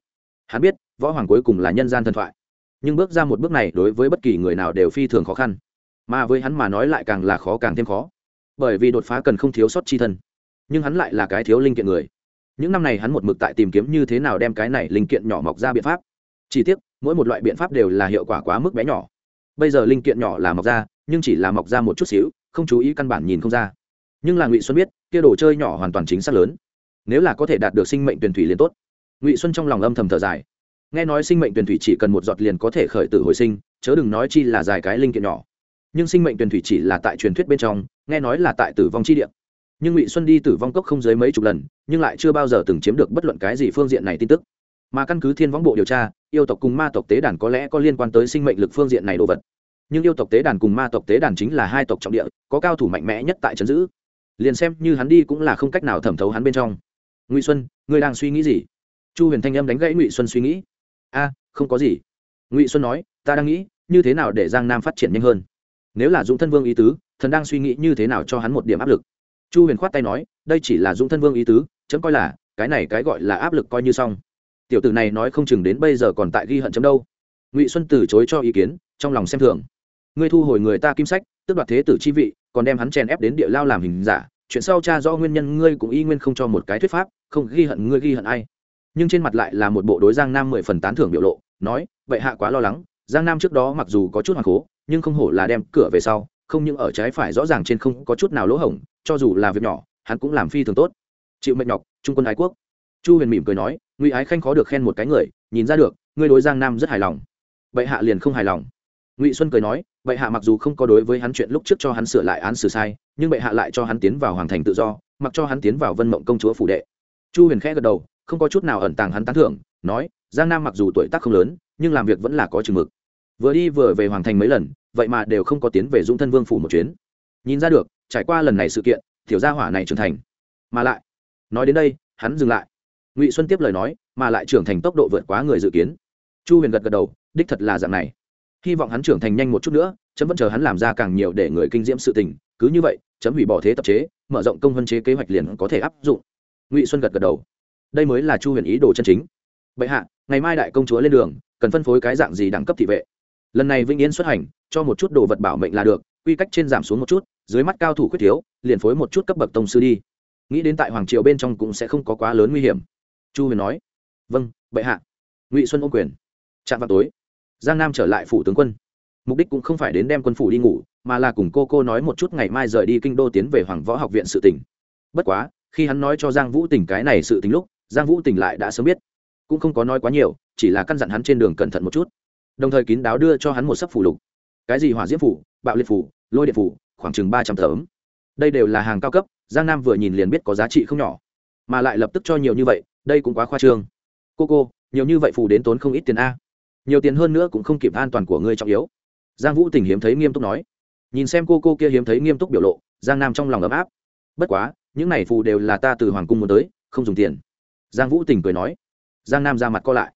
Hắn biết, võ hoàng cuối cùng là nhân gian thần thoại. Nhưng bước ra một bước này đối với bất kỳ người nào đều phi thường khó khăn. Mà với hắn mà nói lại càng là khó càng thêm khó. Bởi vì đột phá cần không thiếu sót chi thân. Nhưng hắn lại là cái thiếu linh kiện người. Những năm này hắn một mực tại tìm kiếm như thế nào đem cái này linh kiện nhỏ mọc ra biện pháp. Chỉ tiếc, mỗi một loại biện pháp đều là hiệu quả quá mức bé nhỏ. Bây giờ linh kiện nhỏ là mọc ra nhưng chỉ là mọc ra một chút xíu, không chú ý căn bản nhìn không ra. Nhưng là ngụy xuân biết, kia đồ chơi nhỏ hoàn toàn chính xác lớn. Nếu là có thể đạt được sinh mệnh tuyển thủy liền tốt. Ngụy xuân trong lòng âm thầm thở dài. Nghe nói sinh mệnh tuyển thủy chỉ cần một giọt liền có thể khởi tử hồi sinh, chớ đừng nói chi là dài cái linh kiện nhỏ. Nhưng sinh mệnh tuyển thủy chỉ là tại truyền thuyết bên trong, nghe nói là tại tử vong chi địa. Nhưng ngụy xuân đi tử vong cốc không dưới mấy chục lần, nhưng lại chưa bao giờ từng chiếm được bất luận cái gì phương diện này tin tức. Mà căn cứ thiên võng bộ điều tra, yêu tộc cùng ma tộc tế đàn có lẽ có liên quan tới sinh mệnh lực phương diện này đồ vật nhưng yêu tộc tế đàn cùng ma tộc tế đàn chính là hai tộc trọng địa, có cao thủ mạnh mẽ nhất tại trấn giữ. Liền xem như hắn đi cũng là không cách nào thẩm thấu hắn bên trong. Ngụy xuân, ngươi đang suy nghĩ gì? Chu huyền thanh âm đánh gãy ngụy xuân suy nghĩ. A, không có gì. Ngụy xuân nói, ta đang nghĩ, như thế nào để giang nam phát triển nhanh hơn? Nếu là dũng thân vương ý tứ, thần đang suy nghĩ như thế nào cho hắn một điểm áp lực? Chu huyền khoát tay nói, đây chỉ là dũng thân vương ý tứ, chấm coi là, cái này cái gọi là áp lực coi như xong. Tiểu tử này nói không chừng đến bây giờ còn tại ghi hận chấm đâu. Ngụy xuân từ chối cho ý kiến, trong lòng xem thường ngươi thu hồi người ta kim sách tức đoạt thế tử chi vị, còn đem hắn chèn ép đến địa lao làm hình giả, chuyện sau cha do nguyên nhân ngươi cũng y nguyên không cho một cái thuyết pháp, không ghi hận ngươi ghi hận ai. Nhưng trên mặt lại là một bộ đối giang nam mười phần tán thưởng biểu lộ, nói vậy hạ quá lo lắng, giang nam trước đó mặc dù có chút hoàng cố nhưng không hổ là đem cửa về sau, không những ở trái phải rõ ràng trên không có chút nào lỗ hổng, cho dù là việc nhỏ, hắn cũng làm phi thường tốt. Chịu mệnh nhọc, trung quân ái quốc. Chu huyền mỉm cười nói, ngụy ái khanh khó được khen một cái người, nhìn ra được, ngươi đối giang nam rất hài lòng. Bệ hạ liền không hài lòng. Ngụy xuân cười nói bệ hạ mặc dù không có đối với hắn chuyện lúc trước cho hắn sửa lại án xử sai, nhưng bệ hạ lại cho hắn tiến vào hoàng thành tự do, mặc cho hắn tiến vào vân mộng công chúa phủ đệ. Chu huyền khẽ gật đầu, không có chút nào ẩn tàng hắn tán thưởng, nói, giang nam mặc dù tuổi tác không lớn, nhưng làm việc vẫn là có chừng mực. Vừa đi vừa về hoàng thành mấy lần, vậy mà đều không có tiến về dũng thân vương phủ một chuyến. Nhìn ra được, trải qua lần này sự kiện, tiểu gia hỏa này trưởng thành. Mà lại, nói đến đây, hắn dừng lại. Ngụy xuân tiếp lời nói, mà lại trưởng thành tốc độ vượt quá người dự kiến. Chu huyền gật gật đầu, đích thật là dạng này hy vọng hắn trưởng thành nhanh một chút nữa, chấm vẫn chờ hắn làm ra càng nhiều để người kinh diễm sự tình. Cứ như vậy, chấm hủy bỏ thế tập chế, mở rộng công vân chế kế hoạch liền có thể áp dụng. Ngụy xuân gật gật đầu. Đây mới là chu huyền ý đồ chân chính. Bệ hạ, ngày mai đại công chúa lên đường, cần phân phối cái dạng gì đẳng cấp thị vệ? Lần này vĩnh yên xuất hành, cho một chút đồ vật bảo mệnh là được, quy cách trên giảm xuống một chút, dưới mắt cao thủ quyết thiếu, liền phối một chút cấp bậc tông sư đi. Nghĩ đến tại hoàng triều bên trong cũng sẽ không có quá lớn nguy hiểm. Chu huyền nói. Vâng bệ hạ. Ngụy xuân ô quyền. Chạm vào tối giang nam trở lại phủ tướng quân. Mục đích cũng không phải đến đem quân phủ đi ngủ, mà là cùng cô cô nói một chút ngày mai rời đi kinh đô tiến về hoàng võ học viện sự tỉnh bất quá, khi hắn nói cho giang vũ tỉnh cái này sự tình lúc, giang vũ tỉnh lại đã sớm biết. Cũng không có nói quá nhiều, chỉ là căn dặn hắn trên đường cẩn thận một chút. Đồng thời kín đáo đưa cho hắn một sấp phủ lục. Cái gì hỏa diễm phủ, bạo liệt phủ, lôi điện phủ, khoảng chừng ba trăm tấm đây đều là hàng cao cấp, giang nam vừa nhìn liền biết có giá trị không nhỏ. Mà lại lập tức cho nhiều như vậy, đây cũng quá khoa trương. Cô cô, nhiều như vậy phủ đến tốn không ít tiền a nhiều tiền hơn nữa cũng không kịp an toàn của ngươi trọng yếu. Giang vũ tình hiếm thấy nghiêm túc nói. Nhìn xem cô cô kia hiếm thấy nghiêm túc biểu lộ, giang nam trong lòng ấm áp. Bất quá, những này phù đều là ta từ hoàng cung muốn tới, không dùng tiền. Giang vũ tình cười nói. Giang nam ra mặt co lại.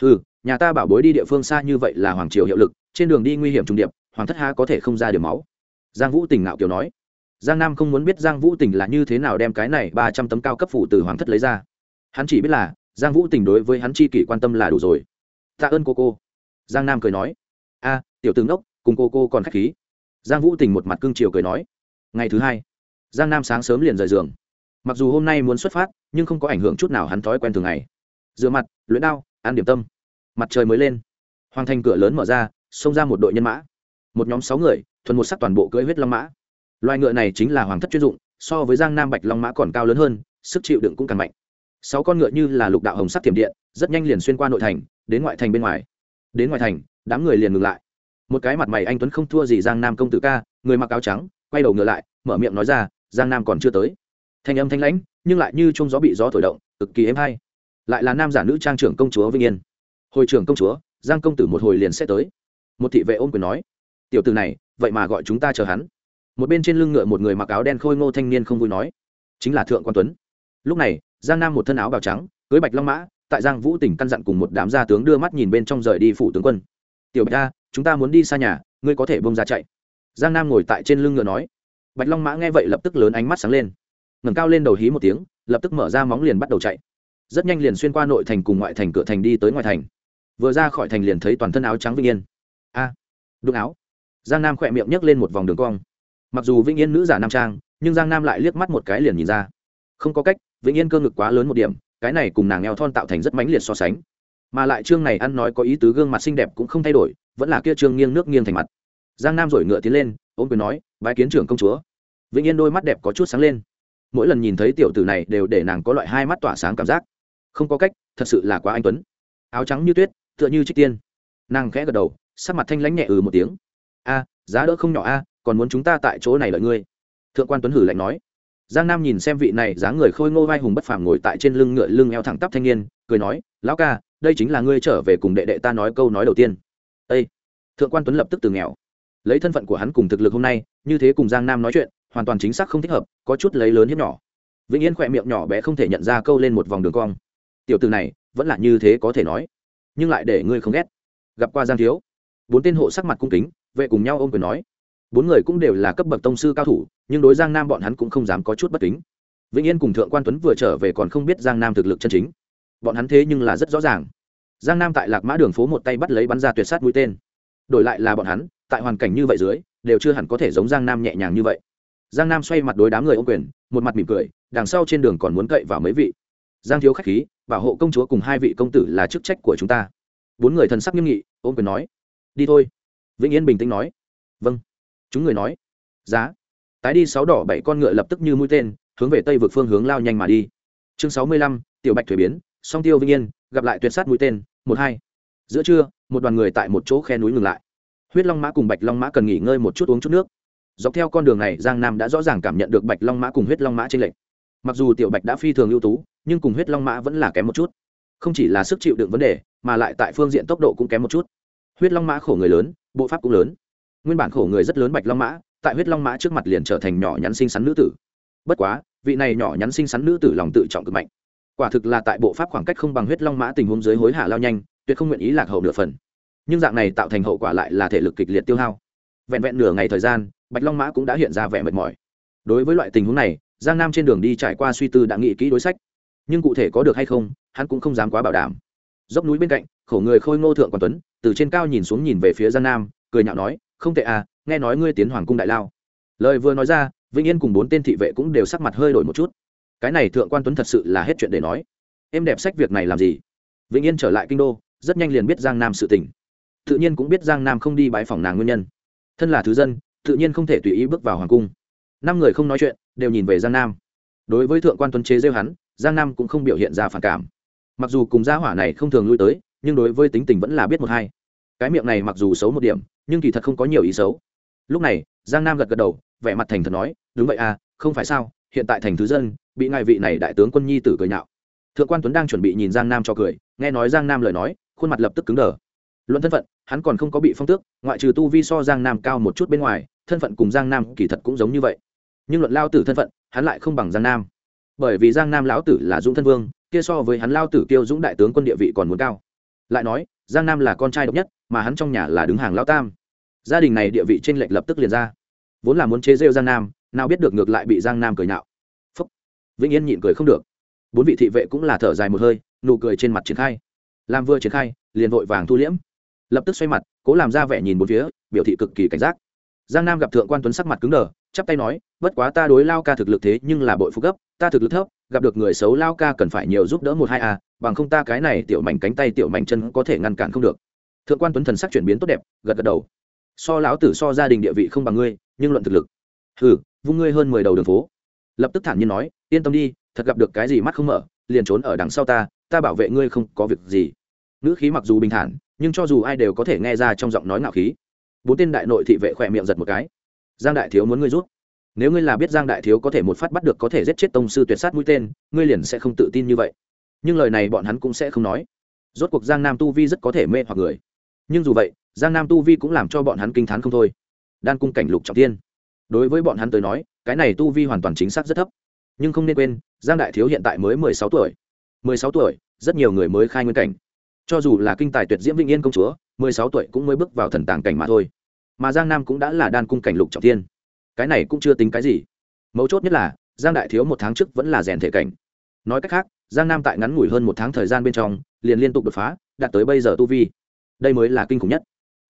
Ừ nhà ta bảo bối đi địa phương xa như vậy là hoàng triều hiệu lực, trên đường đi nguy hiểm trùng điệp, hoàng thất ha có thể không ra điểm máu. Giang vũ tình ngạo kiều nói. Giang nam không muốn biết giang vũ tình là như thế nào đem cái này ba trăm tấm cao cấp phủ từ hoàng thất lấy ra. Hắn chỉ biết là, giang vũ tình đối với hắn chi kỷ quan tâm là đủ rồi tạ ơn cô cô. Giang nam cười nói. A, tiểu tướng đốc cùng cô cô còn k h á c h khí. Giang vũ tình một mặt cương triều cười nói. Ngày thứ hai, giang nam sáng sớm liền rời giường. Mặc dù hôm nay muốn xuất phát, nhưng không có ảnh hưởng chút nào hắn thói quen thường ngày. Rửa mặt, luyện đao, ăn điểm tâm. Mặt trời mới lên. Hoàng thành cửa lớn mở ra, xông ra một đội nhân mã. Một nhóm sáu người, thuần một sắc toàn bộ cưỡi huyết long mã. Loài ngựa này chính là hoàng thất chuyên dụng, so với giang nam bạch long mã còn cao lớn hơn, sức chịu đựng cũng càng mạnh sáu con ngựa như là lục đạo hồng sắc tiềm điện, rất nhanh liền xuyên qua nội thành, đến ngoại thành bên ngoài. Đến ngoại thành, đám người liền ngừng lại. Một cái mặt mày anh tuấn không thua gì giang nam công tử ca, người mặc áo trắng, quay đầu ngựa lại, mở miệng nói ra, giang nam còn chưa tới. Thanh âm thanh lãnh, nhưng lại như chung gió bị gió thổi động, cực kỳ êm hay. Lại là nam giả nữ trang trưởng công chúa vinh yên. Hồi trưởng công chúa, giang công tử một hồi liền sẽ tới. Một thị vệ ôm quyền nói, tiểu tử này, vậy mà gọi chúng ta chờ hắn. Một bên trên lưng ngựa một người mặc áo đen khôi ngô thanh niên không vui nói, chính là thượng quan tuấn. Lúc này giang nam một thân áo bào trắng cưới bạch long mã tại giang vũ tỉnh căn dặn cùng một đám gia tướng đưa mắt nhìn bên trong rời đi phủ tướng quân. Tiểu bạch ta chúng ta muốn đi xa nhà ngươi có thể bông ra chạy. Giang nam ngồi tại trên lưng ngựa nói. Bạch long mã nghe vậy lập tức lớn ánh mắt sáng lên. Ngẩng cao lên đầu hí một tiếng lập tức mở ra móng liền bắt đầu chạy. Rất nhanh liền xuyên qua nội thành cùng ngoại thành cửa thành đi tới ngoài thành. Vừa ra khỏi thành liền thấy toàn thân áo trắng vĩnh yên. A à, đụng áo. Giang nam khỏe miệng nhấc lên một vòng đường cong. Mặc dù vĩnh yên nữ giả nam trang nhưng giang nam lại liếc mắt một cái liền nhìn ra không có cách, vĩnh yên cơ ngực quá lớn một điểm, cái này cùng nàng eo thon tạo thành rất mãnh liệt so sánh. Mà lại chương này ăn nói có ý tứ gương mặt xinh đẹp cũng không thay đổi, vẫn là kia trương nghiêng nước nghiêng thành mặt. Giang nam rồi ngựa tiến lên ôm quyền nói, bái kiến trưởng công chúa. Vĩnh yên đôi mắt đẹp có chút sáng lên. Mỗi lần nhìn thấy tiểu tử này đều để nàng có loại hai mắt tỏa sáng cảm giác. Không có cách, thật sự là quá anh tuấn. Áo trắng như tuyết, tựa như trích tiên. Nàng khẽ gật đầu, sắc mặt thanh lãnh nhẹ ừ một tiếng. A, giá đỡ không nhỏ a, còn muốn chúng ta tại chỗ này lợi ngươi. Thượng quan tuấn hử lạnh nói giang nam nhìn xem vị này dáng người khôi ngô vai hùng bất phàm ngồi tại trên lưng ngựa lưng eo thẳng tắp thanh niên, cười nói, lão ca, đây chính là ngươi trở về cùng đệ đệ ta nói câu nói đầu tiên. Ê! thượng quan tuấn lập tức từ nghèo. Lấy thân phận của hắn cùng thực lực hôm nay, như thế cùng giang nam nói chuyện, hoàn toàn chính xác không thích hợp, có chút lấy lớn hiếp nhỏ. Vĩnh yên khỏe miệng nhỏ bé không thể nhận ra câu lên một vòng đường cong. Tiểu từ này, vẫn là như thế có thể nói, nhưng lại để ngươi không ghét. Gặp qua giang thiếu, bốn tên hộ sắc mặt cung kính, vệ cùng nhau ôm quyền nói bốn người cũng đều là cấp bậc tông sư cao thủ, nhưng đối giang nam bọn hắn cũng không dám có chút bất kính. Vĩnh yên cùng thượng quan tuấn vừa trở về còn không biết giang nam thực lực chân chính. Bọn hắn thế nhưng là rất rõ ràng. Giang nam tại lạc mã đường phố một tay bắt lấy bắn ra tuyệt sát mũi tên. Đổi lại là bọn hắn, tại hoàn cảnh như vậy dưới, đều chưa hẳn có thể giống giang nam nhẹ nhàng như vậy. Giang nam xoay mặt đối đám người ô quyền, một mặt mỉm cười, đằng sau trên đường còn muốn cậy vào mấy vị. Giang thiếu khách khí, bảo hộ công chúa cùng hai vị công tử là chức trách của chúng ta. Bốn người thần sắc nghiêm nghị, ôm quyền nói, đi thôi. Vĩnh yên bình tĩnh nói vâng chúng người nói, giá. Tái đi sáu đỏ bảy con ngựa lập tức như mũi tên, hướng về tây vực phương hướng lao nhanh mà đi. Chương sáu mươi lăm, tiểu bạch thuế biến, song tiêu vĩnh yên, gặp lại tuyệt sát mũi tên, một hai. Giữa trưa, một đoàn người tại một chỗ khe núi ngừng lại. Huyết long mã cùng bạch long mã cần nghỉ ngơi một chút uống chút nước. Dọc theo con đường này, giang nam đã rõ ràng cảm nhận được bạch long mã cùng huyết long mã trên lệnh mặc dù tiểu bạch đã phi thường ưu tú, nhưng cùng huyết long mã vẫn là kém một chút. Không chỉ là sức chịu đựng vấn đề, mà lại tại phương diện tốc độ cũng kém một chút. Huyết long mã khổ người lớn, bộ pháp cũng lớn nguyên bản khổ người rất lớn bạch long mã, tại huyết long mã trước mặt liền trở thành nhỏ nhắn xinh xắn nữ tử. Bất quá, vị này nhỏ nhắn xinh xắn nữ tử lòng tự trọng cực mạnh. Quả thực là tại bộ pháp khoảng cách không bằng huyết long mã tình huống dưới hối hả lao nhanh, tuyệt không nguyện ý lạc hậu nửa phần. Nhưng dạng này tạo thành hậu quả lại là thể lực kịch liệt tiêu hao. Vẹn vẹn nửa ngày thời gian, bạch long mã cũng đã hiện ra vẻ mệt mỏi. Đối với loại tình huống này, giang nam trên đường đi trải qua suy tư đã nghĩ kỹ đối sách. Nhưng cụ thể có được hay không, hắn cũng không dám quá bảo đảm. Dốc núi bên cạnh, khổ người khôi ngô thượng quan tuấn, từ trên cao nhìn xuống nhìn về phía giang nam, cười nhạo nói không tệ à nghe nói ngươi tiến hoàng cung đại lao. Lời vừa nói ra, vĩnh yên cùng bốn tên thị vệ cũng đều sắc mặt hơi đổi một chút. Cái này thượng quan tuấn thật sự là hết chuyện để nói. Em đẹp sách việc này làm gì? Vĩnh yên trở lại kinh đô, rất nhanh liền biết giang nam sự tình. Tự nhiên cũng biết giang nam không đi bãi phòng nàng nguyên nhân. Thân là thứ dân, tự nhiên không thể tùy ý bước vào hoàng cung. Năm người không nói chuyện, đều nhìn về giang nam. Đối với thượng quan tuấn chế rêu hắn, giang nam cũng không biểu hiện ra phản cảm. Mặc dù cùng gia hỏa này không thường lui tới, nhưng đối với tính tình vẫn là biết một hai cái miệng này mặc dù xấu một điểm, nhưng kỳ thật không có nhiều ý xấu. Lúc này, giang nam gật gật đầu, vẻ mặt thành thật nói, đúng vậy à không phải sao, hiện tại thành thứ dân, bị ngài vị này đại tướng quân nhi tử cười nhạo. Thượng quan tuấn đang chuẩn bị nhìn giang nam cho cười, nghe nói giang nam lời nói, khuôn mặt lập tức cứng đờ. Luận thân phận, hắn còn không có bị phong tước, ngoại trừ tu vi so giang nam cao một chút bên ngoài, thân phận cùng giang nam kỳ thật cũng giống như vậy. Nhưng luận lao tử thân phận, hắn lại không bằng giang nam. Bởi vì giang nam lão tử là dũng thân vương, kia so với hắn lao tử kiêu dũng đại tướng quân địa vị còn muốn cao. Lại nói giang nam là con trai độc nhất, mà hắn trong nhà là đứng hàng lao tam. Gia đình này địa vị trên lệnh lập tức liền ra. Vốn là muốn chế rêu giang nam, nào biết được ngược lại bị giang nam cười nhạo. Phúc. Vĩnh yên nhịn cười không được. Bốn vị thị vệ cũng là thở dài một hơi, nụ cười trên mặt triển khai. Làm vừa triển khai, liền vội vàng thu liễm. Lập tức xoay mặt, cố làm ra vẻ nhìn bốn phía, biểu thị cực kỳ cảnh giác. Giang nam gặp thượng quan tuấn sắc mặt cứng đờ, chắp tay nói, bất quá ta đối lao ca thực lực thế nhưng là bội phú gấp, ta thực lực thấp gặp được người xấu lao ca cần phải nhiều giúp đỡ một hai a, bằng không ta cái này tiểu mảnh cánh tay tiểu mảnh chân có thể ngăn cản không được. Thượng quan tuấn thần sắc chuyển biến tốt đẹp, gật gật đầu. So lão tử so gia đình địa vị không bằng ngươi, nhưng luận thực lực. Hừ, vung ngươi hơn mười đầu đường phố. Lập tức thản nhiên nói, yên tâm đi, thật gặp được cái gì mắt không mở, liền trốn ở đằng sau ta ta bảo vệ ngươi không có việc gì. Ngữ khí mặc dù bình thản, nhưng cho dù ai đều có thể nghe ra trong giọng nói ngạo khí. Bốn tên đại nội thị vệ khỏe miệng giật một cái. Giang đại thiếu muốn ngươi rút nếu ngươi là biết giang đại thiếu có thể một phát bắt được có thể giết chết tông sư tuyệt sát mũi tên, ngươi liền sẽ không tự tin như vậy. Nhưng lời này bọn hắn cũng sẽ không nói. Rốt cuộc giang nam tu vi rất có thể mê hoặc người. Nhưng dù vậy, giang nam tu vi cũng làm cho bọn hắn kinh t h á n không thôi. Đan cung cảnh lục trọng tiên đối với bọn hắn tới nói, cái này tu vi hoàn toàn chính xác rất thấp. Nhưng không nên quên, giang đại thiếu hiện tại mới mười sáu tuổi. mười sáu tuổi, rất nhiều người mới khai nguyên cảnh. Cho dù là kinh tài tuyệt diễm vĩnh yên công chúa, mười sáu tuổi cũng mới bước vào thần tàng cảnh mà thôi. Mà giang nam cũng đã là đan cung cảnh lục trọng tiên cái này cũng chưa tính cái gì. Mấu chốt nhất là, giang đại thiếu một tháng trước vẫn là rèn thể cảnh. Nói cách khác, giang nam tại ngắn ngủi hơn một tháng thời gian bên trong, liền liên tục đột phá, đạt tới bây giờ tu vi. Đây mới là kinh khủng nhất.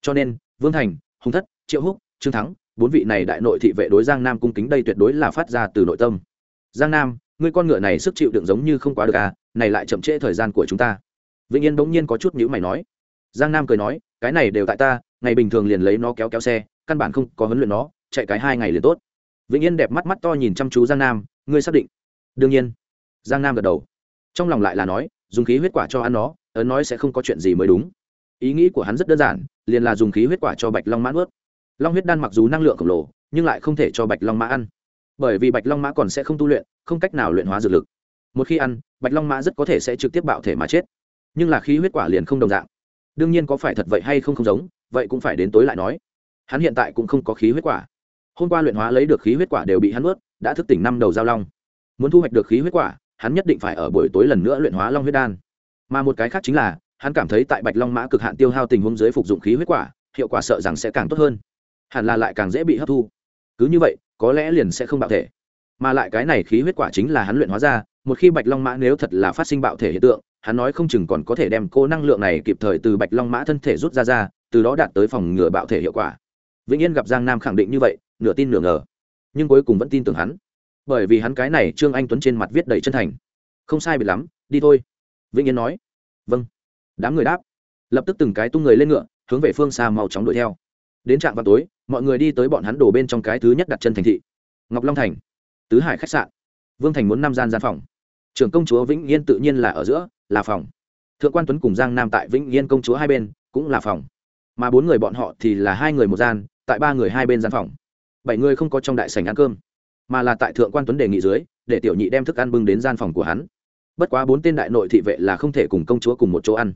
Cho nên, vương thành, hùng thất, triệu húc, trương thắng, bốn vị này đại nội thị vệ đối giang nam cung kính đây tuyệt đối là phát ra từ nội tâm. Giang nam, ngươi con ngựa này sức chịu đựng giống như không quá được à này lại chậm trễ thời gian của chúng ta. Vĩnh yên bỗng nhiên có chút nhữ mày nói. Giang nam cười nói, cái này đều tại ta, ngày bình thường liền lấy nó kéo kéo xe, căn bản không có huấn luyện nó chạy cái hai ngày liền tốt. Vĩnh yên đẹp mắt mắt to nhìn chăm chú giang nam, ngươi xác định? Đương nhiên. Giang nam gật đầu. Trong lòng lại là nói, dùng khí huyết quả cho ăn nó ấn nói sẽ không có chuyện gì mới đúng. Ý nghĩ của hắn rất đơn giản, liền là dùng khí huyết quả cho bạch long mã ướt long huyết đan mặc dù năng lượng khổng lồ, nhưng lại không thể cho bạch long mã ăn. Bởi vì bạch long mã còn sẽ không tu luyện, không cách nào luyện hóa dược lực. Một khi ăn, bạch long mã rất có thể sẽ trực tiếp bạo thể mà chết. Nhưng là khí huyết quả liền không đồng dạng. Đương nhiên có phải thật vậy hay không không giống, vậy cũng phải đến tối lại nói. Hắn hiện tại cũng không có khí huyết quả hôm qua luyện hóa lấy được khí huyết quả đều bị hắn ướt đã thức tỉnh năm đầu giao long. Muốn thu hoạch được khí huyết quả, hắn nhất định phải ở buổi tối lần nữa luyện hóa long huyết đan. Mà một cái khác chính là, hắn cảm thấy tại bạch long mã cực hạn tiêu hao tình huống dưới phục dụng khí huyết quả, hiệu quả sợ rằng sẽ càng tốt hơn. Hẳn là lại càng dễ bị hấp thu. Cứ như vậy, có lẽ liền sẽ không bạo thể. Mà lại cái này khí huyết quả chính là hắn luyện hóa ra, một khi bạch long mã nếu thật là phát sinh bạo thể hiện tượng, hắn nói không chừng còn có thể đem cô năng lượng này kịp thời từ bạch long mã thân thể rút ra ra, từ đó đạt tới phòng ngừa bạo thể hiệu quả. Vĩnh yên gặp giang nam khẳng định như vậy nửa tin nửa ngờ, nhưng cuối cùng vẫn tin tưởng hắn. Bởi vì hắn cái này trương anh tuấn trên mặt viết đầy chân thành. Không sai bị lắm, đi thôi. Vĩnh yên nói. Vâng. Đám người đáp. Lập tức từng cái tung người lên ngựa, hướng về phương xa mau chóng đuổi theo. Đến trạm vào tối, mọi người đi tới bọn hắn đổ bên trong cái thứ nhất đặt chân thành thị. Ngọc long thành, tứ hải khách sạn. Vương thành muốn năm gian gian phòng. Trưởng công chúa vĩnh yên tự nhiên là ở giữa, là phòng. Thượng quan tuấn cùng giang nam tại vĩnh yên công chúa hai bên, cũng là phòng. Mà bốn người bọn họ thì là hai người một gian, tại ba người hai bên gian phòng bảy người không có trong đại sảnh ăn cơm, mà là tại thượng quan tuấn đề nghị dưới, để tiểu nhị đem thức ăn bưng đến gian phòng của hắn. Bất quá bốn tên đại nội thị vệ là không thể cùng công chúa cùng một chỗ ăn.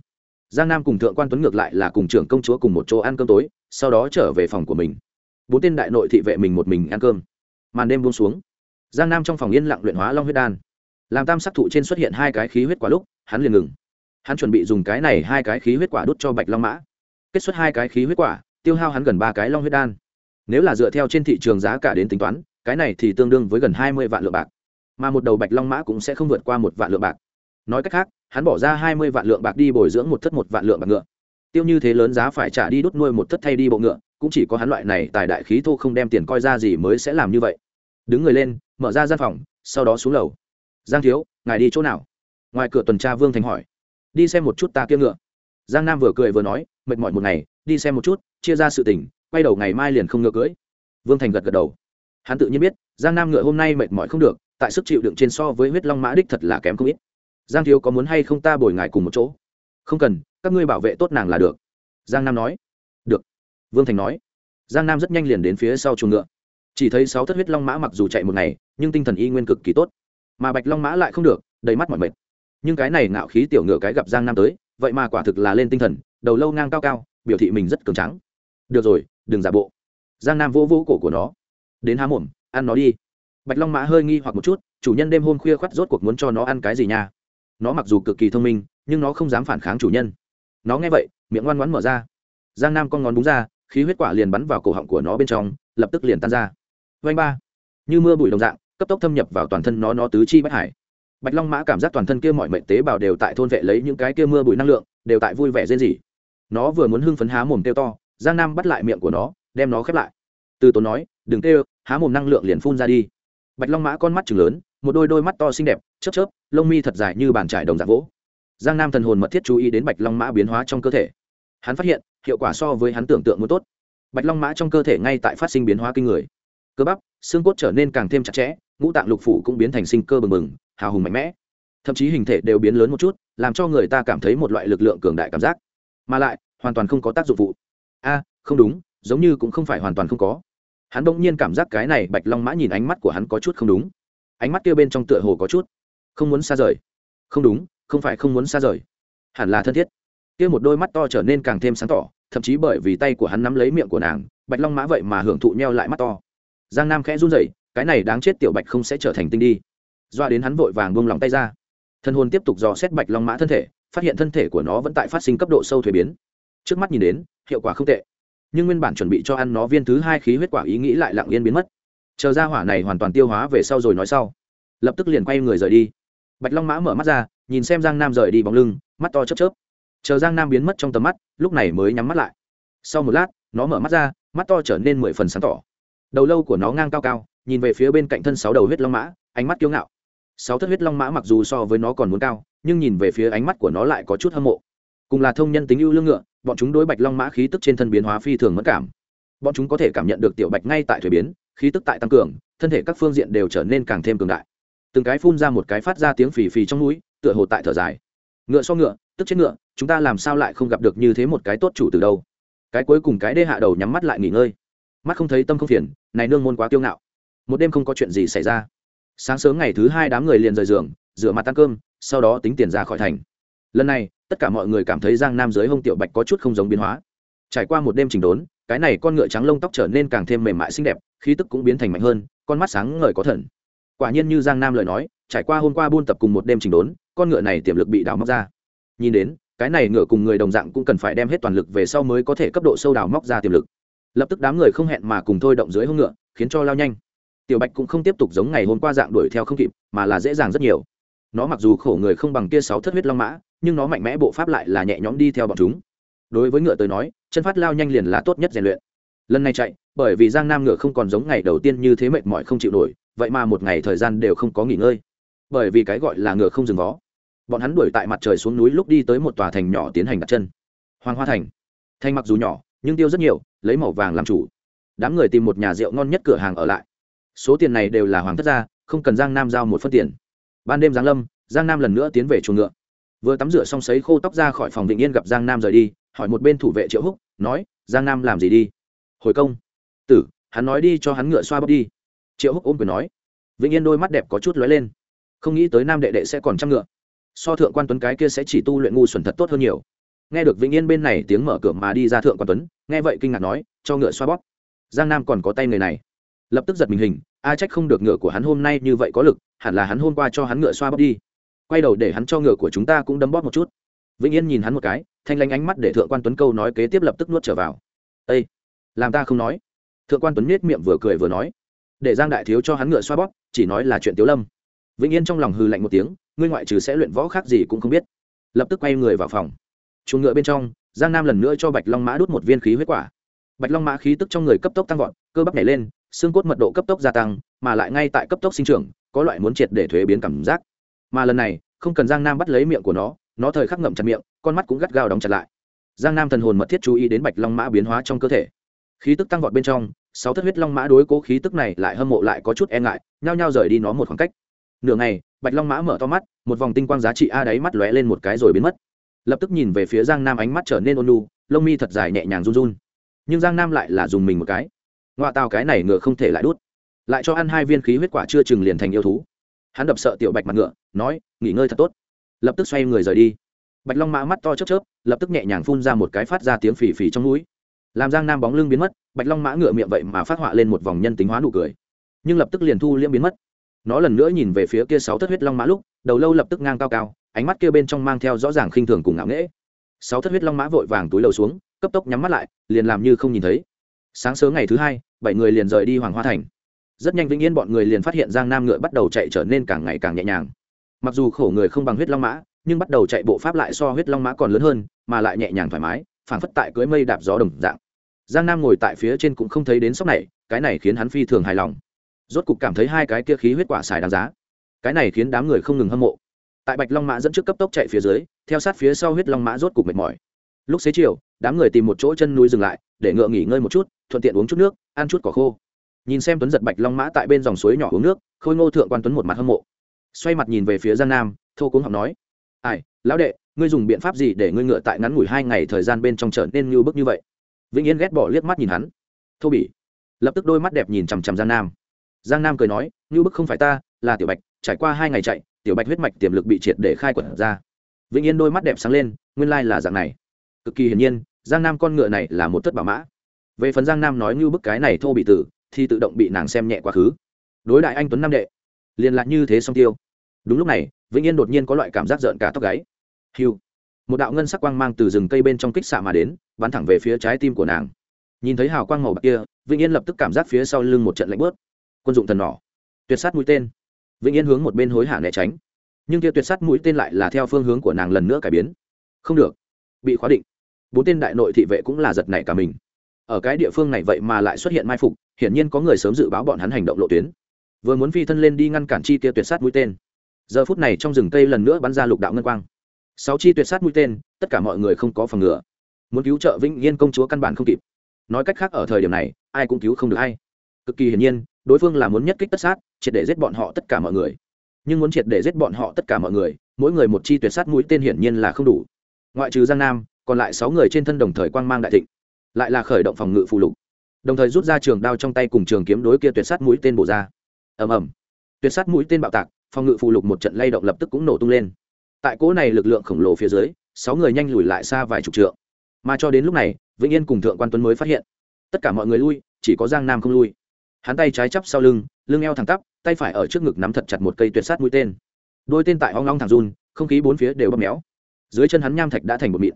Giang nam cùng thượng quan tuấn ngược lại là cùng trưởng công chúa cùng một chỗ ăn cơm tối, sau đó trở về phòng của mình. Bốn tên đại nội thị vệ mình một mình ăn cơm. Màn đêm buông xuống. Giang nam trong phòng yên lặng luyện hóa long huyết đan. Làm tam sắc thụ trên xuất hiện hai cái khí huyết quả lúc, hắn liền ngừng. Hắn chuẩn bị dùng cái này hai cái khí huyết quả đút cho bạch long mã. Kết xuất hai cái khí huyết quả, tiêu hao hắn gần ba cái long huyết đan nếu là dựa theo trên thị trường giá cả đến tính toán, cái này thì tương đương với gần hai mươi vạn lượng bạc. Mà một đầu bạch long mã cũng sẽ không vượt qua một vạn lượng bạc. Nói cách khác, hắn bỏ ra hai mươi vạn lượng bạc đi bồi dưỡng một thất một vạn lượng bạc ngựa. Tiêu như thế lớn giá phải trả đi đốt nuôi một thất thay đi bộ ngựa, cũng chỉ có hắn loại này tài đại khí thô không đem tiền coi ra gì mới sẽ làm như vậy. Đứng người lên, mở ra gian phòng, sau đó xuống lầu. Giang thiếu, ngài đi chỗ nào? Ngoài cửa tuần tra vương thành hỏi. Đi xem một chút ta kia ngựa. Giang nam vừa cười vừa nói, mệt mỏi một ngày, đi xem một chút, chia ra sự tỉnh quay đầu ngày mai liền không ngựa cưỡi vương thành gật gật đầu. Hắn tự nhiên biết, giang nam ngựa hôm nay mệt mỏi không được, tại sức chịu đựng trên so với huyết long mã đích thật là kém không ít. Giang thiếu có muốn hay không ta bồi ngài cùng một chỗ? Không cần, các ngươi bảo vệ tốt nàng là được. Giang nam nói. Được. Vương thành nói. Giang nam rất nhanh liền đến phía sau chuồng ngựa. Chỉ thấy sáu thất huyết long mã mặc dù chạy một ngày, nhưng tinh thần y nguyên cực kỳ tốt. Mà bạch long mã lại không được, đầy mắt mỏi mệt. Nhưng cái này ngạo khí tiểu ngựa cái gặp giang nam tới, vậy mà quả thực là lên tinh thần, đầu lâu ngang cao cao, biểu thị mình rất cường trắng được rồi đừng giả bộ. Giang nam vô vỗ cổ của nó. Đến há mồm, ăn nó đi. Bạch long mã hơi nghi hoặc một chút, chủ nhân đêm hôm khuya khoắt rốt cuộc muốn cho nó ăn cái gì nha? Nó mặc dù cực kỳ thông minh, nhưng nó không dám phản kháng chủ nhân. Nó nghe vậy, miệng ngoan ngoãn mở ra. Giang nam con ngón búng ra, khí huyết quả liền bắn vào cổ họng của nó bên trong, lập tức liền tan ra. Vanh ba. Như mưa bụi đồng dạng, cấp tốc thâm nhập vào toàn thân nó nó tứ chi bách hải. Bạch long mã cảm giác toàn thân kia mọi mệnh tế bào đều tại thôn vệ lấy những cái kia mưa bụi năng lượng, đều tại vui vẻ rên rỉ. Nó vừa muốn hưng phấn há mồm tiêu to giang nam bắt lại miệng của nó, đem nó khép lại. Từ tốn nói, đừng kêu, há mồm năng lượng liền phun ra đi. Bạch long mã con mắt chừng lớn, một đôi đôi mắt to xinh đẹp, chớp chớp, lông mi thật dài như bàn trải đồng dạng vỗ. Giang nam thần hồn mật thiết chú ý đến bạch long mã biến hóa trong cơ thể. Hắn phát hiện, hiệu quả so với hắn tưởng tượng muốn tốt. Bạch long mã trong cơ thể ngay tại phát sinh biến hóa kinh người. Cơ bắp, xương cốt trở nên càng thêm chặt chẽ, ngũ tạng lục phủ cũng biến thành sinh cơ bừng bừng, hào hùng mạnh mẽ. Thậm chí hình thể đều biến lớn một chút, làm cho người ta cảm thấy một loại lực lượng cường đại cảm giác. Mà lại, hoàn toàn không có tác dụng vụ a, không đúng, giống như cũng không phải hoàn toàn không có. Hắn bỗng nhiên cảm giác cái này bạch long mã nhìn ánh mắt của hắn có chút không đúng. Ánh mắt kia bên trong tựa hồ có chút không muốn xa rời. Không đúng, không phải không muốn xa rời. Hẳn là thân thiết. Kia một đôi mắt to trở nên càng thêm sáng tỏ, thậm chí bởi vì tay của hắn nắm lấy miệng của nàng, bạch long mã vậy mà hưởng thụ nheo lại mắt to. Giang nam khẽ run rẩy, cái này đáng chết tiểu bạch không sẽ trở thành tinh đi. Doa đến hắn vội vàng buông lòng tay ra. Thân hồn tiếp tục dò xét bạch long mã thân thể, phát hiện thân thể của nó vẫn tại phát sinh cấp độ sâu thuế biến. Trước mắt nhìn đến hiệu quả không tệ. Nhưng nguyên bản chuẩn bị cho ăn nó viên thứ hai khí huyết quả ý nghĩ lại lặng yên biến mất. Chờ ra hỏa này hoàn toàn tiêu hóa về sau rồi nói sau. Lập tức liền quay người rời đi. Bạch long mã mở mắt ra, nhìn xem giang nam rời đi bóng lưng, mắt to chớp chớp. Chờ giang nam biến mất trong tầm mắt, lúc này mới nhắm mắt lại. Sau một lát, nó mở mắt ra, mắt to trở nên mười phần sáng tỏ. Đầu lâu của nó ngang cao cao, nhìn về phía bên cạnh thân sáu đầu huyết long mã, ánh mắt kiêu ngạo. Sáu thất huyết long mã mặc dù so với nó còn muốn cao, nhưng nhìn về phía ánh mắt của nó lại có chút hâm mộ cùng là thông nhân tính ưu lương ngựa, bọn chúng đối bạch long mã khí tức trên thân biến hóa phi thường mất cảm. Bọn chúng có thể cảm nhận được tiểu bạch ngay tại thuế biến, khí tức tại tăng cường, thân thể các phương diện đều trở nên càng thêm cường đại. Từng cái phun ra một cái phát ra tiếng phì phì trong núi, tựa hồ tại thở dài. Ngựa so ngựa, tức chết ngựa, chúng ta làm sao lại không gặp được như thế một cái tốt chủ từ đâu? Cái cuối cùng cái đê hạ đầu nhắm mắt lại nghỉ ngơi. Mắt không thấy tâm không phiền, này nương môn quá kiêu ngạo. Một đêm không có chuyện gì xảy ra. Sáng sớm ngày thứ hai đám người liền rời giường, rửa mặt ăn cơm, sau đó tính tiền ra khỏi thành. Lần này tất cả mọi người cảm thấy giang nam giới hông tiểu bạch có chút không giống biến hóa. Trải qua một đêm chỉnh đốn, cái này con ngựa trắng lông tóc trở nên càng thêm mềm mại xinh đẹp, khí tức cũng biến thành mạnh hơn, con mắt sáng ngời có thần. Quả nhiên như giang nam lời nói, trải qua hôm qua buôn tập cùng một đêm chỉnh đốn, con ngựa này tiềm lực bị đào móc ra. Nhìn đến, cái này ngựa cùng người đồng dạng cũng cần phải đem hết toàn lực về sau mới có thể cấp độ sâu đào móc ra tiềm lực. Lập tức đám người không hẹn mà cùng thôi động dưới hông ngựa, khiến cho lao nhanh. Tiểu bạch cũng không tiếp tục giống ngày hôm qua dạng đuổi theo không kịp, mà là dễ dàng rất nhiều. Nó mặc dù khổ người không bằng kia sáu thất huyết long mã nhưng nó mạnh mẽ bộ pháp lại là nhẹ nhõm đi theo bọn chúng. Đối với ngựa tới nói, chân phát lao nhanh liền là tốt nhất rèn luyện. Lần này chạy, bởi vì giang nam ngựa không còn giống ngày đầu tiên như thế mệt mỏi không chịu nổi, vậy mà một ngày thời gian đều không có nghỉ ngơi. Bởi vì cái gọi là ngựa không dừng vó. Bọn hắn đuổi tại mặt trời xuống núi lúc đi tới một tòa thành nhỏ tiến hành đặt chân. Hoàng hoa thành. Thành mặc dù nhỏ, nhưng tiêu rất nhiều, lấy màu vàng làm chủ. Đám người tìm một nhà rượu ngon nhất cửa hàng ở lại. Số tiền này đều là hoàng thất gia, không cần giang nam giao một phân tiền. Ban đêm giáng lâm, giang nam lần nữa tiến về chuồng ngựa vừa tắm rửa xong sấy khô tóc ra khỏi phòng vĩnh yên gặp giang nam rời đi, hỏi một bên thủ vệ triệu húc, nói, giang nam làm gì đi? Hồi công. Tử, hắn nói đi cho hắn ngựa xoa bóp đi. Triệu húc ôm quyền nói. Vĩnh yên đôi mắt đẹp có chút lóe lên. Không nghĩ tới nam đệ đệ sẽ còn trăm ngựa. So thượng quan tuấn cái kia sẽ chỉ tu luyện ngu xuẩn thật tốt hơn nhiều. Nghe được vĩnh yên bên này tiếng mở cửa mà đi ra thượng quan tuấn, nghe vậy kinh ngạc nói, cho ngựa xoa bóp. Giang nam còn có tay người này. Lập tức giật mình hình, a trách không được ngựa của hắn hôm nay như vậy có lực, hẳn là hắn hôm qua cho hắn ngựa xoa bóp đi quay đầu để hắn cho ngựa của chúng ta cũng đấm bóp một chút. Vĩnh yên nhìn hắn một cái, thanh lanh ánh mắt để thượng quan tuấn câu nói kế tiếp lập tức nuốt trở vào. Ây làm ta không nói. Thượng quan tuấn nết miệng vừa cười vừa nói. Để giang đại thiếu cho hắn ngựa xoa bóp, chỉ nói là chuyện tiếu lâm. Vĩnh yên trong lòng hư lạnh một tiếng, ngươi ngoại trừ sẽ luyện võ khác gì cũng không biết. Lập tức quay người vào phòng. Chuồng ngựa bên trong, giang nam lần nữa cho bạch long mã đút một viên khí huyết quả. Bạch long mã khí tức trong người cấp tốc tăng vọt, cơ bắp nhảy lên, xương cốt mật độ cấp tốc gia tăng, mà lại ngay tại cấp tốc sinh trưởng, có loại muốn triệt để thuế biến cảm giác mà lần này, không cần giang nam bắt lấy miệng của nó nó thời khắc ngậm chặt miệng, con mắt cũng gắt gao đóng chặt lại. Giang nam thần hồn mật thiết chú ý đến bạch long mã biến hóa trong cơ thể. Khí tức tăng vọt bên trong, sáu thất huyết long mã đối cố khí tức này lại hâm mộ lại có chút e ngại, nhao nhao rời đi nó một khoảng cách. Nửa ngày, bạch long mã mở to mắt, một vòng tinh quang giá trị a đáy mắt lóe lên một cái rồi biến mất. Lập tức nhìn về phía giang nam ánh mắt trở nên ôn lu lông mi thật dài nhẹ nhàng run run. Nhưng giang nam lại là dùng mình một cái. Ngoại tào cái này ngựa không thể lại đút. Lại cho ăn hai viên khí huyết quả chưa chừng liền thành yêu thú hắn đập sợ tiểu bạch mặt ngựa, nói, nghỉ ngơi thật tốt. Lập tức xoay người rời đi. Bạch long mã mắt to chớp chớp, lập tức nhẹ nhàng phun ra một cái phát ra tiếng phì phì trong núi làm giang nam bóng lưng biến mất, bạch long mã ngựa miệng vậy mà phát họa lên một vòng nhân tính hóa nụ cười. Nhưng lập tức liền thu liễm biến mất. Nó lần nữa nhìn về phía kia sáu thất huyết long mã lúc, đầu lâu lập tức ngang cao cao, ánh mắt kia bên trong mang theo rõ ràng khinh thường cùng ngạo nghễ. Sáu thất huyết long mã vội vàng túi lầu xuống, cấp tốc nhắm mắt lại, liền làm như không nhìn thấy. Sáng sớm ngày thứ hai, bảy người liền rời đi hoàng hoa thành rất nhanh vĩnh yên bọn người liền phát hiện giang nam ngựa bắt đầu chạy trở nên càng ngày càng nhẹ nhàng. Mặc dù khổ người không bằng huyết long mã, nhưng bắt đầu chạy bộ pháp lại so huyết long mã còn lớn hơn, mà lại nhẹ nhàng thoải mái, phảng phất tại cưới mây đạp gió đồng dạng. Giang nam ngồi tại phía trên cũng không thấy đến sốc này, cái này khiến hắn phi thường hài lòng. Rốt cục cảm thấy hai cái kia khí huyết quả xài đáng giá. Cái này khiến đám người không ngừng hâm mộ. Tại bạch long mã dẫn trước cấp tốc chạy phía dưới, theo sát phía sau huyết long mã rốt cục mệt mỏi. Lúc xế chiều, đám người tìm một chỗ chân núi dừng lại, để ngựa nghỉ ngơi một chút, thuận tiện uống chút nước, ăn chút cỏ khô nhìn xem tuấn giật bạch long mã tại bên dòng suối nhỏ uống nước, khôi ngô thượng quan tuấn một mặt hâm mộ. Xoay mặt nhìn về phía giang nam, thô cuống học nói, ai, lão đệ, ngươi dùng biện pháp gì để ngươi ngựa tại ngắn ngủi hai ngày thời gian bên trong trở nên như bức như vậy? Vĩnh yên ghét bỏ liếc mắt nhìn hắn. Thô bỉ. Lập tức đôi mắt đẹp nhìn chằm chằm giang nam. Giang nam cười nói, như bức không phải ta, là tiểu bạch, trải qua hai ngày chạy, tiểu bạch huyết mạch tiềm lực bị triệt để khai quật ra. Vĩnh yên đôi mắt đẹp sáng lên, nguyên lai là dạng này. Cực kỳ hiển nhiên, giang nam con ngựa này là một thất bảo mã. Về phần giang nam nói như bức cái này thô bị tử thì tự động bị nàng xem nhẹ quá khứ. Đối đại anh tuấn nam đệ, liền lạc như thế song tiêu. Đúng lúc này, vĩnh yên đột nhiên có loại cảm giác rợn cả tóc gáy. Hiu một đạo ngân sắc quang mang từ rừng cây bên trong kích xạ mà đến, bắn thẳng về phía trái tim của nàng. Nhìn thấy hào quang màu bạc kia, vĩnh yên lập tức cảm giác phía sau lưng một trận lạnh bớt quân dụng thần nỏ. Tuyệt sát mũi tên. Vĩnh yên hướng một bên hối hả né tránh. Nhưng kia tuyệt sát mũi tên lại là theo phương hướng của nàng lần nữa cải biến. Không được. Bị khóa định. Bốn tên đại nội thị vệ cũng là giật nảy cả mình ở cái địa phương này vậy mà lại xuất hiện mai phục, hiển nhiên có người sớm dự báo bọn hắn hành động lộ tuyến. Vừa muốn phi thân lên đi ngăn cản chi kia tuyệt sát mũi tên. Giờ phút này trong rừng cây lần nữa bắn ra lục đạo ngân quang. Sáu chi tuyệt sát mũi tên, tất cả mọi người không có phòng ngừa. Muốn cứu trợ vĩnh yên công chúa căn bản không kịp. Nói cách khác ở thời điểm này, ai cũng cứu không được hay cực kỳ hiển nhiên, đối phương là muốn nhất kích tất sát, triệt để giết bọn họ tất cả mọi người. Nhưng muốn triệt để giết bọn họ tất cả mọi người, mỗi người một chi tuyệt sát mũi tên hiển nhiên là không đủ. Ngoại trừ giang nam, còn lại sáu người trên thân đồng thời quang mang đại thịnh lại là khởi động phòng ngự phụ lục, đồng thời rút ra trường đao trong tay cùng trường kiếm đối kia tuyệt sát mũi tên bổ ra. Ầm ầm. Tuyệt sát mũi tên bạo tạc, phòng ngự phụ lục một trận lay động lập tức cũng nổ tung lên. Tại cỗ này lực lượng khổng lồ phía dưới, sáu người nhanh lùi lại xa vài chục trượng. Mà cho đến lúc này, vĩnh yên cùng thượng quan tuấn mới phát hiện, tất cả mọi người lui, chỉ có giang nam không lui. Hắn tay trái chắp sau lưng lưng eo thẳng tắp, tay phải ở trước ngực nắm thật chặt một cây tuyệt sát mũi tên. Đôi tên tại hoang long thẳng run, không khí bốn phía đều bóp méo. Dưới chân hắn nham thạch đã thành một mịn.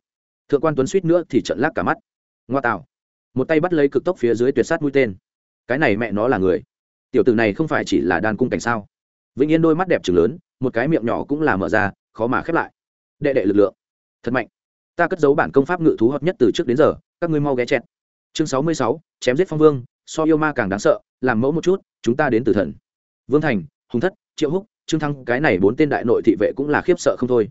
Thượng quan tuấn suýt nữa thì trận lác cả mắt ngoa tạo. Một tay bắt lấy cực tốc phía dưới tuyệt sát mũi tên. Cái này mẹ nó là người. Tiểu tử này không phải chỉ là đan cung cảnh sao? Vĩnh yên đôi mắt đẹp trừng lớn, một cái miệng nhỏ cũng là mở ra, khó mà khép lại. Đệ đệ lực lượng. Thật mạnh. Ta cất giấu bản công pháp ngự thú hợp nhất từ trước đến giờ, các ngươi mau ghé chẹt. Chương sáu mươi sáu, chém giết phong vương, so yêu ma càng đáng sợ, làm mẫu một chút, chúng ta đến từ thần. Vương thành, hùng thất, triệu húc, trương thăng, cái này bốn tên đại nội thị vệ cũng là khiếp sợ không thôi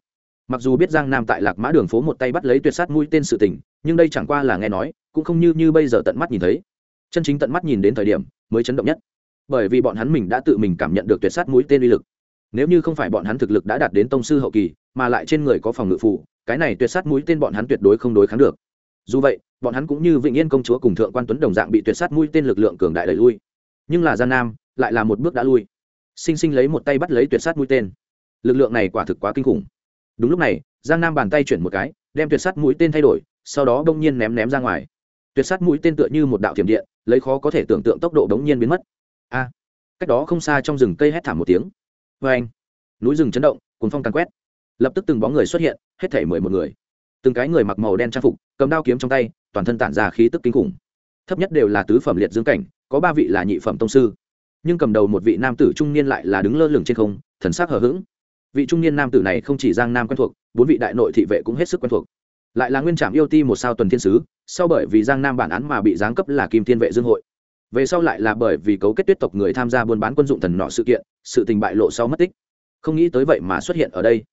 mặc dù biết giang nam tại lạc mã đường phố một tay bắt lấy tuyệt sát mũi tên sự tình, nhưng đây chẳng qua là nghe nói, cũng không như như bây giờ tận mắt nhìn thấy. Chân chính tận mắt nhìn đến thời điểm, mới chấn động nhất. Bởi vì bọn hắn mình đã tự mình cảm nhận được tuyệt sát mũi tên uy lực. Nếu như không phải bọn hắn thực lực đã đạt đến tông sư hậu kỳ, mà lại trên người có phòng ngự phụ cái này tuyệt sát mũi tên bọn hắn tuyệt đối không đối kháng được. Dù vậy, bọn hắn cũng như vĩnh yên công chúa cùng thượng quan tuấn đồng dạng bị tuyệt sát mũi tên lực lượng cường đại đẩy lui. Nhưng là gian nam, lại là một bước đã lui. Sinh sinh lấy một tay bắt lấy tuyệt sát mũi tên. Lực lượng này quả thực quá kinh khủng đúng lúc này, giang nam bàn tay chuyển một cái, đem tuyệt sát mũi tên thay đổi, sau đó đông nhiên ném ném ra ngoài. Tuyệt sát mũi tên tựa như một đạo thiểm điện, lấy khó có thể tưởng tượng tốc độ đống nhiên biến mất. A! Cách đó không xa trong rừng cây hét thảm một tiếng. Vê anh, núi rừng chấn động cuốn phong càn quét. Lập tức từng bóng người xuất hiện, hết thể mười một người. Từng cái người mặc màu đen trang phục, cầm đao kiếm trong tay, toàn thân tản ra khí tức kinh khủng. Thấp nhất đều là tứ phẩm liệt dương cảnh, có ba vị là nhị phẩm tông sư. Nhưng cầm đầu một vị nam tử trung niên lại là đứng lơ lửng trên không, thần sắc hờ hững vị trung niên nam tử này không chỉ giang nam quen thuộc, bốn vị đại nội thị vệ cũng hết sức quen thuộc. Lại là nguyên trạm yêu ti một sao tuần thiên sứ, sau bởi vì giang nam bản án mà bị giáng cấp là kim thiên vệ dương hội. Về sau lại là bởi vì cấu kết tuyết tộc người tham gia buôn bán quân dụng thần nọ sự kiện, sự tình bại lộ sau mất tích. Không nghĩ tới vậy mà xuất hiện ở đây.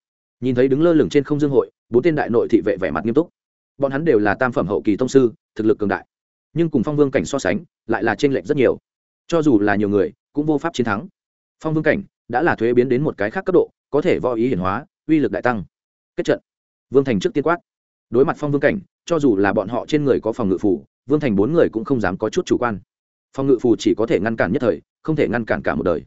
Nhìn thấy đứng lơ lửng trên không dương hội, bốn tên đại nội thị vệ vẻ mặt nghiêm túc. Bọn hắn đều là tam phẩm hậu kỳ tông sư, thực lực cường đại. Nhưng cùng phong vương cảnh so sánh, lại là t r ê n lệch rất nhiều. Cho dù là nhiều người, cũng vô pháp chiến thắng. Phong vương cảnh đã là thuế biến đến một cái khác cấp độ có thể võ ý hiển hóa, uy lực đại tăng. Kết trận. Vương thành trước tiên quát. Đối mặt phong vương cảnh, cho dù là bọn họ trên người có phòng ngự phủ vương thành bốn người cũng không dám có chút chủ quan. Phòng ngự phù chỉ có thể ngăn cản nhất thời, không thể ngăn cản cả một đời.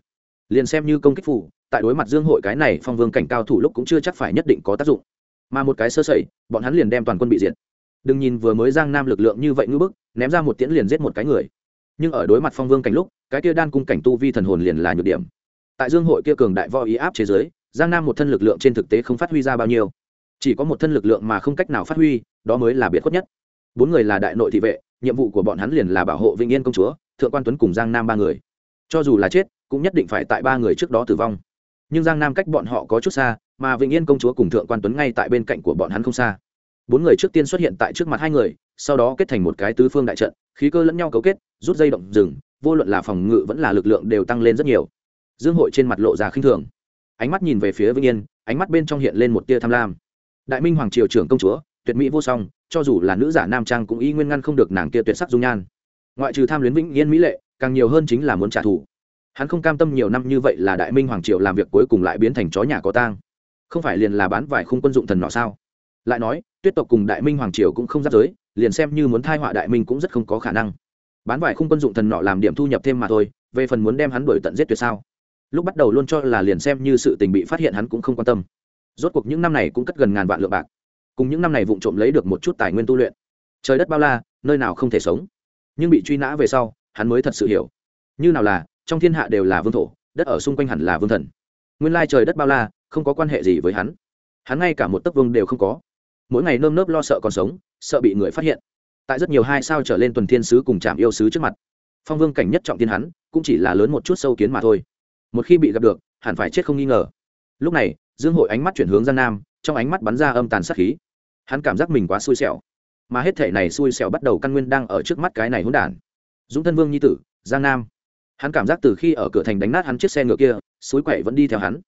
Liền xem như công kích phù, tại đối mặt dương hội cái này phong vương cảnh cao thủ lúc cũng chưa chắc phải nhất định có tác dụng. Mà một cái sơ sẩy, bọn hắn liền đem toàn quân bị diệt. Đừng nhìn vừa mới giang nam lực lượng như vậy ngưỡng bức, ném ra một tiễn liền giết một cái người. Nhưng ở đối mặt phong vương cảnh lúc, cái kia đan cung cảnh tu vi thần hồn liền là nhược điểm. Tại dương hội kia cường đại võ ý áp chế giới giang nam một thân lực lượng trên thực tế không phát huy ra bao nhiêu. Chỉ có một thân lực lượng mà không cách nào phát huy, đó mới là biệt khuất nhất. Bốn người là đại nội thị vệ, nhiệm vụ của bọn hắn liền là bảo hộ vĩnh yên công chúa, thượng quan tuấn cùng giang nam ba người. Cho dù là chết, cũng nhất định phải tại ba người trước đó tử vong. Nhưng giang nam cách bọn họ có chút xa, mà vĩnh yên công chúa cùng thượng quan tuấn ngay tại bên cạnh của bọn hắn không xa. Bốn người trước tiên xuất hiện tại trước mặt hai người, sau đó kết thành một cái tứ phương đại trận, khí cơ lẫn nhau cấu kết, rút dây động rừng, vô luận là phòng ngự vẫn là lực lượng đều tăng lên rất nhiều. Dương hội trên mặt lộ ra khinh thường ánh mắt nhìn về phía vĩnh yên, ánh mắt bên trong hiện lên một tia tham lam. Đại minh hoàng triều trưởng công chúa, tuyệt mỹ vô song, cho dù là nữ giả nam trang cũng y nguyên ngăn không được nàng kia tuyệt sắc dung nhan. Ngoại trừ tham luyến vĩnh yên mỹ lệ, càng nhiều hơn chính là muốn trả thù. Hắn không cam tâm nhiều năm như vậy là đại minh hoàng triều làm việc cuối cùng lại biến thành chó nhà có tang. Không phải liền là bán vài khung quân dụng thần nọ sao? Lại nói, tuyết tộc cùng đại minh hoàng triều cũng không giáp giới, liền xem như muốn thai họa đại minh cũng rất không có khả năng. Bán vài khung quân dụng thần nọ làm điểm thu nhập thêm mà thôi, về phần muốn đem hắn đuổi tận giết tuyệt sao? Lúc bắt đầu luôn cho là liền xem như sự tình bị phát hiện hắn cũng không quan tâm. Rốt cuộc những năm này cũng cất gần ngàn vạn lượng bạc. Cùng những năm này vụng trộm lấy được một chút tài nguyên tu luyện. Trời đất bao la, nơi nào không thể sống. Nhưng bị truy nã về sau, hắn mới thật sự hiểu. Như nào là, trong thiên hạ đều là vương thổ, đất ở xung quanh hẳn là vương thần. Nguyên lai trời đất bao la, không có quan hệ gì với hắn. Hắn ngay cả một tấc vương đều không có. Mỗi ngày nơm nớp lo sợ còn sống, sợ bị người phát hiện. Tại rất nhiều hai sao trở lên tuần thiên sứ cùng trạm yêu sứ trước mặt. Phong vương cảnh nhất trọng tiên hắn, cũng chỉ là lớn một chút sâu kiến mà thôi một khi bị gặp được, hẳn phải chết không nghi ngờ. Lúc này, dương hội ánh mắt chuyển hướng ra nam, trong ánh mắt bắn ra âm tàn sát khí. Hắn cảm giác mình quá xui xẻo. Mà hết thể này xui xẻo bắt đầu căn nguyên đang ở trước mắt cái này hỗn đản. Dũng thân vương nhi tử, giang nam. Hắn cảm giác từ khi ở cửa thành đánh nát hắn chiếc xe ngựa kia, suối quậy vẫn đi theo hắn.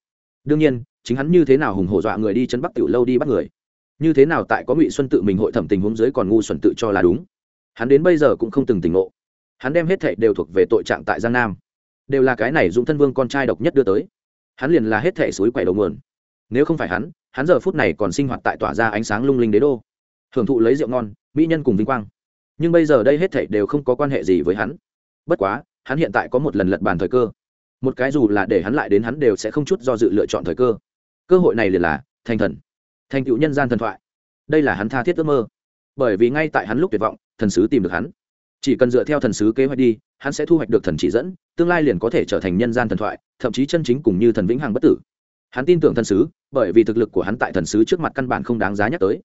Đương nhiên, chính hắn như thế nào hùng hổ dọa người đi chân bắc tiểu lâu đi bắt người. Như thế nào tại có ngụy xuân tự mình hội thẩm tình huống dưới còn ngu xuẩn tự cho là đúng. Hắn đến bây giờ cũng không từng tỉnh ngộ. Hắn đem hết thệ đều thuộc về tội trạng tại giang nam đều là cái này dũng thân vương con trai độc nhất đưa tới. Hắn liền là hết thẻ suối quẻ đầu nguồn. Nếu không phải hắn hắn giờ phút này còn sinh hoạt tại tỏa ra ánh sáng lung linh đế đô. Hưởng thụ lấy rượu ngon, mỹ nhân cùng vinh quang. Nhưng bây giờ đây hết thảy đều không có quan hệ gì với hắn. Bất quá, hắn hiện tại có một lần lật bàn thời cơ. Một cái dù là để hắn lại đến hắn đều sẽ không chút do dự lựa chọn thời cơ. Cơ hội này liền là thành thần. Thành tựu nhân gian thần thoại. Đây là hắn tha thiết ước mơ. Bởi vì ngay tại hắn lúc tuyệt vọng, thần sứ tìm được hắn chỉ cần dựa theo thần sứ kế hoạch đi, hắn sẽ thu hoạch được thần chỉ dẫn, tương lai liền có thể trở thành nhân gian thần thoại, thậm chí chân chính cùng như thần vĩnh hằng bất tử. Hắn tin tưởng thần sứ, bởi vì thực lực của hắn tại thần sứ trước mặt căn bản không đáng giá nhắc tới.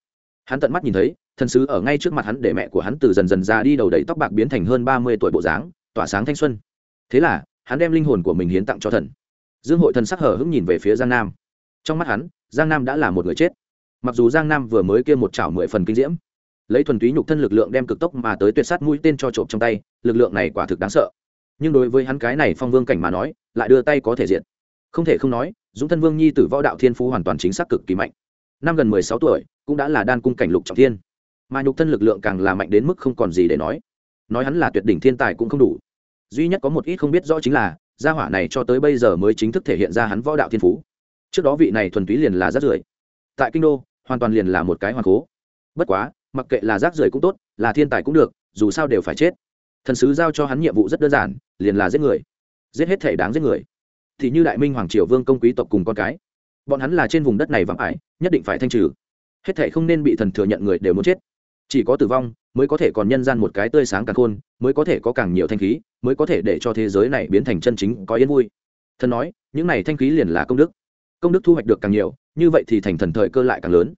Hắn tận mắt nhìn thấy, thần sứ ở ngay trước mặt hắn để mẹ của hắn từ dần dần ra đi đầu đầy tóc bạc biến thành hơn ba mươi tuổi bộ dáng, tỏa sáng thanh xuân. Thế là, hắn đem linh hồn của mình hiến tặng cho thần. Dương hội thần sắc hở hững nhìn về phía giang nam. Trong mắt hắn, giang nam đã là một người chết. Mặc dù giang nam vừa mới kia một chảo mười phần kinh diễm lấy thuần túy nhục thân lực lượng đem cực tốc mà tới tuyệt sát mũi tên cho trộm trong tay, lực lượng này quả thực đáng sợ. Nhưng đối với hắn cái này phong vương cảnh mà nói, lại đưa tay có thể diện không thể không nói, dũng thân vương nhi tử võ đạo thiên phú hoàn toàn chính xác cực kỳ mạnh. Năm gần mười sáu tuổi, cũng đã là đan cung cảnh lục trọng thiên. Mà nhục thân lực lượng càng là mạnh đến mức không còn gì để nói. Nói hắn là tuyệt đỉnh thiên tài cũng không đủ. Duy nhất có một ít không biết rõ chính là, gia hỏa này cho tới bây giờ mới chính thức thể hiện ra hắn võ đạo thiên phú. Trước đó vị này thuần túy liền là rất rưởi. Tại kinh đô, hoàn toàn liền là một cái hoàng cố bất quá mặc kệ là rác rưởi cũng tốt, là thiên tài cũng được, dù sao đều phải chết. Thần sứ giao cho hắn nhiệm vụ rất đơn giản, liền là giết người. Giết hết thể đáng giết người. Thì như đại minh hoàng triều vương công quý tộc cùng con cái. Bọn hắn là trên vùng đất này vắng ải, nhất định phải thanh trừ. Hết thể không nên bị thần thừa nhận người đều muốn chết. Chỉ có tử vong mới có thể còn nhân gian một cái tươi sáng càng khôn, mới có thể có càng nhiều thanh khí, mới có thể để cho thế giới này biến thành chân chính, có yên vui. Thần nói, những này thanh khí liền là công đức. Công đức thu hoạch được càng nhiều, như vậy thì thành thần thời cơ lại càng lớn.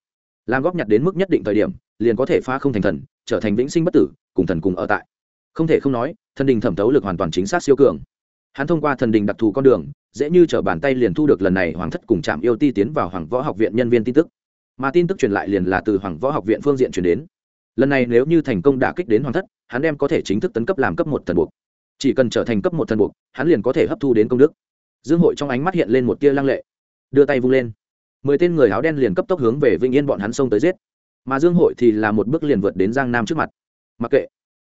Làm góp nhặt đến mức nhất định thời điểm liền có thể phá không thành thần, trở thành vĩnh sinh bất tử, cùng thần cùng ở tại. Không thể không nói, thần đình thẩm thấu lực hoàn toàn chính xác siêu cường. Hắn thông qua thần đình đặc thù con đường, dễ như t r ở bàn tay liền thu được lần này hoàng thất cùng trạm yêu ti tiến vào hoàng võ học viện nhân viên tin tức. Mà tin tức truyền lại liền là từ hoàng võ học viện phương diện truyền đến. Lần này nếu như thành công đả kích đến hoàng thất, hắn đem có thể chính thức tấn cấp làm cấp một thần buộc. Chỉ cần trở thành cấp một thần buộc, hắn liền có thể hấp thu đến công đức. Dương hội trong ánh mắt hiện lên một tia lăng lệ. Đưa tay vung lên. Mười tên người áo đen liền cấp tốc hướng về vĩnh yên bọn hắn xông tới giết mà dương hội thì là một bước liền vượt đến giang nam trước mặt. Mặc kệ,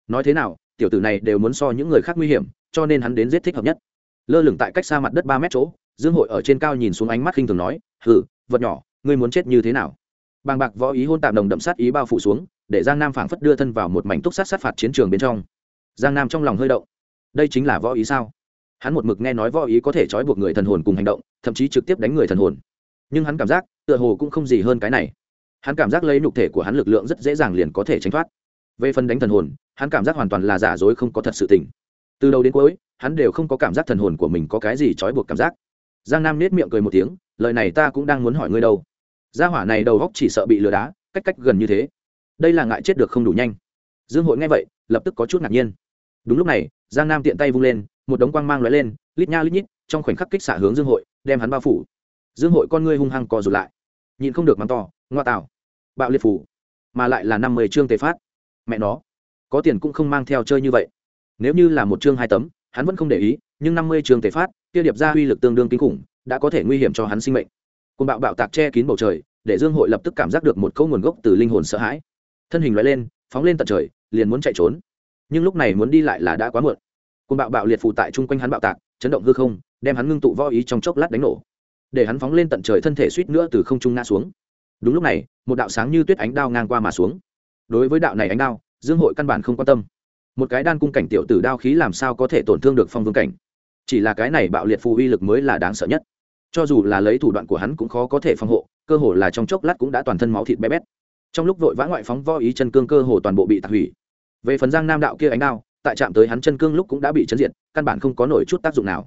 nói thế nào, tiểu tử này đều muốn so những người khác nguy hiểm, cho nên hắn đến giết thích hợp nhất. Lơ lửng tại cách xa mặt đất ba mét chỗ, dương hội ở trên cao nhìn xuống ánh mắt khinh thường nói, hừ, vật nhỏ, ngươi muốn chết như thế nào? Bàng bạc võ ý hôn tạm đồng đậm sát ý bao phủ xuống, để giang nam phảng phất đưa thân vào một mảnh túc sát sát phạt chiến trường bên trong. Giang nam trong lòng hơi động. Đây chính là võ ý sao? Hắn một mực nghe nói võ ý có thể trói buộc người thần hồn cùng hành động, thậm chí trực tiếp đánh người thần hồn. Nhưng hắn cảm giác, tựa hồ cũng không gì hơn cái này hắn cảm giác lấy nhục thể của hắn lực lượng rất dễ dàng liền có thể tránh thoát. Về phần đánh thần hồn, hắn cảm giác hoàn toàn là giả dối không có thật sự tình. Từ đầu đến cuối, hắn đều không có cảm giác thần hồn của mình có cái gì trói buộc cảm giác. Giang nam nết miệng cười một tiếng, lời này ta cũng đang muốn hỏi ngươi đâu. Gia hỏa này đầu góc chỉ sợ bị lừa đá, cách cách gần như thế. Đây là ngại chết được không đủ nhanh. Dương hội nghe vậy, lập tức có chút ngạc nhiên. Đúng lúc này, giang nam tiện tay vung lên, một đống quang mang lóe lên, lít nha lít nhít, trong khoảnh khắc kích xả hướng dương hội, đem hắn bao phủ. Dương hội con ngươi hung hăng co rụt lại. Nhìn không được mắng to, ngoa tạo bạo liệt phủ, mà lại là năm mươi chương tề phát. Mẹ nó, có tiền cũng không mang theo chơi như vậy. Nếu như là một chương hai tấm, hắn vẫn không để ý, nhưng năm mươi chương tề phát, kia điệp ra uy lực tương đương kinh khủng, đã có thể nguy hiểm cho hắn sinh mệnh. Côn bạo bạo tạc che kín bầu trời, để dương hội lập tức cảm giác được một câu nguồn gốc từ linh hồn sợ hãi. Thân hình loại lên, phóng lên tận trời, liền muốn chạy trốn. Nhưng lúc này muốn đi lại là đã quá muộn. Côn bạo bạo liệt phụ tại chung quanh hắn bạo tạc, chấn động hư không, đem hắn ngưng tụ võ ý trong chốc lát đánh nổ. Để hắn phóng lên tận trời thân thể suýt nữa từ không trung ngã xuống đúng lúc này, một đạo sáng như tuyết ánh đao ngang qua mà xuống. Đối với đạo này ánh đao, dương hội căn bản không quan tâm. Một cái đan cung cảnh tiểu tử đao khí làm sao có thể tổn thương được phong vương cảnh? Chỉ là cái này bạo liệt phù uy lực mới là đáng sợ nhất. Cho dù là lấy thủ đoạn của hắn cũng khó có thể phòng hộ, cơ hồ là trong chốc lát cũng đã toàn thân máu thịt bé bét. Trong lúc vội vã ngoại phóng vo ý chân cương cơ hồ toàn bộ bị tạc hủy. Về phần giang nam đạo kia ánh đao, tại chạm tới hắn chân cương lúc cũng đã bị chấn diệt, căn bản không có nổi chút tác dụng nào.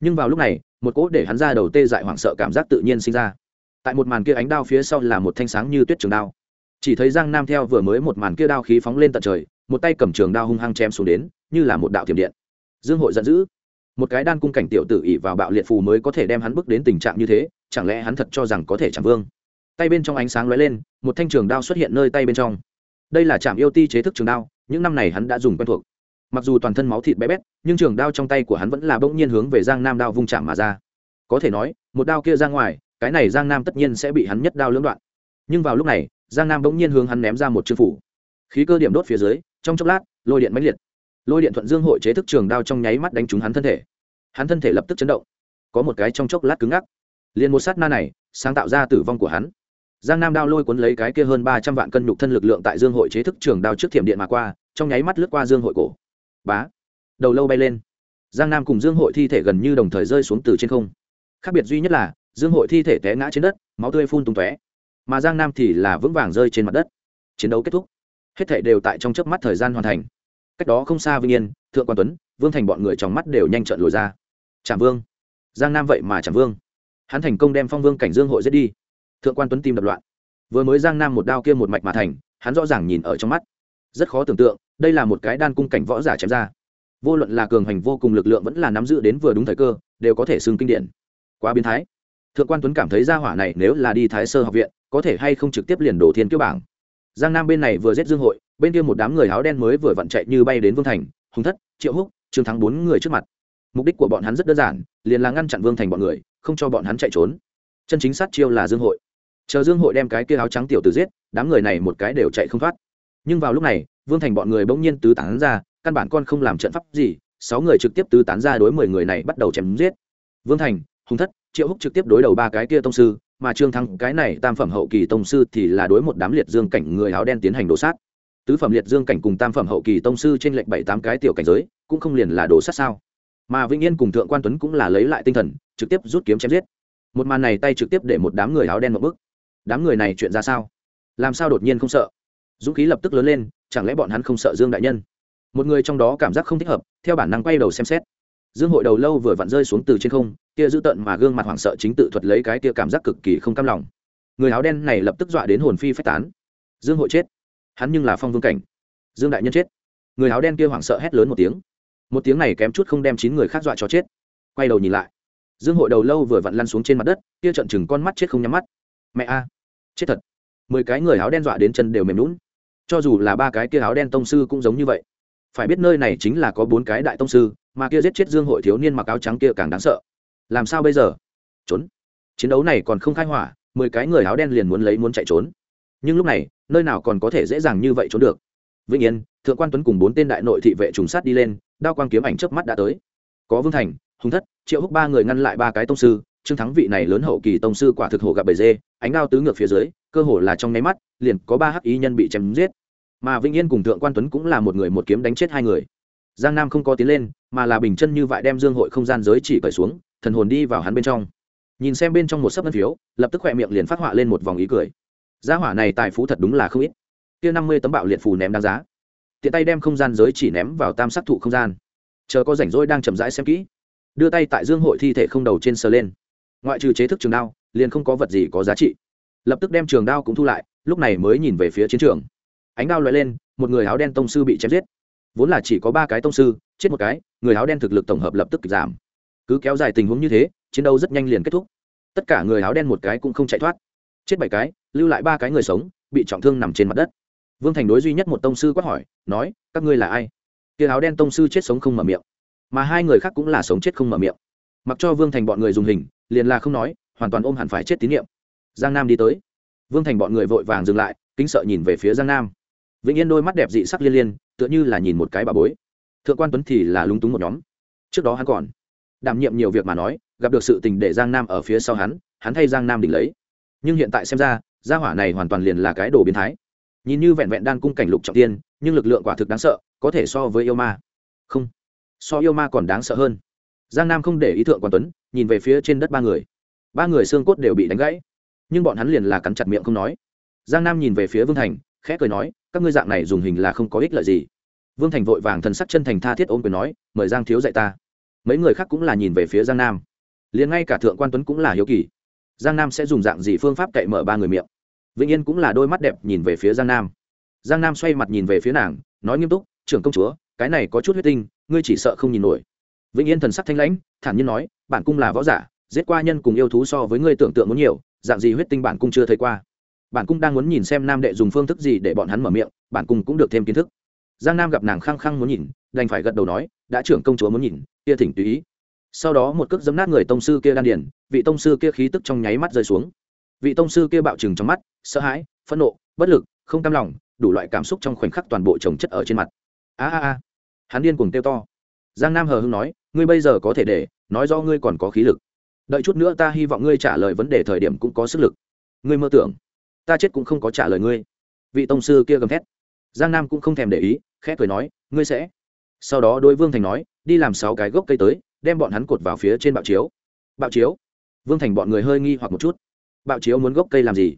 Nhưng vào lúc này, một cỗ để hắn ra đầu tê dại hoảng sợ cảm giác tự nhiên sinh ra tại một màn kia ánh đao phía sau là một thanh sáng như tuyết trường đao. Chỉ thấy giang nam theo vừa mới một màn kia đao khí phóng lên tận trời, một tay cầm trường đao hung hăng chém xuống đến, như là một đạo thiểm điện. Dương hội giận dữ. Một cái đan cung cảnh tiểu tử ỉ vào bạo liệt phù mới có thể đem hắn bước đến tình trạng như thế, chẳng lẽ hắn thật cho rằng có thể chẳng vương? Tay bên trong ánh sáng lóe lên, một thanh trường đao xuất hiện nơi tay bên trong. Đây là trạm yêu ti chế thức trường đao, những năm này hắn đã dùng quen thuộc. Mặc dù toàn thân máu thịt bé bét, nhưng trường đao trong tay của hắn vẫn là bỗng nhiên hướng về giang nam đao vung chạm mà ra. Có thể nói, một đao kia ra ngoài cái này giang nam tất nhiên sẽ bị hắn nhất đao lưỡng đoạn. Nhưng vào lúc này, giang nam bỗng nhiên hướng hắn ném ra một chư phủ. Khí cơ điểm đốt phía dưới, trong chốc lát, lôi điện mãnh liệt. Lôi điện thuận dương hội chế thức trường đao trong nháy mắt đánh trúng hắn thân thể. Hắn thân thể lập tức chấn động. Có một cái trong chốc lát cứng ngắc. Liền một sát na này, sáng tạo ra tử vong của hắn. Giang nam đao lôi cuốn lấy cái kia hơn ba trăm vạn cân nhục thân lực lượng tại dương hội chế thức trường đao trước thiểm điện mà qua, trong nháy mắt lướt qua dương hội cổ. Bá. Đầu lâu bay lên. Giang nam cùng dương hội thi thể gần như đồng thời rơi xuống từ trên không. Khác biệt duy nhất là dương hội thi thể té ngã trên đất, máu tươi phun tung tóe. Mà giang nam thì là vững vàng rơi trên mặt đất. Chiến đấu kết thúc. Hết thể đều tại trong chớp mắt thời gian hoàn thành. Cách đó không xa vinh yên, thượng quan tuấn, vương thành bọn người trong mắt đều nhanh trợn lùi ra. Trảm vương. Giang nam vậy mà trảm vương. Hắn thành công đem phong vương cảnh dương hội giết đi. Thượng quan tuấn tim đập loạn. Vừa mới giang nam một đao kia một mạch mà thành, hắn rõ ràng nhìn ở trong mắt. Rất khó tưởng tượng, đây là một cái đan cung cảnh võ giả chém ra. Vô luận là cường hành vô cùng lực lượng vẫn là nắm giữ đến vừa đúng thời cơ, đều có thể xưng kinh điển. Quá biến thái thượng quan tuấn cảm thấy gia hỏa này nếu là đi thái sơ học viện, có thể hay không trực tiếp liền đổ thiên kiêu bảng. Giang nam bên này vừa giết dương hội, bên kia một đám người áo đen mới vừa vặn chạy như bay đến vương thành, hùng thất, triệu húc, trương thắng bốn người trước mặt. Mục đích của bọn hắn rất đơn giản, liền là ngăn chặn vương thành bọn người, không cho bọn hắn chạy trốn. Chân chính sát chiêu là dương hội. Chờ dương hội đem cái kia áo trắng tiểu tử giết, đám người này một cái đều chạy không thoát. Nhưng vào lúc này, vương thành bọn người bỗng nhiên tứ tán ra, căn bản con không làm trận pháp gì, sáu người trực tiếp tứ tán ra đối mười người này bắt đầu chém giết. Vương thành, hùng thất triệu húc trực tiếp đối đầu ba cái kia tông sư, mà trương thắng, cái này tam phẩm hậu kỳ tông sư thì là đối một đám liệt dương cảnh người áo đen tiến hành đổ sát. Tứ phẩm liệt dương cảnh cùng tam phẩm hậu kỳ tông sư trên lệnh bảy tám cái tiểu cảnh giới, cũng không liền là đổ sát sao? Mà vĩnh yên cùng thượng quan tuấn cũng là lấy lại tinh thần, trực tiếp rút kiếm chém giết. Một màn này tay trực tiếp để một đám người áo đen một bức đám người này chuyện ra sao? Làm sao đột nhiên không sợ? Dũng khí lập tức lớn lên, chẳng lẽ bọn hắn không sợ dương đại nhân? Một người trong đó cảm giác không thích hợp, theo bản năng quay đầu xem xét. Dương hội đầu lâu vừa vặn rơi xuống từ trên không kia giữ tợn mà gương mặt hoảng sợ chính tự thuật lấy cái kia cảm giác cực kỳ không cam lòng. Người áo đen này lập tức dọa đến hồn phi phách tán. Dương hội chết. Hắn nhưng là phong vương cảnh. Dương đại nhân chết. Người áo đen kia hoảng sợ hét lớn một tiếng. Một tiếng này kém chút không đem chín người khác dọa cho chết. Quay đầu nhìn lại. Dương hội đầu lâu vừa vặn lăn xuống trên mặt đất, kia trận chừng con mắt chết không nhắm mắt. Mẹ a. Chết thật. Mười cái người áo đen dọa đến chân đều mềm lún cho dù là ba cái kia áo đen tông sư cũng giống như vậy. Phải biết nơi này chính là có bốn cái đại tông sư, mà kia giết chết dương hội thiếu niên mặc áo trắng kia càng đáng sợ làm sao bây giờ? Trốn. Chiến đấu này còn không khai hỏa, mười cái người áo đen liền muốn lấy muốn chạy trốn. Nhưng lúc này, nơi nào còn có thể dễ dàng như vậy trốn được? Vĩnh yên, thượng quan tuấn cùng bốn tên đại nội thị vệ trùng sát đi lên, đao quang kiếm ảnh trước mắt đã tới. Có vương thành, hùng thất, triệu húc ba người ngăn lại ba cái tông sư, trương thắng vị này lớn hậu kỳ tông sư quả thực hồ gặp bầy dê, ánh đao tứ ngược phía dưới, cơ hồ là trong nháy mắt, liền có ba hắc ý nhân bị chém giết. Mà vĩnh yên cùng thượng quan tuấn cũng là một người một kiếm đánh chết hai người. Giang nam không có tiến lên, mà là bình chân như vậy đem dương hội không gian giới chỉ cởi xuống thần hồn đi vào hắn bên trong. Nhìn xem bên trong một sấp ngân phiếu, lập tức khỏe miệng liền phát họa lên một vòng ý cười. Giá hỏa này tài phú thật đúng là không ít. Kia năm mươi tấm bạo liệt phù ném đáng giá. Tiện tay đem không gian giới chỉ ném vào tam sắc thụ không gian. Chờ có rảnh rỗi đang chậm rãi xem kỹ. Đưa tay tại dương hội thi thể không đầu trên sờ lên. Ngoại trừ chế thức trường đao, liền không có vật gì có giá trị. Lập tức đem trường đao cũng thu lại, lúc này mới nhìn về phía chiến trường. Ánh đao loại lên, một người áo đen tông sư bị chém giết. Vốn là chỉ có ba cái tông sư, chết một cái, người áo đen thực lực tổng hợp lập tức giảm cứ kéo dài tình huống như thế, chiến đấu rất nhanh liền kết thúc. Tất cả người áo đen một cái cũng không chạy thoát. Chết bảy cái, lưu lại ba cái người sống, bị trọng thương nằm trên mặt đất. Vương thành đối duy nhất một tông sư quát hỏi, nói, các ngươi là ai? Kia áo đen tông sư chết sống không mở miệng, mà hai người khác cũng là sống chết không mở miệng. Mặc cho vương thành bọn người dùng hình, liền là không nói, hoàn toàn ôm hẳn phải chết tín nhiệm. Giang nam đi tới. Vương thành bọn người vội vàng dừng lại, kính sợ nhìn về phía giang nam. Vĩnh yên đôi mắt đẹp dị sắc liên liên, tựa như là nhìn một cái bà bối. Thượng quan tuấn thì là lúng túng một nhóm. Trước đó hắn còn đảm nhiệm nhiều việc mà nói, gặp được sự tình để giang nam ở phía sau hắn hắn thay giang nam đỉnh lấy. Nhưng hiện tại xem ra, gia hỏa này hoàn toàn liền là cái đồ biến thái. Nhìn như vẹn vẹn đan cung cảnh lục trọng tiên, nhưng lực lượng quả thực đáng sợ, có thể so với yêu ma. Không. So yêu ma còn đáng sợ hơn. Giang nam không để ý thượng quan tuấn, nhìn về phía trên đất ba người. Ba người xương cốt đều bị đánh gãy. Nhưng bọn hắn liền là cắn chặt miệng không nói. Giang nam nhìn về phía vương thành, khẽ cười nói, các ngươi dạng này dùng hình là không có ích lợi gì. Vương thành vội vàng thần sắc chân thành tha thiết ôm quyền nói, mời giang thiếu dạy ta mấy người khác cũng là nhìn về phía giang nam. Liền ngay cả thượng quan tuấn cũng là hiếu kỳ. Giang nam sẽ dùng dạng gì phương pháp cậy mở ba người miệng? Vĩnh yên cũng là đôi mắt đẹp nhìn về phía giang nam. Giang nam xoay mặt nhìn về phía nàng, nói nghiêm túc, trưởng công chúa, cái này có chút huyết tinh, ngươi chỉ sợ không nhìn nổi. Vĩnh yên thần sắc thanh lãnh, thản nhiên nói, bản cung là võ giả, giết qua nhân cùng yêu thú so với ngươi tưởng tượng muốn nhiều, dạng gì huyết tinh bản cung chưa thấy qua. Bản cung đang muốn nhìn xem nam đệ dùng phương thức gì để bọn hắn mở miệng, bản cung cũng được thêm kiến thức. Giang nam gặp nàng khăng khăng muốn nhìn, đành phải gật đầu nói đã trưởng công chúa muốn nhìn, kia thỉnh tùy ý. Sau đó một cước giấm nát người tông sư kia đan điền, vị tông sư kia khí tức trong nháy mắt rơi xuống. Vị tông sư kia bạo chừng trong mắt, sợ hãi, phẫn nộ, bất lực, không cam lòng, đủ loại cảm xúc trong khoảnh khắc toàn bộ trồng chất ở trên mặt. A a a. Hắn điên cuồng kêu to. Giang nam hờ hưng nói, ngươi bây giờ có thể để, nói do ngươi còn có khí lực. Đợi chút nữa ta hy vọng ngươi trả lời vấn đề thời điểm cũng có sức lực. Ngươi mơ tưởng, ta chết cũng không có trả lời ngươi. Vị tông sư kia gầm thét. Giang nam cũng không thèm để ý, khẽ cười nói, ngươi sẽ sau đó đối vương thành nói, đi làm sáu cái gốc cây tới, đem bọn hắn cột vào phía trên bạo chiếu. Bạo chiếu? Vương thành bọn người hơi nghi hoặc một chút. Bạo chiếu muốn gốc cây làm gì?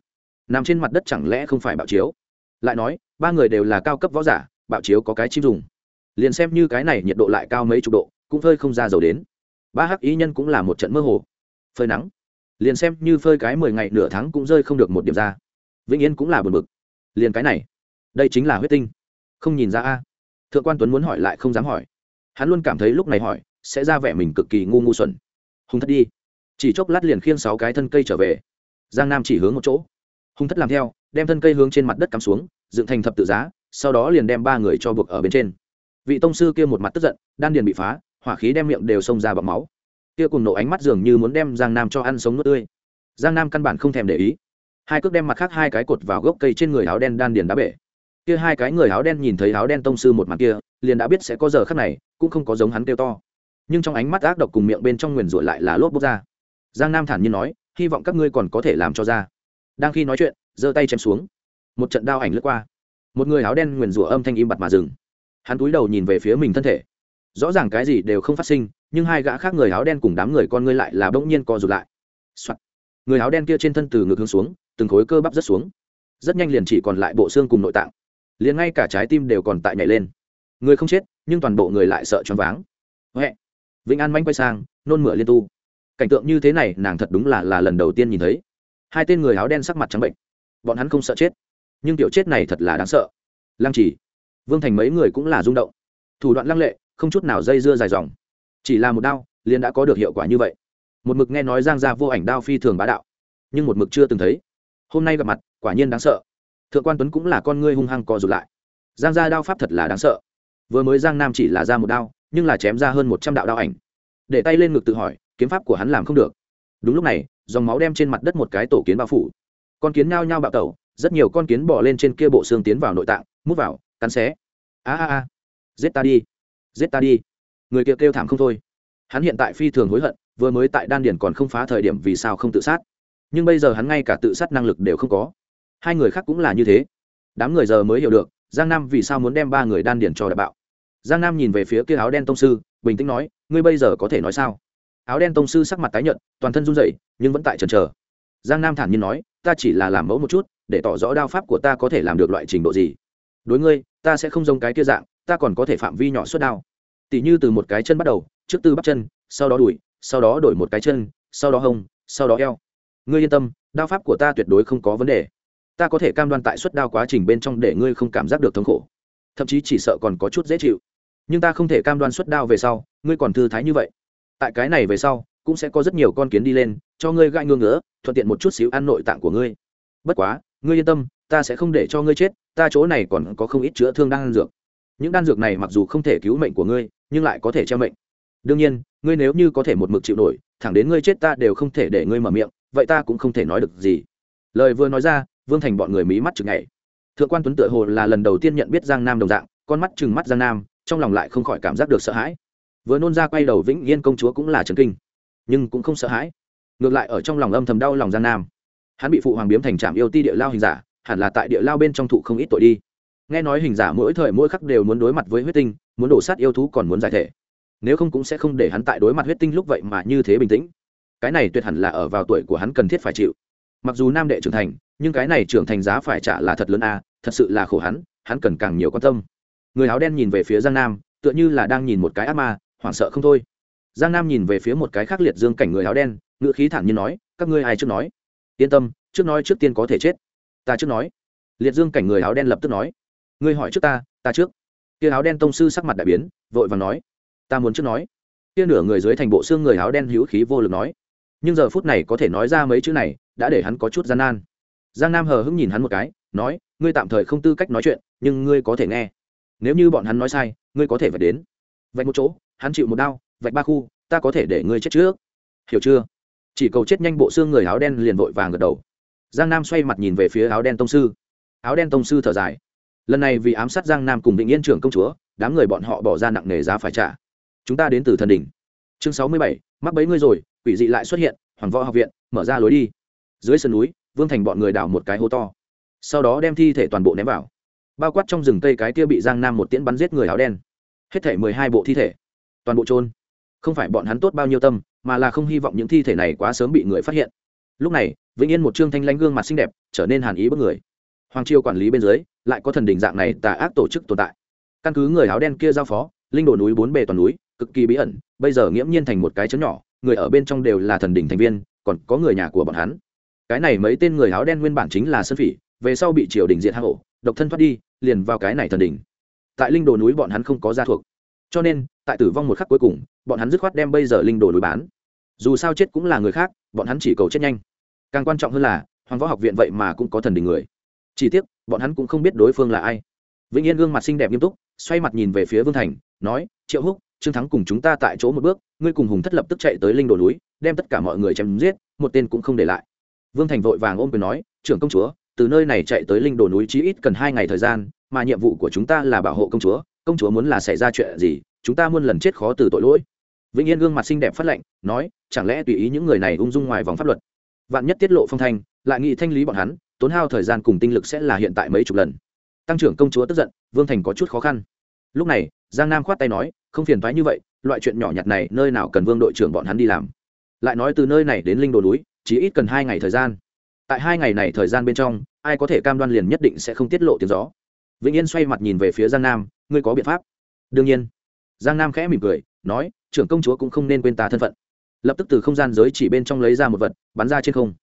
Nằm trên mặt đất chẳng lẽ không phải bạo chiếu? Lại nói, ba người đều là cao cấp võ giả, bạo chiếu có cái chim dùng. Liền xem như cái này nhiệt độ lại cao mấy chục độ, cũng phơi không ra dầu đến. Ba hắc ý nhân cũng là một trận mơ hồ. Phơi nắng. Liền xem như phơi cái mười ngày nửa tháng cũng rơi không được một điểm ra. Vĩnh yên cũng là buồn bực. Liền cái này, đây chính là huyết tinh. Không nhìn ra a thượng quan tuấn muốn hỏi lại không dám hỏi. Hắn luôn cảm thấy lúc này hỏi sẽ ra vẻ mình cực kỳ ngu ngu xuẩn. Hùng thất đi. Chỉ chốc lát liền khiêng sáu cái thân cây trở về. Giang nam chỉ hướng một chỗ. Hùng thất làm theo, đem thân cây hướng trên mặt đất cắm xuống, dựng thành thập tự giá, sau đó liền đem ba người cho buộc ở bên trên. Vị tông sư kia một mặt tức giận, đan điền bị phá, hỏa khí đem miệng đều xông ra bằng máu. Kia cùng nổ ánh mắt dường như muốn đem giang nam cho ăn sống nước tươi. Giang nam căn bản không thèm để ý. Hai cước đem mặt khác hai cái cột vào gốc cây trên người áo đen đan điền đá bể kia hai cái người áo đen nhìn thấy áo đen tông sư một mặt kia, liền đã biết sẽ có giờ khắc này, cũng không có giống hắn kêu to. Nhưng trong ánh mắt ác độc cùng miệng bên trong nguyền rủa lại là lốp bốc ra. Giang nam thản nhiên nói, hy vọng các ngươi còn có thể làm cho ra. Đang khi nói chuyện, giơ tay chém xuống. Một trận đao ảnh lướt qua. Một người áo đen nguyền rủa âm thanh im bặt mà dừng. Hắn cúi đầu nhìn về phía mình thân thể. Rõ ràng cái gì đều không phát sinh, nhưng hai gã khác người áo đen cùng đám người con ngươi lại là bỗng nhiên co rụt lại、Soạn. người áo đen kia trên thân từ ngực hướng xuống, từng khối cơ bắp rất xuống. Rất nhanh liền chỉ còn lại bộ xương cùng nội tạng liền ngay cả trái tim đều còn tại nhảy lên. Người không chết, nhưng toàn bộ người lại sợ choáng váng. Huệ. Vĩnh an manh quay sang, nôn mửa liên tu. Cảnh tượng như thế này, nàng thật đúng là là lần đầu tiên nhìn thấy. Hai tên người áo đen sắc mặt trắng bệnh. Bọn hắn không sợ chết, nhưng kiểu chết này thật là đáng sợ. Lăng chỉ. Vương thành mấy người cũng là rung động. Thủ đoạn lăng lệ, không chút nào dây dưa dài dòng. Chỉ là một đao, liền đã có được hiệu quả như vậy. Một mực nghe nói giang ra vô ảnh đao phi thường bá đạo, nhưng một mực chưa từng thấy. Hôm nay gặp mặt, quả nhiên đáng sợ thượng quan tuấn cũng là con ngươi hung hăng co rụt lại. Giang ra đao pháp thật là đáng sợ. Vừa mới giang nam chỉ là ra một đao, nhưng là chém ra hơn một trăm đạo đao ảnh. Để tay lên ngực tự hỏi, kiếm pháp của hắn làm không được. Đúng lúc này, dòng máu đem trên mặt đất một cái tổ kiến bao phủ. Con kiến nhao nhao bạo tẩu, rất nhiều con kiến bỏ lên trên kia bộ xương tiến vào nội tạng, mút vào, cắn xé. A a a. Giết ta đi. Giết ta đi. Người kia kêu thảm không thôi. Hắn hiện tại phi thường hối hận, vừa mới tại đan điển còn không phá thời điểm vì sao không tự sát. Nhưng bây giờ hắn ngay cả tự sát năng lực đều không có hai người khác cũng là như thế. Đám người giờ mới hiểu được, giang nam vì sao muốn đem ba người đan điển cho đại bạo. Giang nam nhìn về phía kia áo đen tông sư, bình tĩnh nói, ngươi bây giờ có thể nói sao? Áo đen tông sư sắc mặt tái nhợt, toàn thân run rẩy, nhưng vẫn tại trần trờ giang nam thản nhiên nói, ta chỉ là làm mẫu một chút, để tỏ rõ đao pháp của ta có thể làm được loại trình độ gì. Đối ngươi, ta sẽ không giống cái kia dạng, ta còn có thể phạm vi nhỏ suốt đao. Tỉ như từ một cái chân bắt đầu, trước từ bắp chân, sau đó đùi sau đó đổi một cái chân, sau đó hông, sau đó eo. Ngươi yên tâm, đao pháp của ta tuyệt đối không có vấn đề ta có thể cam đoan tại suất đao quá trình bên trong để ngươi không cảm giác được thống khổ. Thậm chí chỉ sợ còn có chút dễ chịu. Nhưng ta không thể cam đoan suất đao về sau, ngươi còn thư thái như vậy. Tại cái này về sau, cũng sẽ có rất nhiều con kiến đi lên, cho ngươi gãi ngương ngỡ thuận tiện một chút xíu ăn nội tạng của ngươi. Bất quá, ngươi yên tâm, ta sẽ không để cho ngươi chết, ta chỗ này còn có không ít chữa thương đan dược. Những đan dược này mặc dù không thể cứu mệnh của ngươi, nhưng lại có thể che mệnh. Đương nhiên, ngươi nếu như có thể một mực chịu nổi, thẳng đến ngươi chết ta đều không thể để ngươi mở miệng, vậy ta cũng không thể nói được gì. Lời vừa nói ra vương thành bọn người mí mắt chừng ngày thượng quan tuấn tựa hồ là lần đầu tiên nhận biết giang nam đồng dạng, con mắt chừng mắt giang nam, trong lòng lại không khỏi cảm giác được sợ hãi. Vừa nôn ra quay đầu vĩnh yên công chúa cũng là trần kinh, nhưng cũng không sợ hãi. Ngược lại ở trong lòng âm thầm đau lòng giang nam. Hắn bị phụ hoàng biếm thành trạm yêu ti địa lao hình giả, hẳn là tại địa lao bên trong thụ không ít tội đi. Nghe nói hình giả mỗi thời mỗi khắc đều muốn đối mặt với huyết tinh, muốn đổ sát yêu thú còn muốn giải thể. Nếu không cũng sẽ không để hắn tại đối mặt huyết tinh lúc vậy mà như thế bình tĩnh. Cái này tuyệt hẳn là ở vào tuổi của hắn cần thiết phải chịu mặc dù nam đệ trưởng thành, nhưng cái này trưởng thành giá phải trả là thật lớn a, thật sự là khổ hắn hắn cần càng nhiều quan tâm. Người áo đen nhìn về phía giang nam, tựa như là đang nhìn một cái ác ma, hoảng sợ không thôi. Giang nam nhìn về phía một cái khác liệt dương cảnh người áo đen, ngữ khí thản nhiên nói, các ngươi ai trước nói? Yên tâm, trước nói trước tiên có thể chết. Ta trước nói. Liệt dương cảnh người áo đen lập tức nói, ngươi hỏi trước ta ta trước. Kia áo đen tông sư sắc mặt đại biến, vội vàng nói, ta muốn trước nói. Kia nửa người dưới thành bộ xương người áo đen hữu khí vô lực nói nhưng giờ phút này có thể nói ra mấy chữ này, đã để hắn có chút gian nan. Giang nam hờ hững nhìn hắn một cái, nói, ngươi tạm thời không tư cách nói chuyện, nhưng ngươi có thể nghe. Nếu như bọn hắn nói sai, ngươi có thể vạch đến. Vạch một chỗ, hắn chịu một đau, vạch ba khu, ta có thể để ngươi chết trước. Hiểu chưa? Chỉ cầu chết nhanh bộ xương người áo đen liền vội vàng gật đầu. Giang nam xoay mặt nhìn về phía áo đen tông sư. Áo đen tông sư thở dài. Lần này vì ám sát giang nam cùng định yên trưởng công chúa, đám người bọn họ bỏ ra nặng nề giá phải trả. Chúng ta đến từ thần đình chương sáu mươi bảy, mắc bấy ngươi rồi, quỷ dị lại xuất hiện, hoàng võ học viện, mở ra lối đi. Dưới sườn núi, vương thành bọn người đào một cái hố to. Sau đó đem thi thể toàn bộ ném vào. Bao quát trong rừng cây cái kia bị giang nam một tiễn bắn giết người áo đen. Hết thể mười hai bộ thi thể. Toàn bộ trôn không phải bọn hắn tốt bao nhiêu tâm, mà là không hy vọng những thi thể này quá sớm bị người phát hiện. Lúc này, vĩnh yên một trương thanh lãnh gương mặt xinh đẹp, trở nên hàn ý bất người. Hoàng triều quản lý bên dưới, lại có thần đình dạng này tà ác tổ chức tồn tại. Căn cứ người áo đen kia giao phó, linh đồ núi bốn bề toàn núi cực kỳ bí ẩn, bây giờ nghiễm nhiên thành một cái chấn nhỏ, người ở bên trong đều là thần đình thành viên, còn có người nhà của bọn hắn. Cái này mấy tên người áo đen nguyên bản chính là sơn phỉ, về sau bị triều đình diệt hang ổ, độc thân thoát đi, liền vào cái này thần đình tại linh đồ núi bọn hắn không có gia thuộc. Cho nên, tại tử vong một khắc cuối cùng, bọn hắn dứt khoát đem bây giờ linh đồ núi bán. Dù sao chết cũng là người khác, bọn hắn chỉ cầu chết nhanh. Càng quan trọng hơn là, hoàng võ học viện vậy mà cũng có thần đình người. Chỉ tiếc, bọn hắn cũng không biết đối phương là ai. Vĩnh yên gương mặt xinh đẹp nghiêm túc, xoay mặt nhìn về phía vương thành, nói, triệu húc trương thắng cùng chúng ta tại chỗ một bước, ngươi cùng hùng thất lập tức chạy tới linh đồ núi, đem tất cả mọi người chém giết, một tên cũng không để lại. Vương thành vội vàng ôm quyền nói, trưởng công chúa, từ nơi này chạy tới linh đồ núi chí ít cần hai ngày thời gian, mà nhiệm vụ của chúng ta là bảo hộ công chúa. Công chúa muốn là xảy ra chuyện gì, chúng ta muôn lần chết khó từ tội lỗi. Vĩnh yên gương mặt xinh đẹp phát lệnh, nói, chẳng lẽ tùy ý những người này ung dung ngoài vòng pháp luật? Vạn nhất tiết lộ phong thanh, lại nghị thanh lý bọn hắn, tốn hao thời gian cùng tinh lực sẽ là hiện tại mấy chục lần. Tăng trưởng công chúa tức giận, vương thành có chút khó khăn. Lúc này, giang nam khoát tay nói không phiền thoái như vậy, loại chuyện nhỏ nhặt này nơi nào cần vương đội trưởng bọn hắn đi làm. Lại nói từ nơi này đến linh đồ núi, chỉ ít cần hai ngày thời gian. Tại hai ngày này thời gian bên trong, ai có thể cam đoan liền nhất định sẽ không tiết lộ tiếng gió. Vĩnh yên xoay mặt nhìn về phía giang nam, ngươi có biện pháp? Đương nhiên. Giang nam khẽ mỉm cười, nói, trưởng công chúa cũng không nên quên ta thân phận. Lập tức từ không gian giới chỉ bên trong lấy ra một vật, bắn ra trên không.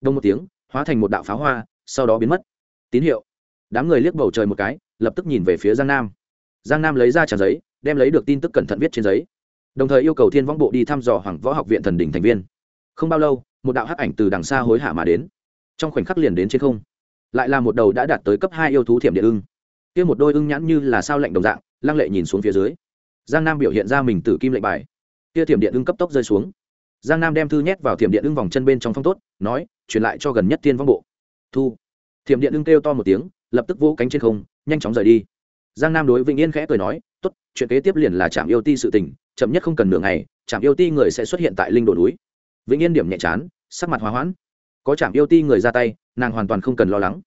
Đông một tiếng, hóa thành một đạo pháo hoa, sau đó biến mất. Tín hiệu. Đám người liếc bầu trời một cái, lập tức nhìn về phía giang nam giang nam lấy ra trang giấy, đem lấy được tin tức cẩn thận viết trên giấy. Đồng thời yêu cầu thiên võng bộ đi thăm dò hoàng võ học viện thần đỉnh thành viên. Không bao lâu, một đạo hắc ảnh từ đằng xa hối hả mà đến. Trong khoảnh khắc liền đến trên không. Lại là một đầu đã đạt tới cấp hai yêu thú thiểm điện ưng. Kia một đôi ưng nhãn như là sao lạnh đồng dạng, lăng lệ nhìn xuống phía dưới. Giang nam biểu hiện ra mình tử kim lệnh bài. Kia thiểm điện ưng cấp tốc rơi xuống. Giang nam đem thư nhét vào thiểm điện ưng vòng chân bên trong phong tốt, nói, truyền lại cho gần nhất Thiên vong bộ. Thu. Thiểm điện ưng kêu to một tiếng, lập tức vỗ cánh trên không, nhanh chóng rời đi giang nam đối vĩnh yên khẽ cười nói, tốt, chuyện kế tiếp liền là trạm yêu ti sự tình, chậm nhất không cần nửa ngày trạm yêu ti người sẽ xuất hiện tại linh đồ núi. Vĩnh yên điểm nhẹ chán, sắc mặt hòa hoãn. Có trạm yêu ti người ra tay, nàng hoàn toàn không cần lo lắng.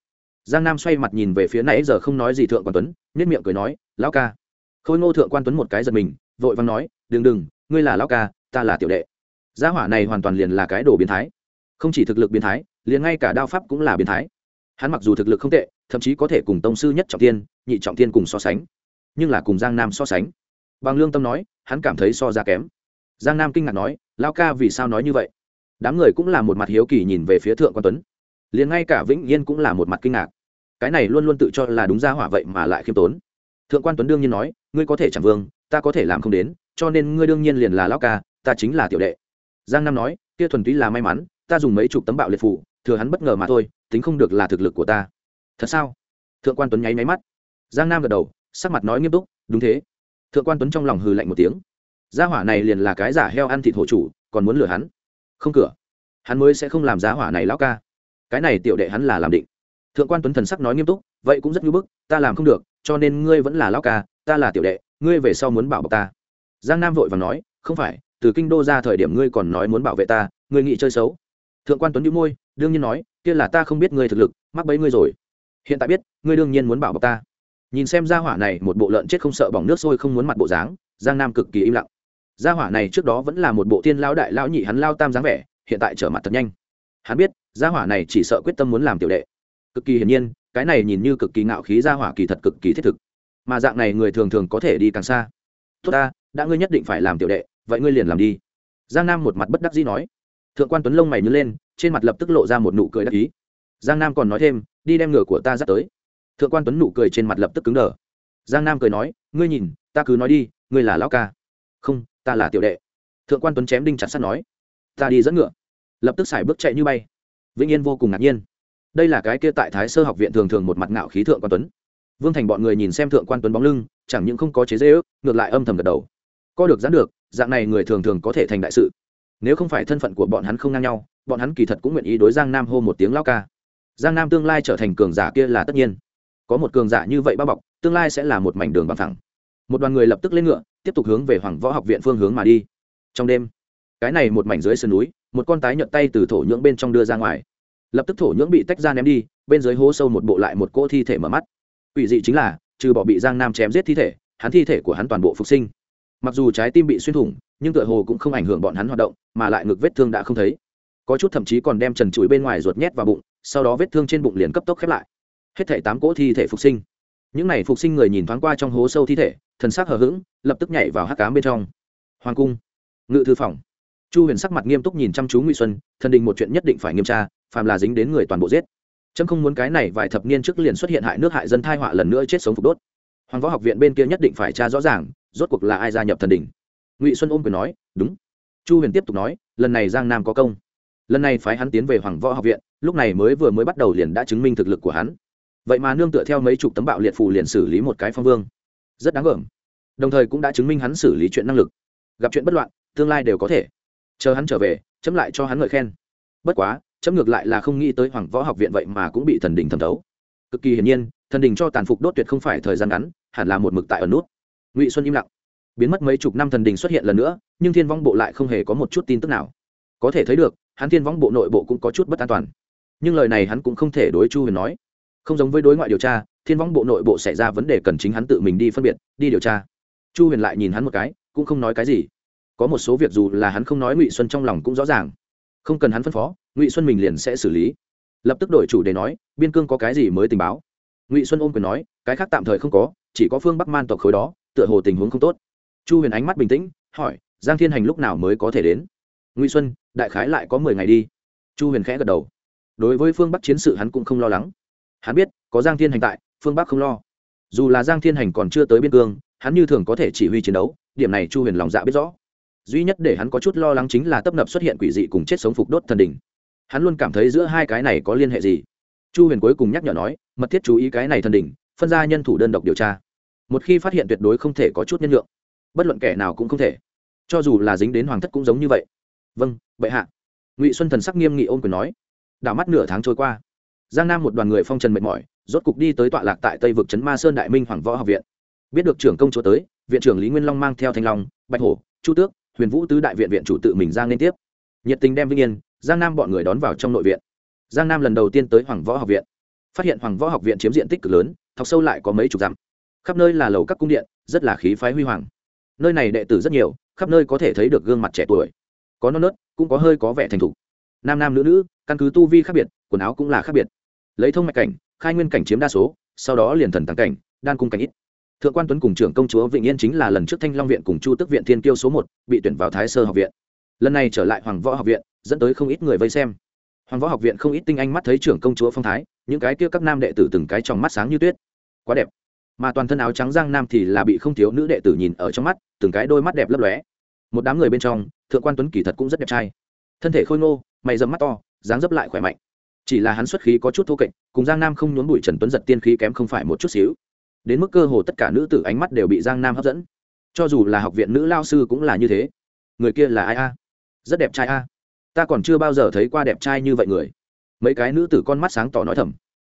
Giang nam xoay mặt nhìn về phía nãy giờ không nói gì thượng quan tuấn nhất miệng cười nói, lão ca. Khôi ngô thượng quan tuấn một cái giật mình, vội vàng nói, đừng đừng, ngươi là lão ca, ta là tiểu đệ. Gia hỏa này hoàn toàn liền là cái đồ biến thái. Không chỉ thực lực biến thái, liền ngay cả đao pháp cũng là biến thái. Hắn mặc dù thực lực không tệ thậm chí có thể cùng tông sư nhất trọng tiên nhị trọng tiên cùng so sánh. Nhưng là cùng giang nam so sánh. Bằng lương tâm nói, hắn cảm thấy so ra kém. Giang nam kinh ngạc nói lao ca vì sao nói như vậy? Đám người cũng là một mặt hiếu kỳ nhìn về phía thượng quan tuấn. Liền ngay cả vĩnh yên cũng là một mặt kinh ngạc. Cái này luôn luôn tự cho là đúng ra hỏa vậy mà lại khiêm tốn. Thượng quan tuấn đương nhiên nói, ngươi có thể chẳng vương, ta có thể làm không đến, cho nên ngươi đương nhiên liền là lao ca, ta chính là tiểu đệ. Giang nam nói, kia thuần túy là may mắn, ta dùng mấy chục tấm bạo liệt phủ thừa hắn bất ngờ mà thôi, tính không được là thực lực của ta thật sao? Thượng quan tuấn nháy máy mắt. Giang nam gật đầu, sắc mặt nói nghiêm túc, đúng thế. Thượng quan tuấn trong lòng hừ lạnh một tiếng. Gia hỏa này liền là cái giả heo ăn thịt hổ chủ, còn muốn lừa hắn? Không cửa. Hắn mới sẽ không làm giá hỏa này lão ca. Cái này tiểu đệ hắn là làm định. Thượng quan tuấn thần sắc nói nghiêm túc, vậy cũng rất ngưỡng bức, ta làm không được, cho nên ngươi vẫn là lão ca, ta là tiểu đệ, ngươi về sau muốn bảo bọc ta. Giang nam vội và nói, không phải, từ kinh đô ra thời điểm ngươi còn nói muốn bảo vệ ta, ngươi nghĩ chơi xấu. Thượng quan tuấn đĩu môi, đương nhiên nói, kia là ta không biết ngươi thực lực, mắc bấy ngươi rồi hiện tại biết, ngươi đương nhiên muốn bảo bọc ta. Nhìn xem gia hỏa này, một bộ lợn chết không sợ bỏng nước sôi không muốn mặt bộ dáng, giang nam cực kỳ im lặng. Gia hỏa này trước đó vẫn là một bộ tiên lão đại lão nhị, hắn lao tam dáng vẻ, hiện tại trở mặt thật nhanh. Hắn biết, gia hỏa này chỉ sợ quyết tâm muốn làm tiểu đệ. Cực kỳ hiển nhiên, cái này nhìn như cực kỳ ngạo khí gia hỏa kỳ thật cực kỳ thiết thực. Mà dạng này người thường thường có thể đi càng xa. Tốt ta, đã ngươi nhất định phải làm tiểu đệ, vậy ngươi liền làm đi. Giang nam một mặt bất đắc dĩ nói. Thượng quan tuấn lông mày nhớ lên, trên mặt lập tức lộ ra một nụ cười đắc ý. Giang nam còn nói thêm đi đem ngựa của ta dắt tới. Thượng quan tuấn nụ cười trên mặt lập tức cứng đờ. Giang nam cười nói, ngươi nhìn, ta cứ nói đi, ngươi là lão ca. Không, ta là tiểu đệ. Thượng quan tuấn chém đinh chặt sắt nói, ta đi dẫn ngựa. Lập tức xài bước chạy như bay. Vĩnh yên vô cùng ngạc nhiên. Đây là cái kia tại thái sơ học viện thường thường một mặt ngạo khí thượng quan tuấn. Vương thành bọn người nhìn xem thượng quan tuấn bóng lưng, chẳng những không có chế dễ ước, ngược lại âm thầm gật đầu. Co được gián được, dạng này người thường thường có thể thành đại sự. Nếu không phải thân phận của bọn hắn không ngang nhau, bọn hắn kỳ thật cũng nguyện ý đối giang nam hô một tiếng lao ca giang nam tương lai trở thành cường giả kia là tất nhiên. Có một cường giả như vậy bao bọc, tương lai sẽ là một mảnh đường bằng thẳng một đoàn người lập tức lên ngựa, tiếp tục hướng về hoàng võ học viện phương hướng mà đi. Trong đêm, cái này một mảnh dưới sườn núi, một con tái nhợt tay từ thổ nhưỡng bên trong đưa ra ngoài. Lập tức thổ nhưỡng bị tách ra ném đi, bên dưới hố sâu một bộ lại một cỗ thi thể mở mắt. Ủy dị chính là, trừ bỏ bị giang nam chém giết thi thể, hắn thi thể của hắn toàn bộ phục sinh. Mặc dù trái tim bị xuyên thủng, nhưng tựa hồ cũng không ảnh hưởng bọn hắn hoạt động, mà lại ngực vết thương đã không thấy. Có chút thậm chí còn đem trần chuỗi bên ngoài ruột nhét vào bụng sau đó vết thương trên bụng liền cấp tốc khép lại. Hết thể tám cỗ thi thể phục sinh. Những n à y phục sinh người nhìn thoáng qua trong hố sâu thi thể, thần sắc hờ hững, lập tức nhảy vào hắc cám bên trong. Hoàng cung. Ngự thư phòng. Chu huyền sắc mặt nghiêm túc nhìn chăm chú ngụy xuân, thần đình một chuyện nhất định phải nghiêm tra, phàm là dính đến người toàn bộ giết. Trâm không muốn cái này vài thập niên trước liền xuất hiện hại nước hại dân thai họa lần nữa chết sống phục đốt. Hoàng võ học viện bên kia nhất định phải tra rõ ràng, rốt cuộc là ai gia nhập thần đình. Ngụy xuân ôm quyền nói, đúng. Chu huyền tiếp tục nói, lần này giang nam có công lần này phái hắn tiến về hoàng võ học viện, lúc này mới vừa mới bắt đầu liền đã chứng minh thực lực của hắn. Vậy mà nương tựa theo mấy chục tấm bạo liệt phù liền xử lý một cái phong vương. Rất đáng gờm đồng thời cũng đã chứng minh hắn xử lý chuyện năng lực. Gặp chuyện bất loạn, tương lai đều có thể. Chờ hắn trở về, chấm lại cho hắn ngợi khen. Bất quá, chấm ngược lại là không nghĩ tới hoàng võ học viện vậy mà cũng bị thần đình thẩm thấu. Cực kỳ hiển nhiên, thần đình cho tàn phục đốt tuyệt không phải thời gian ngắn, hẳn là một mực tại ở nút. Ngụy xuân im lặng. Biến mất mấy chục năm thần đình xuất hiện lần nữa, nhưng thiên vong bộ lại không hề có một chút tin tức nào. Có thể thấy được hắn thiên Võng bộ nội bộ cũng có chút bất an toàn. Nhưng lời này hắn cũng không thể đối chu huyền nói. Không giống với đối ngoại điều tra, thiên Võng bộ nội bộ xảy ra vấn đề cần chính hắn tự mình đi phân biệt, đi điều tra. Chu huyền lại nhìn hắn một cái, cũng không nói cái gì. Có một số việc dù là hắn không nói ngụy xuân trong lòng cũng rõ ràng. Không cần hắn phân phó, ngụy xuân mình liền sẽ xử lý. Lập tức đổi chủ để nói, biên cương có cái gì mới tình báo? Ngụy xuân ôm quyền nói, cái khác tạm thời không có, chỉ có phương bắc man tộc khối đó, tựa hồ tình huống không tốt. Chu huyền ánh mắt bình tĩnh, hỏi, giang thiên hành lúc nào mới có thể đến? Ngụy xuân đại khái lại có mười ngày đi. Chu huyền khẽ gật đầu. Đối với phương bắc chiến sự hắn cũng không lo lắng. Hắn biết, có giang thiên hành tại, phương bắc không lo. Dù là giang thiên hành còn chưa tới biên cương, hắn như thường có thể chỉ huy chiến đấu, điểm này chu huyền lòng dạ biết rõ. Duy nhất để hắn có chút lo lắng chính là tấp nập xuất hiện quỷ dị cùng chết sống phục đốt thần đình hắn luôn cảm thấy giữa hai cái này có liên hệ gì. Chu huyền cuối cùng nhắc nhở nói, mật thiết chú ý cái này thần đình phân ra nhân thủ đơn độc điều tra. Một khi phát hiện tuyệt đối không thể có chút nhân lượng. Bất luận kẻ nào cũng không thể. Cho dù là dính đến hoàng thất cũng giống như vậy vâng bệ hạ. Ngụy xuân thần sắc nghiêm nghị ôm quyền nói. Đảo mắt nửa tháng trôi qua. Giang nam một đoàn người phong trần mệt mỏi, rốt cục đi tới tọa lạc tại tây vực trấn ma sơn đại minh hoàng võ học viện. Biết được trưởng công chúa tới, viện trưởng lý nguyên long mang theo thanh long, bạch hổ, chu tước, huyền vũ tứ đại viện viện chủ tự mình ra liên tiếp. Nhiệt tình đem vinh yên, giang nam bọn người đón vào trong nội viện. Giang nam lần đầu tiên tới hoàng võ học viện. Phát hiện hoàng võ học viện chiếm diện tích cực lớn, thọc sâu lại có mấy chục dặm. Khắp nơi là lầu các cung điện, rất là khí phái huy hoàng. Nơi này đệ tử rất nhiều, khắp nơi có thể thấy được gương mặt trẻ tuổi có non nớt, cũng có hơi có vẻ thành thục. Nam nam nữ nữ, căn cứ tu vi khác biệt, quần áo cũng là khác biệt. Lấy thông mạch cảnh, khai nguyên cảnh chiếm đa số, sau đó liền thần tăng cảnh, đan cung cảnh ít. Thượng quan tuấn cùng trưởng công chúa vĩnh yên chính là lần trước thanh long viện cùng chu tức viện thiên kiêu số một, bị tuyển vào thái sơ học viện. Lần này trở lại hoàng võ học viện, dẫn tới không ít người vây xem. Hoàng võ học viện không ít tinh anh mắt thấy trưởng công chúa phong thái, những cái kia các nam đệ tử từng cái trong mắt sáng như tuyết. Quá đẹp. Mà toàn thân áo trắng giang nam thì là bị không thiếu nữ đệ tử nhìn ở trong mắt, từng cái đôi mắt đẹp lấp lóe một đám người bên trong, thượng quan tuấn kỳ thật cũng rất đẹp trai. Thân thể khôi ngô, mày dầm mắt to, dáng dấp lại khỏe mạnh. Chỉ là hắn xuất khí có chút thô kệch, cùng giang nam không nhốn bụi trần tuấn giật tiên khí kém không phải một chút xíu. Đến mức cơ hồ tất cả nữ tử ánh mắt đều bị giang nam hấp dẫn. Cho dù là học viện nữ lao sư cũng là như thế. Người kia là ai a? Rất đẹp trai a. Ta còn chưa bao giờ thấy qua đẹp trai như vậy người. Mấy cái nữ tử con mắt sáng tỏ nói thầm.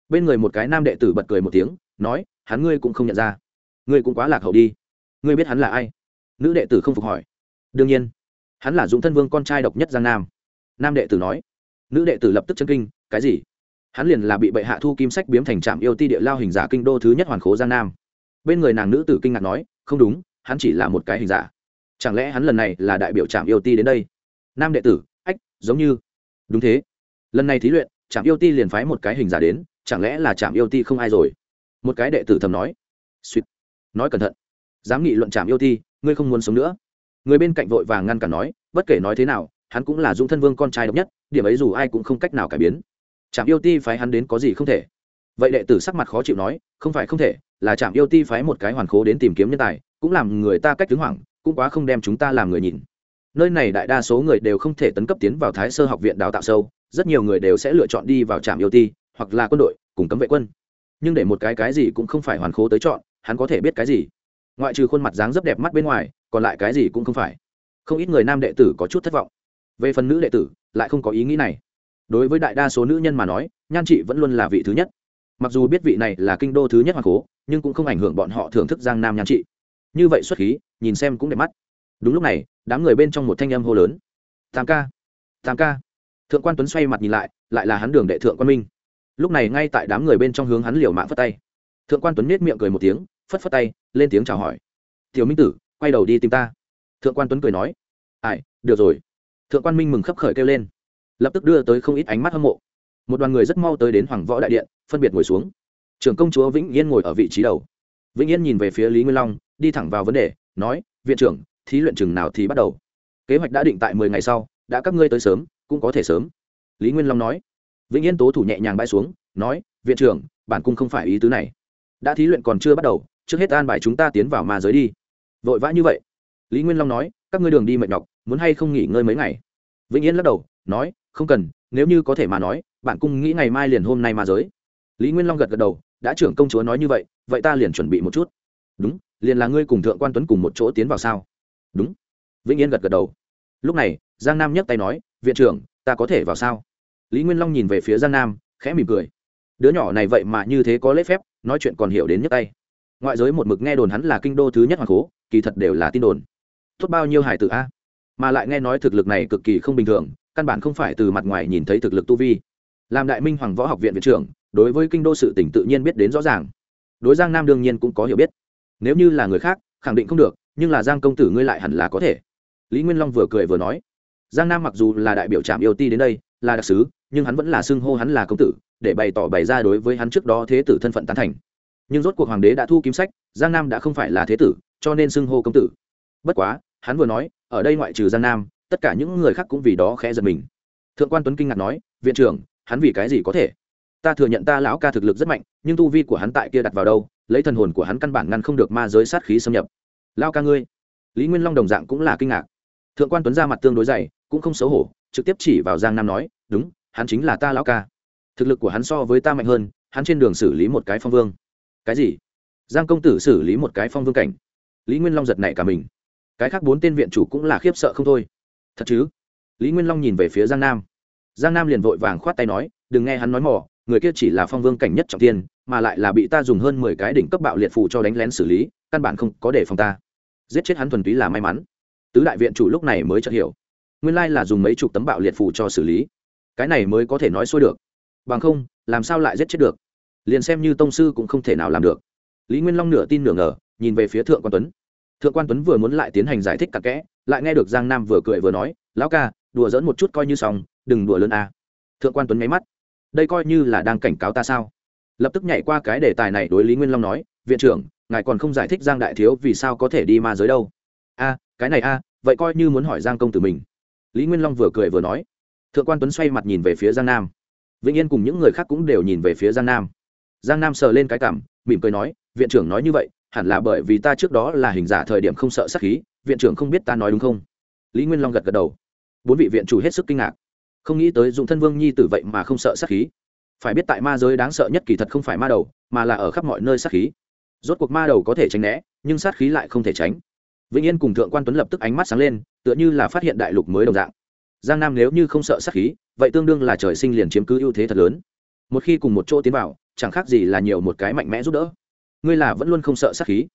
Bên người một cái nam đệ tử bật cười một tiếng, nói, hắn ngươi cũng không nhận ra. Ngươi cũng quá lạc hậu đi. Ngươi biết hắn là ai? Nữ đệ tử không phục hỏi đương nhiên, hắn là dũng thân vương con trai độc nhất giang nam. Nam đệ tử nói, nữ đệ tử lập tức chân kinh, cái gì? Hắn liền là bị bệ hạ thu kim sách biếm thành trạm yêu ti địa lao hình giả kinh đô thứ nhất hoàn khố giang nam. Bên người nàng nữ tử kinh ngạc nói, không đúng, hắn chỉ là một cái hình giả. Chẳng lẽ hắn lần này là đại biểu trạm yêu ti đến đây? Nam đệ tử, ách, giống như. Đúng thế. Lần này thí luyện, trạm yêu ti liền phái một cái hình giả đến, chẳng lẽ là trạm yêu ti không ai rồi? Một cái đệ tử thầm nói. Suýt. Nói cẩn thận. Dám nghị luận trạm yêu ti, ngươi không muốn sống nữa người bên cạnh vội vàng ngăn cản nói, bất kể nói thế nào, hắn cũng là dung thân vương con trai độc nhất, điểm ấy dù ai cũng không cách nào cải biến. Trạm yêu ti phái hắn đến có gì không thể? Vậy đệ tử sắc mặt khó chịu nói, không phải không thể, là trạm yêu ti phái một cái hoàn khố đến tìm kiếm nhân tài, cũng làm người ta cách tướng hoảng, cũng quá không đem chúng ta làm người nhìn. Nơi này đại đa số người đều không thể tấn cấp tiến vào thái sơ học viện đào tạo sâu, rất nhiều người đều sẽ lựa chọn đi vào trạm yêu ti, hoặc là quân đội, cùng cấm vệ quân. Nhưng để một cái cái gì cũng không phải hoàn khố tới chọn, hắn có thể biết cái gì? Ngoại trừ khuôn mặt dáng rất đẹp mắt bên ngoài, còn lại cái gì cũng không phải. Không ít người nam đệ tử có chút thất vọng. Về phần nữ đệ tử, lại không có ý nghĩ này. Đối với đại đa số nữ nhân mà nói, nhan chị vẫn luôn là vị thứ nhất. Mặc dù biết vị này là kinh đô thứ nhất hoàng cố, nhưng cũng không ảnh hưởng bọn họ thưởng thức giang nam nhan chị như vậy xuất khí, nhìn xem cũng đẹp mắt. Đúng lúc này, đám người bên trong một thanh âm hô lớn. Tam ca tam ca. Thượng quan tuấn xoay mặt nhìn lại lại là hắn đường đệ thượng quan minh. Lúc này ngay tại đám người bên trong hướng hắn liều mạng phất tay. Thượng quan tuấn nết miệng cười một tiếng phất phất tay, lên tiếng chào hỏi. Tiểu minh tử, quay đầu đi tìm ta. Thượng quan tuấn cười nói. Ai, được rồi. Thượng quan minh mừng khấp khởi kêu lên. Lập tức đưa tới không ít ánh mắt hâm mộ. Một đoàn người rất mau tới đến hoàng võ đại điện, phân biệt ngồi xuống. Trưởng công chúa vĩnh yên ngồi ở vị trí đầu. Vĩnh yên nhìn về phía lý nguyên long, đi thẳng vào vấn đề, nói, viện trưởng, thí luyện chừng nào thì bắt đầu? Kế hoạch đã định tại mười ngày sau, đã các ngươi tới sớm, cũng có thể sớm. Lý nguyên long nói. Vĩnh yên tố thủ nhẹ nhàng bay xuống, nói, viện trưởng, bản cung không phải ý tứ này. Đã thí luyện còn chưa bắt đầu trước hết an bài chúng ta tiến vào ma giới đi. Vội vã như vậy. Lý nguyên long nói, các ngươi đường đi mệt nhọc, muốn hay không nghỉ ngơi mấy ngày? Vĩnh yên lắc đầu, nói, không cần, nếu như có thể mà nói, bạn cung nghĩ ngày mai liền hôm nay ma giới. Lý nguyên long gật gật đầu, đã trưởng công chúa nói như vậy vậy ta liền chuẩn bị một chút. Đúng, liền là ngươi cùng thượng quan tuấn cùng một chỗ tiến vào sao? Đúng. Vĩnh yên gật gật đầu. Lúc này, giang nam nhấc tay nói, viện trưởng, ta có thể vào sao? Lý nguyên long nhìn về phía giang nam, khẽ mỉm cười. Đứa nhỏ này vậy mà như thế có lễ phép, nói chuyện còn hiểu đến nhấc tay ngoại giới một mực nghe đồn hắn là kinh đô thứ nhất hoàng cố, kỳ thật đều là tin đồn. Tốt bao nhiêu hải tử a? Mà lại nghe nói thực lực này cực kỳ không bình thường, căn bản không phải từ mặt ngoài nhìn thấy thực lực tu vi. Làm đại minh hoàng võ học viện viện trưởng, đối với kinh đô sự tỉnh tự nhiên biết đến rõ ràng. Đối giang nam đương nhiên cũng có hiểu biết. Nếu như là người khác, khẳng định không được, nhưng là giang công tử ngươi lại hẳn là có thể. Lý nguyên long vừa cười vừa nói. Giang nam mặc dù là đại biểu trạm yêu ti đến đây, là đặc sứ, nhưng hắn vẫn là xưng hô hắn là công tử, để bày tỏ bày ra đối với hắn trước đó thế tử thân phận tán thành nhưng rốt cuộc hoàng đế đã thu kiếm sách, giang nam đã không phải là thế tử, cho nên xưng hô công tử. Bất quá, hắn vừa nói, ở đây ngoại trừ giang nam, tất cả những người khác cũng vì đó khẽ giật mình. Thượng quan tuấn kinh ngạc nói, viện trưởng, hắn vì cái gì có thể? Ta thừa nhận ta lão ca thực lực rất mạnh, nhưng tu vi của hắn tại kia đặt vào đâu, lấy thần hồn của hắn căn bản ngăn không được ma giới sát khí xâm nhập. Lao ca ngươi? Lý nguyên long đồng dạng cũng là kinh ngạc. Thượng quan tuấn ra mặt tương đối dày, cũng không xấu hổ, trực tiếp chỉ vào giang nam nói, đúng, hắn chính là ta lão ca. Thực lực của hắn so với ta mạnh hơn, hắn trên đường xử lý một cái phong vương cái gì? Giang công tử xử lý một cái phong vương cảnh. Lý nguyên long giật nảy cả mình. Cái khác bốn tên viện chủ cũng là khiếp sợ không thôi. Thật chứ? Lý nguyên long nhìn về phía giang nam. Giang nam liền vội vàng khoát tay nói, đừng nghe hắn nói mỏ người kia chỉ là phong vương cảnh nhất trọng tiên mà lại là bị ta dùng hơn mười cái đỉnh cấp bạo liệt phù cho đánh lén xử lý, căn bản không có để phòng ta. Giết chết hắn thuần túy là may mắn. Tứ đại viện chủ lúc này mới chợt hiểu. Nguyên lai là dùng mấy chục tấm bạo liệt phù cho xử lý. Cái này mới có thể nói xuôi được. Bằng không, làm sao lại giết chết được? Liền xem như tông sư cũng không thể nào làm được. Lý nguyên long nửa tin nửa ngờ, nhìn về phía thượng quan tuấn. Thượng quan tuấn vừa muốn lại tiến hành giải thích cặn kẽ, lại nghe được giang nam vừa cười vừa nói, lão ca, đùa dỡn một chút coi như xong, đừng đùa lớn a. Thượng quan tuấn nháy mắt. Đây coi như là đang cảnh cáo ta sao? Lập tức nhảy qua cái đề tài này đối lý nguyên long nói, viện trưởng, ngài còn không giải thích giang đại thiếu vì sao có thể đi ma giới đâu. A, cái này a, vậy coi như muốn hỏi giang công tử mình. Lý nguyên long vừa cười vừa nói. Thượng quan tuấn xoay mặt nhìn về phía giang nam. Vĩnh yên cùng những người khác cũng đều nhìn về phía giang nam giang nam sờ lên cái cảm, mỉm cười nói, viện trưởng nói như vậy, hẳn là bởi vì ta trước đó là hình giả thời điểm không sợ sát khí, viện trưởng không biết ta nói đúng không? Lý nguyên long gật gật đầu. Bốn vị viện chủ hết sức kinh ngạc. Không nghĩ tới dụng thân vương nhi tử vậy mà không sợ sát khí. Phải biết tại ma giới đáng sợ nhất kỳ thật không phải ma đầu, mà là ở khắp mọi nơi sát khí. Rốt cuộc ma đầu có thể tránh né, nhưng sát khí lại không thể tránh. Vĩnh yên cùng thượng quan tuấn lập tức ánh mắt sáng lên, tựa như là phát hiện đại lục mới đồng dạng. Giang nam nếu như không sợ sát khí, vậy tương đương là trời sinh liền chiếm cứ ưu thế thật lớn. Một khi cùng một chỗ tiến vào chẳng khác gì là nhiều một cái mạnh mẽ giúp đỡ. Ngươi là vẫn luôn không sợ sát khí.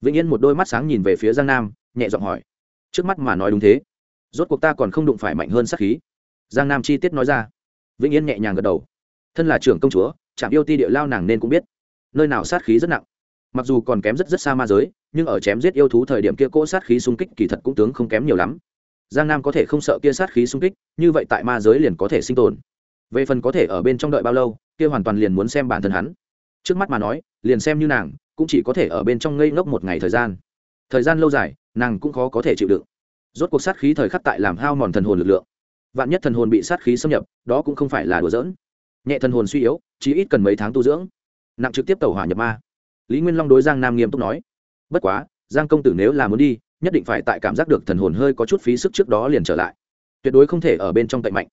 Vĩnh yên một đôi mắt sáng nhìn về phía giang nam, nhẹ giọng hỏi. Trước mắt mà nói đúng thế. Rốt cuộc ta còn không đụng phải mạnh hơn sát khí. Giang nam chi tiết nói ra. Vĩnh yên nhẹ nhàng gật đầu. Thân là trưởng công chúa trạm yêu ti địa lao nàng nên cũng biết. Nơi nào sát khí rất nặng. Mặc dù còn kém rất rất xa ma giới, nhưng ở chém giết yêu thú thời điểm kia cỗ sát khí xung kích kỳ thật cũng tướng không kém nhiều lắm. Giang nam có thể không sợ kia sát khí xung kích, như vậy tại ma giới liền có thể sinh tồn. Về phần có thể ở bên trong đợi bao lâu kia hoàn toàn liền muốn xem bản thân hắn. Trước mắt mà nói, liền xem như nàng, cũng chỉ có thể ở bên trong ngây ngốc một ngày thời gian. Thời gian lâu dài, nàng cũng khó có thể chịu đựng. Rốt cuộc sát khí thời khắc tại làm hao mòn thần hồn lực lượng. Vạn nhất thần hồn bị sát khí xâm nhập, đó cũng không phải là đùa giỡn. Nhẹ thần hồn suy yếu chỉ ít cần mấy tháng tu dưỡng. Nặng trực tiếp tẩu hỏa nhập ma. Lý nguyên long đối giang nam nghiêm túc nói, bất quá, giang công tử nếu là muốn đi, nhất định phải tại cảm giác được thần hồn hơi có chút phí sức trước đó liền trở lại. Tuyệt đối không thể ở bên trong cậy mạnh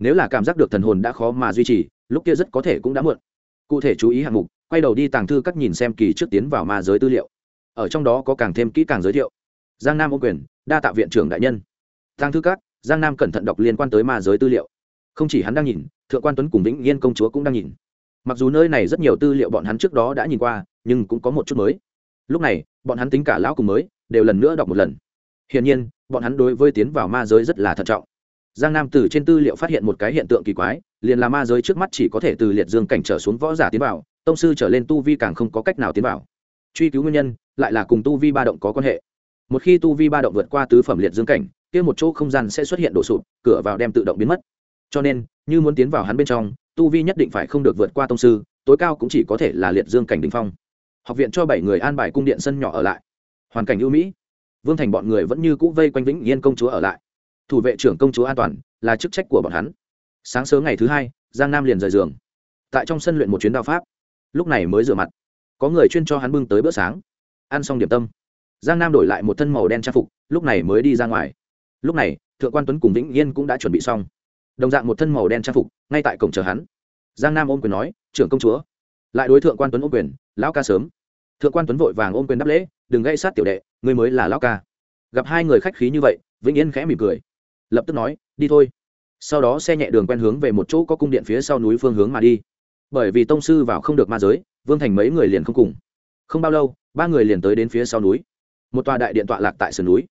nếu là cảm giác được thần hồn đã khó mà duy trì, lúc kia rất có thể cũng đã muộn. Cụ thể chú ý hạng mục, quay đầu đi tàng thư các nhìn xem kỳ trước tiến vào ma giới tư liệu. Ở trong đó có càng thêm kỹ càng giới thiệu. Giang nam ô quyền, đa tạ viện trưởng đại nhân. Tàng thư các, giang nam cẩn thận đọc liên quan tới ma giới tư liệu. Không chỉ hắn đang nhìn, thượng quan tuấn cùng vĩnh yên công chúa cũng đang nhìn. Mặc dù nơi này rất nhiều tư liệu bọn hắn trước đó đã nhìn qua, nhưng cũng có một chút mới. Lúc này, bọn hắn tính cả lão cùng mới, đều lần nữa đọc một lần. Hiển nhiên, bọn hắn đối với tiến vào ma giới rất là thận trọng giang nam từ trên tư liệu phát hiện một cái hiện tượng kỳ quái, liền là ma giới trước mắt chỉ có thể từ liệt dương cảnh trở xuống võ giả tiến vào, tông sư trở lên tu vi càng không có cách nào tiến vào. Truy cứu nguyên nhân, lại là cùng tu vi ba động có quan hệ. Một khi tu vi ba động vượt qua tứ phẩm liệt dương cảnh, kia một chỗ không gian sẽ xuất hiện đổ sụp, cửa vào đem tự động biến mất. Cho nên, như muốn tiến vào hắn bên trong, tu vi nhất định phải không được vượt qua tông sư, tối cao cũng chỉ có thể là liệt dương cảnh đình phong. Học viện cho bảy người an bài cung điện sân nhỏ ở lại. Hoàn cảnh ưu mỹ. Vương thành bọn người vẫn như cũ vây quanh vĩnh yên công chúa ở lại thủ vệ trưởng công chúa an toàn là chức trách của bọn hắn. Sáng sớm ngày thứ hai, giang nam liền rời giường. Tại trong sân luyện một chuyến đao pháp. Lúc này mới rửa mặt. Có người chuyên cho hắn bưng tới bữa sáng. Ăn xong điểm tâm. Giang nam đổi lại một thân màu đen trang phục, lúc này mới đi ra ngoài. Lúc này, thượng quan tuấn cùng vĩnh yên cũng đã chuẩn bị xong. Đồng dạng một thân màu đen trang phục, ngay tại cổng chờ hắn. Giang nam ôm quyền nói, trưởng công chúa. Lại đối thượng quan tuấn ôm quyền, lão ca sớm. Thượng quan tuấn vội vàng ôm quyền đáp lễ, đừng gây sát tiểu đệ, ngươi mới là lão ca. Gặp hai người khách khí như vậy, vĩnh yên khẽ mỉm cười lập tức nói, đi thôi. Sau đó xe nhẹ đường quen hướng về một chỗ có cung điện phía sau núi phương hướng mà đi. Bởi vì tông sư vào không được ma giới, vương thành mấy người liền không cùng. Không bao lâu, ba người liền tới đến phía sau núi. Một tòa đại điện tọa lạc tại sườn núi.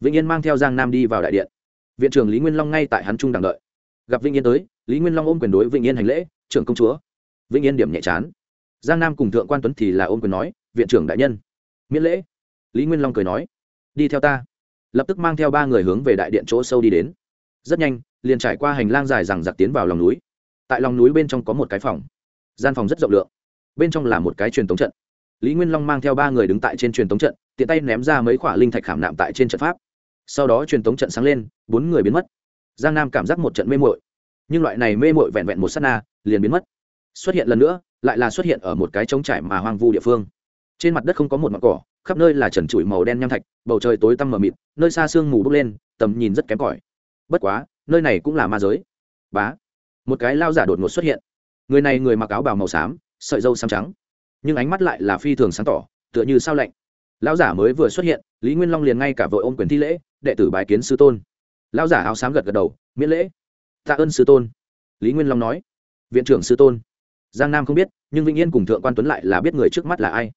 Vĩnh yên mang theo giang nam đi vào đại điện. Viện trưởng lý nguyên long ngay tại hắn trung đằng đợi. Gặp vĩnh yên tới, lý nguyên long ôm quyền đối vĩnh yên hành lễ, trưởng công chúa. Vĩnh yên điểm nhẹ chán. Giang nam cùng thượng quan tuấn thì là ôm quyền nói, viện trưởng đại nhân. Miễn lễ. Lý nguyên long cười nói, đi theo ta lập tức mang theo ba người hướng về đại điện chỗ sâu đi đến. Rất nhanh, liền trải qua hành lang dài rằng giặc tiến vào lòng núi. Tại lòng núi bên trong có một cái phòng. Gian phòng rất rộng lượng. Bên trong là một cái truyền tống trận. Lý nguyên long mang theo ba người đứng tại trên truyền tống trận, tiện tay ném ra mấy khoả linh thạch khảm nạm tại trên trận pháp. Sau đó truyền tống trận sáng lên, bốn người biến mất. Giang nam cảm giác một trận mê mội nhưng loại này mê mội vẹn vẹn một s á t na, liền biến mất. Xuất hiện lần nữa, lại là xuất hiện ở một cái trống trải mà hoang vu địa phương trên mặt đất không có một mặt cỏ, khắp nơi là trần trụi màu đen nham thạch, bầu trời tối tăm mờ mịt, nơi xa sương mù bốc lên, tầm nhìn rất kém cỏi. Bất quá, nơi này cũng là ma giới. Bá, một cái lao giả đột ngột xuất hiện. Người này người mặc áo bào màu xám, sợi dâu xám trắng, nhưng ánh mắt lại là phi thường sáng tỏ, tựa như sao lạnh. Lão giả mới vừa xuất hiện, lý nguyên long liền ngay cả vội ôm quyền thi lễ, đệ tử bái kiến sư tôn. Lão giả áo xám gật gật đầu, miễn lễ. Tạ ơn sư tôn. Lý nguyên long nói. Viện trưởng sư tôn. Giang nam không biết, nhưng vĩnh yên cùng thượng quan tuấn lại là biết người trước mắt là ai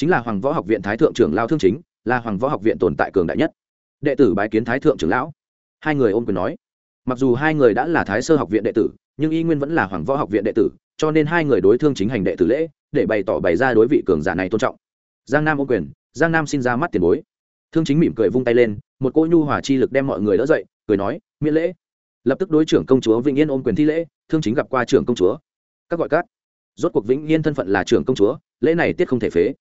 chính là hoàng võ học viện thái thượng trưởng lao thương chính, là hoàng võ học viện tồn tại cường đại nhất. Đệ tử bái kiến thái thượng trưởng lão. Hai người ôm quyền nói. Mặc dù hai người đã là thái sơ học viện đệ tử, nhưng y nguyên vẫn là hoàng võ học viện đệ tử, cho nên hai người đối thương chính hành đệ tử lễ, để bày tỏ bày ra đối vị cường giả này tôn trọng. Giang nam ôm quyền, giang nam xin ra mắt tiền bối. Thương chính mỉm cười vung tay lên, một cô nhu hòa chi lực đem mọi người đỡ dậy, cười nói, miễn lễ. Lập tức đối trưởng công chúa vĩnh yên ôm quyền thi lễ, thương chính gặp qua trưởng công chúa. Các gọi các. Rốt cuộc vĩnh yên thân phận là trưởng công chúa, lễ này tiết không thể phế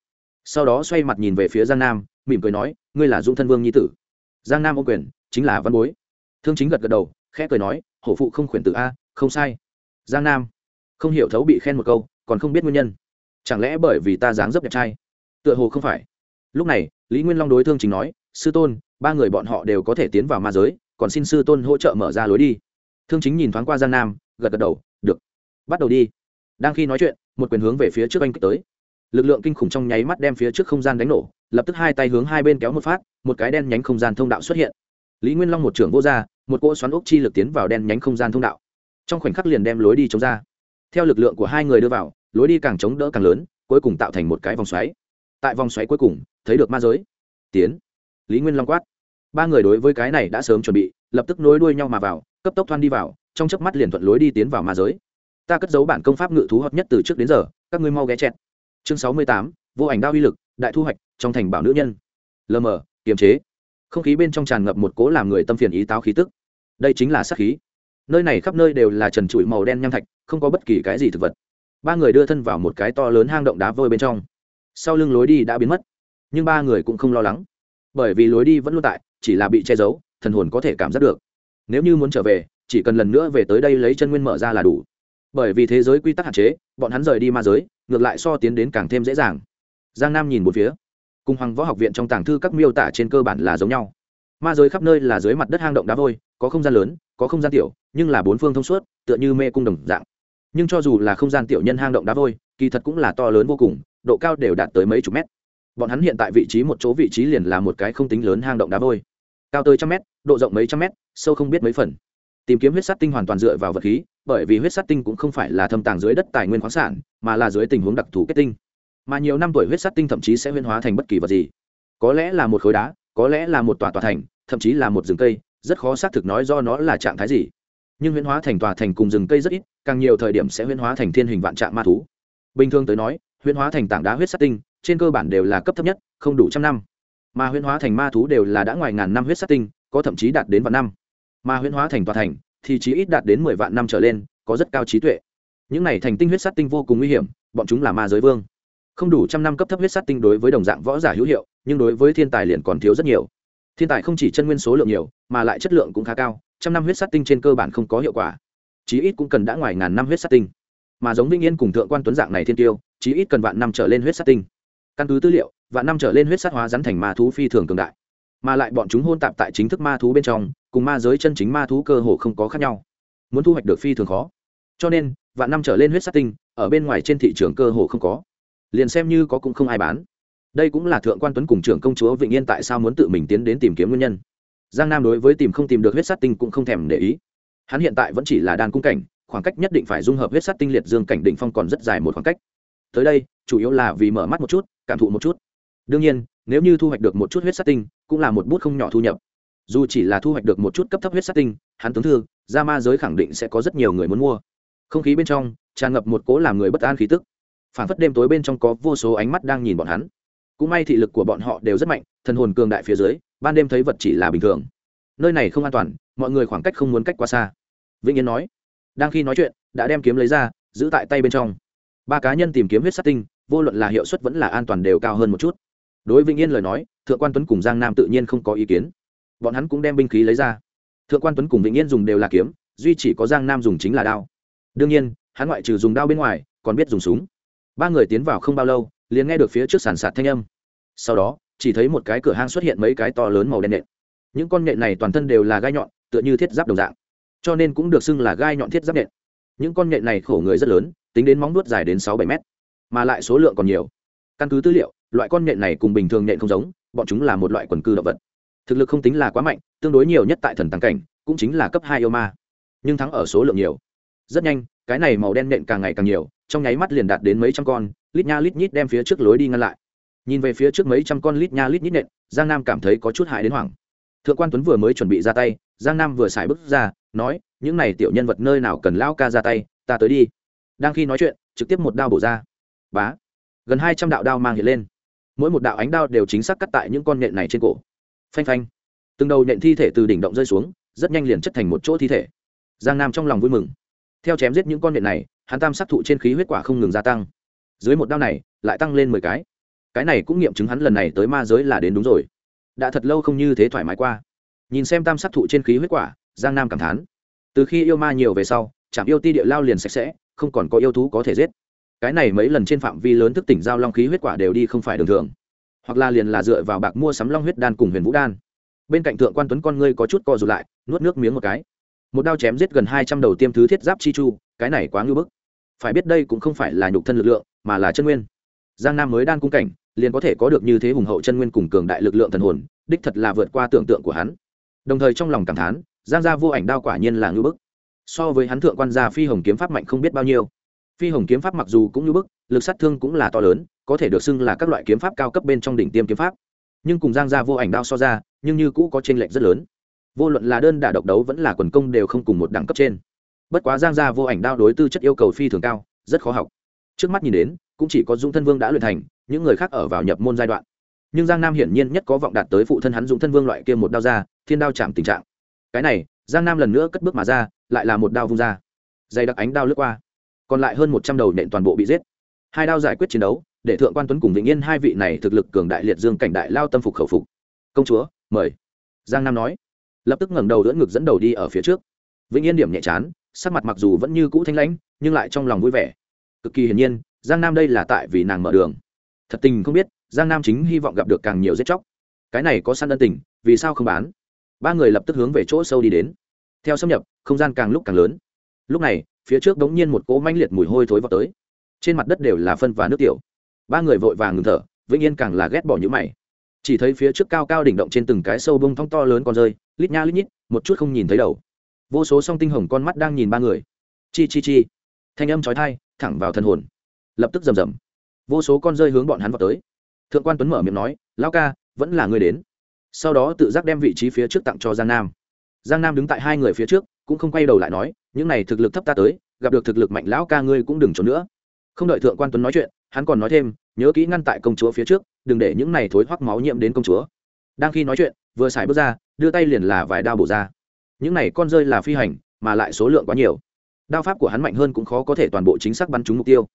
sau đó xoay mặt nhìn về phía giang nam, mỉm cười nói, ngươi là dũng thân vương nhi tử. Giang nam ô quyền, chính là văn bối. Thương chính gật gật đầu, khẽ cười nói, hổ phụ không khuyển tử a, không sai. Giang nam không hiểu thấu bị khen một câu, còn không biết nguyên nhân. Chẳng lẽ bởi vì ta dáng dấp đẹp trai? Tựa hồ không phải. Lúc này, lý nguyên long đối thương chính nói, sư tôn, ba người bọn họ đều có thể tiến vào ma giới, còn xin sư tôn hỗ trợ mở ra lối đi. Thương chính nhìn thoáng qua giang nam, gật gật đầu, được. Bắt đầu đi. Đang khi nói chuyện, một quyền hướng về phía trước anh kích tới lực lượng kinh khủng trong nháy mắt đem phía trước không gian đánh nổ, lập tức hai tay hướng hai bên kéo một phát, một cái đen nhánh không gian thông đạo xuất hiện. Lý nguyên long một trưởng vô r một cỗ xoắn ốc chi lực tiến vào đen nhánh không gian thông đạo. Trong khoảnh khắc liền đem lối đi chống ra. Theo lực lượng của hai người đưa vào, lối đi càng chống đỡ càng lớn, cuối cùng tạo thành một cái vòng xoáy. Tại vòng xoáy cuối cùng, thấy được ma giới. Tiến. Lý nguyên long quát. Ba người đối với cái này đã sớm chuẩn bị, lập tức nối đuôi nhau mà vào, cấp tốc thoan đi vào, trong chớp mắt liền thuận lối đi tiến vào ma giới. Ta cất giấu bản công pháp ngự thú hợp nhất từ trước đến giờ, các ngươi mau ghé chẹt chương sáu mươi tám, vô ảnh đao uy lực, đại thu hoạch, trong thành bảo nữ nhân. Lờ mờ, kiềm chế. Không khí bên trong tràn ngập một cố làm người tâm phiền ý táo khí tức. Đây chính là sát khí. Nơi này khắp nơi đều là trần trụi màu đen nham thạch, không có bất kỳ cái gì thực vật. Ba người đưa thân vào một cái to lớn hang động đá vôi bên trong. Sau lưng lối đi đã biến mất, nhưng ba người cũng không lo lắng. Bởi vì lối đi vẫn luôn tại, chỉ là bị che giấu, thần hồn có thể cảm giác được. Nếu như muốn trở về, chỉ cần lần nữa về tới đây lấy chân nguyên mở ra là đủ bởi vì thế giới quy tắc hạn chế, bọn hắn rời đi ma giới, ngược lại so tiến đến càng thêm dễ dàng. Giang nam nhìn một phía. Cùng hoàng võ học viện trong tàng thư các miêu tả trên cơ bản là giống nhau. Ma giới khắp nơi là dưới mặt đất hang động đá vôi, có không gian lớn, có không gian tiểu, nhưng là bốn phương thông suốt, tựa như mê cung đồng dạng. Nhưng cho dù là không gian tiểu nhân hang động đá vôi, kỳ thật cũng là to lớn vô cùng, độ cao đều đạt tới mấy chục mét. Bọn hắn hiện tại vị trí một chỗ vị trí liền là một cái không tính lớn hang động đá vôi. Cao tới trăm mét, độ rộng mấy trăm mét, sâu không biết mấy phần. Tìm kiếm huyết sắt tinh hoàn toàn dựa vào vật khí bởi vì huyết sắt tinh cũng không phải là thâm tàng dưới đất tài nguyên khoáng sản, mà là dưới tình huống đặc thù kết tinh. Mà nhiều năm tuổi huyết sắt tinh thậm chí sẽ huyên hóa thành bất kỳ vật gì. Có lẽ là một khối đá, có lẽ là một tòa tòa thành, thậm chí là một rừng cây, rất khó xác thực nói do nó là trạng thái gì. Nhưng huyễn hóa thành tòa thành cùng rừng cây rất ít, càng nhiều thời điểm sẽ huyễn hóa thành thiên hình vạn trạng ma thú. Bình thường tới nói, huyễn hóa thành tảng đá huyết sắt tinh, trên cơ bản đều là cấp thấp nhất, không đủ trăm năm. Mà huyễn hóa thành ma thú đều là đã ngoài ngàn năm huyết sắt tinh, có thậm chí đạt đến vạn năm. Mà huyễn hóa thành tòa thành thì chỉ ít đạt đến mười vạn năm trở lên, có rất cao trí tuệ. Những này thành tinh huyết sắt tinh vô cùng nguy hiểm, bọn chúng là ma giới vương. Không đủ trăm năm cấp thấp huyết sắt tinh đối với đồng dạng võ giả hữu hiệu, nhưng đối với thiên tài liền còn thiếu rất nhiều. Thiên tài không chỉ chân nguyên số lượng nhiều, mà lại chất lượng cũng khá cao, trăm năm huyết sắt tinh trên cơ bản không có hiệu quả. Chí ít cũng cần đã ngoài ngàn năm huyết sắt tinh. Mà giống vĩnh yên cùng thượng quan tuấn dạng này thiên tiêu, chí ít cần vạn năm trở lên huyết sắt tinh. Căn cứ tư liệu, vạn năm trở lên huyết sắt hóa rắn thành ma thú phi thường cường đại. Mà lại bọn chúng hôn tạp tại chính thức ma thú bên trong cùng ma giới chân chính ma thú cơ hồ không có khác nhau. Muốn thu hoạch được phi thường khó. Cho nên, vạn năm trở lên huyết sắt tinh, ở bên ngoài trên thị trường cơ hồ không có. Liền xem như có cũng không ai bán. Đây cũng là thượng quan tuấn cùng trưởng công chúa vĩnh yên tại sao muốn tự mình tiến đến tìm kiếm nguyên nhân. Giang nam đối với tìm không tìm được huyết sát tinh cũng không thèm để ý. Hắn hiện tại vẫn chỉ là đan cung cảnh, khoảng cách nhất định phải dung hợp huyết sát tinh liệt dương cảnh định phong còn rất dài một khoảng cách. Tới đây, chủ yếu là vì mở mắt một chút, cảm thụ một chút. Đương nhiên, nếu như thu hoạch được một chút huyết sát tinh, cũng là một bút không nhỏ thu nhập dù chỉ là thu hoạch được một chút cấp thấp huyết sát tinh, hắn tướng thư ra ma giới khẳng định sẽ có rất nhiều người muốn mua. Không khí bên trong, tràn ngập một cố làm người bất an khí tức. Phản phất đêm tối bên trong có vô số ánh mắt đang nhìn bọn hắn. Cũng may thị lực của bọn họ đều rất mạnh, thần hồn cường đại phía dưới, ban đêm thấy vật chỉ là bình thường. Nơi này không an toàn, mọi người khoảng cách không muốn cách quá xa. Vĩnh yên nói, đang khi nói chuyện, đã đem kiếm lấy ra, giữ tại tay bên trong. Ba cá nhân tìm kiếm huyết sát tinh, vô luận là hiệu suất vẫn là an toàn đều cao hơn một chút. Đối vĩnh yên lời nói, thượng quan tuấn cùng giang nam tự nhiên không có ý kiến bọn hắn cũng đem binh khí lấy ra. Thượng quan tuấn cùng vĩnh yên dùng đều là kiếm, duy chỉ có giang nam dùng chính là đao. Đương nhiên, hắn ngoại trừ dùng đao bên ngoài, còn biết dùng súng. Ba người tiến vào không bao lâu, liền nghe được phía trước sàn sạt thanh âm. Sau đó, chỉ thấy một cái cửa hang xuất hiện mấy cái to lớn màu đen nện. Những con nện này toàn thân đều là gai nhọn, tựa như thiết giáp đồng dạng. Cho nên cũng được xưng là gai nhọn thiết giáp nện. những con nện này khổ người rất lớn, tính đến móng nuốt dài đến sáu bảy mét, mà lại số lượng còn nhiều. Căn cứ tư liệu, loại con nện này cùng bình thường nện không giống, bọn chúng là một loại quần cư động vật thực lực không tính là quá mạnh, tương đối nhiều nhất tại thần tàng cảnh, cũng chính là cấp hai yêu ma. Nhưng thắng ở số lượng nhiều. Rất nhanh, cái này màu đen nện càng ngày càng nhiều, trong nháy mắt liền đạt đến mấy trăm con, lít nha lít nhít đem phía trước lối đi ngăn lại. Nhìn về phía trước mấy trăm con lít nha lít nhít nện, giang nam cảm thấy có chút hại đến hoảng. Thượng quan tuấn vừa mới chuẩn bị ra tay, giang nam vừa xài bước ra, nói, những này tiểu nhân vật nơi nào cần lao ca ra tay, ta tới đi. Đang khi nói chuyện, trực tiếp một đao bổ ra. Bá! Gần hai trăm đạo đao mang hiện lên. Mỗi một đạo ánh đao đều chính xác cắt tại những con nhện này trên cổ phanh phanh. Từng đầu nhện thi thể từ đỉnh động rơi xuống, rất nhanh liền chất thành một chỗ thi thể. Giang nam trong lòng vui mừng. Theo chém giết những con nhện này, hắn tam sát thụ trên khí huyết quả không ngừng gia tăng. Dưới một đao này, lại tăng lên mười cái. Cái này cũng nghiệm chứng hắn lần này tới ma giới là đến đúng rồi. Đã thật lâu không như thế thoải mái qua. Nhìn xem tam sát thụ trên khí huyết quả, giang nam cảm thán. Từ khi yêu ma nhiều về sau trạm yêu ti địa lao liền sạch sẽ, không còn có yêu thú có thể giết. Cái này mấy lần trên phạm vi lớn thức tỉnh giao long khí huyết quả đều đi không phải đường thường hoặc là liền là dựa vào bạc mua sắm long huyết đan cùng huyền vũ đan. Bên cạnh thượng quan tuấn con ngươi có chút co rụt lại, nuốt nước miếng một cái. Một đao chém giết gần hai trăm đầu tiêm thứ thiết giáp chi chu, cái này quá ngưỡng bức. Phải biết đây cũng không phải là nhục thân lực lượng, mà là chân nguyên. Giang nam mới đan cung cảnh, liền có thể có được như thế hùng hậu chân nguyên cùng cường đại lực lượng thần hồn, đích thật là vượt qua tưởng tượng của hắn. Đồng thời trong lòng cảm thán, giang gia vô ảnh đao quả nhiên là ngưỡng bức. So với hắn thượng quan gia phi hồng kiếm pháp mạnh không biết bao nhiêu. Phi hồng kiếm pháp mặc dù cũng như bức lực sát thương cũng là to lớn, có thể được xưng là các loại kiếm pháp cao cấp bên trong đỉnh tiêm kiếm pháp. Nhưng cùng giang gia vô ảnh đao so ra, nhưng như cũ có t r ê n lệch rất lớn. Vô luận là đơn đả độc đấu vẫn là quần công đều không cùng một đẳng cấp trên. Bất quá giang gia vô ảnh đao đối tư chất yêu cầu phi thường cao, rất khó học. Trước mắt nhìn đến, cũng chỉ có dũng thân vương đã luyện thành, những người khác ở vào nhập môn giai đoạn. Nhưng giang nam hiển nhiên nhất có vọng đạt tới phụ thân hắn dũng thân vương loại kia một đao ra, thiên đao chạm tình trạng. Cái này, giang nam lần nữa cất bước mà ra, lại là một đao vung ra. Dày đặc ánh đao lướt qua. Còn lại hơn một trăm đầu nện toàn bộ bị giết hai đao giải quyết chiến đấu, để thượng quan tuấn cùng vĩnh yên hai vị này thực lực cường đại liệt dương cảnh đại lao tâm phục khẩu phục. Công chúa, mời. Giang nam nói. Lập tức ngẩng đầu đỡ ngực dẫn đầu đi ở phía trước. Vĩnh yên điểm nhẹ chán, sắc mặt mặc dù vẫn như cũ thanh lãnh, nhưng lại trong lòng vui vẻ. Cực kỳ hiển nhiên, giang nam đây là tại vì nàng mở đường. Thật tình không biết, giang nam chính hy vọng gặp được càng nhiều giết chóc. Cái này có săn ân tình, vì sao không bán? Ba người lập tức hướng về chỗ sâu đi đến. Theo xâm nhập, không gian càng lúc càng lớn. Lúc này, phía trước đống nhiên một cỗ manh liệt mùi hôi thối vào tới trên mặt đất đều là phân và nước tiểu. Ba người vội vàng ngừng thở, vĩnh yên càng là ghét bỏ những mày. Chỉ thấy phía trước cao cao đỉnh động trên từng cái sâu bông thong to lớn còn rơi, lít nha lít nhít, một chút không nhìn thấy đầu. Vô số song tinh hồng con mắt đang nhìn ba người. Chi chi chi. Thanh âm trói thai thẳng vào thân hồn. Lập tức rầm rầm. Vô số con rơi hướng bọn hắn vào tới. Thượng quan tuấn mở miệng nói lao ca, vẫn là người đến. Sau đó tự giác đem vị trí phía trước tặng cho giang nam. Giang nam đứng tại hai người phía trước, cũng không quay đầu lại nói, những này thực lực thấp ta tới, gặp được thực lực mạnh lão ca ngươi cũng đừng trốn nữa không đợi thượng quan tuấn nói chuyện, hắn còn nói thêm, nhớ kỹ ngăn tại công chúa phía trước, đừng để những này thối hoắc máu nhiễm đến công chúa. Đang khi nói chuyện, vừa xài bước ra, đưa tay liền là vài đao bổ ra. Những này con rơi là phi hành, mà lại số lượng quá nhiều. Đao pháp của hắn mạnh hơn cũng khó có thể toàn bộ chính xác bắn trúng mục tiêu.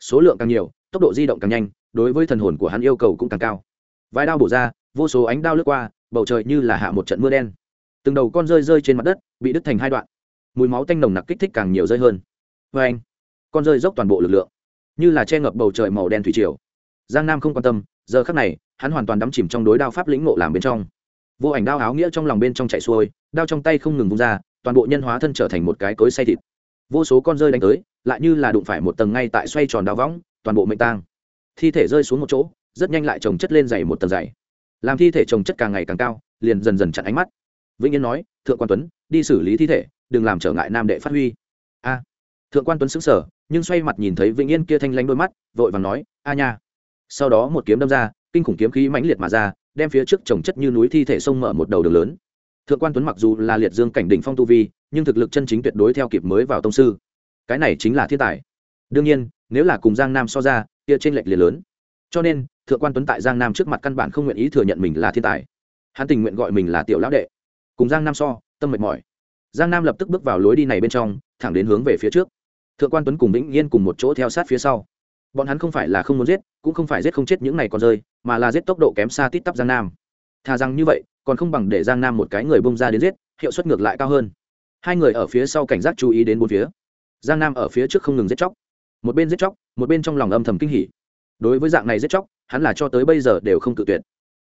Số lượng càng nhiều, tốc độ di động càng nhanh, đối với thần hồn của hắn yêu cầu cũng càng cao. Vài đao bổ ra, vô số ánh đao lướt qua, bầu trời như là hạ một trận mưa đen. Từng đầu con rơi rơi trên mặt đất, bị đứt thành hai đoạn. Mùi máu tanh nồng nặc kích thích càng nhiều rơi hơn. Vê anh con rơi dốc toàn bộ lực lượng như là che ngập bầu trời màu đen thủy triều. Giang nam không quan tâm, giờ khắc này, hắn hoàn toàn đắm chìm trong đối đao pháp lĩnh ngộ làm bên trong. Vô ảnh đao áo nghĩa trong lòng bên trong chạy xuôi, đao trong tay không ngừng vung ra, toàn bộ nhân hóa thân trở thành một cái cối say thịt. Vô số con rơi đánh tới, lại như là đụng phải một tầng ngay tại xoay tròn đao võng, toàn bộ mệnh tang. Thi thể rơi xuống một chỗ, rất nhanh lại trồng chất lên dày một tầng dày. Làm thi thể trồng chất càng ngày càng cao, liền dần dần chặn ánh mắt. Vĩnh yên nói, thượng quan tuấn, đi xử lý thi thể, đừng làm trở ngại nam đệ phát huy. A. Thượng quan tuấn xứng sở nhưng xoay mặt nhìn thấy vĩnh yên kia thanh lanh đôi mắt, vội vàng nói, a nha. Sau đó một kiếm đâm ra, kinh khủng kiếm khí mãnh liệt mà ra, đem phía trước trồng chất như núi thi thể sông mở một đầu đường lớn. Thượng quan tuấn mặc dù là liệt dương cảnh đỉnh phong tu vi, nhưng thực lực chân chính tuyệt đối theo kịp mới vào tông sư. Cái này chính là thiên tài. Đương nhiên, nếu là cùng giang nam so ra, kia trên lệch liền lớn. Cho nên, thượng quan tuấn tại giang nam trước mặt căn bản không nguyện ý thừa nhận mình là thiên tài. Hắn tình nguyện gọi mình là tiểu lão đệ. Cùng giang nam so, tâm mệt mỏi. Giang nam lập tức bước vào lối đi này bên trong, thẳng đến hướng về phía trước thượng quan tuấn cùng vĩnh yên cùng một chỗ theo sát phía sau. Bọn hắn không phải là không muốn giết, cũng không phải giết không chết những này còn rơi, mà là giết tốc độ kém xa tít tắp giang nam. Thà rằng như vậy, còn không bằng để giang nam một cái người bông ra đến giết, hiệu suất ngược lại cao hơn. Hai người ở phía sau cảnh giác chú ý đến bốn phía. Giang nam ở phía trước không ngừng giết chóc. Một bên giết chóc, một bên trong lòng âm thầm kinh hỉ. Đối với dạng này giết chóc, hắn là cho tới bây giờ đều không cự tuyệt.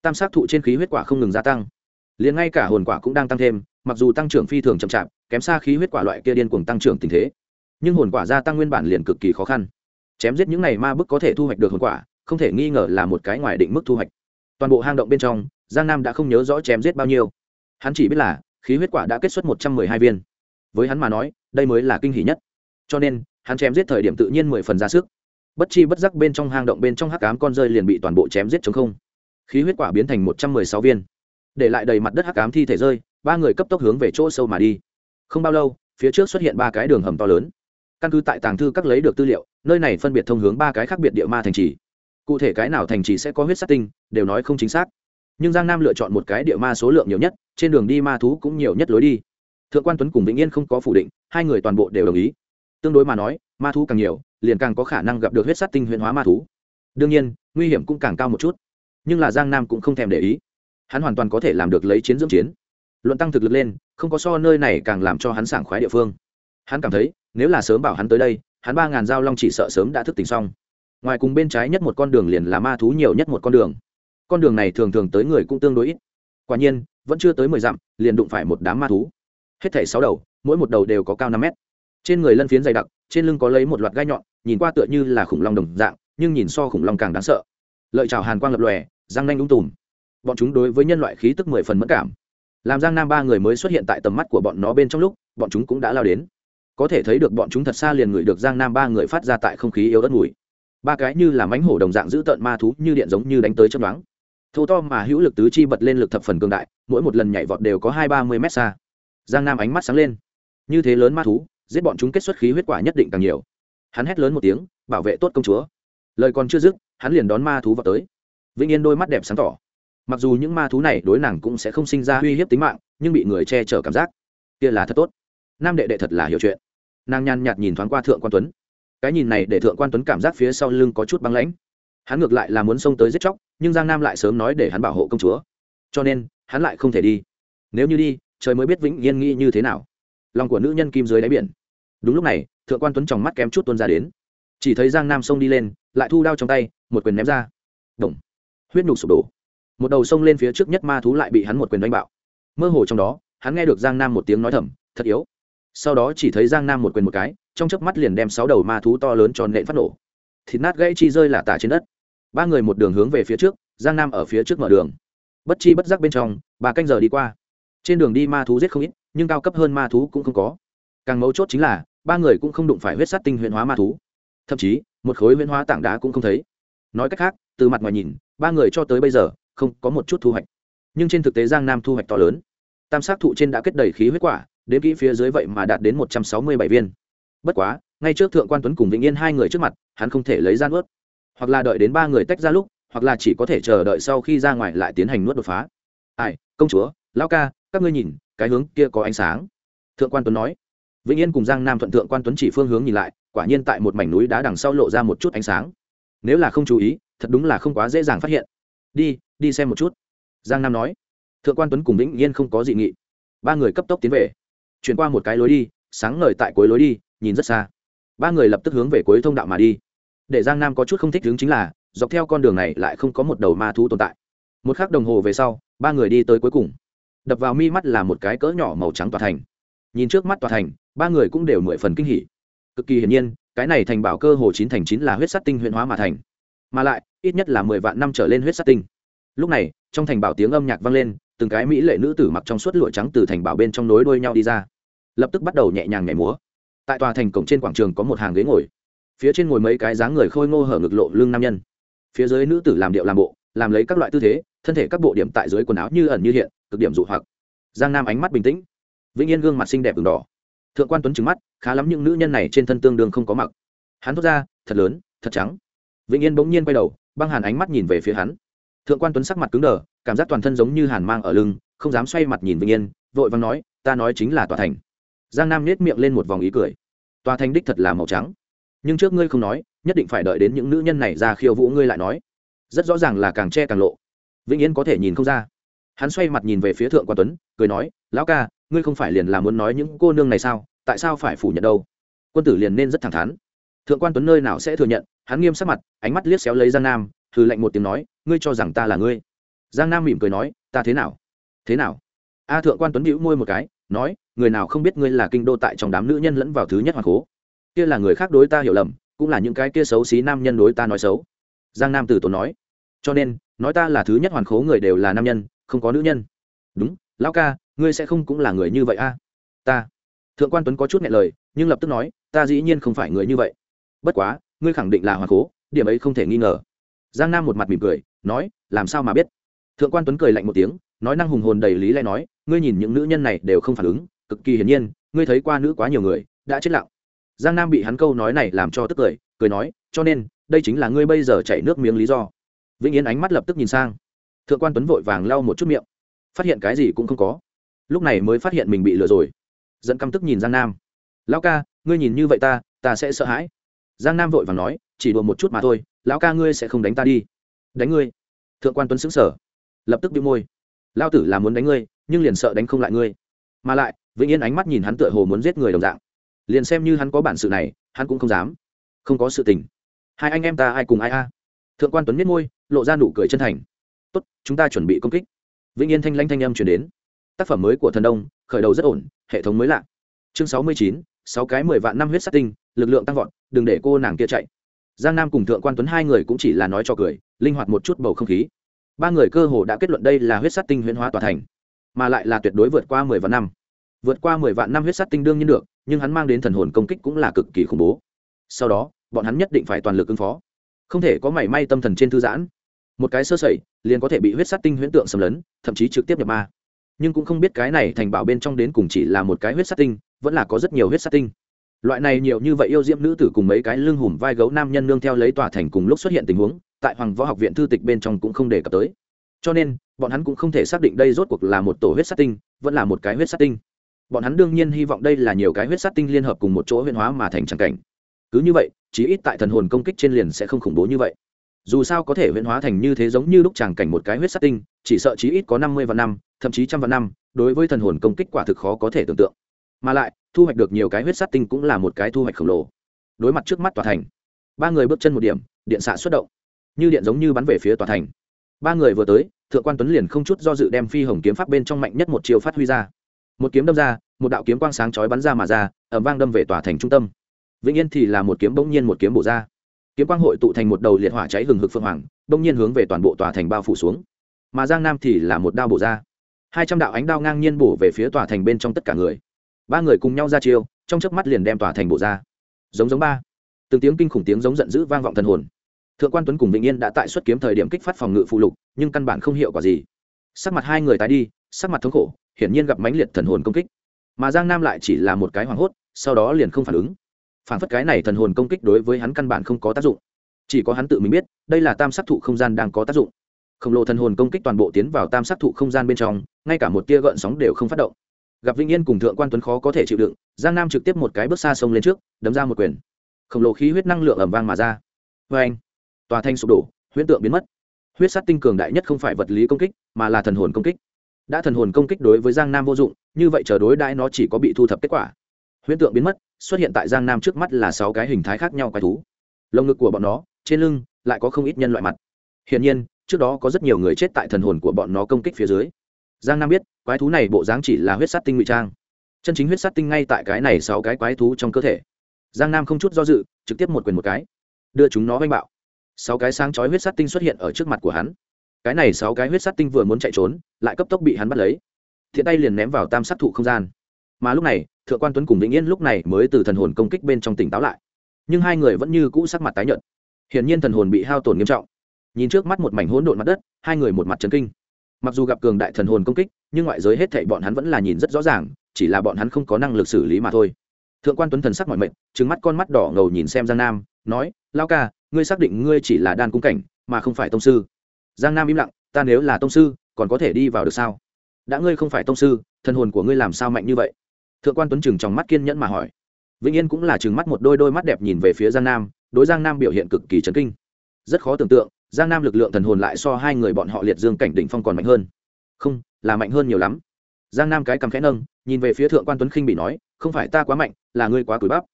Tam sát thụ trên khí huyết quả không ngừng gia tăng. Liền ngay cả hồn quả cũng đang tăng thêm, mặc dù tăng trưởng phi thường chậm chạp, kém xa khí huyết quả loại kia điên cuồng tăng trưởng tình thế nhưng hồn quả gia tăng nguyên bản liền cực kỳ khó khăn. Chém giết những này ma bức có thể thu hoạch được hồn quả, không thể nghi ngờ là một cái ngoài định mức thu hoạch. Toàn bộ hang động bên trong, giang nam đã không nhớ rõ chém giết bao nhiêu. Hắn chỉ biết là, khí huyết quả đã kết xuất một trăm mười hai viên. Với hắn mà nói, đây mới là kinh hỷ nhất. Cho nên, hắn chém giết thời điểm tự nhiên mười phần ra sức. Bất chi bất giác bên trong hang động bên trong hắc cám con rơi liền bị toàn bộ chém giết chống không. Khí huyết quả biến thành một trăm mười sáu viên. Để lại đầy mặt đất hắc cám thi thể rơi, ba người cấp tốc hướng về chỗ sâu mà đi. Không bao lâu, phía trước xuất hiện ba cái đường hầm to lớn căn cứ tại tàng thư các lấy được tư liệu, nơi này phân biệt thông hướng ba cái khác biệt địa ma thành trì. Cụ thể cái nào thành trì sẽ có huyết sát tinh, đều nói không chính xác. Nhưng giang nam lựa chọn một cái địa ma số lượng nhiều nhất, trên đường đi ma thú cũng nhiều nhất lối đi. Thượng quan tuấn cùng vĩnh yên không có phủ định, hai người toàn bộ đều đồng ý. Tương đối mà nói, ma thú càng nhiều, liền càng có khả năng gặp được huyết sát tinh huyễn hóa ma thú. Đương nhiên, nguy hiểm cũng càng cao một chút. Nhưng là giang nam cũng không thèm để ý. Hắn hoàn toàn có thể làm được lấy chiến dưỡng chiến. Luận tăng thực lực lên, không có so nơi này càng làm cho hắn sảng khoái địa phương. Hắn cảm thấy nếu là sớm bảo hắn tới đây, hắn ba ngàn dao long chỉ sợ sớm đã thức tỉnh xong. Ngoài cùng bên trái nhất một con đường liền là ma thú nhiều nhất một con đường. Con đường này thường thường tới người cũng tương đối ít. Quả nhiên, vẫn chưa tới mười dặm, liền đụng phải một đám ma thú. Hết thảy sáu đầu, mỗi một đầu đều có cao năm mét. Trên người lân phiến dày đặc, trên lưng có lấy một loạt gai nhọn, nhìn qua tựa như là khủng long đồng dạng, nhưng nhìn so khủng long càng đáng sợ. Lợi chào hàn quang lập lòe, răng nanh đúng tùm. Bọn chúng đối với nhân loại khí tức mười phần mất cảm. Làm giang nam ba người mới xuất hiện tại tầm mắt của bọn nó bên trong lúc, bọn chúng cũng đã lao đến có thể thấy được bọn chúng thật xa liền ngửi được giang nam ba người phát ra tại không khí yếu ớt mùi. Ba cái như là mánh hổ đồng dạng giữ tợn ma thú như điện giống như đánh tới chấm đoán thô to mà hữu lực tứ chi bật lên lực thập phần cường đại, mỗi một lần nhảy vọt đều có hai ba mươi mét xa. Giang nam ánh mắt sáng lên. Như thế lớn ma thú, giết bọn chúng kết xuất khí huyết quả nhất định càng nhiều. Hắn hét lớn một tiếng, bảo vệ tốt công chúa. Lời còn chưa dứt, hắn liền đón ma thú vào tới. Vĩnh yên đôi mắt đẹp sáng tỏ. Mặc dù những ma thú này đối nàng cũng sẽ không sinh ra uy hiếp tính mạng, nhưng bị người che chở cảm giác, kia là thật tốt. Nam đệ đệ thật là hiểu chuyện nàng nhàn nhạt nhìn thoáng qua thượng quan tuấn. Cái nhìn này để thượng quan tuấn cảm giác phía sau lưng có chút băng lãnh. Hắn ngược lại là muốn xông tới giết chóc, nhưng giang nam lại sớm nói để hắn bảo hộ công chúa. Cho nên, hắn lại không thể đi. Nếu như đi, trời mới biết vĩnh yên nghĩ như thế nào. Lòng của nữ nhân kim dưới đáy biển. Đúng lúc này, thượng quan tuấn tròng mắt kém chút tuân ra đến. Chỉ thấy giang nam xông đi lên, lại thu đao trong tay, một quyền ném ra. Đồng huyết nhục sụp đổ. Một đầu xông lên phía trước nhất ma thú lại bị hắn một quyền đánh bạo. Mơ hồ trong đó, hắn nghe được giang nam một tiếng nói thầm, thật yếu sau đó chỉ thấy giang nam một quyền một cái, trong chớp mắt liền đem sáu đầu ma thú to lớn tròn nện phát nổ. Thịt nát gãy chi rơi là tả trên đất. Ba người một đường hướng về phía trước, giang nam ở phía trước mở đường. Bất chi bất giác bên trong bà canh giờ đi qua. Trên đường đi ma thú giết không ít, nhưng cao cấp hơn ma thú cũng không có. Càng mấu chốt chính là, ba người cũng không đụng phải huyết sát tinh huyễn hóa ma thú. Thậm chí, một khối huyễn hóa tảng đá cũng không thấy. Nói cách khác, từ mặt ngoài nhìn, ba người cho tới bây giờ, không có một chút thu hoạch. Nhưng trên thực tế giang nam thu hoạch to lớn. Tam sát thụ trên đã kết đầy khí huyết quả đến kỹ phía dưới vậy mà đạt đến một trăm sáu mươi bảy viên. Bất quá, ngay trước thượng quan tuấn cùng vĩnh yên hai người trước mặt, hắn không thể lấy ra nuốt. Hoặc là đợi đến ba người tách ra lúc, hoặc là chỉ có thể chờ đợi sau khi ra ngoài lại tiến hành nuốt đột phá. Ai, công chúa, lão ca, các ngươi nhìn, cái hướng kia có ánh sáng. Thượng quan tuấn nói. Vĩnh yên cùng giang nam thuận thượng quan tuấn chỉ phương hướng nhìn lại, quả nhiên tại một mảnh núi đá đằng sau lộ ra một chút ánh sáng. Nếu là không chú ý, thật đúng là không quá dễ dàng phát hiện. Đi đi xem một chút. Giang nam nói. Thượng quan tuấn cùng vĩnh yên không có dị nghị. Ba người cấp tốc tiến về chuyển qua một cái lối đi, sáng ngời tại cuối lối đi, nhìn rất xa. Ba người lập tức hướng về cuối thông đạo mà đi. Để giang nam có chút không thích hướng chính là, dọc theo con đường này lại không có một đầu ma thú tồn tại. Một k h ắ c đồng hồ về sau, ba người đi tới cuối cùng. Đập vào mi mắt là một cái cỡ nhỏ màu trắng tòa thành. Nhìn trước mắt tòa thành, ba người cũng đều mười phần kinh hỉ. Cực kỳ hiển nhiên, cái này thành bảo cơ hồ chín thành chín là huyết sắt tinh huyện hóa mà thành. Mà lại, ít nhất là mười vạn năm trở lên huyết sắt tinh. Lúc này, trong thành bảo tiếng âm nhạc vang lên từng cái mỹ lệ nữ tử mặc trong suốt lụa trắng từ thành bảo bên trong nối đuôi nhau đi ra. Lập tức bắt đầu nhẹ nhàng nhảy múa. Tại tòa thành cổng trên quảng trường có một hàng ghế ngồi. Phía trên ngồi mấy cái dáng người khôi ngô hở ngực lộ lưng nam nhân. Phía dưới nữ tử làm điệu làm bộ, làm lấy các loại tư thế, thân thể các bộ điểm tại dưới quần áo như ẩn như hiện, cực điểm dụ hoặc. Giang nam ánh mắt bình tĩnh. Vĩnh yên gương mặt xinh đẹp v đỏ. Thượng quan tuấn trứng mắt, khá lắm những nữ nhân này trên thân tương đương không có mặc. Hắn thốt ra, thật lớn, thật trắng. Vĩnh yên bỗng nhiên quay đầu, băng hàn ánh mắt nhìn về phía hắn thượng quan tuấn sắc mặt cứng đờ, cảm giác toàn thân giống như hàn mang ở lưng, không dám xoay mặt nhìn vĩnh yên, vội vàng nói, ta nói chính là tòa thành. Giang nam nết miệng lên một vòng ý cười. Tòa thành đích thật là màu trắng. Nhưng trước ngươi không nói, nhất định phải đợi đến những nữ nhân này ra khiêu vũ ngươi lại nói. Rất rõ ràng là càng che càng lộ. Vĩnh yên có thể nhìn không ra. Hắn xoay mặt nhìn về phía thượng quan tuấn, cười nói, lão ca, ngươi không phải liền là muốn nói những cô nương này sao? Tại sao phải phủ nhận đâu? Quân tử liền nên rất thẳng thắn. Thượng quan tuấn nơi nào sẽ thừa nhận, hắn nghiêm sắc mặt, ánh mắt liếc xéo lấy giang nam thư lạnh một tiếng nói ngươi cho rằng ta là ngươi? Giang nam mỉm cười nói, ta thế nào? Thế nào? A thượng quan tuấn hữu môi một cái, nói, người nào không biết ngươi là kinh đô tại trong đám nữ nhân lẫn vào thứ nhất hoàng cố? Kia là người khác đối ta hiểu lầm, cũng là những cái kia xấu xí nam nhân đối ta nói xấu. Giang nam tử tốn nói. Cho nên, nói ta là thứ nhất hoàn khố người đều là nam nhân, không có nữ nhân. Đúng, lão ca, ngươi sẽ không cũng là người như vậy a? Ta. Thượng quan tuấn có chút nghẹn lời, nhưng lập tức nói, ta dĩ nhiên không phải người như vậy. Bất quá, ngươi khẳng định là hoàn khố điểm ấy không thể nghi ngờ. Giang nam một mặt mỉm cười nói, làm sao mà biết? Thượng quan tuấn cười lạnh một tiếng, nói năng hùng hồn đầy lý lẽ nói, ngươi nhìn những nữ nhân này đều không phản ứng, cực kỳ hiển nhiên, ngươi thấy qua nữ quá nhiều người, đã chết lặng. Giang nam bị hắn câu nói này làm cho tức cười cười nói, cho nên, đây chính là ngươi bây giờ chảy nước miếng lý do. Vĩnh yến ánh mắt lập tức nhìn sang. Thượng quan tuấn vội vàng lau một chút miệng. Phát hiện cái gì cũng không có. Lúc này mới phát hiện mình bị lừa rồi. Dẫn căm tức nhìn giang nam. Lão ca, ngươi nhìn như vậy ta ta sẽ sợ hãi. Giang nam vội vàng nói, chỉ đùa một chút mà thôi, lão ca ngươi sẽ không đánh ta đi đánh ngươi. Thượng quan tuấn xứng sở lập tức bị môi. Lao tử là muốn đánh ngươi, nhưng liền sợ đánh không lại ngươi. Mà lại, vĩnh yên ánh mắt nhìn hắn tựa hồ muốn giết người đồng dạng. Liền xem như hắn có bản sự này, hắn cũng không dám. Không có sự tình. Hai anh em ta ai cùng ai a? Thượng quan tuấn biết môi, lộ ra nụ cười chân thành. Tốt, chúng ta chuẩn bị công kích. Vĩnh yên thanh lanh thanh âm chuyển đến. Tác phẩm mới của thần đông, khởi đầu rất ổn, hệ thống mới lạ. Chương sáu mươi chín, sáu cái mười vạn năm huyết sát tinh, lực lượng tăng vọt, đừng để cô nàng kia chạy giang nam cùng thượng quan tuấn hai người cũng chỉ là nói cho cười, linh hoạt một chút bầu không khí. Ba người cơ hồ đã kết luận đây là huyết sát tinh huyễn hóa tòa thành, mà lại là tuyệt đối vượt qua mười vạn năm. Vượt qua mười vạn năm huyết sát tinh đương nhiên được, nhưng hắn mang đến thần hồn công kích cũng là cực kỳ khủng bố. Sau đó, bọn hắn nhất định phải toàn lực ứng phó. Không thể có mảy may tâm thần trên thư giãn. Một cái sơ sẩy, liền có thể bị huyết sát tinh huyễn tượng xâm lấn, thậm chí trực tiếp nhập ma. Nhưng cũng không biết cái này thành bảo bên trong đến cùng chỉ là một cái huyết sát tinh, vẫn là có rất nhiều huyết sát tinh loại này nhiều như vậy yêu diễm nữ tử cùng mấy cái lưng hùm vai gấu nam nhân nương theo lấy tòa thành cùng lúc xuất hiện tình huống, tại hoàng võ học viện thư tịch bên trong cũng không đề cập tới. Cho nên, bọn hắn cũng không thể xác định đây rốt cuộc là một tổ huyết sát tinh, vẫn là một cái huyết sát tinh. Bọn hắn đương nhiên hy vọng đây là nhiều cái huyết sát tinh liên hợp cùng một chỗ huyên hóa mà thành tràng cảnh. Cứ như vậy, chí ít tại thần hồn công kích trên liền sẽ không khủng bố như vậy. Dù sao có thể huyễn hóa thành như thế giống như lúc tràng cảnh một cái huyết sát tinh, chỉ sợ chí ít có năm mươi vạn năm, thậm chí trăm vạn năm, đối với thần hồn công kích quả thực khó có thể tưởng tượng. Mà lại thu hoạch được nhiều cái huyết sát tinh cũng là một cái thu hoạch khổng lồ. Đối mặt trước mắt tòa thành, ba người bước chân một điểm, điện xạ xuất động. Như điện giống như bắn về phía tòa thành. Ba người vừa tới, thượng quan tuấn liền không chút do dự đem phi hồng kiếm pháp bên trong mạnh nhất một chiều phát huy ra. Một kiếm đâm ra, một đạo kiếm quang sáng chói bắn ra mà ra ẩm vang đâm về tòa thành trung tâm. Vĩnh yên thì là một kiếm bỗng nhiên một kiếm bổ ra. Kiếm quang hội tụ thành một đầu liệt hỏa cháy hừng hực phượng hoàng, bỗng nhiên hướng về toàn bộ tòa thành bao phủ xuống. Mà giang nam thì là một đao bổ ra. Hai trăm đạo ánh đao ngang nhiên bổ về phía tòa thành bên trong tất cả người ba người cùng nhau ra chiêu, trong chớp mắt liền đem tòa thành bộ ra. Giống giống ba. Từng tiếng kinh khủng tiếng giống giận dữ vang vọng thần hồn. Thượng quan tuấn cùng vĩnh yên đã tại xuất kiếm thời điểm kích phát phòng ngự phụ lục, nhưng căn bản không hiệu quả gì. Sắc mặt hai người tái đi, sắc mặt thống khổ, hiển nhiên gặp mãnh liệt thần hồn công kích. Mà giang nam lại chỉ là một cái hoảng hốt, sau đó liền không phản ứng. Phản phất cái này thần hồn công kích đối với hắn căn bản không có tác dụng. Chỉ có hắn tự mình biết, đây là tam sắc thụ không gian đang có tác dụng. Khổng lồ thần hồn công kích toàn bộ tiến vào tam sắc thụ không gian bên trong, ngay cả một tia gợn sóng đều không phát động gặp vĩnh yên cùng thượng quan tuấn khó có thể chịu đựng, giang nam trực tiếp một cái bước xa sông lên trước, đấm ra một quyền. Khổng lồ khí huyết năng lượng ẩm vang mà ra. Vê anh tòa thanh sụp đổ, huyễn tượng biến mất. Huyết sát tinh cường đại nhất không phải vật lý công kích, mà là thần hồn công kích. Đã thần hồn công kích đối với giang nam vô dụng, như vậy chờ đối đãi nó chỉ có bị thu thập kết quả. Huyễn tượng biến mất, xuất hiện tại giang nam trước mắt là sáu cái hình thái khác nhau quái thú. Lồng ngực của bọn nó, trên lưng lại có không ít nhân loại mặt. Hiển nhiên, trước đó có rất nhiều người chết tại thần hồn của bọn nó công kích phía dưới. Giang nam biết quái thú này bộ dáng chỉ là huyết sát tinh ngụy trang. Chân chính huyết sát tinh ngay tại cái này sáu cái quái thú trong cơ thể. Giang nam không chút do dự, trực tiếp một quyền một cái, đưa chúng nó oanh bạo. Sáu cái sáng chói huyết sát tinh xuất hiện ở trước mặt của hắn. Cái này sáu cái huyết sát tinh vừa muốn chạy trốn, lại cấp tốc bị hắn bắt lấy. Thiện tay liền ném vào tam sát thụ không gian. Mà lúc này, thượng quan tuấn cùng vĩnh yên lúc này mới từ thần hồn công kích bên trong tỉnh táo lại. Nhưng hai người vẫn như cũ sắc mặt tái nhợt. Hiển nhiên thần hồn bị hao tổn nghiêm trọng. Nhìn trước mắt một mảnh hỗn độn mặt đất, hai người một mặt trấn kinh mặc dù gặp cường đại thần hồn công kích, nhưng ngoại giới hết thảy bọn hắn vẫn là nhìn rất rõ ràng, chỉ là bọn hắn không có năng lực xử lý mà thôi. Thượng quan tuấn thần sắc mọi mệnh trứng mắt con mắt đỏ ngầu nhìn xem giang nam, nói lao ca, ngươi xác định ngươi chỉ là đan cung cảnh, mà không phải tông sư. Giang nam im lặng, ta nếu là tông sư, còn có thể đi vào được sao? Đã ngươi không phải tông sư, thần hồn của ngươi làm sao mạnh như vậy? Thượng quan tuấn chừng trong mắt kiên nhẫn mà hỏi. Vĩnh yên cũng là chừng mắt một đôi đôi mắt đẹp nhìn về phía giang nam, đối giang nam biểu hiện cực kỳ chấn kinh. Rất khó tưởng tượng giang nam lực lượng thần hồn lại so hai người bọn họ liệt dương cảnh đỉnh phong còn mạnh hơn. Không, là mạnh hơn nhiều lắm. Giang nam cái cầm khẽ nâng, nhìn về phía thượng quan tuấn khinh bị nói, không phải ta quá mạnh, là ngươi quá cùi bắp.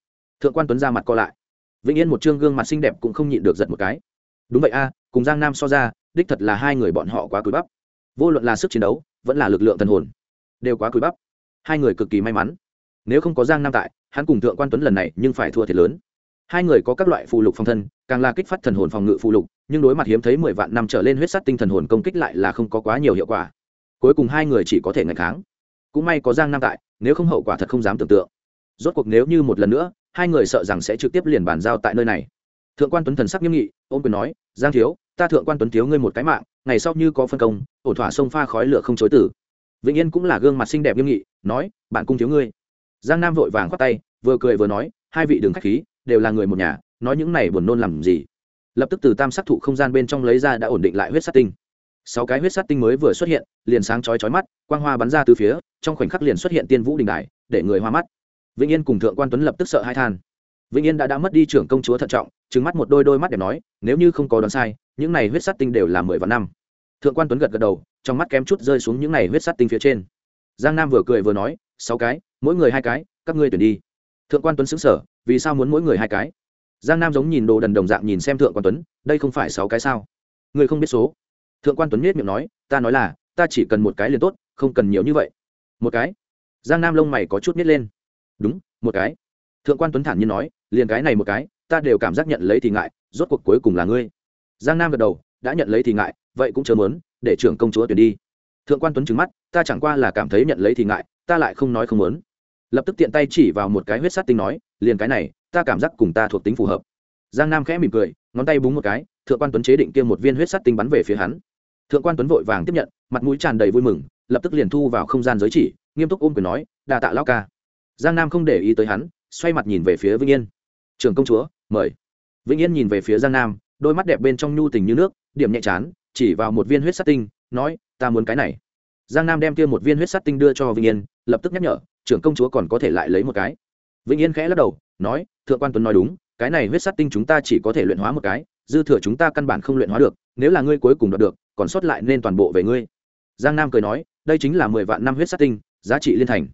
Thượng quan tuấn ra mặt co lại. Vĩnh yên một trương gương mặt xinh đẹp cũng không nhịn được giật một cái. Đúng vậy a, cùng giang nam so ra, đích thật là hai người bọn họ quá cùi bắp. Vô luận là sức chiến đấu, vẫn là lực lượng thần hồn, đều quá cùi bắp. Hai người cực kỳ may mắn. Nếu không có giang nam tại, hắn cùng thượng quan tuấn lần này nhưng phải thua thiệt lớn hai người có các loại phù lục phòng thân, càng là kích phát thần hồn phòng ngự phù lục, nhưng đối mặt hiếm thấy mười vạn năm trở lên huyết sắt tinh thần hồn công kích lại là không có quá nhiều hiệu quả. Cuối cùng hai người chỉ có thể ngày kháng. Cũng may có giang nam tại, nếu không hậu quả thật không dám tưởng tượng. Rốt cuộc nếu như một lần nữa, hai người sợ rằng sẽ trực tiếp liền bàn giao tại nơi này. Thượng quan tuấn thần sắc nghiêm nghị ôm quyền nói, giang thiếu, ta thượng quan tuấn thiếu ngươi một cái mạng, ngày sau như có phân công, ổn thỏa sông pha khói lửa không chối tử. Vĩnh yên cũng là gương mặt xinh đẹp nghiêm nghị, nói, bạn cung thiếu ngươi. Giang nam vội vàng khoát tay, vừa cười vừa nói, hai vị đừng khách khí đều là người một nhà, nói những này buồn nôn làm gì? Lập tức từ tam sắc thụ không gian bên trong lấy ra đã ổn định lại huyết sát tinh. Sáu cái huyết sát tinh mới vừa xuất hiện, liền sáng chói chói mắt, quang hoa bắn ra từ phía, trong khoảnh khắc liền xuất hiện tiên vũ đình đại để người hoa mắt. Vĩnh yên cùng thượng quan tuấn lập tức sợ hai than. Vĩnh yên đã đã mất đi trưởng công chúa thận trọng, trừng mắt một đôi đôi mắt đẹp nói, nếu như không có đoán sai, những này huyết sát tinh đều là mười vạn năm. Thượng quan tuấn gật gật đầu, trong mắt kém chút rơi xuống những này huyết sát tinh phía trên. Giang nam vừa cười vừa nói, sáu cái, mỗi người hai cái, các ngươi tuyển đi. Thượng quan tuấn xứng sở vì sao muốn mỗi người hai cái? Giang nam giống nhìn đồ đần đồng dạng nhìn xem thượng quan tuấn, đây không phải sáu cái sao? Người không biết số. Thượng quan tuấn nhếch miệng nói, ta nói là, ta chỉ cần một cái liền tốt, không cần nhiều như vậy. Một cái? Giang nam lông mày có chút nhét lên. Đúng, một cái. Thượng quan tuấn thản nhiên nói, liền cái này một cái, ta đều cảm giác nhận lấy thì ngại, rốt cuộc cuối cùng là ngươi. Giang nam gật đầu, đã nhận lấy thì ngại, vậy cũng chớ mớn để trưởng công chúa tuyển đi. Thượng quan tuấn trứng mắt, ta chẳng qua là cảm thấy nhận lấy thì ngại, ta lại không nói không muốn lập tức tiện tay chỉ vào một cái huyết sát tinh nói, liền cái này, ta cảm giác cùng ta thuộc tính phù hợp. Giang nam khẽ mỉm cười, ngón tay búng một cái, thượng quan tuấn chế định kia một viên huyết sát tinh bắn về phía hắn. Thượng quan tuấn vội vàng tiếp nhận, mặt mũi tràn đầy vui mừng, lập tức liền thu vào không gian giới chỉ, nghiêm túc ôm quyền nói đà tạ lao ca. Giang nam không để ý tới hắn, xoay mặt nhìn về phía vĩnh yên. Trường công chúa, mời. Vĩnh yên nhìn về phía giang nam, đôi mắt đẹp bên trong nhu tình như nước, điểm nhẹ chán, chỉ vào một viên huyết sắt tinh, nói, ta muốn cái này. Giang nam đem kia một viên huyết sắt tinh đưa cho vĩnh yên, lập tức nhắc nhở trưởng công chúa còn có thể lại lấy một cái. Vĩnh yên khẽ lắc đầu, nói, thượng quan tuấn nói đúng, cái này huyết sát tinh chúng ta chỉ có thể luyện hóa một cái, dư thừa chúng ta căn bản không luyện hóa được, nếu là ngươi cuối cùng đoạt được, còn sót lại nên toàn bộ về ngươi. Giang nam cười nói, đây chính là mười vạn năm huyết sát tinh, giá trị liên thành.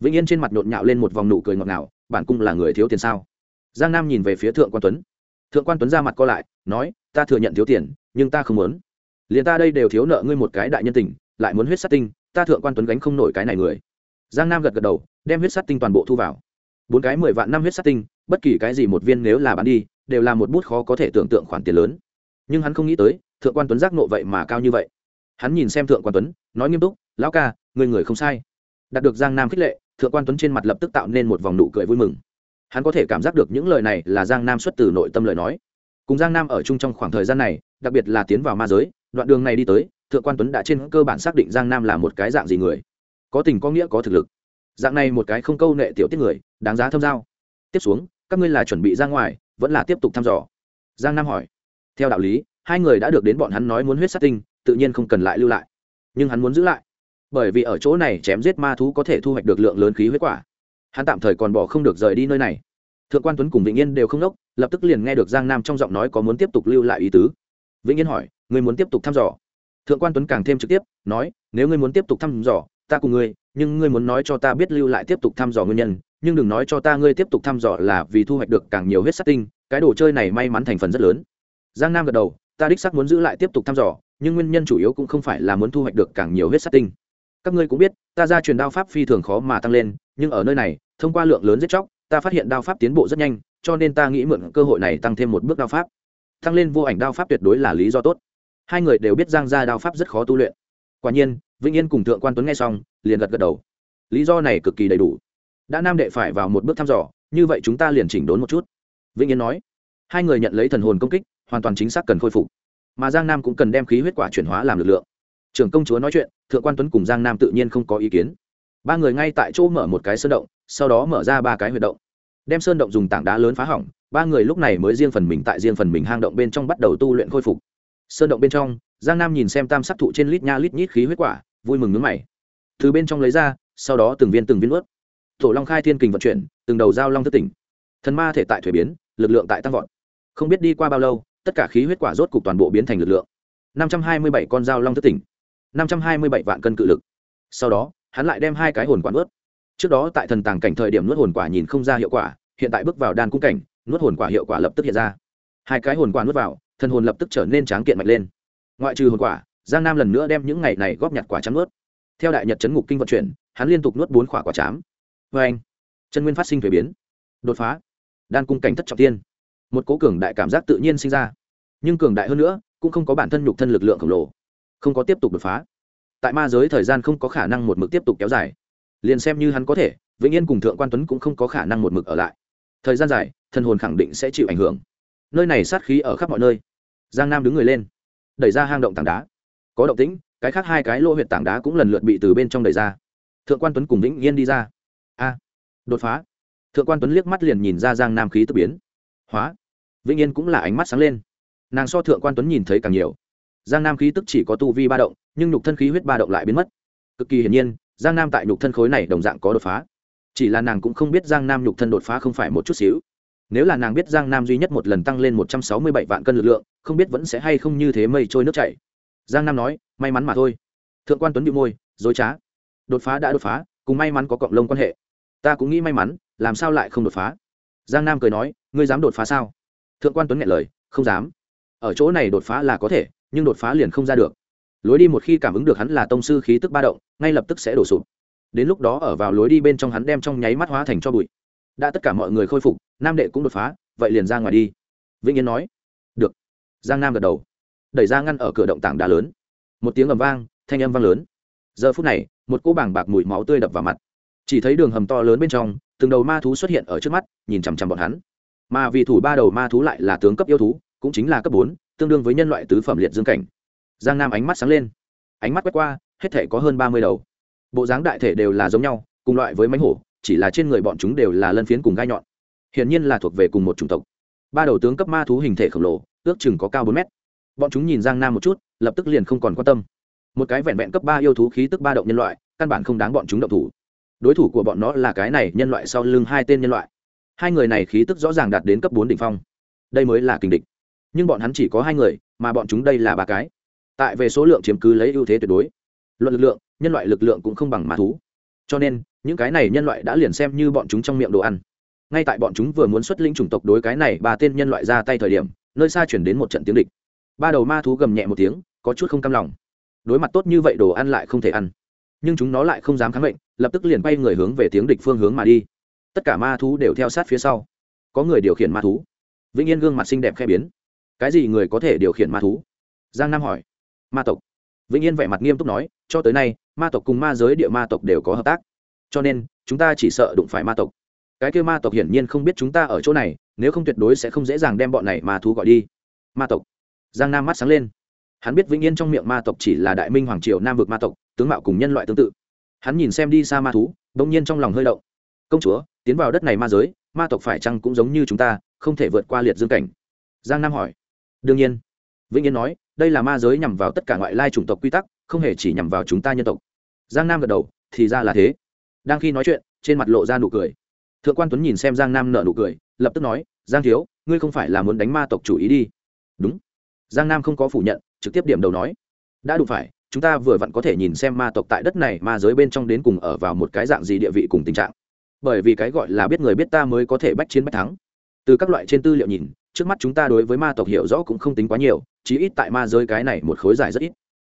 Vĩnh yên trên mặt nhộn nhạo lên một vòng nụ cười ngọt ngào, bản cung là người thiếu tiền sao? Giang nam nhìn về phía thượng quan tuấn. Thượng quan tuấn ra mặt co lại, nói, ta thừa nhận thiếu tiền, nhưng ta không muốn. Liền ta đây đều thiếu nợ ngươi một cái đại nhân tình, lại muốn huyết sát tinh, ta thượng quan tuấn gánh không nổi cái này người giang nam gật gật đầu, đem huyết sắt tinh toàn bộ thu vào. Bốn cái mười vạn năm huyết sắt tinh, bất kỳ cái gì một viên nếu là bán đi, đều là một bút khó có thể tưởng tượng khoản tiền lớn. Nhưng hắn không nghĩ tới, thượng quan tuấn giác nộ vậy mà cao như vậy. Hắn nhìn xem thượng quan tuấn, nói nghiêm túc, lão ca, người người không sai. Đạt được giang nam khích lệ, thượng quan tuấn trên mặt lập tức tạo nên một vòng nụ cười vui mừng. Hắn có thể cảm giác được những lời này là giang nam xuất từ nội tâm lời nói. Cùng giang nam ở chung trong khoảng thời gian này, đặc biệt là tiến vào ma giới, đoạn đường này đi tới, thượng quan tuấn đã trên cơ bản xác định giang nam là một cái dạng gì người có tình có nghĩa có thực lực. Dạng này một cái không câu nệ tiểu tiết người, đáng giá thâm giao. Tiếp xuống, các ngươi là chuẩn bị ra ngoài, vẫn là tiếp tục thăm dò. Giang nam hỏi. Theo đạo lý, hai người đã được đến bọn hắn nói muốn huyết sát tinh, tự nhiên không cần lại lưu lại. Nhưng hắn muốn giữ lại. Bởi vì ở chỗ này chém giết ma thú có thể thu hoạch được lượng lớn khí huyết quả. Hắn tạm thời còn bỏ không được rời đi nơi này. Thượng quan tuấn cùng vĩnh yên đều không đốc lập tức liền nghe được giang nam trong giọng nói có muốn tiếp tục lưu lại ý tứ. Vĩnh yên hỏi người muốn tiếp tục thăm dò? Thượng quan tuấn càng thêm trực tiếp, nói, nếu ngươi muốn tiếp tục thăm dò ta cùng ngươi, nhưng ngươi muốn nói cho ta biết lưu lại tiếp tục thăm dò nguyên nhân, nhưng đừng nói cho ta ngươi tiếp tục thăm dò là vì thu hoạch được càng nhiều huyết sắc tinh, cái đồ chơi này may mắn thành phần rất lớn. Giang nam gật đầu, ta đích sắc muốn giữ lại tiếp tục thăm dò, nhưng nguyên nhân chủ yếu cũng không phải là muốn thu hoạch được càng nhiều huyết sắc tinh. Các ngươi cũng biết, ta ra truyền đao pháp phi thường khó mà tăng lên, nhưng ở nơi này, thông qua lượng lớn giết chóc, ta phát hiện đao pháp tiến bộ rất nhanh, cho nên ta nghĩ mượn cơ hội này tăng thêm một bước đao pháp. Tăng lên vô ảnh đao pháp tuyệt đối là lý do tốt. Hai người đều biết giang gia đao pháp rất khó tu luyện. Quả nhiên vĩnh yên cùng thượng quan tuấn nghe xong, liền gật gật đầu. Lý do này cực kỳ đầy đủ. Đã nam đệ phải vào một bước thăm dò, như vậy chúng ta liền chỉnh đốn một chút. Vĩnh yên nói. Hai người nhận lấy thần hồn công kích, hoàn toàn chính xác cần khôi phục. Mà giang nam cũng cần đem khí huyết quả chuyển hóa làm lực lượng. Trưởng công chúa nói chuyện, thượng quan tuấn cùng giang nam tự nhiên không có ý kiến. Ba người ngay tại chỗ mở một cái sơn động, sau đó mở ra ba cái huyệt động. Đem sơn động dùng tảng đá lớn phá hỏng, ba người lúc này mới riêng phần mình tại riêng phần mình hang động bên trong bắt đầu tu luyện khôi phục. Sơn động bên trong giang nam nhìn xem tam sắc thụ trên lít nha lít nhít khí huyết quả, vui mừng nước mày. Từ bên trong lấy ra, sau đó từng viên từng viên ướt tổ long khai thiên kình vận chuyển, từng đầu giao long thất tỉnh. Thần ma thể tại thuế biến, lực lượng tại tăng vọt. Không biết đi qua bao lâu, tất cả khí huyết quả rốt cục toàn bộ biến thành lực lượng. Năm trăm hai mươi bảy con dao long thất tỉnh. Năm trăm hai mươi bảy vạn cân cự lực. Sau đó, hắn lại đem hai cái hồn quả nuốt. Trước đó tại thần tàng cảnh thời điểm nuốt hồn quả nhìn không ra hiệu quả, hiện tại bước vào đan cung cảnh, nuốt hồn quả hiệu quả lập tức hiện ra. Hai cái hồn quả nuốt vào, thần hồn lập tức trở nên tráng kiện mạnh lên ngoại trừ hồn quả, giang nam lần nữa đem những ngày này góp nhặt quả trắng nuốt. Theo đại nhật chấn ngục kinh vận chuyển, hắn liên tục nuốt bốn quả quả chám. Vê anh, chân nguyên phát sinh thuế biến, đột phá. Đan cung cảnh thất trọng tiên. Một cố cường đại cảm giác tự nhiên sinh ra. Nhưng cường đại hơn nữa, cũng không có bản thân nhục thân lực lượng khổng lồ. Không có tiếp tục đột phá. Tại ma giới thời gian không có khả năng một mực tiếp tục kéo dài. Liền xem như hắn có thể, vĩnh yên cùng thượng quan tuấn cũng không có khả năng một mực ở lại. Thời gian dài thân hồn khẳng định sẽ chịu ảnh hưởng. Nơi này sát khí ở khắp mọi nơi. Giang nam đứng người lên đẩy ra hang động tảng đá. Có động tĩnh, cái khác hai cái lô huyệt tảng đá cũng lần lượt bị từ bên trong đẩy ra. Thượng quan tuấn cùng vĩnh yên đi ra. A, đột phá. Thượng quan tuấn liếc mắt liền nhìn ra giang nam khí tức biến. Hóa. Vĩnh yên cũng là ánh mắt sáng lên. Nàng so thượng quan tuấn nhìn thấy càng nhiều. Giang nam khí tức chỉ có tu vi ba động, nhưng nhục thân khí huyết ba động lại biến mất. Cực kỳ hiển nhiên, giang nam tại nhục thân khối này đồng dạng có đột phá. Chỉ là nàng cũng không biết giang nam nhục thân đột phá không phải một chút xíu nếu là nàng biết giang nam duy nhất một lần tăng lên một trăm sáu mươi bảy vạn cân lực lượng, không biết vẫn sẽ hay không như thế mây trôi nước chảy. Giang nam nói, may mắn mà thôi. Thượng quan tuấn bị môi, dối trá. Đột phá đã đột phá, cùng may mắn có cộng lông quan hệ. Ta cũng nghĩ may mắn, làm sao lại không đột phá? Giang nam cười nói, ngươi dám đột phá sao? Thượng quan tuấn nghe lời, không dám. Ở chỗ này đột phá là có thể, nhưng đột phá liền không ra được. Lối đi một khi cảm ứng được hắn là tông sư khí tức ba động, ngay lập tức sẽ đổ sụp. Đến lúc đó ở vào lối đi bên trong hắn đem trong nháy mắt hóa thành cho bụi đã tất cả mọi người khôi phục, nam đệ cũng đột phá, vậy liền ra ngoài đi. Vĩnh yên nói. Được. Giang nam gật đầu. Đẩy ra ngăn ở cửa động tảng đá lớn. Một tiếng ầm vang, thanh âm vang lớn. Giờ phút này, một cỗ bảng bạc mùi máu tươi đập vào mặt. Chỉ thấy đường hầm to lớn bên trong, từng đầu ma thú xuất hiện ở trước mắt, nhìn chằm chằm bọn hắn. Mà vì thủ ba đầu ma thú lại là tướng cấp yêu thú, cũng chính là cấp bốn, tương đương với nhân loại tứ phẩm liệt dương cảnh. Giang nam ánh mắt sáng lên. Ánh mắt quét qua, hết thể có hơn ba mươi đầu. Bộ dáng đại thể đều là giống nhau, cùng loại với mánh hổ chỉ là trên người bọn chúng đều là lân phiến cùng gai nhọn. Hiển nhiên là thuộc về cùng một chủng tộc. Ba đầu tướng cấp ma thú hình thể khổng lồ, ước chừng có cao bốn mét. Bọn chúng nhìn giang nam một chút, lập tức liền không còn quan tâm. Một cái vẹn vẹn cấp ba yêu thú khí tức ba động nhân loại, căn bản không đáng bọn chúng động thủ. Đối thủ của bọn nó là cái này nhân loại sau lưng hai tên nhân loại. Hai người này khí tức rõ ràng đạt đến cấp bốn đỉnh phong. Đây mới là kình địch. Nhưng bọn hắn chỉ có hai người, mà bọn chúng đây là ba cái. Tại về số lượng chiếm cứ lấy ưu thế tuyệt đối. Luận lực lượng, nhân loại lực lượng cũng không bằng ma thú. Cho nên những cái này nhân loại đã liền xem như bọn chúng trong miệng đồ ăn. Ngay tại bọn chúng vừa muốn xuất lĩnh chủng tộc đối cái này ba tên nhân loại ra tay thời điểm, nơi xa chuyển đến một trận tiếng địch. Ba đầu ma thú gầm nhẹ một tiếng, có chút không cam lòng. Đối mặt tốt như vậy đồ ăn lại không thể ăn. Nhưng chúng nó lại không dám kháng mệnh, lập tức liền bay người hướng về tiếng địch phương hướng mà đi. Tất cả ma thú đều theo sát phía sau. Có người điều khiển ma thú. Vĩnh yên gương mặt xinh đẹp khẽ biến. Cái gì người có thể điều khiển ma thú? Giang nam hỏi. Ma tộc. Vĩnh yên vẻ mặt nghiêm túc nói, cho tới nay, ma tộc cùng ma giới địa ma tộc đều có hợp tác cho nên chúng ta chỉ sợ đụng phải ma tộc. Cái kêu ma tộc hiển nhiên không biết chúng ta ở chỗ này, nếu không tuyệt đối sẽ không dễ dàng đem bọn này ma thú gọi đi. Ma tộc. Giang nam mắt sáng lên. Hắn biết vĩnh yên trong miệng ma tộc chỉ là đại minh hoàng triều nam vực ma tộc, tướng mạo cùng nhân loại tương tự. Hắn nhìn xem đi xa ma thú đ ỗ n g nhiên trong lòng hơi động. Công chúa, tiến vào đất này ma giới, ma tộc phải chăng cũng giống như chúng ta, không thể vượt qua liệt dương cảnh? Giang nam hỏi. Đương nhiên. Vĩnh yên nói, đây là ma giới nhằm vào tất cả ngoại lai chủng tộc quy tắc, không hề chỉ nhằm vào chúng ta nhân tộc. Giang nam gật đầu, thì ra là thế đang khi nói chuyện, trên mặt lộ ra nụ cười. Thượng quan tuấn nhìn xem giang nam nợ nụ cười, lập tức nói, giang thiếu, ngươi không phải là muốn đánh ma tộc chủ ý đi. Đúng. Giang nam không có phủ nhận, trực tiếp điểm đầu nói, đã đủ phải, chúng ta vừa vặn có thể nhìn xem ma tộc tại đất này, ma giới bên trong đến cùng ở vào một cái dạng gì địa vị cùng tình trạng. Bởi vì cái gọi là biết người biết ta mới có thể bách chiến bách thắng. Từ các loại trên tư liệu nhìn, trước mắt chúng ta đối với ma tộc hiểu rõ cũng không tính quá nhiều, chí ít tại ma giới cái này một khối dài rất ít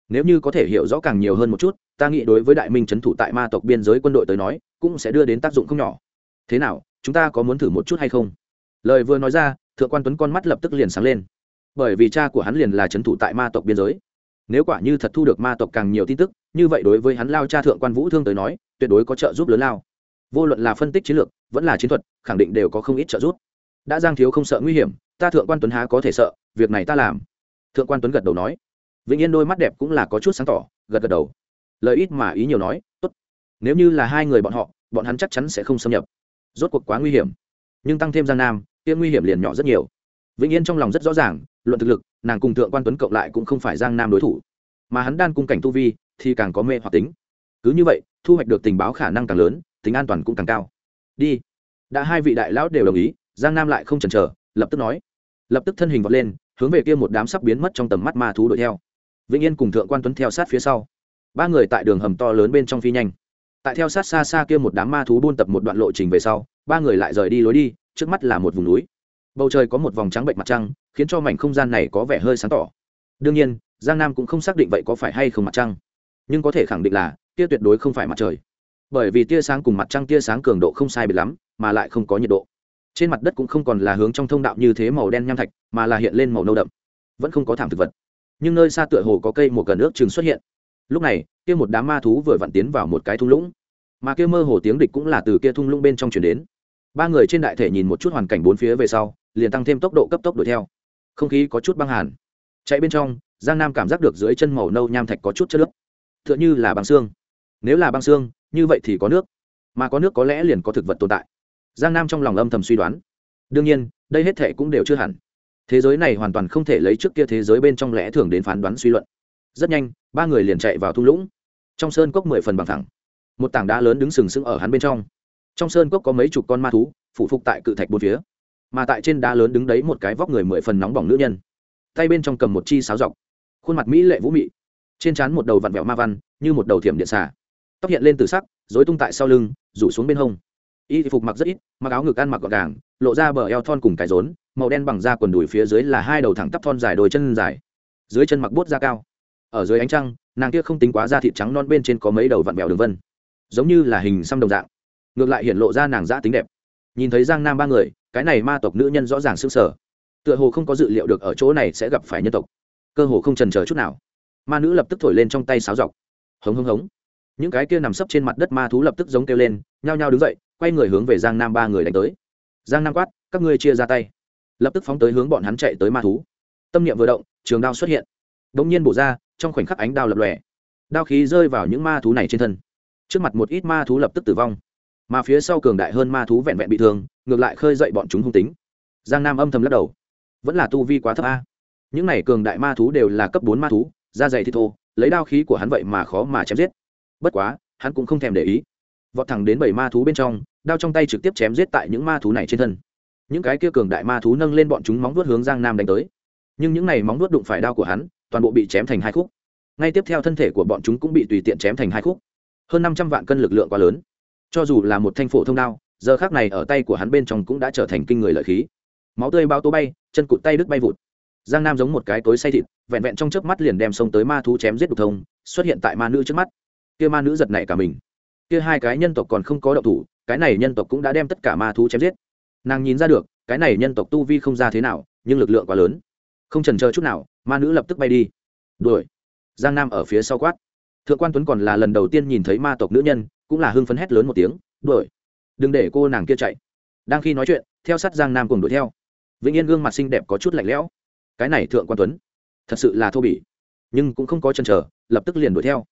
nếu như có thể hiểu rõ càng nhiều hơn một chút, ta nghĩ đối với đại minh trấn thủ tại ma tộc biên giới quân đội tới nói, cũng sẽ đưa đến tác dụng không nhỏ. Thế nào, chúng ta có muốn thử một chút hay không? Lời vừa nói ra, thượng quan tuấn con mắt lập tức liền sáng lên. Bởi vì cha của hắn liền là trấn thủ tại ma tộc biên giới. Nếu quả như thật thu được ma tộc càng nhiều tin tức, như vậy đối với hắn lao cha thượng quan vũ thương tới nói, tuyệt đối có trợ giúp lớn lao. Vô luận là phân tích chiến lược, vẫn là chiến thuật, khẳng định đều có không ít trợ giúp. Đã giang thiếu không sợ nguy hiểm, ta thượng quan tuấn há có thể sợ, việc này ta làm. Thượng quan tuấn gật đầu nói vĩnh yên đôi mắt đẹp cũng là có chút sáng tỏ, gật gật đầu. Lời ít mà ý nhiều nói, tốt. Nếu như là hai người bọn họ, bọn hắn chắc chắn sẽ không xâm nhập. Rốt cuộc quá nguy hiểm. Nhưng tăng thêm giang nam tiên nguy hiểm liền nhỏ rất nhiều. Vĩnh yên trong lòng rất rõ ràng, luận thực lực, nàng cùng thượng quan tuấn cộng lại cũng không phải giang nam đối thủ. Mà hắn đan cung cảnh tu vi, thì càng có mê hoặc tính. Cứ như vậy, thu hoạch được tình báo khả năng càng lớn, tính an toàn cũng càng cao. Đi. Đã hai vị đại lão đều đồng ý, giang nam lại không chần chờ, lập tức nói. Lập tức thân hình vọt lên, hướng về kia một đám sắp biến mất trong tầm mắt ma thú đuổi theo vĩnh yên cùng thượng quan tuấn theo sát phía sau. Ba người tại đường hầm to lớn bên trong phi nhanh. Tại theo sát xa xa kia một đám ma thú buôn tập một đoạn lộ trình về sau, ba người lại rời đi lối đi, trước mắt là một vùng núi. Bầu trời có một vòng trắng bệnh mặt trăng, khiến cho mảnh không gian này có vẻ hơi sáng tỏ. Đương nhiên, giang nam cũng không xác định vậy có phải hay không mặt trăng. Nhưng có thể khẳng định là tia tuyệt đối không phải mặt trời. Bởi vì tia sáng cùng mặt trăng tia sáng cường độ không sai biệt lắm, mà lại không có nhiệt độ. Trên mặt đất cũng không còn là hướng trong thông đạo như thế màu đen nham thạch, mà là hiện lên màu nâu đậm. Vẫn không có thảm thực vật nhưng nơi xa tựa hồ có cây một gần nước chừng xuất hiện. Lúc này, kia một đám ma thú vừa vặn tiến vào một cái thung lũng. Mà kia mơ hồ tiếng địch cũng là từ kia thung lũng bên trong chuyển đến. Ba người trên đại thể nhìn một chút hoàn cảnh bốn phía về sau, liền tăng thêm tốc độ cấp tốc đuổi theo. Không khí có chút băng hàn. Chạy bên trong, giang nam cảm giác được dưới chân màu nâu nham thạch có chút chất nước t h ư ợ n h ư là băng xương. Nếu là băng xương, như vậy thì có nước. Mà có nước có lẽ liền có thực vật tồn tại. Giang nam trong lòng âm thầm suy đoán. Đương nhiên, đây hết thệ cũng đều chưa hẳn thế giới này hoàn toàn không thể lấy trước kia thế giới bên trong lẽ thường đến phán đoán suy luận. Rất nhanh, ba người liền chạy vào thung lũng. Trong sơn cốc mười phần bằng thẳng một tảng đá lớn đứng sừng sững ở hắn bên trong. Trong sơn cốc có mấy chục con ma thú phụ phục tại cự thạch bốn phía. Mà tại trên đá lớn đứng đấy một cái vóc người mười phần nóng bỏng nữ nhân. Tay bên trong cầm một chi sáo dọc. Khuôn mặt mỹ lệ vũ mị. Trên trán một đầu vặn vẹo ma văn, như một đầu thiểm điện xà. Tóc hiện lên từ sắc dối tung tại sau lưng, rủ xuống bên hông. Y phục mặc rất ít, mặc áo ngực ăn mặc gọn gàng, lộ ra bờ eo thon cùng cái rốn màu đen bằng da quần đùi phía dưới là hai đầu thẳng tắp thon dài đôi chân dài. Dưới chân mặc bốt da cao. Ở dưới ánh trăng, nàng kia không tính quá da thịt trắng non bên trên có mấy đầu vặn bèo đường vân. Giống như là hình xăm đồng dạng. Ngược lại hiện lộ ra nàng giã tính đẹp. Nhìn thấy giang nam ba người, cái này ma tộc nữ nhân rõ ràng s ư sở tựa hồ không có dự liệu được ở chỗ này sẽ gặp phải nhân tộc. Cơ hồ không trần c h ờ chút nào. Ma nữ lập tức thổi lên trong tay sáo dọc. Hống hống hống. Những cái kia nằm sấp trên mặt đất ma thú lập tức giống kêu lên, nhao nhao đứng dậy, quay người hướng về giang nam ba người đánh tới. Giang nam quát, các ngươi chia ra tay lập tức phóng tới hướng bọn hắn chạy tới ma thú. Tâm niệm vừa động, trường đao xuất hiện. Đ ỗ n g nhiên bổ ra, trong khoảnh khắc ánh đao lập lòe. Đao khí rơi vào những ma thú này trên thân. Trước mặt một ít ma thú lập tức tử vong. Mà phía sau cường đại hơn ma thú vẹn vẹn bị thương, ngược lại khơi dậy bọn chúng hung tính. Giang nam âm thầm lắc đầu. Vẫn là tu vi quá thấp a. Những này cường đại ma thú đều là cấp bốn ma thú, da dày thì thô, lấy đao khí của hắn vậy mà khó mà chém giết. Bất quá, hắn cũng không thèm để ý. Vọt thẳng đến bảy ma thú bên trong, đao trong tay trực tiếp chém giết tại những ma thú này trên thân những cái kia cường đại ma thú nâng lên bọn chúng móng vuốt hướng giang nam đánh tới. Nhưng những này móng vuốt đụng phải đao của hắn, toàn bộ bị chém thành hai khúc. Ngay tiếp theo thân thể của bọn chúng cũng bị tùy tiện chém thành hai khúc. Hơn năm trăm vạn cân lực lượng quá lớn. Cho dù là một thanh phổ thông đao, giờ khác này ở tay của hắn bên trong cũng đã trở thành kinh người lợi khí. Máu tươi bao tố bay, chân cụt tay đứt bay vụt. Giang nam giống một cái tối say thịt, vẹn vẹn trong chớp mắt liền đem xông tới ma thú chém giết đục thông, xuất hiện tại ma nữ trước mắt. Kia ma nữ giật này cả mình. Kia hai cái nhân tộc còn không có động thủ, cái này nhân tộc cũng đã đem tất cả ma thú chém giết nàng nhìn ra được, cái này nhân tộc tu vi không ra thế nào, nhưng lực lượng quá lớn. Không trần chờ chút nào, ma nữ lập tức bay đi. Đuổi. Giang nam ở phía sau quát. Thượng quan tuấn còn là lần đầu tiên nhìn thấy ma tộc nữ nhân, cũng là hưng phấn hét lớn một tiếng, đuổi. Đừng để cô nàng kia chạy. Đang khi nói chuyện, theo sát giang nam cùng đuổi theo. Vĩnh yên gương mặt xinh đẹp có chút lạnh lẽo. Cái này thượng quan tuấn, thật sự là thô bỉ. Nhưng cũng không có chân chờ, lập tức liền đuổi theo.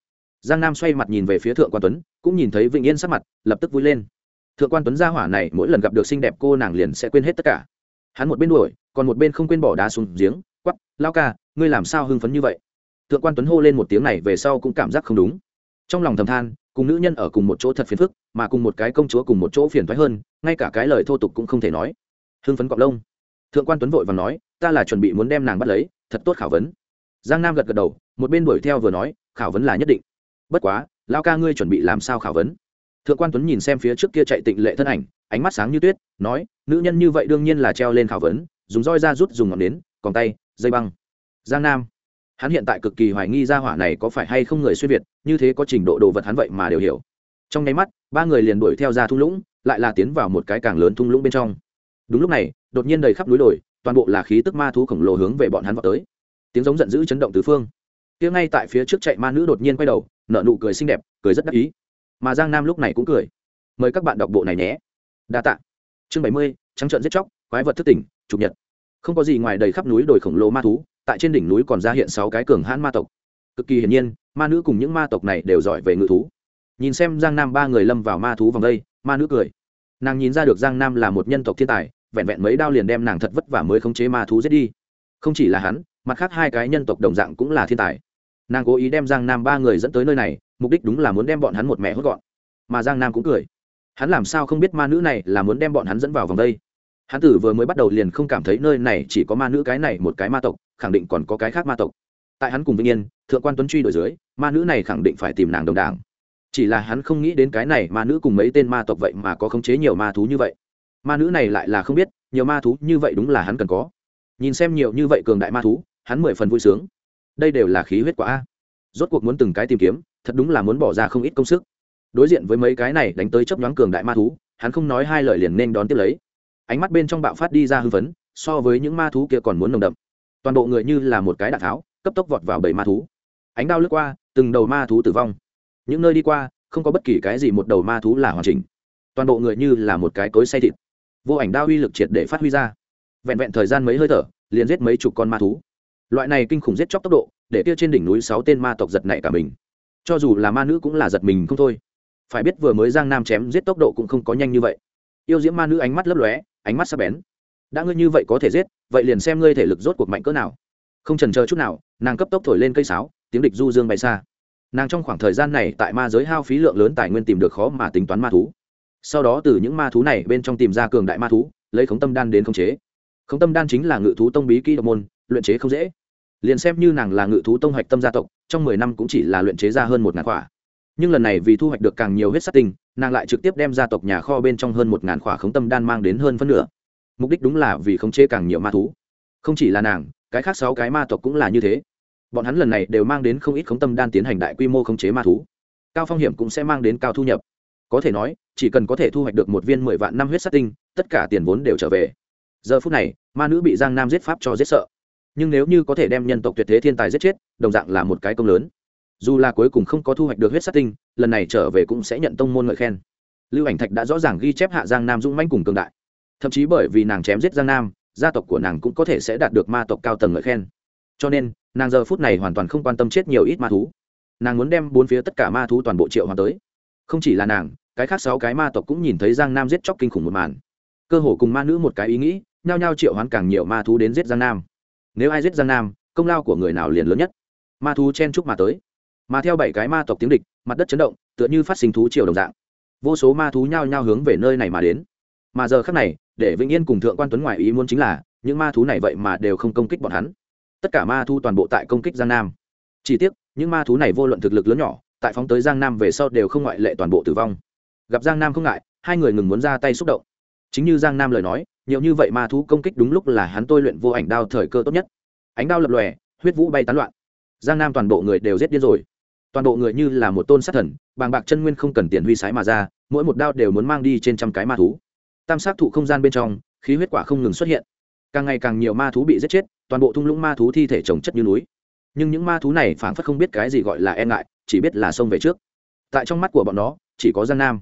Giang nam xoay mặt nhìn về phía thượng quan tuấn, cũng nhìn thấy vĩnh yên sắc mặt, lập tức vui lên thượng quan tuấn gia hỏa này, mỗi lần gặp được xinh đẹp cô nàng liền sẽ quên hết tất cả. Hắn một bên đuổi, còn một bên không quên bỏ đá xuống giếng quắp lao ca, ngươi làm sao hưng phấn như vậy? Thượng quan tuấn hô lên một tiếng này về sau cũng cảm giác không đúng. Trong lòng thầm than, cùng nữ nhân ở cùng một chỗ thật phiền phức, mà cùng một cái công chúa cùng một chỗ phiền thoái hơn, ngay cả cái lời thô tục cũng không thể nói. Hưng phấn cọc lông. Thượng quan tuấn vội và nói, ta là chuẩn bị muốn đem nàng bắt lấy, thật tốt khảo vấn. Giang nam gật gật đầu, một bên đuổi theo vừa nói, khảo vấn là nhất định. Bất quá, lao ca ngươi chuẩn bị làm sao khảo vấn? Thượng quan tuấn nhìn xem phía trước kia chạy tịnh lệ thân ảnh, ánh mắt sáng như tuyết, nói, nữ nhân như vậy đương nhiên là treo lên khảo vấn, dùng roi ra rút dùng ngọn nến, còn tay, dây băng. Giang nam, hắn hiện tại cực kỳ hoài nghi ra hỏa này có phải hay không người xuyên việt, như thế có trình độ đồ vật hắn vậy mà đều hiểu. Trong nháy mắt, ba người liền đuổi theo ra thung lũng, lại là tiến vào một cái càng lớn thung lũng bên trong. Đúng lúc này, đột nhiên đầy khắp núi đồi, toàn bộ là khí tức ma thú khổng lồ hướng về bọn hắn vào tới. Tiếng giống giận dữ chấn động tứ phương. Tiếng ngay tại phía trước chạy ma nữ đột nhiên quay đầu, nở nụ cười xinh đẹp, cười rất đắc ý mà giang nam lúc này cũng cười. Mời các bạn đọc bộ này nhé. Đa tạ. Chương bảy mươi, trắng trợn giết chóc, quái vật thức tỉnh, chủ nhật. Không có gì ngoài đầy khắp núi đồi khổng lồ ma thú, tại trên đỉnh núi còn ra hiện sáu cái cường hãn ma tộc. Cực kỳ hiển nhiên, ma nữ cùng những ma tộc này đều giỏi về ngự thú. Nhìn xem giang nam ba người lâm vào ma thú vòng đây, ma nữ cười. Nàng nhìn ra được giang nam là một nhân tộc thiên tài, vẹn vẹn mấy đao liền đem nàng thật vất vả mới khống chế ma thú giết đi. Không chỉ là hắn, mặt khác hai cái nhân tộc đồng dạng cũng là thiên tài. Nàng cố ý đem giang nam ba người dẫn tới nơi này mục đích đúng là muốn đem bọn hắn một mẹ hốt gọn. Mà giang nam cũng cười. Hắn làm sao không biết ma nữ này là muốn đem bọn hắn dẫn vào vòng đây? Hắn tử vừa mới bắt đầu liền không cảm thấy nơi này chỉ có ma nữ cái này một cái ma tộc, khẳng định còn có cái khác ma tộc. Tại hắn cùng vĩnh yên, thượng quan tuấn truy đổi dưới, ma nữ này khẳng định phải tìm nàng đồng đảng. Chỉ là hắn không nghĩ đến cái này ma nữ cùng mấy tên ma tộc vậy mà có khống chế nhiều ma thú như vậy. Ma nữ này lại là không biết, nhiều ma thú như vậy đúng là hắn cần có. Nhìn xem nhiều như vậy cường đại ma thú, hắn mười phần vui sướng. Đây đều là khí huyết quả a rốt cuộc muốn từng cái tìm kiếm, thật đúng là muốn bỏ ra không ít công sức. Đối diện với mấy cái này đánh tới chấp nhoáng cường đại ma thú, hắn không nói hai lời liền nên đón tiếp lấy. Ánh mắt bên trong bạo phát đi ra hư vấn so với những ma thú kia còn muốn nồng đậm. Toàn bộ người như là một cái đạn tháo, cấp tốc vọt vào bảy ma thú. Ánh đao lướt qua, từng đầu ma thú tử vong. Những nơi đi qua, không có bất kỳ cái gì một đầu ma thú là hoàn chỉnh. Toàn bộ người như là một cái cối say thịt. Vô ảnh đao uy lực triệt để phát huy ra. Vẹn vẹn thời gian mấy hơi thở, liền giết mấy chục con ma thú. Loại này kinh khủng giết chóc tốc độ để kia trên đỉnh núi sáu tên ma tộc giật nảy cả mình. Cho dù là ma nữ cũng là giật mình không thôi. Phải biết vừa mới giang nam chém giết tốc độ cũng không có nhanh như vậy. Yêu diễm ma nữ ánh mắt lấp lóe, ánh mắt sắc bén. Đã ngươi như vậy có thể giết, vậy liền xem ngươi thể lực rốt cuộc mạnh cỡ nào. Không trần chờ chút nào, nàng cấp tốc thổi lên cây sáo, tiếng địch du dương bay xa. Nàng trong khoảng thời gian này tại ma giới hao phí lượng lớn tài nguyên tìm được khó mà tính toán ma thú. Sau đó từ những ma thú này bên trong tìm ra cường đại ma thú, lấy khống tâm đan đến khống chế. Khống tâm đan chính là ngự thú tông bí kỹ độc môn, luyện chế không dễ liền xem như nàng là ngự thú tông hoạch tâm gia tộc, trong mười năm cũng chỉ là luyện chế ra hơn một ngàn quả nhưng lần này vì thu hoạch được càng nhiều huyết sát tinh, nàng lại trực tiếp đem gia tộc nhà kho bên trong hơn một ngàn quả khống tâm đan mang đến hơn phân nửa. Mục đích đúng là vì khống chế càng nhiều ma thú. Không chỉ là nàng, cái khác sáu cái ma tộc cũng là như thế. Bọn hắn lần này đều mang đến không ít khống tâm đan tiến hành đại quy mô khống chế ma thú. Cao phong hiểm cũng sẽ mang đến cao thu nhập. Có thể nói, chỉ cần có thể thu hoạch được một viên mười vạn năm huyết sát tinh, tất cả tiền vốn đều trở về. Giờ phút này, ma nữ bị giang nam giết pháp cho giết sợ nhưng nếu như có thể đem nhân tộc tuyệt thế thiên tài giết chết, đồng dạng là một cái công lớn. Dù là cuối cùng không có thu hoạch được huyết sát tinh, lần này trở về cũng sẽ nhận tông môn ngợi khen. Lưu ảnh thạch đã rõ ràng ghi chép hạ giang nam dũng manh cùng cường đại. Thậm chí bởi vì nàng chém giết giang nam, gia tộc của nàng cũng có thể sẽ đạt được ma tộc cao tầng ngợi khen. Cho nên, nàng giờ phút này hoàn toàn không quan tâm chết nhiều ít ma thú. Nàng muốn đem bốn phía tất cả ma thú toàn bộ triệu hoàng tới. Không chỉ là nàng, cái khác sáu cái ma tộc cũng nhìn thấy giang nam giết chóc kinh khủng một màn. Cơ hồ cùng ma nữ một cái ý nghĩ, nhao nhao triệu hoán càng nhiều ma thú đến giết giang nam nếu ai giết giang nam, công lao của người nào liền lớn nhất. Ma thú chen chúc mà tới. Mà theo bảy cái ma tộc tiếng địch, mặt đất chấn động, tựa như phát sinh thú triều đồng dạng. Vô số ma thú nhao nhao hướng về nơi này mà đến. Mà giờ khác này, để vĩnh yên cùng thượng quan tuấn ngoài ý muốn chính là, những ma thú này vậy mà đều không công kích bọn hắn. Tất cả ma thú toàn bộ tại công kích giang nam. Chỉ tiếc, những ma thú này vô luận thực lực lớn nhỏ, tại phóng tới giang nam về sau đều không ngoại lệ toàn bộ tử vong. Gặp giang nam không ngại, hai người ngừng muốn ra tay xúc động. Chính như giang nam lời nói nhiều như vậy ma thú công kích đúng lúc là hắn tôi luyện vô ảnh đao thời cơ tốt nhất. Ánh đao lập lòe, huyết vũ bay tán loạn. Giang nam toàn bộ người đều giết điên rồi. Toàn bộ người như là một tôn sát thần, bàng bạc chân nguyên không cần tiền huy sái mà ra, mỗi một đao đều muốn mang đi trên trăm cái ma thú. Tam sát thụ không gian bên trong, khí huyết quả không ngừng xuất hiện. Càng ngày càng nhiều ma thú bị giết chết, toàn bộ thung lũng ma thú thi thể trồng chất như núi. Nhưng những ma thú này phảng phất không biết cái gì gọi là e ngại, chỉ biết là xông về trước. Tại trong mắt của bọn nó, chỉ có giang nam.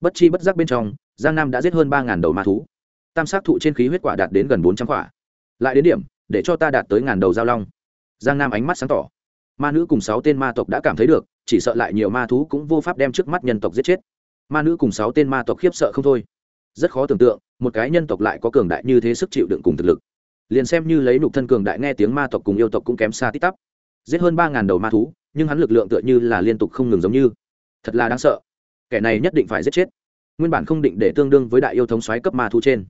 Bất chi bất giác bên trong, giang nam đã giết hơn ba ngàn đầu ma thú tam sát thụ trên khí huyết quả đạt đến gần bốn trăm quả. Lại đến điểm, để cho ta đạt tới ngàn đầu giao long. Giang nam ánh mắt sáng tỏ. Ma nữ cùng sáu tên ma tộc đã cảm thấy được, chỉ sợ lại nhiều ma thú cũng vô pháp đem trước mắt nhân tộc giết chết. Ma nữ cùng sáu tên ma tộc khiếp sợ không thôi. Rất khó tưởng tượng, một cái nhân tộc lại có cường đại như thế sức chịu đựng cùng thực lực. Liền xem như lấy nục thân cường đại nghe tiếng ma tộc cùng yêu tộc cũng kém xa tít tắp. Giết hơn ba ngàn đầu ma thú, nhưng hắn lực lượng tựa như là liên tục không ngừng giống như. Thật là đáng sợ. Kẻ này nhất định phải giết chết. Nguyên bản không định để tương đương với đại yêu thống xoáy cấp ma thú trên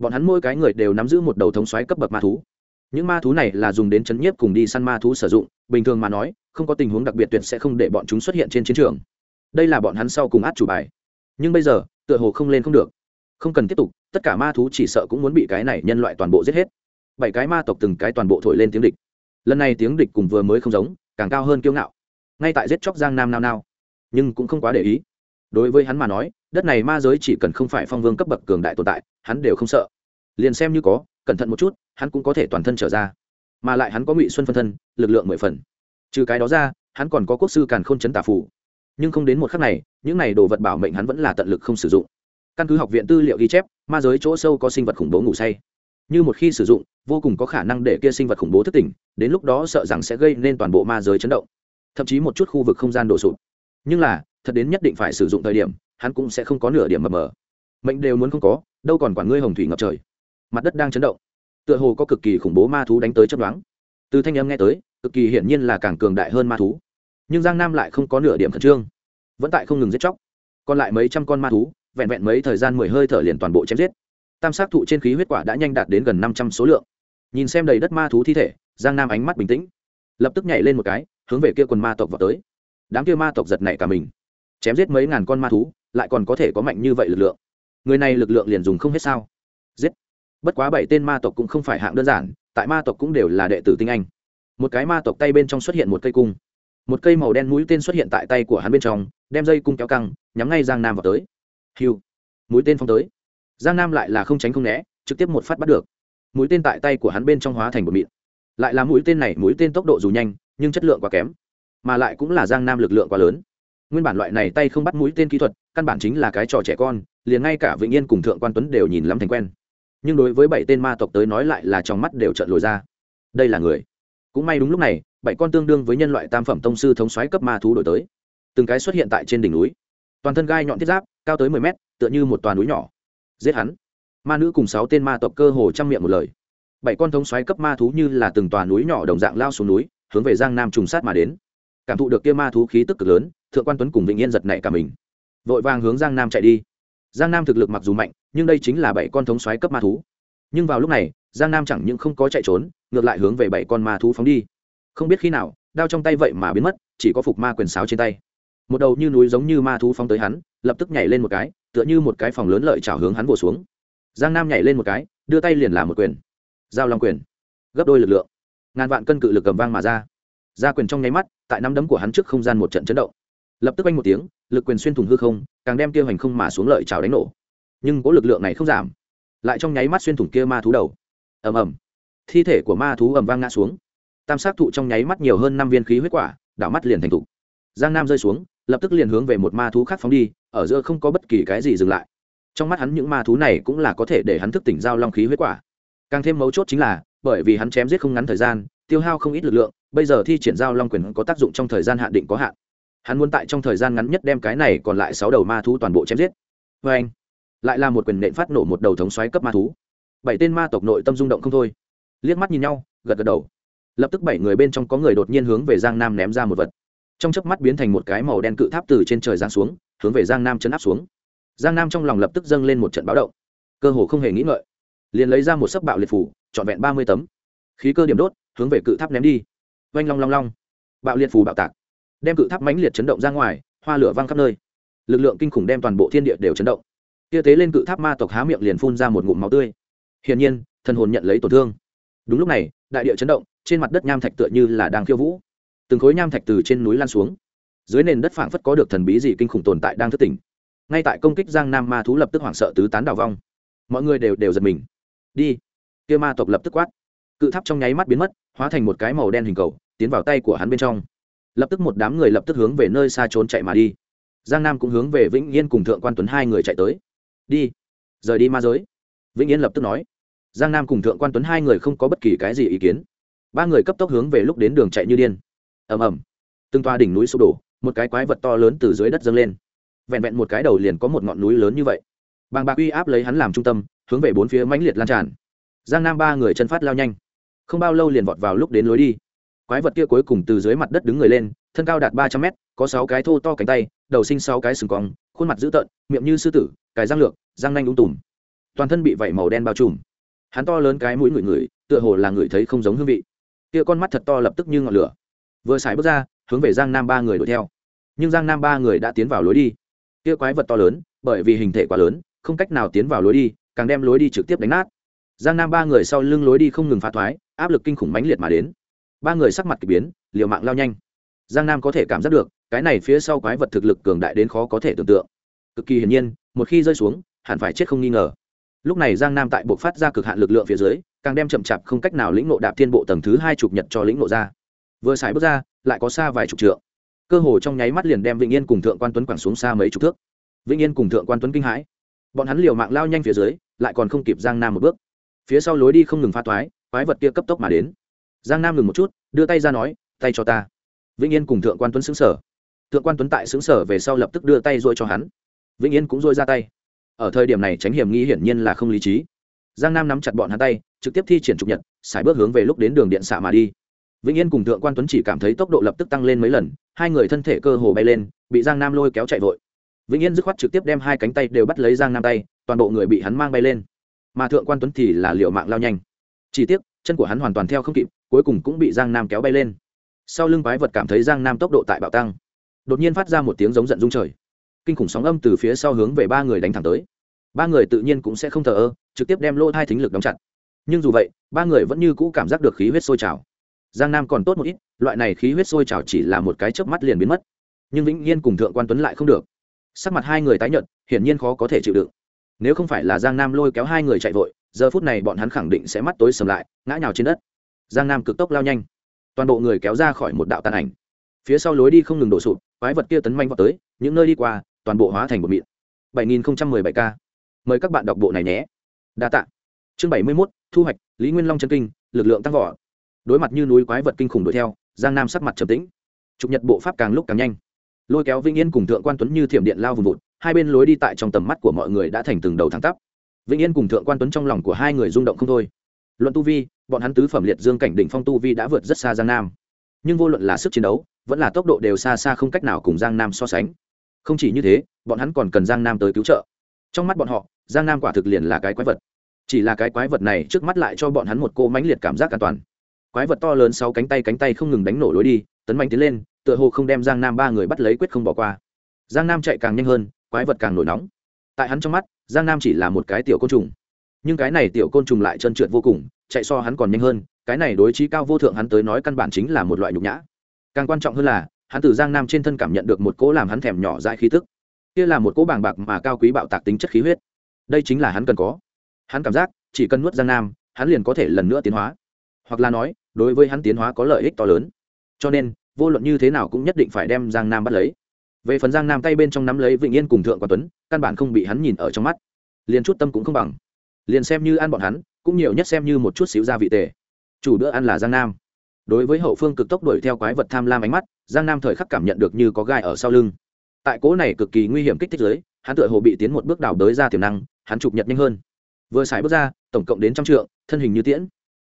bọn hắn mỗi cái người đều nắm giữ một đầu thống xoáy cấp bậc ma thú. Những ma thú này là dùng đến chấn nhiếp cùng đi săn ma thú sử dụng, bình thường mà nói, không có tình huống đặc biệt tuyệt sẽ không để bọn chúng xuất hiện trên chiến trường. Đây là bọn hắn sau cùng át chủ bài. Nhưng bây giờ, tựa hồ không lên không được. Không cần tiếp tục, tất cả ma thú chỉ sợ cũng muốn bị cái này nhân loại toàn bộ giết hết. Bảy cái ma tộc từng cái toàn bộ thổi lên tiếng địch. Lần này tiếng địch cùng vừa mới không giống, càng cao hơn kiêu ngạo. Ngay tại giết chóc giang nam nao nao. Nhưng cũng không quá để ý. Đối với hắn mà nói đất này ma giới chỉ cần không phải phong vương cấp bậc cường đại tồn tại, hắn đều không sợ. Liền xem như có, cẩn thận một chút, hắn cũng có thể toàn thân trở ra. Mà lại hắn có ngụy xuân phân thân, lực lượng mười phần. Trừ cái đó ra, hắn còn có quốc sư càn k h ô n chấn tả phủ nhưng không đến một khắc này, những này đồ vật bảo mệnh hắn vẫn là tận lực không sử dụng. Căn cứ học viện tư liệu ghi chép, ma giới chỗ sâu có sinh vật khủng bố ngủ say. Như một khi sử dụng, vô cùng có khả năng để kia sinh vật khủng bố thất tỉnh, đến lúc đó sợ rằng sẽ gây nên toàn bộ ma giới chấn động. Thậm chí một chút khu vực không gian đổ sụp. Nhưng là, thật đến nhất định phải sử dụng thời điểm hắn cũng sẽ không có nửa điểm mập mờ. Mệnh đều muốn không có, đâu còn quản ngươi hồng thủy ngập trời. Mặt đất đang chấn động. Tựa hồ có cực kỳ khủng bố ma thú đánh tới chấp đoán từ thanh âm nghe tới, cực kỳ hiển nhiên là càng cường đại hơn ma thú. Nhưng giang nam lại không có nửa điểm khẩn trương. Vẫn tại không ngừng giết chóc. Còn lại mấy trăm con ma thú, vẹn vẹn mấy thời gian mười hơi thở liền toàn bộ chém giết. Tam sát thụ trên khí huyết quả đã nhanh đạt đến gần năm trăm số lượng. Nhìn xem đầy đất ma thú thi thể, giang nam ánh mắt bình tĩnh. Lập tức nhảy lên một cái, hướng về kia quần ma tộc vào tới. Đám kia ma tộc giật nảy cả mình. Chém giết mấy ngàn con ma thú lại còn có thể có mạnh như vậy lực lượng. Người này lực lượng liền dùng không hết sao? Giết. Bất quá bảy tên ma tộc cũng không phải hạng đơn giản, tại ma tộc cũng đều là đệ tử tinh anh. Một cái ma tộc tay bên trong xuất hiện một cây cung. Một cây màu đen mũi tên xuất hiện tại tay của hắn bên trong, đem dây cung kéo căng, nhắm ngay giang nam vào tới. Hiu mũi tên phong tới. Giang nam lại là không tránh không né, trực tiếp một phát bắt được. Mũi tên tại tay của hắn bên trong hóa thành một mịn. Lại là mũi tên này, mũi tên tốc độ dù nhanh, nhưng chất lượng quá kém, mà lại cũng là giang nam lực lượng quá lớn nguyên bản loại này tay không bắt mũi tên kỹ thuật, căn bản chính là cái trò trẻ con, liền ngay cả vĩnh yên cùng thượng quan tuấn đều nhìn lắm thành quen. Nhưng đối với bảy tên ma tộc tới nói lại là trong mắt đều trợn lồi ra. Đây là người. Cũng may đúng lúc này, bảy con tương đương với nhân loại tam phẩm tông sư thống xoáy cấp ma thú đổi tới. Từng cái xuất hiện tại trên đỉnh núi. Toàn thân gai nhọn thiết giáp, cao tới mười mét, tựa như một toàn núi nhỏ. Giết hắn. Ma nữ cùng sáu tên ma tộc cơ hồ trang miệng một lời. Bảy con thống xoáy cấp ma thú như là từng toàn núi nhỏ đồng dạng lao xuống núi, hướng về giang nam trùng sát mà đến. Cảm thụ được kia ma thú khí tức cực lớn thượng quan tuấn cùng vĩnh yên giật nảy cả mình. Vội vàng hướng giang nam chạy đi. Giang nam thực lực mặc dù mạnh, nhưng đây chính là bảy con thống xoáy cấp ma thú. Nhưng vào lúc này, giang nam chẳng những không có chạy trốn, ngược lại hướng về bảy con ma thú phóng đi. Không biết khi nào, đao trong tay vậy mà biến mất, chỉ có phục ma quyền sáo trên tay. Một đầu như núi giống như ma thú phóng tới hắn, lập tức nhảy lên một cái, tựa như một cái phòng lớn lợi chảo hướng hắn vồ xuống. Giang nam nhảy lên một cái, đưa tay liền làm một quyền. Giao long quyền. Gấp đôi lực lượng. Ngàn vạn cân cự lực cầm vang mà ra. Ra quyền trong nháy mắt, tại nắm đấm của hắn trước không gian một trận chấn động lập tức anh một tiếng, lực quyền xuyên thủng hư không, càng đem kia hành không mà xuống lợi trào đánh nổ. Nhưng có lực lượng này không giảm, lại trong nháy mắt xuyên thủng kia ma thú đầu. Ầm ầm. Thi thể của ma thú ầm vang ngã xuống. Tam sát thụ trong nháy mắt nhiều hơn năm viên khí huyết quả, đảo mắt liền thành thục. Giang nam rơi xuống, lập tức liền hướng về một ma thú khác phóng đi, ở giữa không có bất kỳ cái gì dừng lại. Trong mắt hắn những ma thú này cũng là có thể để hắn thức tỉnh giao long khí huyết quả. Càng thêm mấu chốt chính là, bởi vì hắn chém giết không ngắn thời gian, tiêu hao không ít lực lượng, bây giờ thi triển giao long quyền có tác dụng trong thời gian hạn định có hạn hắn muốn tại trong thời gian ngắn nhất đem cái này còn lại sáu đầu ma thú toàn bộ chém giết. Vê anh, lại là một quyền nện phát nổ một đầu thống xoáy cấp ma thú. Bảy tên ma tộc nội tâm rung động không thôi. Liếc mắt nhìn nhau, gật gật đầu. Lập tức bảy người bên trong có người đột nhiên hướng về giang nam ném ra một vật. Trong chớp mắt biến thành một cái màu đen cự tháp từ trên trời giáng xuống, hướng về giang nam chấn áp xuống. Giang nam trong lòng lập tức dâng lên một trận báo động. Cơ hồ không hề nghĩ ngợi, liền lấy ra một sấp bạo liệt phủ, trọn vẹn ba mươi tấm. Khí cơ điểm đốt, hướng về cự tháp ném đi. Oanh long long long. Bạo liệt phù bạo tạc đem cự tháp mãnh liệt chấn động ra ngoài, hoa lửa văng khắp nơi. Lực lượng kinh khủng đem toàn bộ thiên địa đều chấn động. Kia tế lên cự tháp ma tộc há miệng liền phun ra một ngụm máu tươi. Hiển nhiên, thần hồn nhận lấy tổn thương. Đúng lúc này, đại địa chấn động, trên mặt đất nham thạch tựa như là đang khiêu vũ. Từng khối nham thạch từ trên núi lan xuống. Dưới nền đất phảng phất có được thần bí gì kinh khủng tồn tại đang thức tỉnh. Ngay tại công kích giang nam ma thú lập tức hoảng sợ tứ tán đào vong. Mọi người đều đều giật mình. Đi! Kia ma tộc lập tức quát. Cự tháp trong nháy mắt biến mất, hóa thành một cái màu đen hình cầu, tiến vào tay của hắn bên trong lập tức một đám người lập tức hướng về nơi xa trốn chạy mà đi. Giang nam cũng hướng về vĩnh yên cùng thượng quan tuấn hai người chạy tới. Đi, rời đi ma giới. Vĩnh yên lập tức nói. Giang nam cùng thượng quan tuấn hai người không có bất kỳ cái gì ý kiến. Ba người cấp tốc hướng về lúc đến đường chạy như điên. Ầm ầm. Từng toa đỉnh núi sụp đổ, một cái quái vật to lớn từ dưới đất dâng lên. Vẹn vẹn một cái đầu liền có một ngọn núi lớn như vậy. Bàng bạc uy áp lấy hắn làm trung tâm, hướng về bốn phía mãnh liệt lan tràn. Giang nam ba người chân phát lao nhanh. Không bao lâu liền vọt vào lúc đến lối đi quái vật kia cuối cùng từ dưới mặt đất đứng người lên, thân cao đạt ba trăm mét, có sáu cái thô to cánh tay, đầu sinh sáu cái sừng cong, khuôn mặt dữ tợn, miệng như sư tử cái răng lược, răng nanh đúng tùm. Toàn thân bị vẩy màu đen bao trùm. Hắn to lớn cái mũi ngửi ngửi, tựa hồ là ngửi thấy không giống hương vị. Kia con mắt thật to lập tức như ngọn lửa. Vừa xài bước ra, hướng về giang nam ba người đuổi theo. Nhưng giang nam ba người đã tiến vào lối đi. Kia quái vật to lớn, bởi vì hình thể quá lớn, không cách nào tiến vào lối đi, càng đem lối đi trực tiếp đánh nát. Giang nam ba người sau lưng lối đi không ngừng phá thoái, áp lực kinh khủng mãnh liệt mà đến ba người sắc mặt k ỳ biến, liều mạng lao nhanh. Giang nam có thể cảm giác được, cái này phía sau quái vật thực lực cường đại đến khó có thể tưởng tượng. Cực kỳ hiển nhiên, một khi rơi xuống, hẳn phải chết không nghi ngờ. Lúc này giang nam tại bộ phát ra cực hạn lực lượng phía dưới, càng đem chậm chạp không cách nào lĩnh nộ đạp thiên bộ tầng thứ hai chục nhật cho lĩnh nộ ra. Vừa xài bước ra, lại có xa vài chục trượng. Cơ hồ trong nháy mắt liền đem vĩnh yên cùng thượng quan tuấn quẳng xuống xa mấy chục thước. Vĩnh yên cùng thượng quan tuấn kinh hãi. Bọn hắn liều mạng lao nhanh phía dưới, lại còn không kịp giang nam một bước. Phía sau lối đi không ngừng pha toái, quái vật kia cấp tốc mà đến giang nam ngừng một chút, đưa tay ra nói, tay cho ta. Vĩnh yên cùng thượng quan tuấn xứng sở. Thượng quan tuấn tại xứng sở về sau lập tức đưa tay dôi cho hắn. Vĩnh yên cũng dôi ra tay. Ở thời điểm này tránh hiểm nghi hiển nhiên là không lý trí. Giang nam nắm chặt bọn hắn tay, trực tiếp thi triển trục nhật, xài bước hướng về lúc đến đường điện xạ mà đi. Vĩnh yên cùng thượng quan tuấn chỉ cảm thấy tốc độ lập tức tăng lên mấy lần, hai người thân thể cơ hồ bay lên, bị giang nam lôi kéo chạy vội. Vĩnh yên dứt khoát trực tiếp đem hai cánh tay đều bắt lấy giang nam tay, toàn bộ người bị hắn mang bay lên. Mà thượng quan tuấn thì là liệu mạng lao nhanh. Chỉ tiếc chân của hắn hoàn toàn theo không kịp, cuối cùng cũng bị giang nam kéo bay lên. Sau lưng quái vật cảm thấy giang nam tốc độ tại bạo tăng. Đột nhiên phát ra một tiếng giống giận dung trời. Kinh khủng sóng âm từ phía sau hướng về ba người đánh thẳng tới. Ba người tự nhiên cũng sẽ không thờ ơ, trực tiếp đem lỗ thai thính lực đóng chặt. Nhưng dù vậy, ba người vẫn như cũ cảm giác được khí huyết sôi trào. Giang nam còn tốt một ít, loại này khí huyết sôi trào chỉ là một cái chớp mắt liền biến mất. Nhưng vĩnh nhiên cùng thượng quan tuấn lại không được. Sắc mặt hai người tái nhợt, hiển nhiên khó có thể chịu đựng. Nếu không phải là giang nam lôi kéo hai người chạy vội giờ phút này bọn hắn khẳng định sẽ mắt tối sầm lại ngã nhào trên đất. Giang nam cực tốc lao nhanh. Toàn bộ người kéo ra khỏi một đạo tàn ảnh. Phía sau lối đi không ngừng đổ sụp quái vật kia tấn manh vào tới những nơi đi qua toàn bộ hóa thành một mịn. 7017 k. Mời các bạn đọc bộ này nhé. Đa tạ. Chương 71, thu hoạch lý nguyên long chân kinh lực lượng tăng vỏ đối mặt như núi quái vật kinh khủng đuổi theo giang nam sắc mặt trầm tĩnh. Trục nhật bộ pháp càng lúc càng nhanh. Lôi kéo vĩnh yên cùng thượng quan tuấn như thiểm điện lao vùng vụt hai bên lối đi tại trong tầm mắt của mọi người đã thành từng đầu thẳng tắp vĩnh yên cùng thượng quan tuấn trong lòng của hai người rung động không thôi. Luận tu vi, bọn hắn tứ phẩm liệt dương cảnh đỉnh phong tu vi đã vượt rất xa giang nam. Nhưng vô luận là sức chiến đấu, vẫn là tốc độ đều xa xa không cách nào cùng giang nam so sánh. Không chỉ như thế, bọn hắn còn cần giang nam tới cứu trợ. Trong mắt bọn họ, giang nam quả thực liền là cái quái vật. Chỉ là cái quái vật này trước mắt lại cho bọn hắn một cô mãnh liệt cảm giác an toàn. Quái vật to lớn sau cánh tay cánh tay không ngừng đánh nổ lối đi, tấn mạnh tiến lên, tựa hồ không đem giang nam ba người bắt lấy quyết không bỏ qua. Giang nam chạy càng nhanh hơn, quái vật càng nổi nóng tại hắn trong mắt, giang nam chỉ là một cái tiểu côn trùng. Nhưng cái này tiểu côn trùng lại trơn trượt vô cùng, chạy so hắn còn nhanh hơn, cái này đối trí cao vô thượng hắn tới nói căn bản chính là một loại nhục nhã. Càng quan trọng hơn là, hắn từ giang nam trên thân cảm nhận được một cỗ làm hắn thèm nhỏ dại khí tức. Kia là một cỗ bàng bạc mà cao quý bạo tạc tính chất khí huyết. Đây chính là hắn cần có. Hắn cảm giác, chỉ cần nuốt giang nam, hắn liền có thể lần nữa tiến hóa. Hoặc là nói, đối với hắn tiến hóa có lợi ích to lớn. Cho nên, vô luận như thế nào cũng nhất định phải đem giang nam bắt lấy về phần giang nam tay bên trong nắm lấy vĩnh yên cùng thượng quan tuấn, căn bản không bị hắn nhìn ở trong mắt. Liền chút tâm cũng không bằng. Liền xem như ăn bọn hắn, cũng nhiều nhất xem như một chút xíu gia vị tề. Chủ bữa ăn là giang nam. Đối với hậu phương cực tốc đuổi theo quái vật tham lam ánh mắt, giang nam thời khắc cảm nhận được như có gai ở sau lưng. Tại cố này cực kỳ nguy hiểm kích thích giới hắn tựa hồ bị tiến một bước đảo đới ra tiềm năng, hắn chụp nhật nhanh hơn. Vừa xài bước ra, tổng cộng đến trăm trượng, thân hình như tiễn.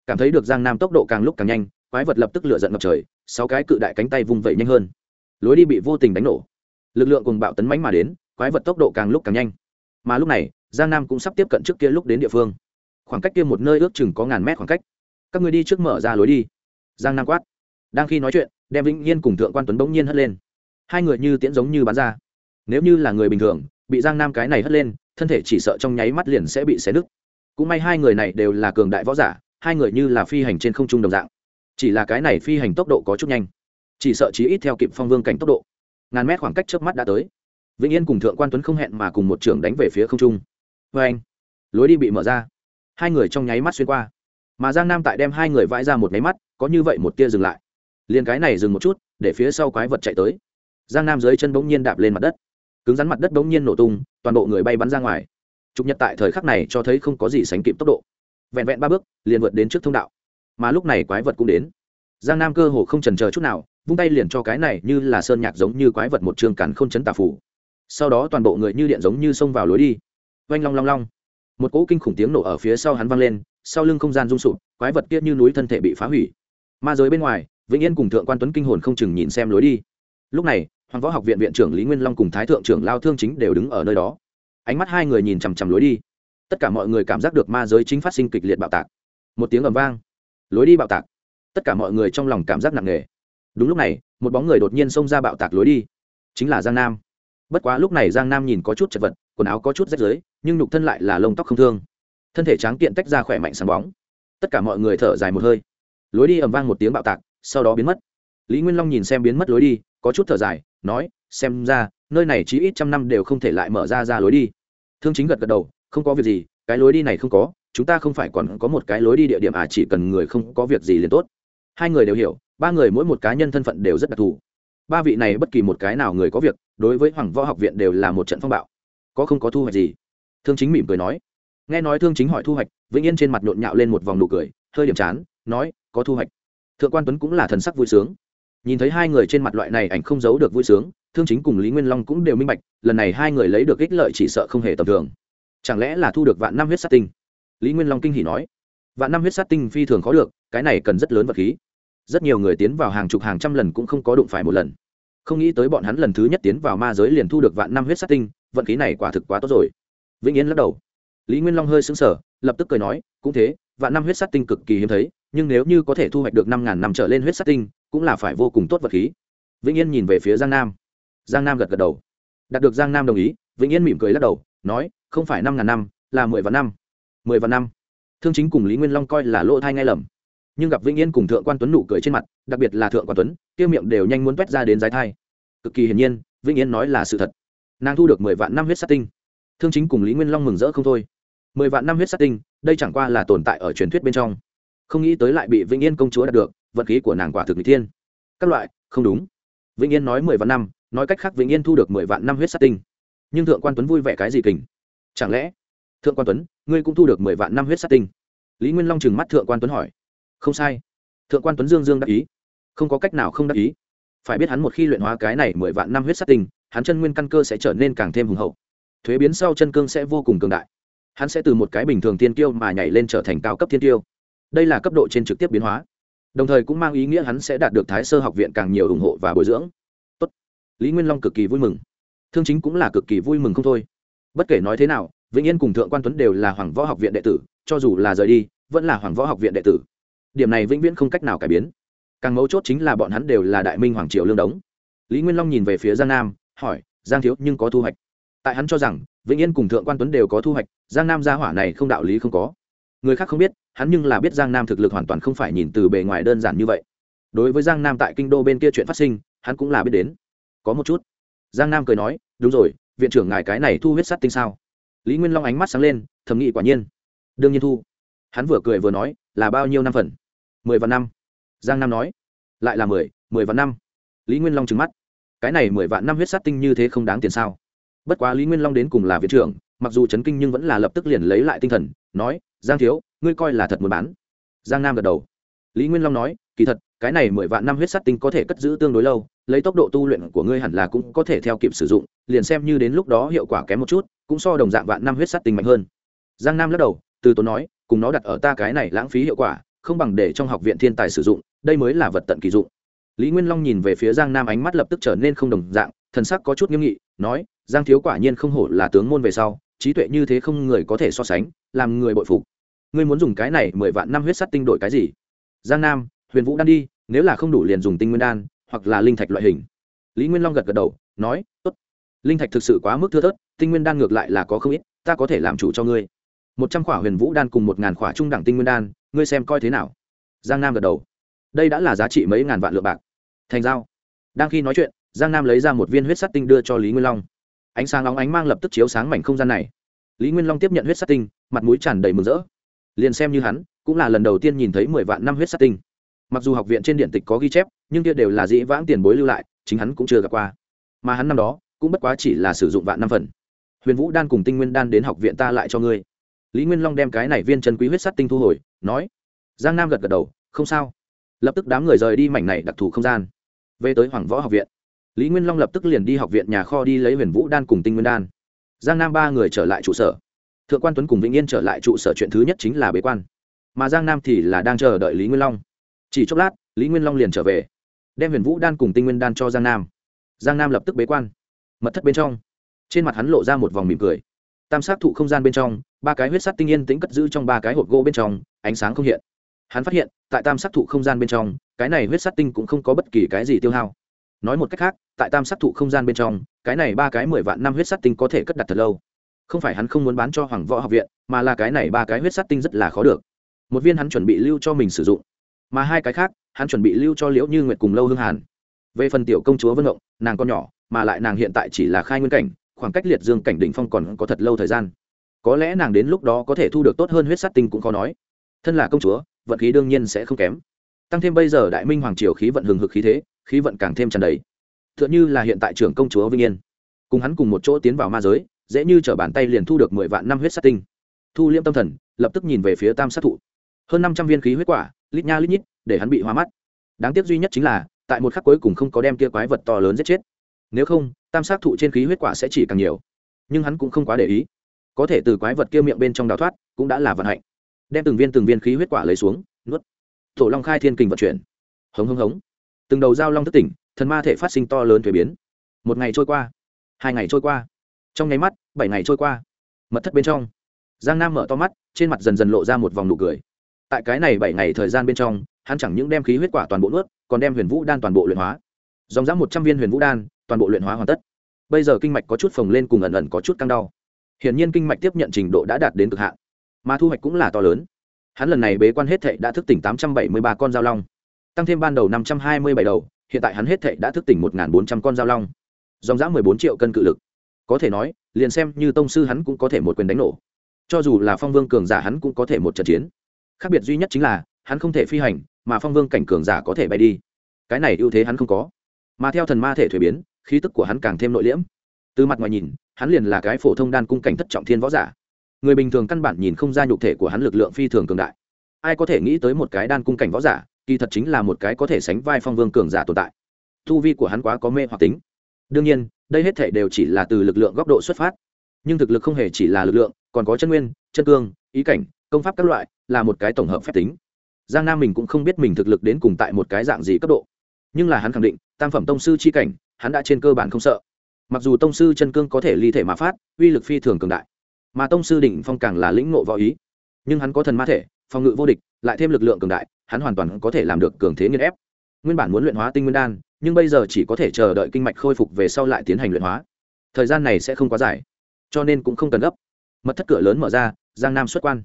Cảm thấy được giang nam tốc độ càng lúc càng nhanh, quái vật lập tức lựa giận ngập trời, sáu cái cự đại cánh tay vung vẩy nhanh hơn. Lối đi bị vô tình đánh nổ lực lượng cùng bạo tấn mánh mà đến, quái vật tốc độ càng lúc càng nhanh. Mà lúc này, giang nam cũng sắp tiếp cận trước kia lúc đến địa phương. Khoảng cách kia một nơi ước chừng có ngàn mét khoảng cách. Các người đi trước mở ra lối đi. Giang nam quát. Đang khi nói chuyện, đem vĩnh nhiên cùng thượng quan tuấn bỗng nhiên hất lên. Hai người như tiễn giống như bán ra. Nếu như là người bình thường, bị giang nam cái này hất lên, thân thể chỉ sợ trong nháy mắt liền sẽ bị xé nứt. Cũng may hai người này đều là cường đại võ giả, hai người như là phi hành trên không trung đồng dạng. Chỉ là cái này phi hành tốc độ có chút nhanh. Chỉ sợ chí ít theo kịp phong vương cảnh tốc độ ngàn mét khoảng cách trước mắt đã tới. Vĩnh yên cùng thượng quan tuấn không hẹn mà cùng một trưởng đánh về phía không trung. Vê anh, lối đi bị mở ra. Hai người trong nháy mắt xuyên qua. Mà giang nam tại đem hai người vãi ra một nháy mắt, có như vậy một tia dừng lại. Liền cái này dừng một chút, để phía sau quái vật chạy tới. Giang nam dưới chân bỗng nhiên đạp lên mặt đất. Cứng rắn mặt đất bỗng nhiên nổ tung, toàn bộ người bay bắn ra ngoài. Trục nhật tại thời khắc này cho thấy không có gì sánh kịp tốc độ. Vẹn vẹn ba bước, liền vượt đến trước thông đạo. Mà lúc này quái vật cũng đến. Giang nam cơ hồ không trần chờ chút nào vung tay liền cho cái này như là sơn nhạc giống như quái vật một trường càn không chấn tà phủ. Sau đó toàn bộ người như điện giống như xông vào lối đi. Oanh long long long. Một cỗ kinh khủng tiếng nổ ở phía sau hắn vang lên, sau lưng không gian rung sụp, quái vật kia như núi thân thể bị phá hủy. Ma giới bên ngoài, vĩnh yên cùng thượng quan tuấn kinh hồn không chừng nhìn xem lối đi. Lúc này, hoàng võ học viện viện trưởng lý nguyên long cùng thái thượng trưởng lao thương chính đều đứng ở nơi đó. Ánh mắt hai người nhìn chằm chằm lối đi. Tất cả mọi người cảm giác được ma giới chính phát sinh kịch liệt bạo tạc. Một tiếng ầm vang. Lối đi bạo tạc. Tất cả mọi người trong lòng cảm giác nặng nề đúng lúc này, một bóng người đột nhiên xông ra bạo tạc lối đi. Chính là giang nam. Bất quá lúc này giang nam nhìn có chút chật vật, quần áo có chút rách rưới, nhưng nhục thân lại là lông tóc không thương. Thân thể tráng kiện tách ra khỏe mạnh sáng bóng. Tất cả mọi người thở dài một hơi. Lối đi ầm vang một tiếng bạo tạc, sau đó biến mất. Lý nguyên long nhìn xem biến mất lối đi, có chút thở dài, nói, xem ra, nơi này chỉ ít trăm năm đều không thể lại mở ra ra lối đi. Thương chính gật gật đầu, không có việc gì, cái lối đi này không có, chúng ta không phải còn có một cái lối đi địa điểm à chỉ cần người không có việc gì liền tốt. Hai người đều hiểu ba người mỗi một cá nhân thân phận đều rất đặc thù. Ba vị này bất kỳ một cái nào người có việc, đối với hoàng võ học viện đều là một trận phong bạo. Có không có thu hoạch gì? Thương chính mỉm cười nói. Nghe nói thương chính hỏi thu hoạch, vĩnh yên trên mặt nhộn nhạo lên một vòng nụ cười, hơi điểm chán, nói, có thu hoạch. Thượng quan tuấn cũng là thần sắc vui sướng. Nhìn thấy hai người trên mặt loại này ảnh không giấu được vui sướng, thương chính cùng lý nguyên long cũng đều minh bạch, lần này hai người lấy được ích lợi chỉ sợ không hề tầm thường. Chẳng lẽ là thu được vạn năm huyết sát tinh? Lý nguyên long kinh hỉ nói. Vạn năm huyết sát tinh phi thường khó được, cái này cần rất lớn vật khí rất nhiều người tiến vào hàng chục hàng trăm lần cũng không có đụng phải một lần. Không nghĩ tới bọn hắn lần thứ nhất tiến vào ma giới liền thu được vạn năm huyết sát tinh, vận khí này quả thực quá tốt rồi. Vĩnh yên lắc đầu. Lý nguyên long hơi xứng sở lập tức cười nói, cũng thế, vạn năm huyết sát tinh cực kỳ hiếm thấy, nhưng nếu như có thể thu hoạch được năm ngàn năm trở lên huyết sát tinh, cũng là phải vô cùng tốt vật khí. Vĩnh yên nhìn về phía giang nam. Giang nam gật gật đầu. Đạt được giang nam đồng ý, vĩnh yên mỉm cười lắc đầu, nói, không phải năm ngàn năm, là mười vạn năm. Mười vạn năm. Thương chính cùng lý nguyên long coi là lỗ thai ngay lầm nhưng gặp vĩnh yên cùng thượng quan tuấn nụ cười trên mặt, đặc biệt là thượng quan tuấn tiêu miệng đều nhanh muốn quét ra đến giái thai. Cực kỳ hiển nhiên, vĩnh yên nói là sự thật. Nàng thu được mười vạn năm huyết sát tinh. Thương chính cùng lý nguyên long mừng rỡ không thôi. Mười vạn năm huyết sát tinh, đây chẳng qua là tồn tại ở truyền thuyết bên trong. Không nghĩ tới lại bị vĩnh yên công chúa đạt được vật khí của nàng quả thực n thiên. Các loại, không đúng. Vĩnh yên nói mười vạn năm, nói cách khác vĩnh yên thu được mười vạn năm huyết sát tinh. Nhưng thượng quan tuấn vui vẻ cái gì kình? Chẳng lẽ, thượng quan tuấn, ngươi cũng thu được mười vạn năm huyết sát tinh? Lý nguyên long trừng mắt thượng quan tuấn hỏi không sai. Thượng quan tuấn dương dương đắc ý. Không có cách nào không đắc ý. Phải biết hắn một khi luyện hóa cái này mười vạn năm huyết sát tinh, hắn chân nguyên căn cơ sẽ trở nên càng thêm hùng hậu. Thuế biến sau chân cương sẽ vô cùng cường đại. Hắn sẽ từ một cái bình thường tiên tiêu mà nhảy lên trở thành cao cấp tiên tiêu đây là cấp độ trên trực tiếp biến hóa. Đồng thời cũng mang ý nghĩa hắn sẽ đạt được thái sơ học viện càng nhiều ủng hộ và bồi dưỡng. Tốt. lý nguyên long cực kỳ vui mừng. Thương chính cũng là cực kỳ vui mừng không thôi. Bất kể nói thế nào, vĩnh yên cùng thượng quan tuấn đều là hoàng võ học viện đệ tử, cho dù là rời đi, vẫn là hoàng võ học viện đệ tử điểm này vĩnh viễn không cách nào cải biến. Càng mấu chốt chính là bọn hắn đều là đại minh hoàng triều lương đống. Lý nguyên long nhìn về phía giang nam, hỏi, giang thiếu, nhưng có thu hoạch? Tại hắn cho rằng, vĩnh yên cùng thượng quan tuấn đều có thu hoạch, giang nam gia hỏa này không đạo lý không có. Người khác không biết, hắn nhưng là biết giang nam thực lực hoàn toàn không phải nhìn từ bề ngoài đơn giản như vậy. Đối với giang nam tại kinh đô bên kia chuyện phát sinh, hắn cũng là biết đến. Có một chút. Giang nam cười nói, đúng rồi, viện trưởng ngài cái này thu huyết sắt tinh sao? Lý nguyên long ánh mắt sáng lên, thầm nghĩ quả nhiên. Đương nhiên thu. Hắn vừa cười vừa nói là bao nhiêu năm phần? Mười vạn năm. Giang nam nói. Lại là mười mười vạn năm. Lý nguyên long trừng mắt. Cái này mười vạn năm huyết sát tinh như thế không đáng tiền sao? Bất quá lý nguyên long đến cùng là viện trưởng, mặc dù chấn kinh nhưng vẫn là lập tức liền lấy lại tinh thần, nói, giang thiếu, ngươi coi là thật muốn bán. Giang nam gật đầu. Lý nguyên long nói, kỳ thật, cái này mười vạn năm huyết sắt tinh có thể cất giữ tương đối lâu, lấy tốc độ tu luyện của ngươi hẳn là cũng có thể theo kịp sử dụng, liền xem như đến lúc đó hiệu quả kém một chút, cũng so đồng dạng vạn năm huyết sắt tinh mạnh hơn. Giang nam lắc đầu từ tốn nói, cùng nó đặt ở ta cái này lãng phí hiệu quả, không bằng để trong học viện thiên tài sử dụng, đây mới là vật tận kỳ dụng. Lý nguyên long nhìn về phía giang nam ánh mắt lập tức trở nên không đồng dạng, thần sắc có chút nghiêm nghị, nói, giang thiếu quả nhiên không hổ là tướng môn về sau, trí tuệ như thế không người có thể so sánh, làm người bội phục. Ngươi muốn dùng cái này mười vạn năm huyết sắt tinh đổi cái gì? Giang nam, huyền vũ đan đi, nếu là không đủ liền dùng tinh nguyên đan, hoặc là linh thạch loại hình. Lý nguyên long gật gật đầu, nói, tốt. Linh thạch thực sự quá mức thưa thớt, tinh nguyên đan ngược lại là có không ít, ta có thể làm chủ cho ngươi một trăm khỏa huyền vũ đan cùng một ngàn khỏa trung đẳng tinh nguyên đan, ngươi xem coi thế nào? Giang nam gật đầu. Đây đã là giá trị mấy ngàn vạn lượng bạc. Thành giao. Đang khi nói chuyện, giang nam lấy ra một viên huyết sắt tinh đưa cho lý nguyên long. Ánh sáng nóng ánh mang lập tức chiếu sáng mảnh không gian này. Lý nguyên long tiếp nhận huyết sắt tinh, mặt mũi tràn đầy mừng rỡ. Liền xem như hắn, cũng là lần đầu tiên nhìn thấy mười vạn năm huyết sắt tinh. Mặc dù học viện trên điện tịch có ghi chép, nhưng kia đều là dĩ vãng tiền bối lưu lại, chính hắn cũng chưa gặp qua. Mà hắn năm đó, cũng bất quá chỉ là sử dụng vạn năm phần. Huyền vũ đan cùng tinh nguyên đan đến học viện ta lại cho ngươi lý nguyên long đem cái này viên chân quý huyết sắt tinh thu hồi, nói, giang nam gật gật đầu, không sao. Lập tức đám người rời đi mảnh này đặc thù không gian. Về tới hoàng võ học viện, lý nguyên long lập tức liền đi học viện nhà kho đi lấy huyền vũ đan cùng tinh nguyên đan. Giang nam ba người trở lại trụ sở. Thượng quan tuấn cùng vĩnh yên trở lại trụ sở chuyện thứ nhất chính là bế quan. Mà giang nam thì là đang chờ đợi lý nguyên long. Chỉ chốc lát, lý nguyên long liền trở về, đem huyền vũ đan cùng tinh nguyên đan cho giang nam. Giang nam lập tức bế quan. Mật thất bên trong, trên mặt hắn lộ ra một vòng mỉm cười tam sát thụ không gian bên trong, ba cái huyết sắt tinh yên tĩnh cất giữ trong ba cái hộp gỗ bên trong, ánh sáng không hiện. Hắn phát hiện, tại tam sát thụ không gian bên trong, cái này huyết sắt tinh cũng không có bất kỳ cái gì tiêu hao. Nói một cách khác, tại tam sát thụ không gian bên trong, cái này ba cái mười vạn năm huyết sắt tinh có thể cất đặt thật lâu. Không phải hắn không muốn bán cho hoàng võ học viện, mà là cái này ba cái huyết sắt tinh rất là khó được. Một viên hắn chuẩn bị lưu cho mình sử dụng, mà hai cái khác, hắn chuẩn bị lưu cho liễu như nguyệt cùng lâu hương hàn. Về phần tiểu công chúa vân động, nàng con nhỏ, mà lại nàng hiện tại chỉ là khai nguyên cảnh khoảng cách liệt dương cảnh đỉnh phong còn có thật lâu thời gian. Có lẽ nàng đến lúc đó có thể thu được tốt hơn huyết sát tinh cũng khó nói. Thân là công chúa, vận khí đương nhiên sẽ không kém. Tăng thêm bây giờ đại minh hoàng triều khí vận hừng hực khí thế, khí vận càng thêm tràn đầy. T h ư ợ n h ư là hiện tại trưởng công chúa vinh yên. Cùng hắn cùng một chỗ tiến vào ma giới, dễ như t bàn tay liền thu được mười vạn năm huyết sát tinh. Thu liễm tâm thần, lập tức nhìn về phía tam sát thụ. Hơn năm trăm viên khí huyết quả, lít nha lít nhít, để hắn bị hoa mắt. Đáng tiếc duy nhất chính là, tại một khắc cuối cùng không có đem kia quái vật to lớn giết chết. Nếu không tam sát thụ trên khí huyết quả sẽ chỉ càng nhiều. Nhưng hắn cũng không quá để ý. Có thể từ quái vật kia miệng bên trong đào thoát, cũng đã là vận hạnh. Đem từng viên từng viên khí huyết quả lấy xuống, nuốt. Tổ long khai thiên kình vận chuyển. Hống hống hống. Từng đầu dao long thất tỉnh, thần ma thể phát sinh to lớn thuế biến. Một ngày trôi qua, hai ngày trôi qua. Trong nháy mắt, bảy ngày trôi qua. Mật thất bên trong. Giang nam mở to mắt, trên mặt dần dần lộ ra một vòng nụ cười. Tại cái này bảy ngày thời gian bên trong, hắn chẳng những đem khí huyết quả toàn bộ nuốt, còn đem huyền vũ đan toàn bộ luyện hóa. Dòng dã một trăm viên huyền vũ đan toàn bộ luyện hóa hoàn tất. Bây giờ kinh mạch có chút phồng lên cùng ẩn ẩn có chút căng đau. Hiển nhiên kinh mạch tiếp nhận trình độ đã đạt đến cực hạn, mà thu hoạch cũng là to lớn. Hắn lần này bế quan hết thệ đã thức tỉnh tám trăm bảy mươi ba con dao long, tăng thêm ban đầu năm trăm hai mươi bảy đầu, hiện tại hắn hết thệ đã thức tỉnh một bốn trăm con dao long. Dòng dã mười bốn triệu cân cự lực. Có thể nói, liền xem như tông sư hắn cũng có thể một quyền đánh nổ. Cho dù là phong vương cường giả hắn cũng có thể một trận chiến. Khác biệt duy nhất chính là, hắn không thể phi hành, mà phong vương cảnh cường giả có thể bay đi. Cái này ưu thế hắn không có. Mà theo thần ma thể thuế biến khí tức của hắn càng thêm nội liễm. Từ mặt ngoài nhìn, hắn liền là cái phổ thông đan cung cảnh thất trọng thiên võ giả. Người bình thường căn bản nhìn không ra nhục thể của hắn lực lượng phi thường cường đại. Ai có thể nghĩ tới một cái đan cung cảnh võ giả, kỳ thật chính là một cái có thể sánh vai phong vương cường giả tồn tại. Thu vi của hắn quá có mê hoặc tính. Đương nhiên, đây hết thể đều chỉ là từ lực lượng góc độ xuất phát. Nhưng thực lực không hề chỉ là lực lượng, còn có chân nguyên, chân cương, ý cảnh, công pháp các loại, là một cái tổng hợp phép tính. Giang nam mình cũng không biết mình thực lực đến cùng tại một cái dạng gì cấp độ. Nhưng là hắn khẳng định, tam phẩm tông sư c h i cảnh hắn đã trên cơ bản không sợ. Mặc dù tông sư chân cương có thể ly thể mà phát, uy lực phi thường cường đại, mà tông sư đỉnh phong càng là lĩnh ngộ võ ý. Nhưng hắn có thần ma thể, phòng ngự vô địch, lại thêm lực lượng cường đại, hắn hoàn toàn có thể làm được cường thế nghiên ép. Nguyên bản muốn luyện hóa tinh nguyên đan, nhưng bây giờ chỉ có thể chờ đợi kinh mạch khôi phục về sau lại tiến hành luyện hóa. Thời gian này sẽ không quá dài, cho nên cũng không cần gấp. Mật thất cửa lớn mở ra, giang nam xuất quan.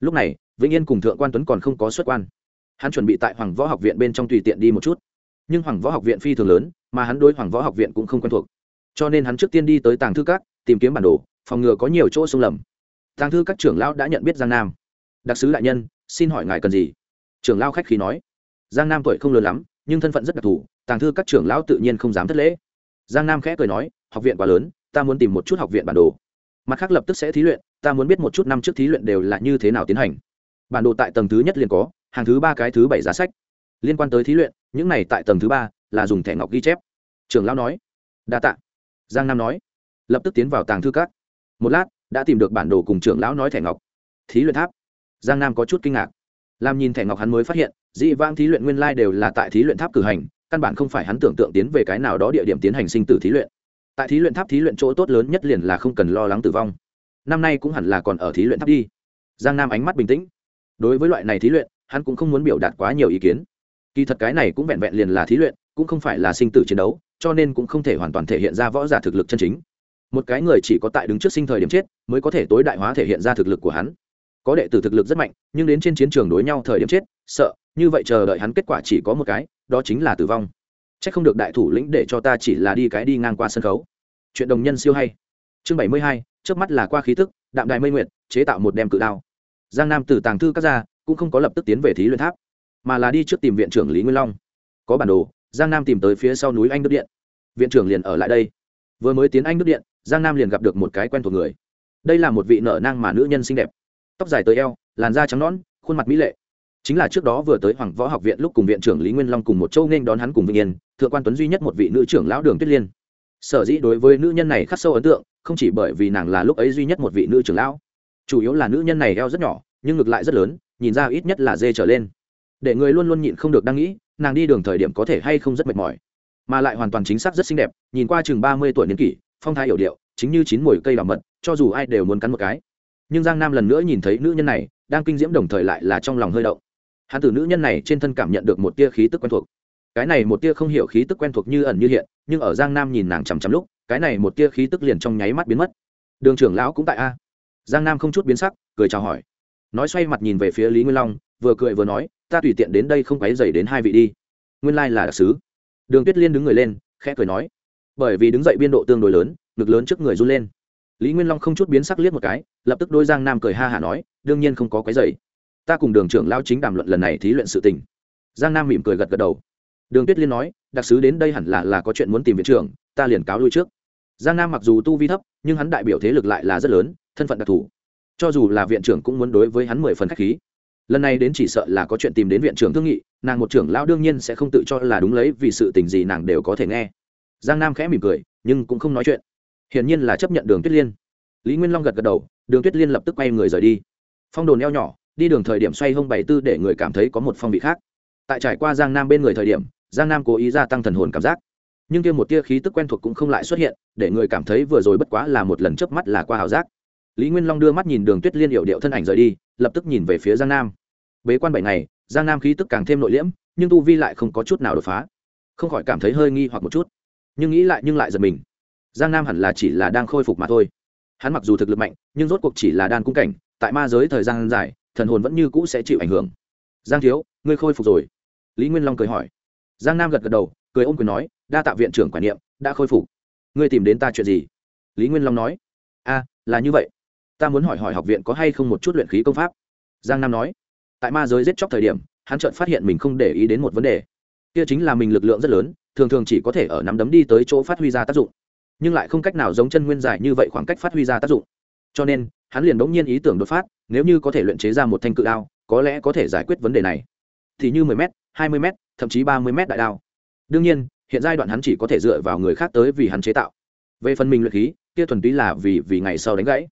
Lúc này, vĩnh yên cùng thượng quan tuấn còn không có xuất quan. Hắn chuẩn bị tại hoàng võ học viện bên trong tùy tiện đi một chút nhưng hoàng võ học viện phi thường lớn, mà hắn đối hoàng võ học viện cũng không quen thuộc. Cho nên hắn trước tiên đi tới tàng thư các, tìm kiếm bản đồ, phòng ngừa có nhiều chỗ sông lầm. Tàng thư các trưởng lão đã nhận biết giang nam. Đặc sứ đại nhân, xin hỏi ngài cần gì? Trưởng lão khách khí nói. Giang nam tuổi không lớn lắm, nhưng thân phận rất đặc thù, tàng thư các trưởng lão tự nhiên không dám thất lễ. Giang nam khẽ cười nói, học viện quá lớn, ta muốn tìm một chút học viện bản đồ. Mặt khác lập tức sẽ thí luyện, ta muốn biết một chút năm trước thí luyện đều là như thế nào tiến hành. Bản đồ tại tầng thứ nhất liền có, hàng thứ ba cái thứ bảy giá sách liên quan tới thí luyện, những này tại tầng thứ ba là dùng thẻ ngọc ghi chép. Trường lão nói, đa t ạ giang nam nói, lập tức tiến vào tàng thư các. Một lát, đã tìm được bản đồ cùng trưởng lão nói thẻ ngọc. Thí luyện tháp. Giang nam có chút kinh ngạc. Làm nhìn thẻ ngọc hắn mới phát hiện, dị vang thí luyện nguyên lai đều là tại thí luyện tháp cử hành, căn bản không phải hắn tưởng tượng tiến về cái nào đó địa điểm tiến hành sinh tử thí luyện. Tại thí luyện tháp thí luyện chỗ tốt lớn nhất liền là không cần lo lắng tử vong. Năm nay cũng hẳn là còn ở thí luyện tháp đi. Giang nam ánh mắt bình tĩnh. Đối với loại này thí luyện, hắn cũng không muốn biểu đạt quá nhiều ý kiến kỳ thật cái này cũng vẹn vẹn liền là thí luyện, cũng không phải là sinh tử chiến đấu, cho nên cũng không thể hoàn toàn thể hiện ra võ giả thực lực chân chính. Một cái người chỉ có tại đứng trước sinh thời điểm chết, mới có thể tối đại hóa thể hiện ra thực lực của hắn. Có đệ tử thực lực rất mạnh, nhưng đến trên chiến trường đối nhau thời điểm chết, sợ, như vậy chờ đợi hắn kết quả chỉ có một cái, đó chính là tử vong. Chắc không được đại thủ lĩnh để cho ta chỉ là đi cái đi ngang qua sân khấu. Chuyện đồng nhân siêu hay. Chương bảy mươi hai trước mắt là qua khí tức, đạm đài mây nguyệt, chế tạo một đem cự đao. Giang nam từ tàng thư các gia, cũng không có lập tức tiến về thí luyện tháp mà là đi trước tìm viện trưởng lý nguyên long. Có bản đồ, giang nam tìm tới phía sau núi anh đức điện. Viện trưởng liền ở lại đây. Vừa mới tiến anh đức điện, giang nam liền gặp được một cái quen thuộc người. Đây là một vị nở nang mà nữ nhân xinh đẹp. Tóc dài tới eo, làn da trắng nõn, khuôn mặt mỹ lệ. Chính là trước đó vừa tới hoàng võ học viện lúc cùng viện trưởng lý nguyên long cùng một châu nên đón hắn cùng vĩnh yên, thượng quan tuấn duy nhất một vị nữ trưởng lão đường tuyết liên. Sở dĩ đối với nữ nhân này khắc sâu ấn tượng, không chỉ bởi vì nàng là lúc ấy duy nhất một vị nữ trưởng lão. Chủ yếu là nữ nhân này eo rất nhỏ, nhưng ngược lại rất lớn, nhìn ra ít nhất là dê trở lên để người luôn luôn nhịn không được đang nghĩ, nàng đi đường thời điểm có thể hay không rất mệt mỏi. Mà lại hoàn toàn chính xác rất xinh đẹp, nhìn qua chừng ba mươi tuổi niên kỷ, phong thái hiểu điệu, chính như chín mùi cây bảo mật, cho dù ai đều muốn cắn một cái. Nhưng giang nam lần nữa nhìn thấy nữ nhân này, đang kinh diễm đồng thời lại là trong lòng hơi động. Hắn từ nữ nhân này trên thân cảm nhận được một tia khí tức quen thuộc. Cái này một tia không hiểu khí tức quen thuộc như ẩn như hiện, nhưng ở giang nam nhìn nàng chằm chằm lúc, cái này một tia khí tức liền trong nháy mắt biến mất. Đường trưởng lão cũng tại a. Giang nam không chút biến sắc, cười chào hỏi. Nói xoay mặt nhìn về phía lý nguyên long, vừa cười vừa nói ta tùy tiện đến đây không quấy dày đến hai vị đi. Nguyên lai là đặc sứ. Đường tuyết liên đứng người lên, khẽ cười nói. Bởi vì đứng dậy biên độ tương đối lớn, ngực lớn trước người run lên. Lý nguyên long không chút biến sắc liếc một cái, lập tức đôi giang nam cười ha hả nói, đương nhiên không có quấy dày ta cùng đường trưởng lao chính đàm luận lần này thí luyện sự tình. Giang nam mỉm cười gật gật đầu. Đường tuyết liên nói, đặc sứ đến đây hẳn là là có chuyện muốn tìm viện trưởng, ta liền cáo lui trước. Giang nam mặc dù tu vi thấp, nhưng hắn đại biểu thế lực lại là rất lớn, thân phận đặc thù. Cho dù là viện trưởng cũng muốn đối với hắn mười phần k h á c h khí lần này đến chỉ sợ là có chuyện tìm đến viện trưởng thương nghị, nàng một trưởng lão đương nhiên sẽ không tự cho là đúng lấy vì sự tình gì nàng đều có thể nghe. Giang nam khẽ mỉm cười, nhưng cũng không nói chuyện. Hiển nhiên là chấp nhận đường tuyết liên. Lý nguyên long gật gật đầu, đường tuyết liên lập tức quay người rời đi. Phong đồn eo nhỏ, đi đường thời điểm xoay hông bảy tư để người cảm thấy có một phong vị khác. Tại trải qua giang nam bên người thời điểm, giang nam cố ý gia tăng thần hồn cảm giác. Nhưng kia một tia khí tức quen thuộc cũng không lại xuất hiện, để người cảm thấy vừa rồi bất quá là một lần chớp mắt là qua hào giác lý nguyên long đưa mắt nhìn đường tuyết liên hiệu điệu thân ảnh rời đi, lập tức nhìn về phía giang nam. Bế quan bảy ngày, giang nam khí tức càng thêm nội liễm, nhưng tu vi lại không có chút nào đột phá. Không khỏi cảm thấy hơi nghi hoặc một chút. Nhưng nghĩ lại nhưng lại giật mình. Giang nam hẳn là chỉ là đang khôi phục mà thôi. Hắn mặc dù thực lực mạnh, nhưng rốt cuộc chỉ là đan cung cảnh, tại ma giới thời gian dài, thần hồn vẫn như cũ sẽ chịu ảnh hưởng. Giang thiếu, ngươi khôi phục rồi. Lý nguyên long cười hỏi. Giang nam gật gật đầu, cười ôm quyền nói, đa tạ viện trưởng quản niệm, đã khôi phục. Ngươi tìm đến ta chuyện gì? Lý nguyên long nói. A, là như vậy ta muốn hỏi hỏi học viện có hay không một chút luyện khí công pháp? Giang nam nói. Tại ma giới giết chóc thời điểm, hắn chợt phát hiện mình không để ý đến một vấn đề. Kia chính là mình lực lượng rất lớn, thường thường chỉ có thể ở nắm đấm đi tới chỗ phát huy ra tác dụng. Nhưng lại không cách nào giống chân nguyên dài như vậy khoảng cách phát huy ra tác dụng. Cho nên, hắn liền đ ỗ n g nhiên ý tưởng đột phát, nếu như có thể luyện chế ra một thanh cự đao, có lẽ có thể giải quyết vấn đề này. Thì như mười m hai mươi m thậm chí ba mươi m đại đao. Đương nhiên, hiện giai đoạn hắn chỉ có thể dựa vào người khác tới vì hắn chế tạo. Về phần mình luyện khí, kia thuần túy là vì vì ngày sau đánh gãy.